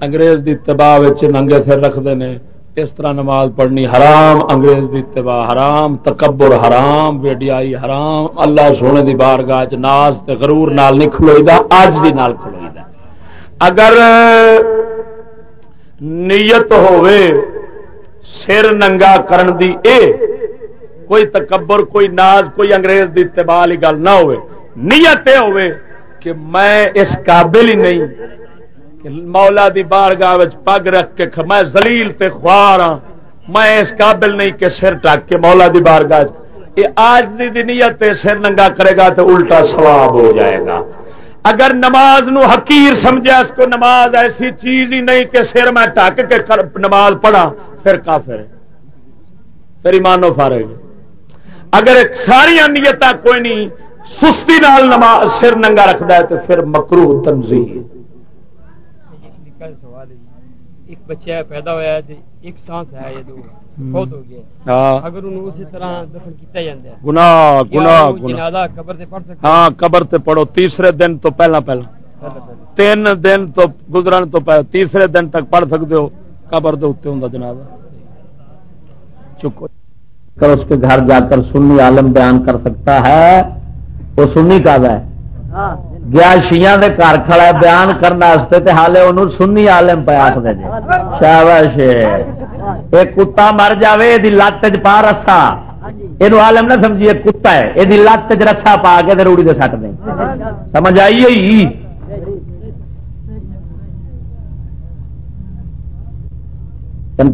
Speaker 1: انگریز دی تباہ ننگے سر رکھتے ہیں اس طرح نماز پڑھنی حرام انگریز دی تباہ حرام تکبر حرام ویڈیائی حرام اللہ سونے دی بار گاہ ناز تے غرور نال نہیں کھلوئی دا آج دی نال کھلوئی دا اگر نیت ہوئے سر ننگا کرن دی اے کوئی تکبر کوئی ناز کوئی انگریز دی اتباع والی گل نہ ہوئے نیت یہ ہوئے کہ میں اس قابل ہی نہیں کہ مولا دی بارگاہ پگ رکھ کے میں زلیل تے خوار ہاں۔ میں اس قابل نہیں کہ سر ٹک کے مولا دی بارگاہ یہ آج دی, دی نیت سر ننگا کرے گا تو الٹا سواب ہو جائے گا۔ اگر نماز نو حقیر سمجھا اس کو نماز ایسی چیز ہی نہیں کہ سر میں ٹک کے نماز پڑھا پھر کافر ہے۔ پھر ایمانو فارغ اگر ساری نیت کوئی نہیں، سستی نال نماز سر ننگا رکھتا ہے تو پھر مکرو تنظیم
Speaker 2: ایک بچہ پیدا ہوا ہے، ایک سانس ہے یہ دو بہت ہو گیا۔ اگر انہوں اسی طرح دفن کیتا جاندے۔ ہیں
Speaker 3: گناہ گناہ
Speaker 2: جنازہ قبر تے پڑھ سکتے۔
Speaker 3: ہاں قبر تے پڑھو۔ تیسرے دن تو پہلا پہلا۔ تین دن تو گزرن تو پہلا۔ تیسرے دن تک پڑھ سکتے ہو۔ قبر دے اوتے ہوندا جنازہ۔
Speaker 1: چکو کر اس کے گھر جا کر سنی عالم بیان کر سکتا ہے۔ وہ سنی کا ہے۔ گیا شیاں دے گھر کھڑا ہے، بیان کرنے تے حالے انہوں سنی عالم پہ آخ دے جی۔ شاباش، ایک کتا مر جاوے دی لت چ پا رسا۔ یہ عالم نہ سمجھیے کتا ہے۔ یہ لت چ رسا پا کے روڑی دے سٹ دیں سمجھ آئی ہوئی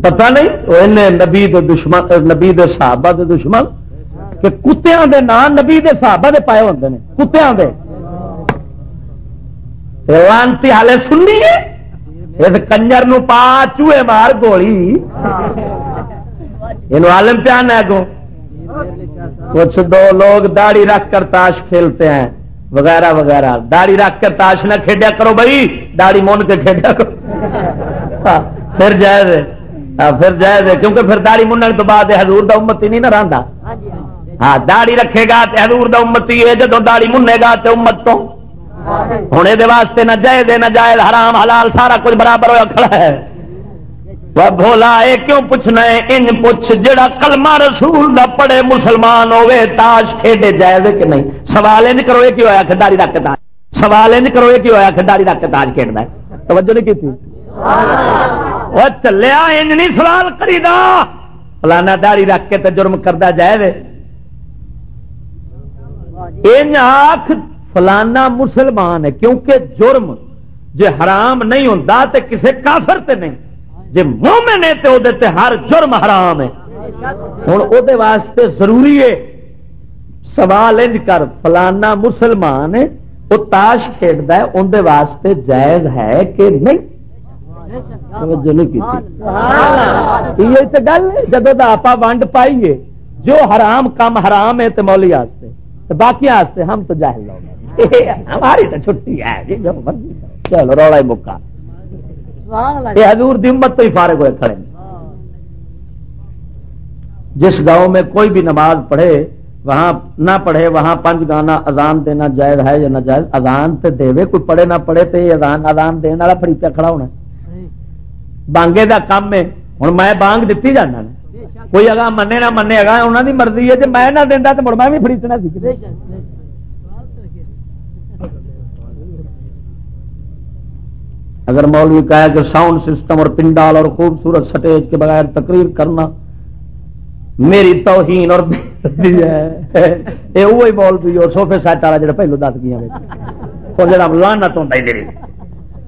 Speaker 1: پتا نہیں؟ نبی دے دشمن، نبی دے صحابہ دے دشمن کہ کتوں دے نام نبی دے صحابہ دے پائے ہوتے ہیں کتوں دے۔ لانتی ہالے سننی ہے اس کنجر نو پا چوہے مار گولی یہ عالم پیان ہے گو کچھ دو لوگ داڑھی رکھ کر تاش کھیلتے ہیں وغیرہ وغیرہ داڑھی رکھ کر تاش نہ کھیڈیا کرو بھائی داڑھی مون کے کھیڈیا کرو پھر جائے پھر جائے دے کیونکہ پھر داڑی منن تو بعد حضور دا امتی نہیں نہ رہندا ہاں داڑی رکھے گا تے حضور دا امتی ہے جدو داڑی منے گا تے امت تو ہوں یہ واسطے نہ جائے دے نہ جائے حرام حلال سارا کچھ برابر ہوا کھڑا ہے۔ بھولا اے کیوں پوچھنا ہے؟ ان پوچھ جڑا کلمہ رسول دا پڑے مسلمان ہوئے تاش کھیڈے جائے کہ نہیں؟ سوال انج کرو یہ کی ہوا کہ داڑی رکھ تاج سوال انج کرو یہ کی ہوا کہ داڑی رکھ تاج کھیڈنا ہے؟ توجہ نہیں کی وہ چلیا انج نہیں سوال کری دا فلانا داڑی رکھ کے تے جرم کردا جائے ان آخ فلانا مسلمان ہے کیونکہ جرم جے حرام نہیں ہوں تو کسے کافر تے نہیں۔ جے مومن ہے تو تے ہر جرم حرام ہے۔ ہوں وہ واسطے ضروری ہے سوال انج کر فلانا مسلمان ہے وہ تاش کھیلتا ہے اندر واسطے جائز ہے کہ نہیں؟ گل جب آپ ونڈ پائیے جو حرام کام حرام ہے تو مولی باقی ہم تو جاہل لوگ ہماری تو چھٹی ہے۔ چلو روڑا ہی مکا یہ حضور دی امت تو ہی فارغ ہوئے کھڑے جس گاؤں میں کوئی بھی نماز پڑھے وہاں نہ پڑھے وہاں پنج گانا اذان دینا جائز ہے یا نہ جائز؟ اذان تے دے کوئی پڑھے نہ پڑھے تو اذان اذان دینے والا فریقہ کھڑا ہونا۔ بانگے دا کام ہے۔ ہوں میں بانگ دیتی جانا کوئی اگا منے نہ منے اگا انہوں کی مرضی ہے جی میں نہ دینا تو مڑ میں بھی فریتنا سی اگر مولوی کہا کہ ساؤنڈ سسٹم اور پنڈال اور خوبصورت سٹیج کے بغیر تقریر کرنا میری توہین اور یہ وہی بول بھی اور سوفے سیٹ والا جڑا پہلو دس گیا جڑا لانا تو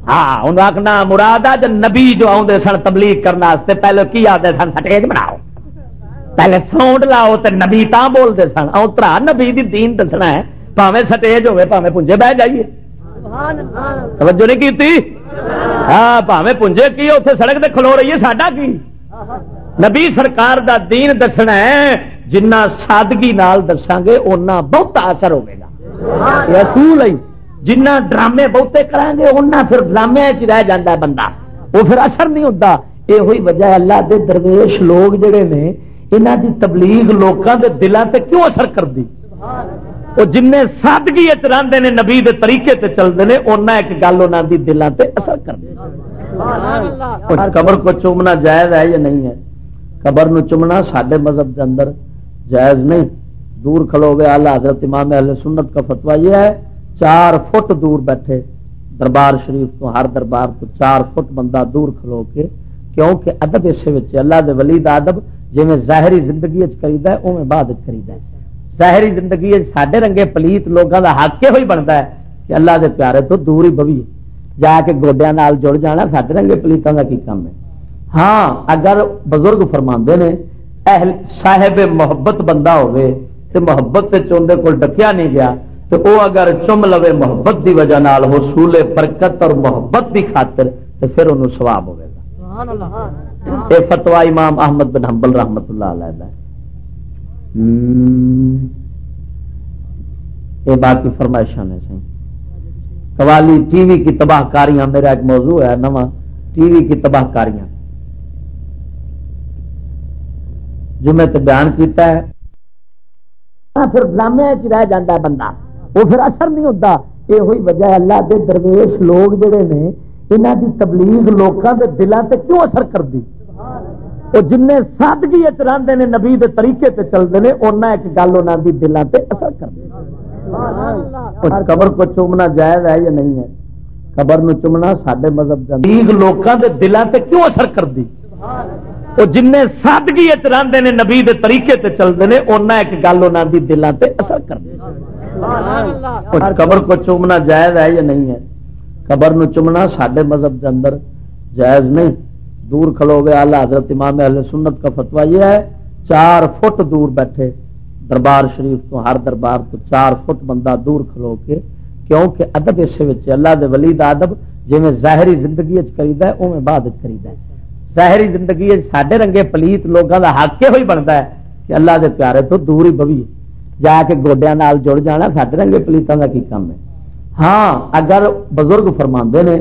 Speaker 1: ہاں ہوں آخنا مراد جو نبی جو آدھے سن تبلیغ کرنے پہلے کی آتے سن؟ سٹیج بناؤ۔ پہلے ساؤنڈ لاؤ تو نبی تا بولتے سن۔ اترا نبی دی دین دسنا ہے۔ پاوے سٹیج ہوے پاوے پونجے بہ جائیے۔ توجہ نہیں کی ہاں پاوے پونجے کی اتنے سڑک تے کھلو رہی ہے ساڈا کی نبی سرکار دا دین دسنا ہے جنہ سادگی نال دساں گے اُنہ بہت اثر ہوگا رسول ہی جنہ ڈرامے بہتے کریں گے انہیں پھر ڈرامے رہ جا بندہ وہ پھر اثر نہیں ہوتا یہ ہوئی وجہ اللہ دے درویش لوگ جڑے نے یہاں دی تبلیغ لوگوں کے دلوں سے کیوں اثر کر دی وہ جن سادگی رہتے ہیں نبی دے طریقے تے چلتے ہیں اُنہ ایک گل انہوں دلوں سے اثر کر قبر کو چومنا جائز ہے یا نہیں ہے؟ قبر نو چومنا سڈے مذہب کے اندر جائز نہیں۔ دور کھلو گے اللہ حضرت امام اہل سنت کا فتوا یہ ہے چار فٹ دور بیٹھے دربار شریف تو ہر دربار تو چار فٹ بندہ دور کھلو کے کیونکہ ادب اس اللہ دے ولی دا ادب جی ظاہری زندگی کریدا ہے اوے بعد کریدا ہے۔ ظاہری زندگی سڈے رنگے پلیت لوگوں کا حق یہ بنتا ہے کہ اللہ دے پیارے تو دور ہی بوی جا کے گوڈیا نال جڑ جانا سڈے رنگے پلیتوں کا کی کام ہے؟ ہاں اگر بزرگ فرما نے اہل صاحب محبت بندہ ہوئے تو محبت سے چوندے کو ڈکیا نہیں گیا تو وہ اگر چم لو محبت دی وجہ نال حصول برکت اور محبت دی خاطر تو پھر انہوں سواب ہوئے گا۔ یہ فتوا امام احمد بن حنبل رحمت اللہ علیہ یہ باقی فرمائشاں نے سی قوالی ٹی وی کی تباہ کاریاں، میرا ایک موضوع ہے، نواں ٹی وی کی تباہ کاریاں۔ جو میں تو بیان کیتا ہے پھر ڈرامے رہ جاتا ہے بندہ۔ وہ پھر اثر نہیں ہوتا۔ یہ ہوئی وجہ اللہ دے درویش لوگ جڑے نے یہاں کی تبلیغ لوگوں کے دلوں سے کیوں اثر کر دی وہ جن سادگی چاہتے ہیں نبی دے طریقے سے چلتے ہیں اُنہ ایک گل انہوں کی دلوں سے اثر کر قبر کو چومنا جائز ہے یا نہیں ہے؟ قبر نو چومنا سارے مذہب لوگوں کے دلوں سے کیوں اثر کر دی وہ جن سادگی چاہتے ہیں نبی دے طریقے سے چلتے ہیں اُنہ ایک گل انہوں کی دلوں سے اثر کر دی قبر کو چومنا جائز ہے یا نہیں ہے؟ قبر نو چومنا سڈے مذہب کے اندر جائز نہیں۔ دور کھلو گے آلہ حضرت امام اہل سنت کا فتوا یہ ہے، چار فٹ دور بیٹھے۔ دربار شریف تو ہر دربار تو چار فٹ بندہ دور کھلو کے، کیونکہ ادب اس اللہ دے ولی دا ادب جی میں ظاہری زندگی کریدا ہے اوے بعد کریدا ہے۔ ظاہری زندگی سڈے رنگے پلیت لوگوں کا حق یہ بنتا ہے کہ اللہ دے پیارے تو دور ہی بوی جا کے گوڈیا جڑ جانا سڈے رنگے پلیتوں کا کی کام ہے؟ ہاں اگر بزرگ فرما نے،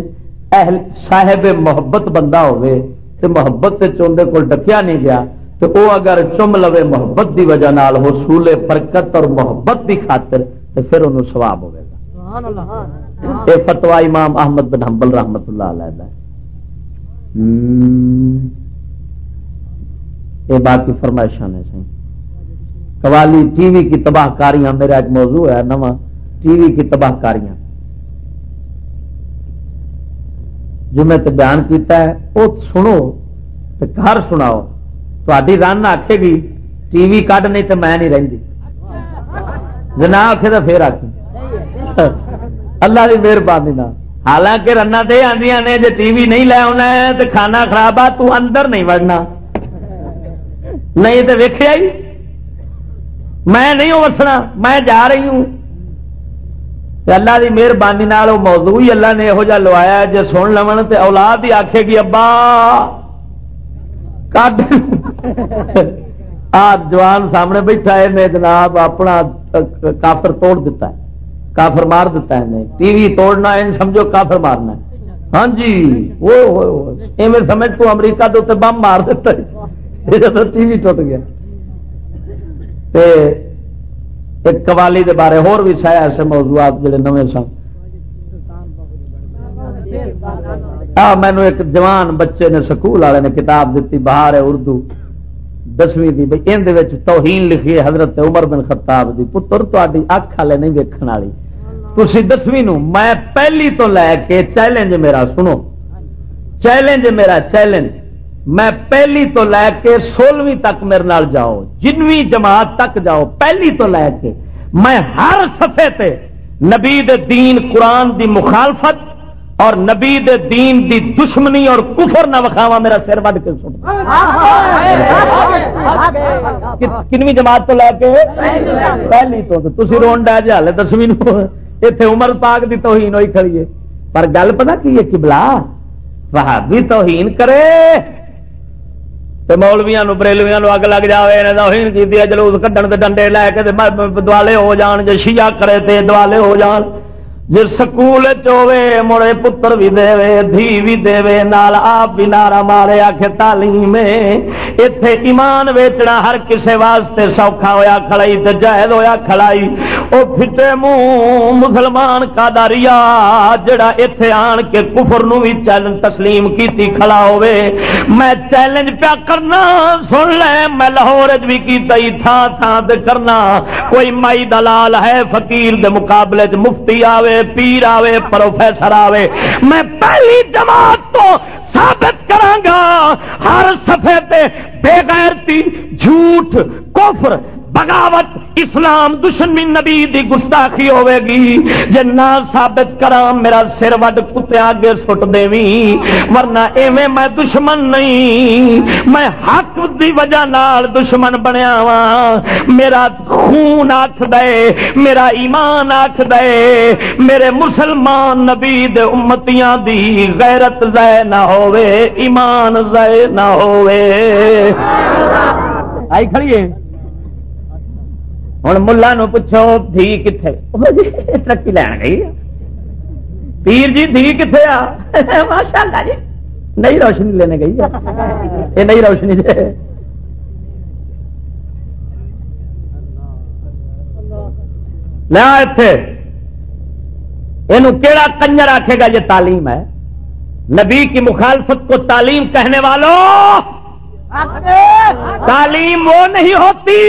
Speaker 1: اہل صاحب محبت بندہ ہوئے تو محبت سے چوندے کو ڈکیا نہیں گیا تو وہ اگر چم لو محبت دی وجہ نال حصول برکت اور محبت دی خاطر تو پھر انہوں سواب ہوئے گا۔ یہ فتوا امام احمد بن حنبل رحمت اللہ علیہ یہ باقی فرمائشاں نے سی قوالی ٹی وی کی تباہ کاریاں میرا ایک موضوع ہے نواں ٹی وی کی تباہ کاریاں۔ جو میں بیان کیتا ہے وہ سنو گھر سناؤ۔ تاری رن آخے گی، ٹی وی کڈ نہیں تو میں نہیں رہی جنا آخے تو پھر آخ اللہ کی مہربانی حالانکہ رنا دے آدی نے جی ٹی وی نہیں لے آنا ہے تو کھانا خراب آ، تو اندر نہیں وڑنا۔ نہیں تو ویخیا ہی۔ میں نہیں وسنا میں جا رہی ہوں۔ اللہ کی مہربانی وہ موضوع ہی اللہ نے یہو جہ لوایا جی سن لو تو اولاد ہی آخے گی ابا جوان سامنے بیٹھا ہے نے جناب اپنا کافر توڑ دیتا ہے کافر مار دیتا ہے ٹی وی توڑنا ہے سمجھو کافر مارنا ہے ہاں جی وہ ایویں سمجھ تو امریکہ تو بم مار دیتا ہے ٹی وی ٹوٹ گیا ایک قوالی دے بارے ہور بھی سایا ایسے موضوعات جڑے نوے سن۔ مینو ایک جوان بچے نے سکول والے نے کتاب دیتی بہار ہے، اردو دسویں دی۔ بھائی اندر توہین لکھی حضرت عمر بن خطاب دی۔ پتر تاری اکھ والے نہیں ویکن والی۔ تھی دسویں نو میں پہلی تو لے کے چیلنج میرا سنو۔ چیلنج میرا چیلنج۔ میں پہلی تو لے کے سولہویں تک میرے نال جاؤ، جنویں جماعت تک جاؤ، پہلی تو لے کے۔ میں ہر سفے تے نبی دین قرآن دی مخالفت اور نبی دین دی دشمنی اور کفر نہ وکھاوا میرا سر وڈ کے سٹ کنویں جماعت تو لے کے؟ پہلی تو تھی رون ڈا جی دسویں اتنے عمر پاک دی توہین ہوئی کھڑی ہے۔ پر گل پتا کی ہے؟ کبلا وہابی توہین کرے۔ مولویا بریلویا اگ لگ جائے کی جلوس کھڈن کے ڈنڈے لے کے دوالے ہو جان جی شیعہ کرے دوالے ہو جان جی سکول چوے مڑے پتر بھی دے دھی بھی دے نال آپ بھی نارا مارے آخ تعلیم اتے ایمان ویچنا ہر کسے واسطے سوکھا ہویا کھڑائی تے جائز ہویا کھڑائی او پھٹے منہ مسلمان کا داریا جڑا اتے آن کے کفر نو بھی چیلنج تسلیم کیتی کھڑا ہوے میں چیلنج پیا کرنا سن لے میں لاہور بھی کیتا ہی تھان کرنا کوئی مائی دلال ہے فقیر دے مقابلے مفتی آوے پیر آوے، پروفیسر آوے۔ میں پہلی جماعت تو ثابت کرانگا ہر سفے بے غیرتی، جھوٹ، کفر بغاوت اسلام دشمنی نبی دی گستاخی ہوے گی۔ جے نہ ثابت کرا میرا سر وڈ کتے اگے سٹ دیوی، ورنہ ایویں میں دشمن نہیں۔ میں حق دی وجہ نال دشمن بنیا وا میرا خون آکھ دے، میرا ایمان آکھ دے۔ میرے مسلمان نبی دے امتیاں دی غیرت زے نہ ہوے ایمان زے نہ ہوے آئی کھڑی ہے۔ ہوں ملا پوچھو دھی کتنے ترقی لین گئی پیر جی دھی کتنے آ ماشاء اللہ جی نئی روشنی لینے گئی یہ نئی روشنی دے یہ کیڑا کنجر آکھے گا یہ تعلیم ہے نبی کی مخالفت کو تعلیم کہنے والوں تعلیم وہ نہیں ہوتی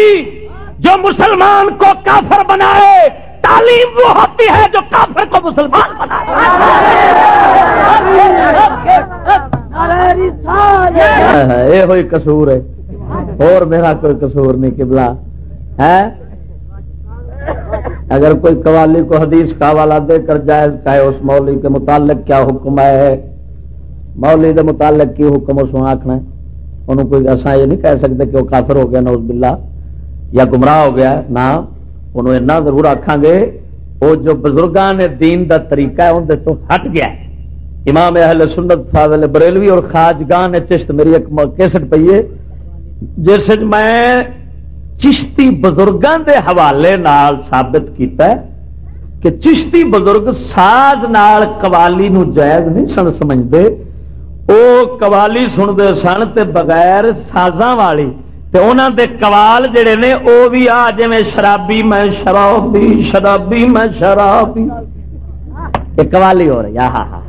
Speaker 1: جو مسلمان کو کافر بنائے، تعلیم وہ ہوتی ہے جو کافر کو مسلمان بنائے۔ ہاں، یہ ہوئی کسور ہے۔ اور میرا کوئی کسور نہیں کبلا ہے ہاں؟ اگر کوئی قوالی کو حدیث کا حوالہ دے کر جائز کہے اس مولوی کے متعلق کیا حکم ہے۔ مولوی کے متعلق کی حکم اس آخنا انہوں کوئی ایسا یہ نہیں کہہ سکتے کہ وہ کافر ہو گیا نوز باللہ۔ یا گمراہ ہو گیا نہ انہوں ضرور آخان گے، وہ جو بزرگان نے دین دا طریقہ ہے اندر تو ہٹ گیا ہے۔ امام اہل سنت فاضل بریلوی اور خاجگان نے چشت، میری ایک کیسٹ پی ہے، جس میں چشتی بزرگوں دے حوالے نال ثابت کیتا ہے کہ چشتی بزرگ ساز نال قوالی نو جائز نہیں سن سمجھتے وہ قوالی سنتے سن تے بغیر سازاں والی تے انہاں دے قوال جڑے نے او بھی آ جے شرابی میں شرابی شرابی میں شرابی۔ یہ قوالی ہو رہی ہاں ہاں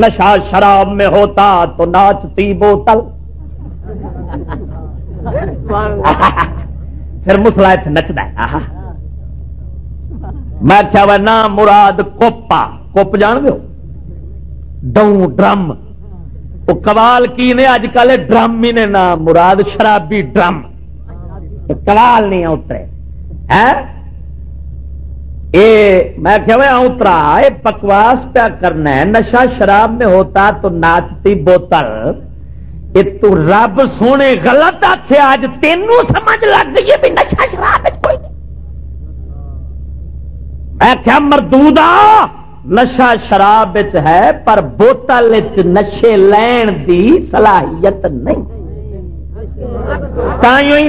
Speaker 1: نشا شراب میں ہوتا تو ناچتی بوتل۔ پھر مسلا اتنے نچتا ہے میں کیا نہ مراد کوپا۔ کوپ جان دو ڈوں، ڈرم۔ وہ کوال کی نے اج کل ڈرم ہی نے نام، مراد شرابی ڈرم۔ کوال نہیں اترے۔ ہے؟ میں کہ اترا یہ بکواس پیا کرنا ہے نشا شراب میں ہوتا تو ناچتی بوتل۔ یہ تو رب سونے غلط آخے آج تینوں سمجھ لگ گئی بھی نشا شراب کوئی نہیں۔ میں کیا مردودا نشا شراب ہے، پر بوتل نشے لین دی صلاحیت نہیں۔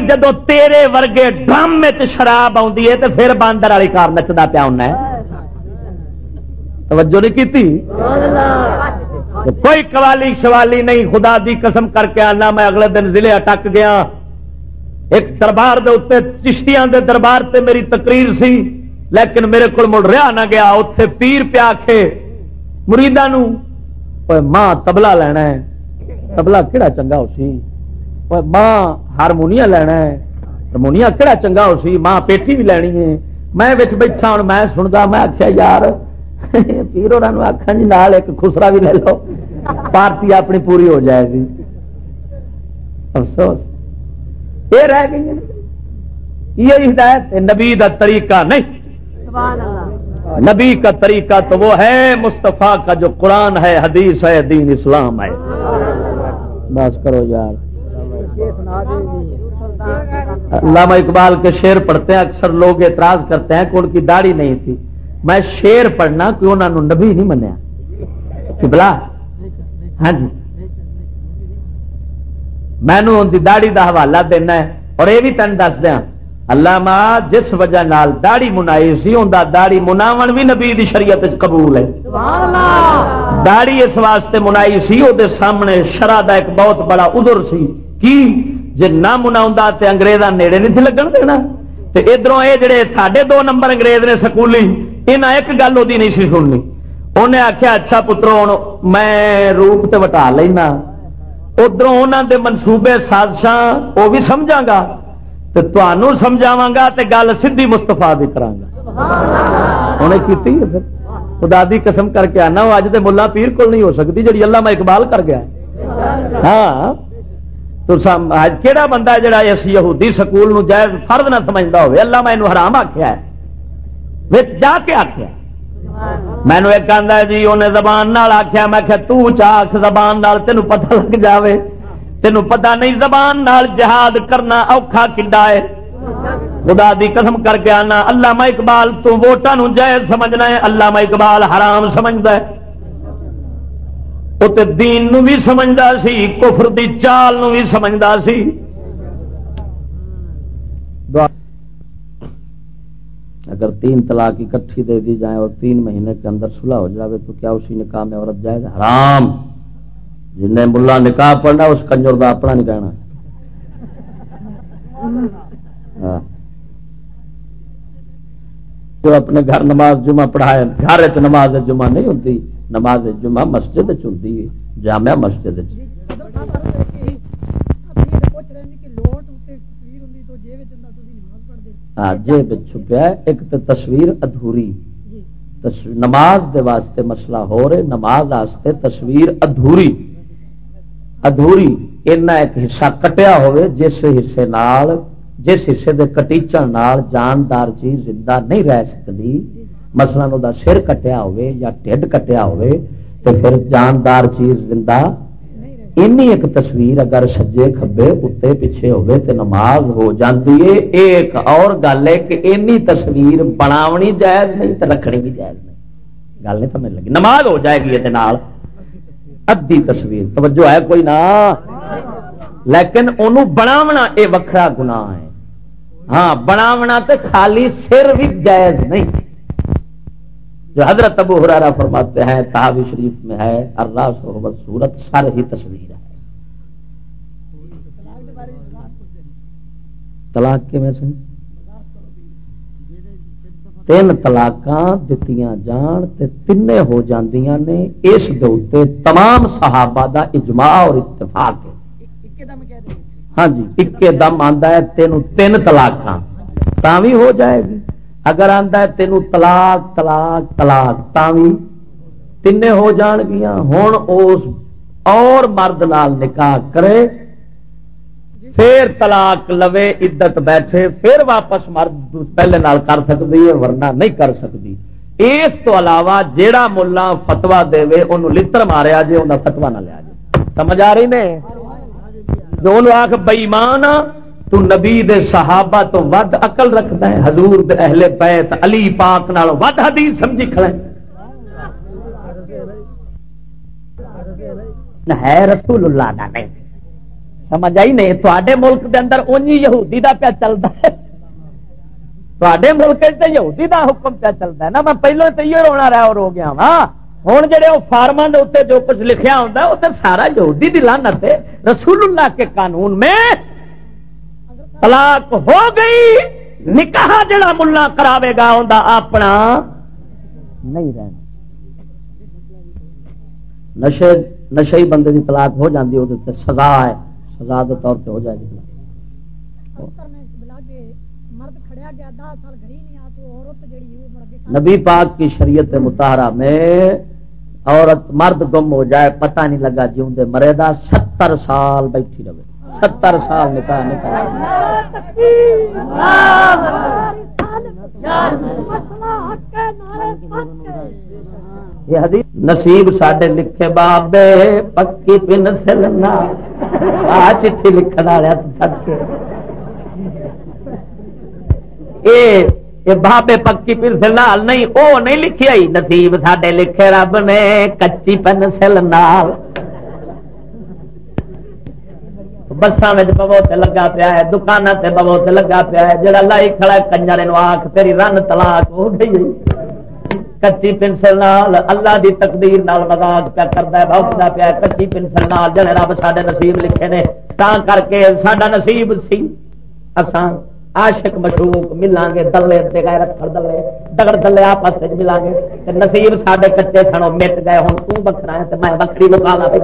Speaker 1: جدو تیرے ورگے ڈرم شراب آئی ہے تو پھر باندر والی کار نچتا پیا ہونا توجہ نہیں کی کوئی قوالی شوالی نہیں، خدا دی قسم کر کے آنا، میں اگلے دن ضلع اٹک گیا۔ ایک دربار دے اتنے چشتیاں دے دربار تے میری تقریر سی۔ لیکن میرے کو مڑ رہا نہ گیا اتے پیر پیا کے مریدا ماں تبلا لینا ہے۔ تبلا کہڑا چنگا ہو سی؟ ماں ہارمونیا لینا ہے۔ ہارمونیا کہڑا چنگا ہو سی؟ ماں پیٹی بھی لینی ہے۔ میں بیٹھا ہوں، میں سنتا میں آخیا یار، <laughs> پیر اور آخا جی نال ایک خسرا بھی لے لو۔ پارٹی اپنی پوری ہو جائے گی۔ افسوس۔ یہ رہ گئی یہ ہدایت نبی کا طریقہ نہیں۔ نبی کا طریقہ تو وہ ہے مستفا کا جو قرآن ہے، حدیث ہے، دین اسلام ہے۔ بس کرو یار۔ علامہ اقبال کے شیر پڑھتے ہیں، اکثر لوگ اعتراض کرتے ہیں کہ ان کی داڑھی نہیں تھی۔ میں شیر پڑھنا کہ انہوں نے نبی نہیں منیا۔ بلا ہاں جی۔ مینو ان کی داڑھی کا حوالہ دینا ہے اور یہ بھی تین دس دیا علامہ جس وجہ نال داڑی منائی سی انہیں داڑی مناو بھی نبی دی شریعت قبول ہے۔ داڑی اس واسطے منائی سی وہ سامنے شرح کا ایک بہت بڑا ادر سی۔ کی؟ جی نہ منا انگریزاں نیڑے نہیں تھی لگن دینا۔ ادھر یہ جڑے ساڈے دو نمبر انگریز نے سکولی یہاں ایک گل وہ نہیں سی سننی۔ انہیں آخیا اچھا پترو ہوں میں روپ سے وٹا لینا۔ ادھر انہوں دے منصوبے سازشاں وہ بھی سمجھا گا۔ تو تمہوں سمجھاوا گا تو گل سی مستفا بھی کرا انہیں کی خدا دی قسم کر کے آنا وہ اج دے ملا پیر کو نہیں ہو سکتی جی اللہ میں اقبال کر گیا۔ ہاں۔ تو کہڑا بندہ جڑا اس یہودی سکول نو جائز فرد نہ سمجھتا ہوئے؟ اللہ میں حرام آخیا ہے۔ جا کے آخیا مینو ایک آدھا جی انہیں زبان آخیا میں کہ تاخ زبان تینوں پتہ لگ جاوے۔ تینوں پتا نہیں زبان نال جہاد کرنا اوکھا کنڈا ہے؟ خدا دی قسم کر کے آنا اللہ اقبال تو ووٹان جائز سمجھنا ہے اللہ اقبال حرام سمجھتا ہے۔ وہ دین نو بھی سمجھتا سی، کفر دی چال نو بھی سمجھتا سی۔ اگر تین طلاق اکٹھی دے دی جائے اور تین مہینے کے اندر سلح ہو جائے تو کیا اسی نکاح میں عورت جائے گا حرام۔ جن ملا نکاح پڑھنا اس کنجر کا اپنا نہیں کہنا۔ ہاں۔ جو اپنے گھر نماز جمعہ پڑھائے گھر چ نماز جمعہ نہیں ہوتی نماز جمعہ مسجد ہوتی ہے جامع مسجد جیب چھپیا ایک تو تصویر ادھوری۔ نماز دے واسطے مسئلہ ہو رہے نماز واسطے تصویر ادھوری۔ ادھوری اینا ایک حصہ کٹیا ہوئے جس حصے نال جس حصے دے کٹیچن نال جاندار چیز زندہ نہیں رہ سکتی مثلا وہ سر کٹیا ہوئے یا ٹھڈ کٹیا ہوئے تو پھر جاندار چیز زندہ اینی ایک تصویر اگر سجے کھبے اتنے پیچھے ہوئے تو نماز ہو جاتی ہے ایک اور گل ہے کہ اینی تصویر بناونی جائز نہیں تو رکھنی بھی جائز نہیں گل نہیں سمجھ لگی نماز ہو جائے گی یہ ادھی تصویر توجہ ہے کوئی نہ لیکن انہوں بناونا اے وکھرا گناہ ہے ہاں بناونا تے خالی سر بھی جائز نہیں جو حضرت ابو حرارا فرماتے ہیں تحابی شریف میں ہے اللہ صحبت صورت سر ہی تصویر ہے طلاق کے میں سن تین طلاق دتیاں جان تے تین ہو جاندیاں نے اس دے تمام صحابہ دا اجماع اور اتفاق ہے۔ ہاں جی ایک دم آتا ہے تین تین طلاق بھی ہو جائے گی۔ اگر آتا ہے تینوں تلاک تلاک تلاک تاوی تین ہو جان گیا ہوں اس اور مرد نال نکاح کرے۔ پھر طلاق لوے، عدت بیٹھے، پھر واپس مرد پہلے نال کر سکتی ہے، ورنہ نہیں کر سکتی۔ اس تو علاوہ جیڑا ملا فتوا دے انہوں لڑ ماریا جی انہیں فتوا نہ لیا جی سمجھ آ رہی نے؟ جو آخ بئیمان تو نبی دے صحابہ تو ود اقل رکھتا ہے، حضور دے اہل بیت علی پاک نال ود حدیث سمجھی کھڑے ہے۔ رسول اللہ دا نہیں۔ سمجھ آئی نہیں؟ تے ملک دے اندر اونجی یہودی دا پیا چلتا ہے۔ تے ملک یہودی دا حکم پیا چلتا ہے۔ نا میں پہلو تو یہ رونا رہا اور گیا ہاں۔ وا ہوں جہے وہ فارما کے جو کچھ لکھیا ہوتا ہے وہ تو سارا یہودی دی لانت ہے۔ رسول اللہ کے قانون میں طلاق ہو گئی، نکاح جڑا ملا کراوے گا اپنا نہیں رہنا۔ نشے نشے بندے کی طلاق ہو جاتی وہ سزا ہے۔ سزا کے طور پہ ہو جائے گی نبی پاک کی شریعت متحرہ میں عورت مرد گم ہو جائے پتہ نہیں لگا جیوں دے مرے دا ستر سال بیٹھی رہے ستر سال نکاح نکاح یہ حدیث نصیب ساڈے لکھے بابے، پکی پن سلنا آ چٹھی لکھن والے سد کے۔ بابے پکی پنسل نال نہیں وہ نہیں لکھی آئی۔ نصیب ساڈے لکھے رب نے کچی پنسل نال بسان ببو لگا پیا ہے دکان سے ببو لگا پیا ہے۔ جڑا لائی کھڑا کنجر آخ تیری رن تلاک ہو گئی۔ کچی پنسل نال اللہ دی تقدیر نال مزاق پیا کرتا ہے، بہت پیا، کچی پنسل نال جڑے رب سارے نصیب لکھے نے تا کر کے سڈا نصیب سی۔ اسان عاشق مشوق ملان گے، دلے غیرت کر دلے دگڑ دلے آپس ملان گے۔ نصیب سڈے کچے سنو مٹ گئے ہوں تو بکرا ہے میں بکری بکا لا پہ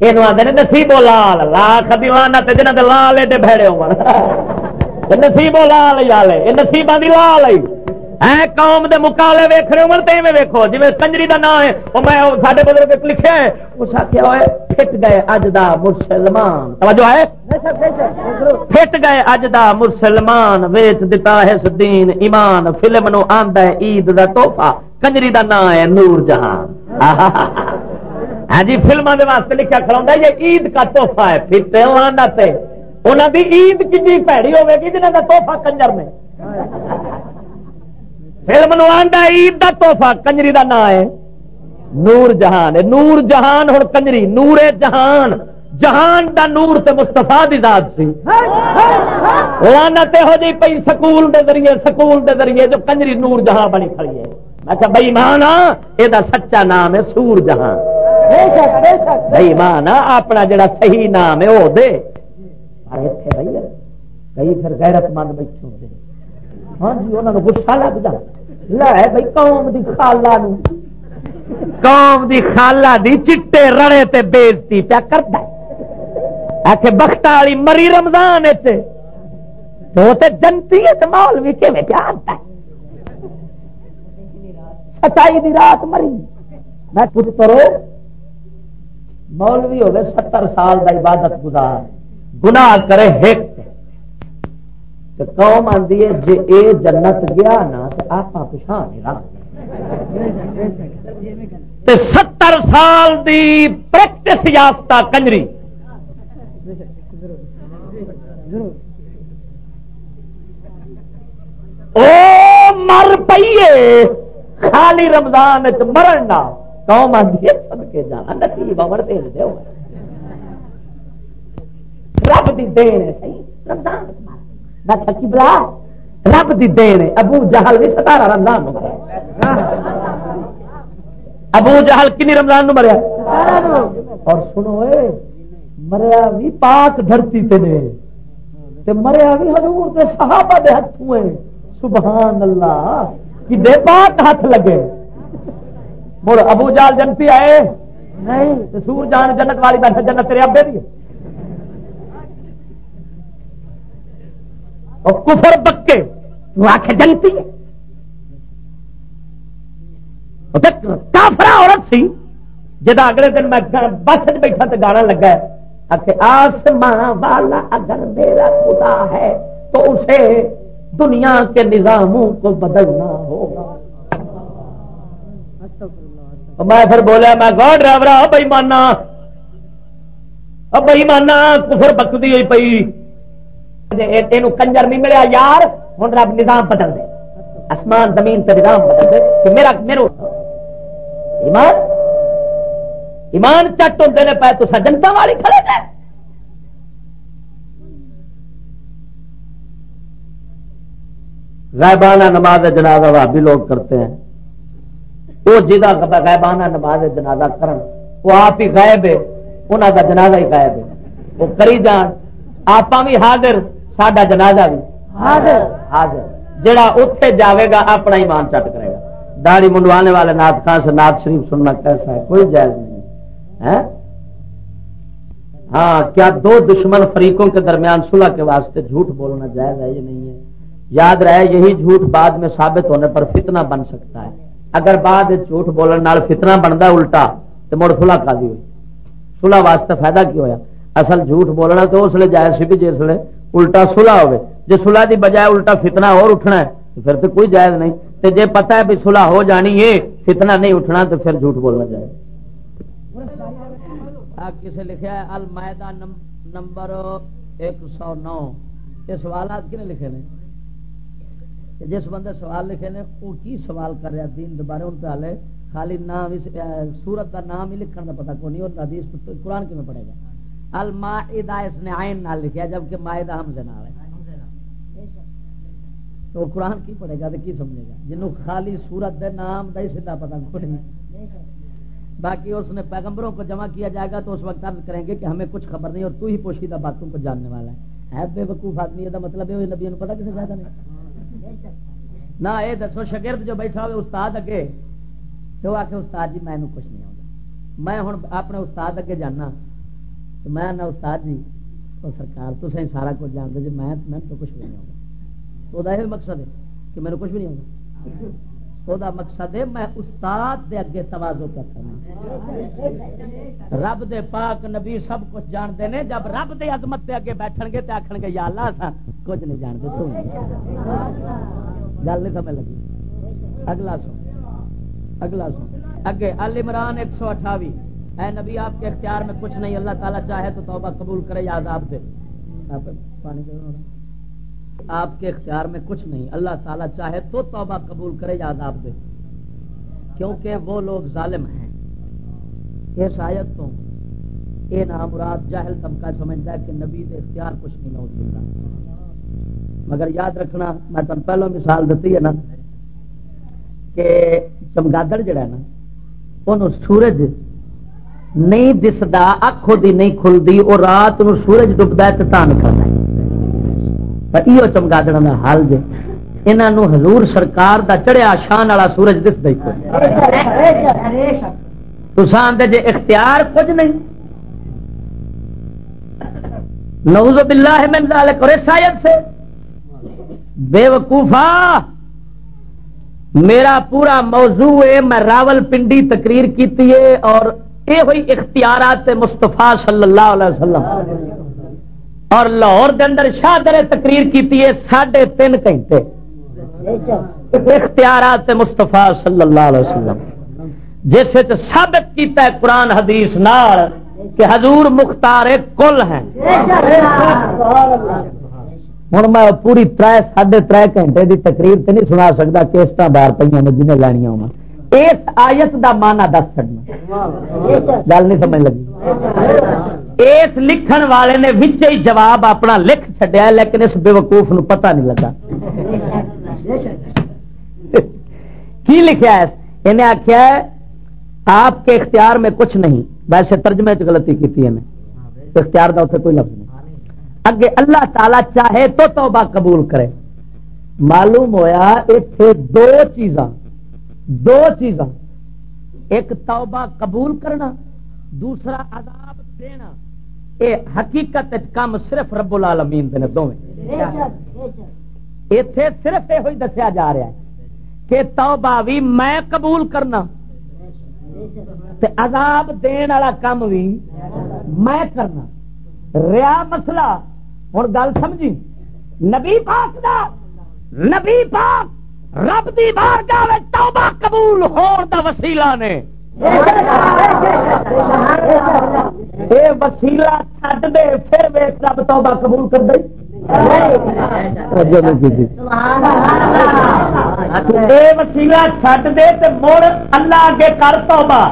Speaker 1: یہ آدھے نسیبو لال، لاکھ دیوانا جنہ کے لال ایڈے بھڑے ہو نسیبو لال والے یہ نسیبا دی لال ہے قوم دے مکالے ویخ رہے ہو تو ویکو جی کنجری دا نام ہے وہ میں سارے بزرگ لکھے اس آخیا ہوئے پھٹ گئے اج دا مسلمان توجہ ہے پھٹ گئے اج دا مسلمان ویچ دتا ہے دین ایمان فلم نو آندا ہے عید دا توحفہ کنجری دا نام ہے نور جہان ہاں جی فلموں کے واسطے لکھا کھڑا یہ عید کا توحفہ ہے پھر انہوں کی عید کی پیڑی ہوے گی جنہوں کا توحفہ کنجر میں فلم عید کا توحفہ کنجری کا نام ہے نور جہان نور جہان ہوں کنجری نور جہان جہان دا نور تے مستفا دی ذات سی لانت ہو جی پی سکول دے ذریعے سکول دے ذریعے جو کنجری نور جہاں بنی کھڑی ہے اچھا بھائی مان یہ سچا نام ہے سور جہاں بھائی مان اپنا جڑا صحیح نام ہے وہ دے پر اتنے رہی ہے۔ کئی پھر غیرت مند بیٹھے ہوتے ہاں جی انہوں نے گسا لگ جا۔ لے بھائی قوم دی خالہ نو قوم دی خالہ دی چٹے رڑے تے بےزتی پیا کرتا آخ بخت والی مری رمضان تو جنتی ہے مال بھی کیون پیا آتا ہے؟ سچائی دی رات مری۔ میں پترو مولوی ہو گئے ستر سال کا عبادت گزار۔ گناہ کرے ہک قوم آدھی ہے جی اے جنت گیا نا، تو آپ پچھا نہیں رہا ستر سال دی پریکٹس یافتہ کنجری۔ او مر پیے خالی رمضان مرن نہ قوم آدھی سد کے جانا، نصیب امر دے دے رب دی دین ہے صحیح۔ رمضان میں تھکی بلا۔ رب دی دین ہے۔ ابو جہل بھی ستارہ رمضان مریا۔ ابو جہل کنی رمضان نو مریا۔ اور سنو اے مریا بھی پاک دھرتی تے نے۔ تے مریا بھی حضور تے صحابہ دے ہتھوں سبحان اللہ کہ دے پاک ہاتھ لگے۔ مڑ ابو جال جنتی آئے۔ نہیں۔ سور جان جنت والی بیٹھے جنت تیرے ابے دی۔ اور کفر بکے وہ آخ جنتی ہے کافرا عورت سی جدا اگلے دن میں بس بیٹھا تو گانا لگا ہے۔ آسماں والا اگر میرا خدا ہے تو اسے دنیا کے نظاموں کو بدلنا ہوگا۔ میں پھر بولیا، میں گو ڈرائیور بئی مانا۔ بئی مانا، کفر بکتی ہوئی پی تین کنجر نہیں ملیا یار ہوں رب نظام بدل دے۔ آسمان، زمین پہ نظام بدل دے۔ کہ میرا میرے ایمان؟ ایمان چٹ ہوتے پہ تو سجنتا والی کھڑے تھے غائبانہ نماز جنازہ بھابی لوگ کرتے ہیں۔ وہ جہاں غائبانہ نماز جنازہ کرن۔ وہ آپ ہی غائب ہے انہوں کا جنازہ ہی غائب ہے۔ وہ کری جان۔ آپ بھی حاضر۔ سڈا جنازہ بھی۔ حاضر۔ حاضر۔ جڑا اتنے جاوے گا اپنا ایمان چٹ کرے گا۔ داڑھی منڈوانے والے نات خان سے نات شریف سننا کیسا ہے؟ کوئی جائز نہیں۔ ہے ہاں کیا دو دشمن فریقوں کے درمیان صلح کے واسطے جھوٹ بولنا جائز ہے یہ نہیں ہے؟ یاد رہے یہی جھوٹ بعد میں ثابت ہونے پر فتنہ بن سکتا ہے۔ اگر بعد جھوٹ بولنے فتنہ بنتا الٹا تو مڑ سلا کا ہوئی۔ سلا واسطے فائدہ کی ہوا اصل جھوٹ بولنا تو اس لیے جائز سی بھی جس لیے الٹا سلا ہوے جی سلا کی بجائے الٹا فتنہ اور اٹھنا ہے تو پھر تو کوئی جائز نہیں تو جی پتا ہے بھی سلا ہو جانی ہے فتنہ نہیں اٹھنا تو پھر جھوٹ بولنا جائے کسے لکھا ہے المائدہ نمبر ایک سو نو یہ سوالات کنے لکھے نے جس بندے سوال لکھے نے وہ کی سوال کر رہا دین دوبارے ان پہ حالے خالی نام سورت کا نام ہی لکھنے کا پتا کو نہیں اور حدیث قرآن کی میں پڑے گا المائدہ اس نے آئین نال لکھا جبکہ مائدہ ہم سے ہے۔ تو قرآن کی پڑھے گا تو کی سمجھے گا؟ جنہوں خالی سورت دے نام دا ہی سیدھا پتا کوئی نہیں باقی اس نے پیغمبروں کو جمع کیا جائے گا تو اس وقت عرض کریں گے کہ ہمیں کچھ خبر نہیں اور تو ہی پوشیدہ باتوں کو جاننے والا ہے۔ بے وقوف آدمی، یہ مطلب ہے نبی پتا کسی فائدہ نہیں؟ نہ یہ دسو شگرد جو بیٹھا ہوئے استاد اگے، تو آ کے استاد جی میں کچھ نہیں آؤں میں ہوں اپنے استاد اگے جانا۔ تو میں نہ استاد جی تو سرکار تو سی سارا کچھ جانتے جی میں تو کچھ بھی نہیں آؤں تو یہ مقصد ہے کہ میرے کچھ بھی نہیں آؤں وہ مقصد ہے میں استاد دے اگے توازو کر کرنا۔ رب دے پاک نبی سب کچھ جانتے ہیں جب رب دے عظمت دے اگے بیٹھن گے تو آخر گے، یا اللہ سا کچھ نہیں جانتے، تو گل نہیں سمجھ لگی۔ اگلا سو۔ اگلا سو۔ اگے ال عمران ایک سو اٹھاوی۔ اے نبی، آپ کے اختیار میں کچھ نہیں، اللہ تعالیٰ چاہے تو توبہ قبول کرے یا عذاب دے۔ آپ کے اختیار میں کچھ نہیں، اللہ تعالیٰ چاہے تو توبہ قبول کرے یا عذاب دے۔ کیونکہ وہ لوگ ظالم ہیں۔ یہ شاید تو، یہ نام مراد جاہل طبقہ سمجھتا ہے کہ نبی دے اختیار کچھ نہیں ہو سکتا۔ مگر یاد رکھنا، میں تم پہلو مثال دیتی ہے نا، کہ چمگادڑ جڑا ہے نا وہ سورج نہیں دستا اکھ دی نہیں کھلتی وہ رات نو سورج ڈبدا ہے تو تان کرتا یہ چمگادڑ کا حال جی انہوں حضور سرکار دا چڑھیا شان والا سورج دس دے تسان جی اختیار کچھ نہیں۔ نوز باللہ من ذالک، اور شاید سے بے وقوفا میرا پورا موضوع ہے، میں راول پنڈی تقریر کی اور یہ ہوئی اختیارات مستفا صلی اللہ علیہ وسلم۔ اور لاہور کے اندر شاہدر تقریر کی ساڑھے تین گھنٹے۔ اختیارات مستفا صلی اللہ علیہ وسلم۔ جس ثابت کیتا ہے قرآن حدیث نار کہ حضور مختار کل ہیں۔ ہوں میں پوری تر ساڑھے تر گھنٹے کی تقریر تو نہیں سنا سکتا کیسٹ بار پہ جنہیں لینیا ہوا اس آیت دا مانا دس چڑنا گل نہیں سمجھ لگی۔ اس لکھن والے نے ہی جواب اپنا لکھ چڈیا لیکن اس بے وقوف نو پتہ نہیں لگا۔ کی لکھا ہے؟ انہیں آخیا آپ کے اختیار میں کچھ نہیں۔ ویسے ترجمے چ غلطی کی اختیار کا اتنے کوئی لفظ نہیں۔ اگے اللہ تعالی چاہے تو توبہ قبول کرے۔ معلوم ہویا اتنے دو چیزاں۔ دو چیزاں ایک توبہ قبول کرنا دوسرا عذاب دینا۔ اے حقیقت کام صرف رب العالمین دے دونوں اتے صرف یہ دسیا جا رہا ہے کہ توبہ بھی میں قبول کرنا تے عذاب دین والا کام بھی میں کرنا۔ ریا مسئلہ ہوں گل سمجھی؟ نبی پاک دا نبی پاک رب دی بار جائے توبہ قبول ہون دا وسیلہ نے۔ اے وسیلہ چھڈ دے، پھر ویس رب توبہ قبول کر دے۔ وسیلہ چھڈ دے تے مڑ اللہ اگے کر توبہ۔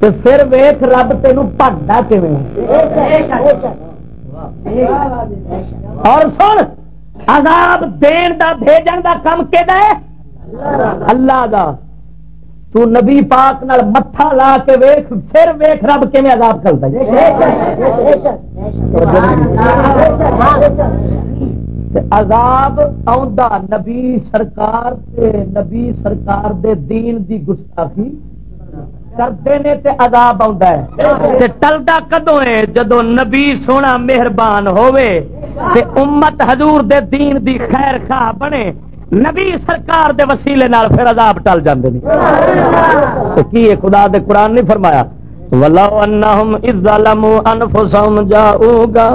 Speaker 1: تے پھر ویخ رب تین پڑھنا کیون اور سن عذاب دین دا بھیجن دا کم کہ اللہ دا۔ تو نبی پاک نال متھا لا کے ویخ پھر ویخ رب کے عذاب کرتا عذاب آ نبی سرکار تے نبی سرکار دے دین دی گستاخی۔ کرتے نے تے عذاب آتا ہے۔ تے ٹلتا کدو ہے؟ جدو نبی سونا مہربان ہوئے تے امت حضور دے دین دی خیر خواہ بنے، نبی سرکار دے وسیلے نال پھر عذاب ٹل جاندے نہیں کی خدا دے قرآن نہیں فرمایا۔ ولو انہم اذ ظلموا انفسهم جاؤگا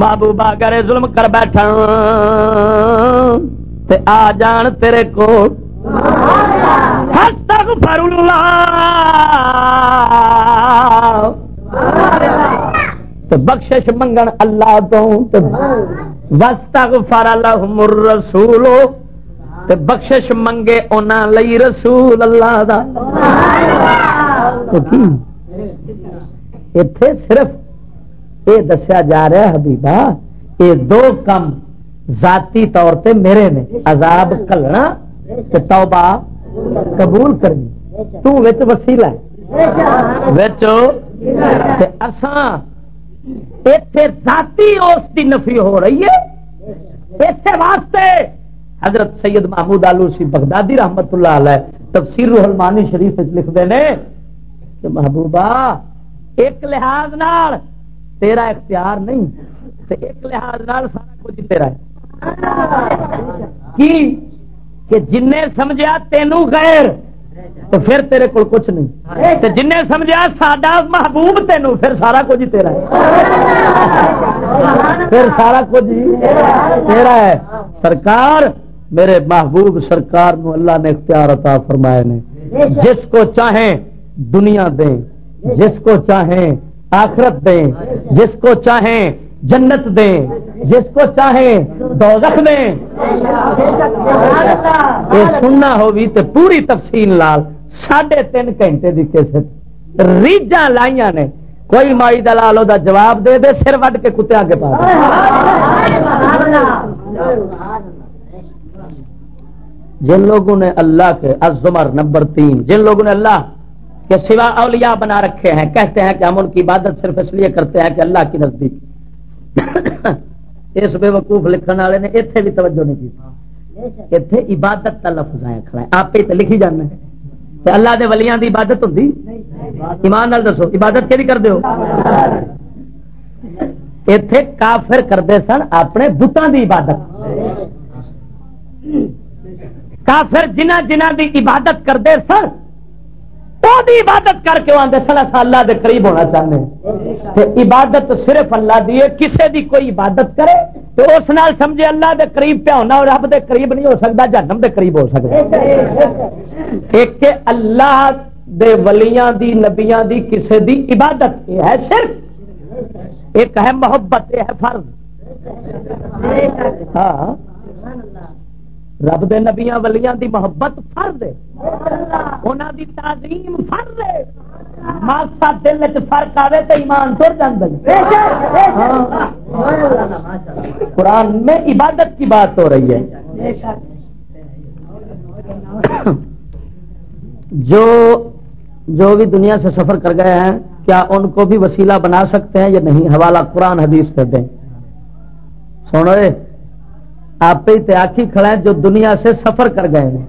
Speaker 1: محبوبہ کرے ظلم کر بیٹھا۔ تے آ جان تیرے کو۔ استغفر اللہ تو بخشش منگن اللہ تو وستغفر لهم الرسول تے بخشش منگے انہاں لئی رسول اللہ دا۔ ایتھے صرف اے دسیا جا رہا ہے حبیبا اے دو کم ذاتی طور تے میرے نے، عذاب کلنا تے توبہ۔ قبول کرنی۔ تو وچ وسیلہ ذاتی اس کی نفی ہو رہی ہے۔ اسے واسطے حضرت سید محمود آلو سی بغدادی رحمت اللہ علیہ تفسیر روح المانی شریف لکھتے ہیں کہ محبوبہ، ایک لحاظ نال تیرا اختیار نہیں ایک لحاظ نال سارا کچھ تیرا ہے۔ کی؟ کہ جن سمجھا تینوں غیر تو پھر تیرے کو کچھ نہیں۔ جن سمجھا ساڈا محبوب تینوں پھر سارا کچھ تیرا ہے۔ پھر سارا کچھ تیرا ہے۔ سرکار میرے محبوب سرکار نو اللہ نے اختیار عطا فرمائے نے۔ جس کو چاہیں دنیا دیں جس کو چاہیں آخرت دیں جس کو چاہیں جنت دیں۔ جس کو چاہیں دوزخ دیں۔ یہ سننا ہوگی تو پوری تفصیل لال ساڑھے تین گھنٹے کی کیسٹ ریجا لائیا نے۔ کوئی مائی دلال دا جواب دے دے، سر وڈ کے کتیا کے پاس جن لوگوں نے اللہ کے ازمر نمبر تین، جن لوگوں نے اللہ کے سوا اولیاء بنا رکھے ہیں، کہتے ہیں کہ ہم ان کی عبادت صرف اس لیے کرتے ہیں کہ اللہ کی نزدیک۔ اس بے وقوف لکھن والے نے اتنے بھی توجہ نہیں کی. اتنے عبادت کا لفظ آیا کھڑا ہے. آپ ہی لکھی جانا ہے اللہ دے ولیاں دی عبادت ہوتی ایمان نال دسو، عبادت کہ کر دو اتے کافر کرتے سن اپنے بتان دی عبادت. کافر جنہ جنہ دی عبادت کرتے سن وہ عبادت کر کے آتے سن اللہ دے قریب ہونا چاہتے عبادت صرف اللہ دی ہے، کسے دی کوئی عبادت کرے، تو اس نال سمجھے اللہ دے قریب پہ ہونا رب دے قریب نہیں ہو سکتا جنم دے قریب ہو سکتا۔ ایک اللہ دے ولیاں دی، نبیاں دی، کسے دی عبادت یہ ہے صرف۔ ایک ہے محبت، یہ ہے فرض۔ ہاں۔ رب دے نبیاں ولیاں دی محبت فرض ہے انہاں دی تعظیم فرض ہے ماسا دل وچ فرق آوے تے ایمان ٹر جاندا ہاں۔ قرآن میں عبادت کی بات ہو رہی ہے۔ جو جو بھی دنیا سے سفر کر گئے ہیں، کیا ان کو بھی وسیلہ بنا سکتے ہیں یا نہیں؟ حوالہ قرآن حدیث سے دیں۔ سنو آپ ہی تیاکی کھڑا ہے جو دنیا سے سفر کر گئے ہیں۔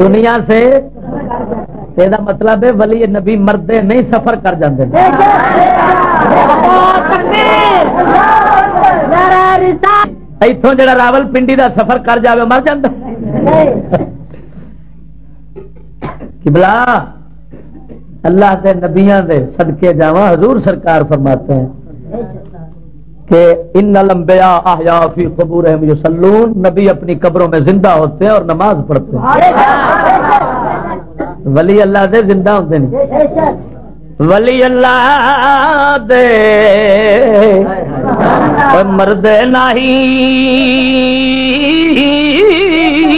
Speaker 1: دنیا سے یہ مطلب ہے ولی نبی مردے نہیں سفر کر جاندے۔ اتوں جڑا راول پنڈی دا سفر کر جاوے مر جاتا بلا اللہ کے نبیاں دے صدقے جاوا حضور سرکار فرماتے ہیں۔ کہ ان لمبیا آیا فی قبور یسلون نبی اپنی قبروں میں زندہ ہوتے ہیں اور نماز پڑھتے ہیں۔ ولی اللہ دے زندہ ہوتے ہیں۔ ولی اللہ دے۔ مرد نہیں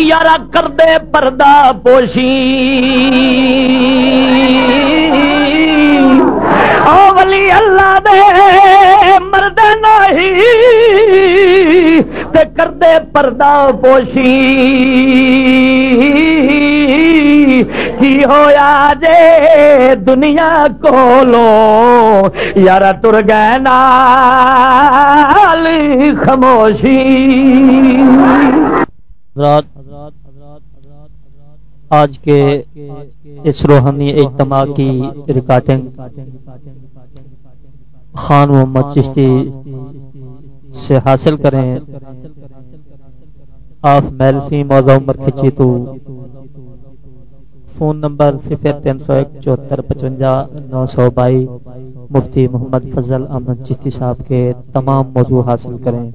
Speaker 1: یار کر دے پردہ پوشی۔ او ولی اللہ دے مرد نہیں تے کر پردہ پوشی۔ کی ہویا جے دنیا کولو، یار تر گئے نال خاموشی۔
Speaker 4: آج کے اس روحانی اجتماع کی ریکارڈنگ، خان محمد چشتی سے حاصل کریں۔ آف میلفی موضوع عمر کھچی تو۔ فون نمبر صفر تین سو ایک چوہتر پچونجا نو سو بائی مفتی محمد فضل احمد چشتی صاحب کے تمام موضوع حاصل کریں۔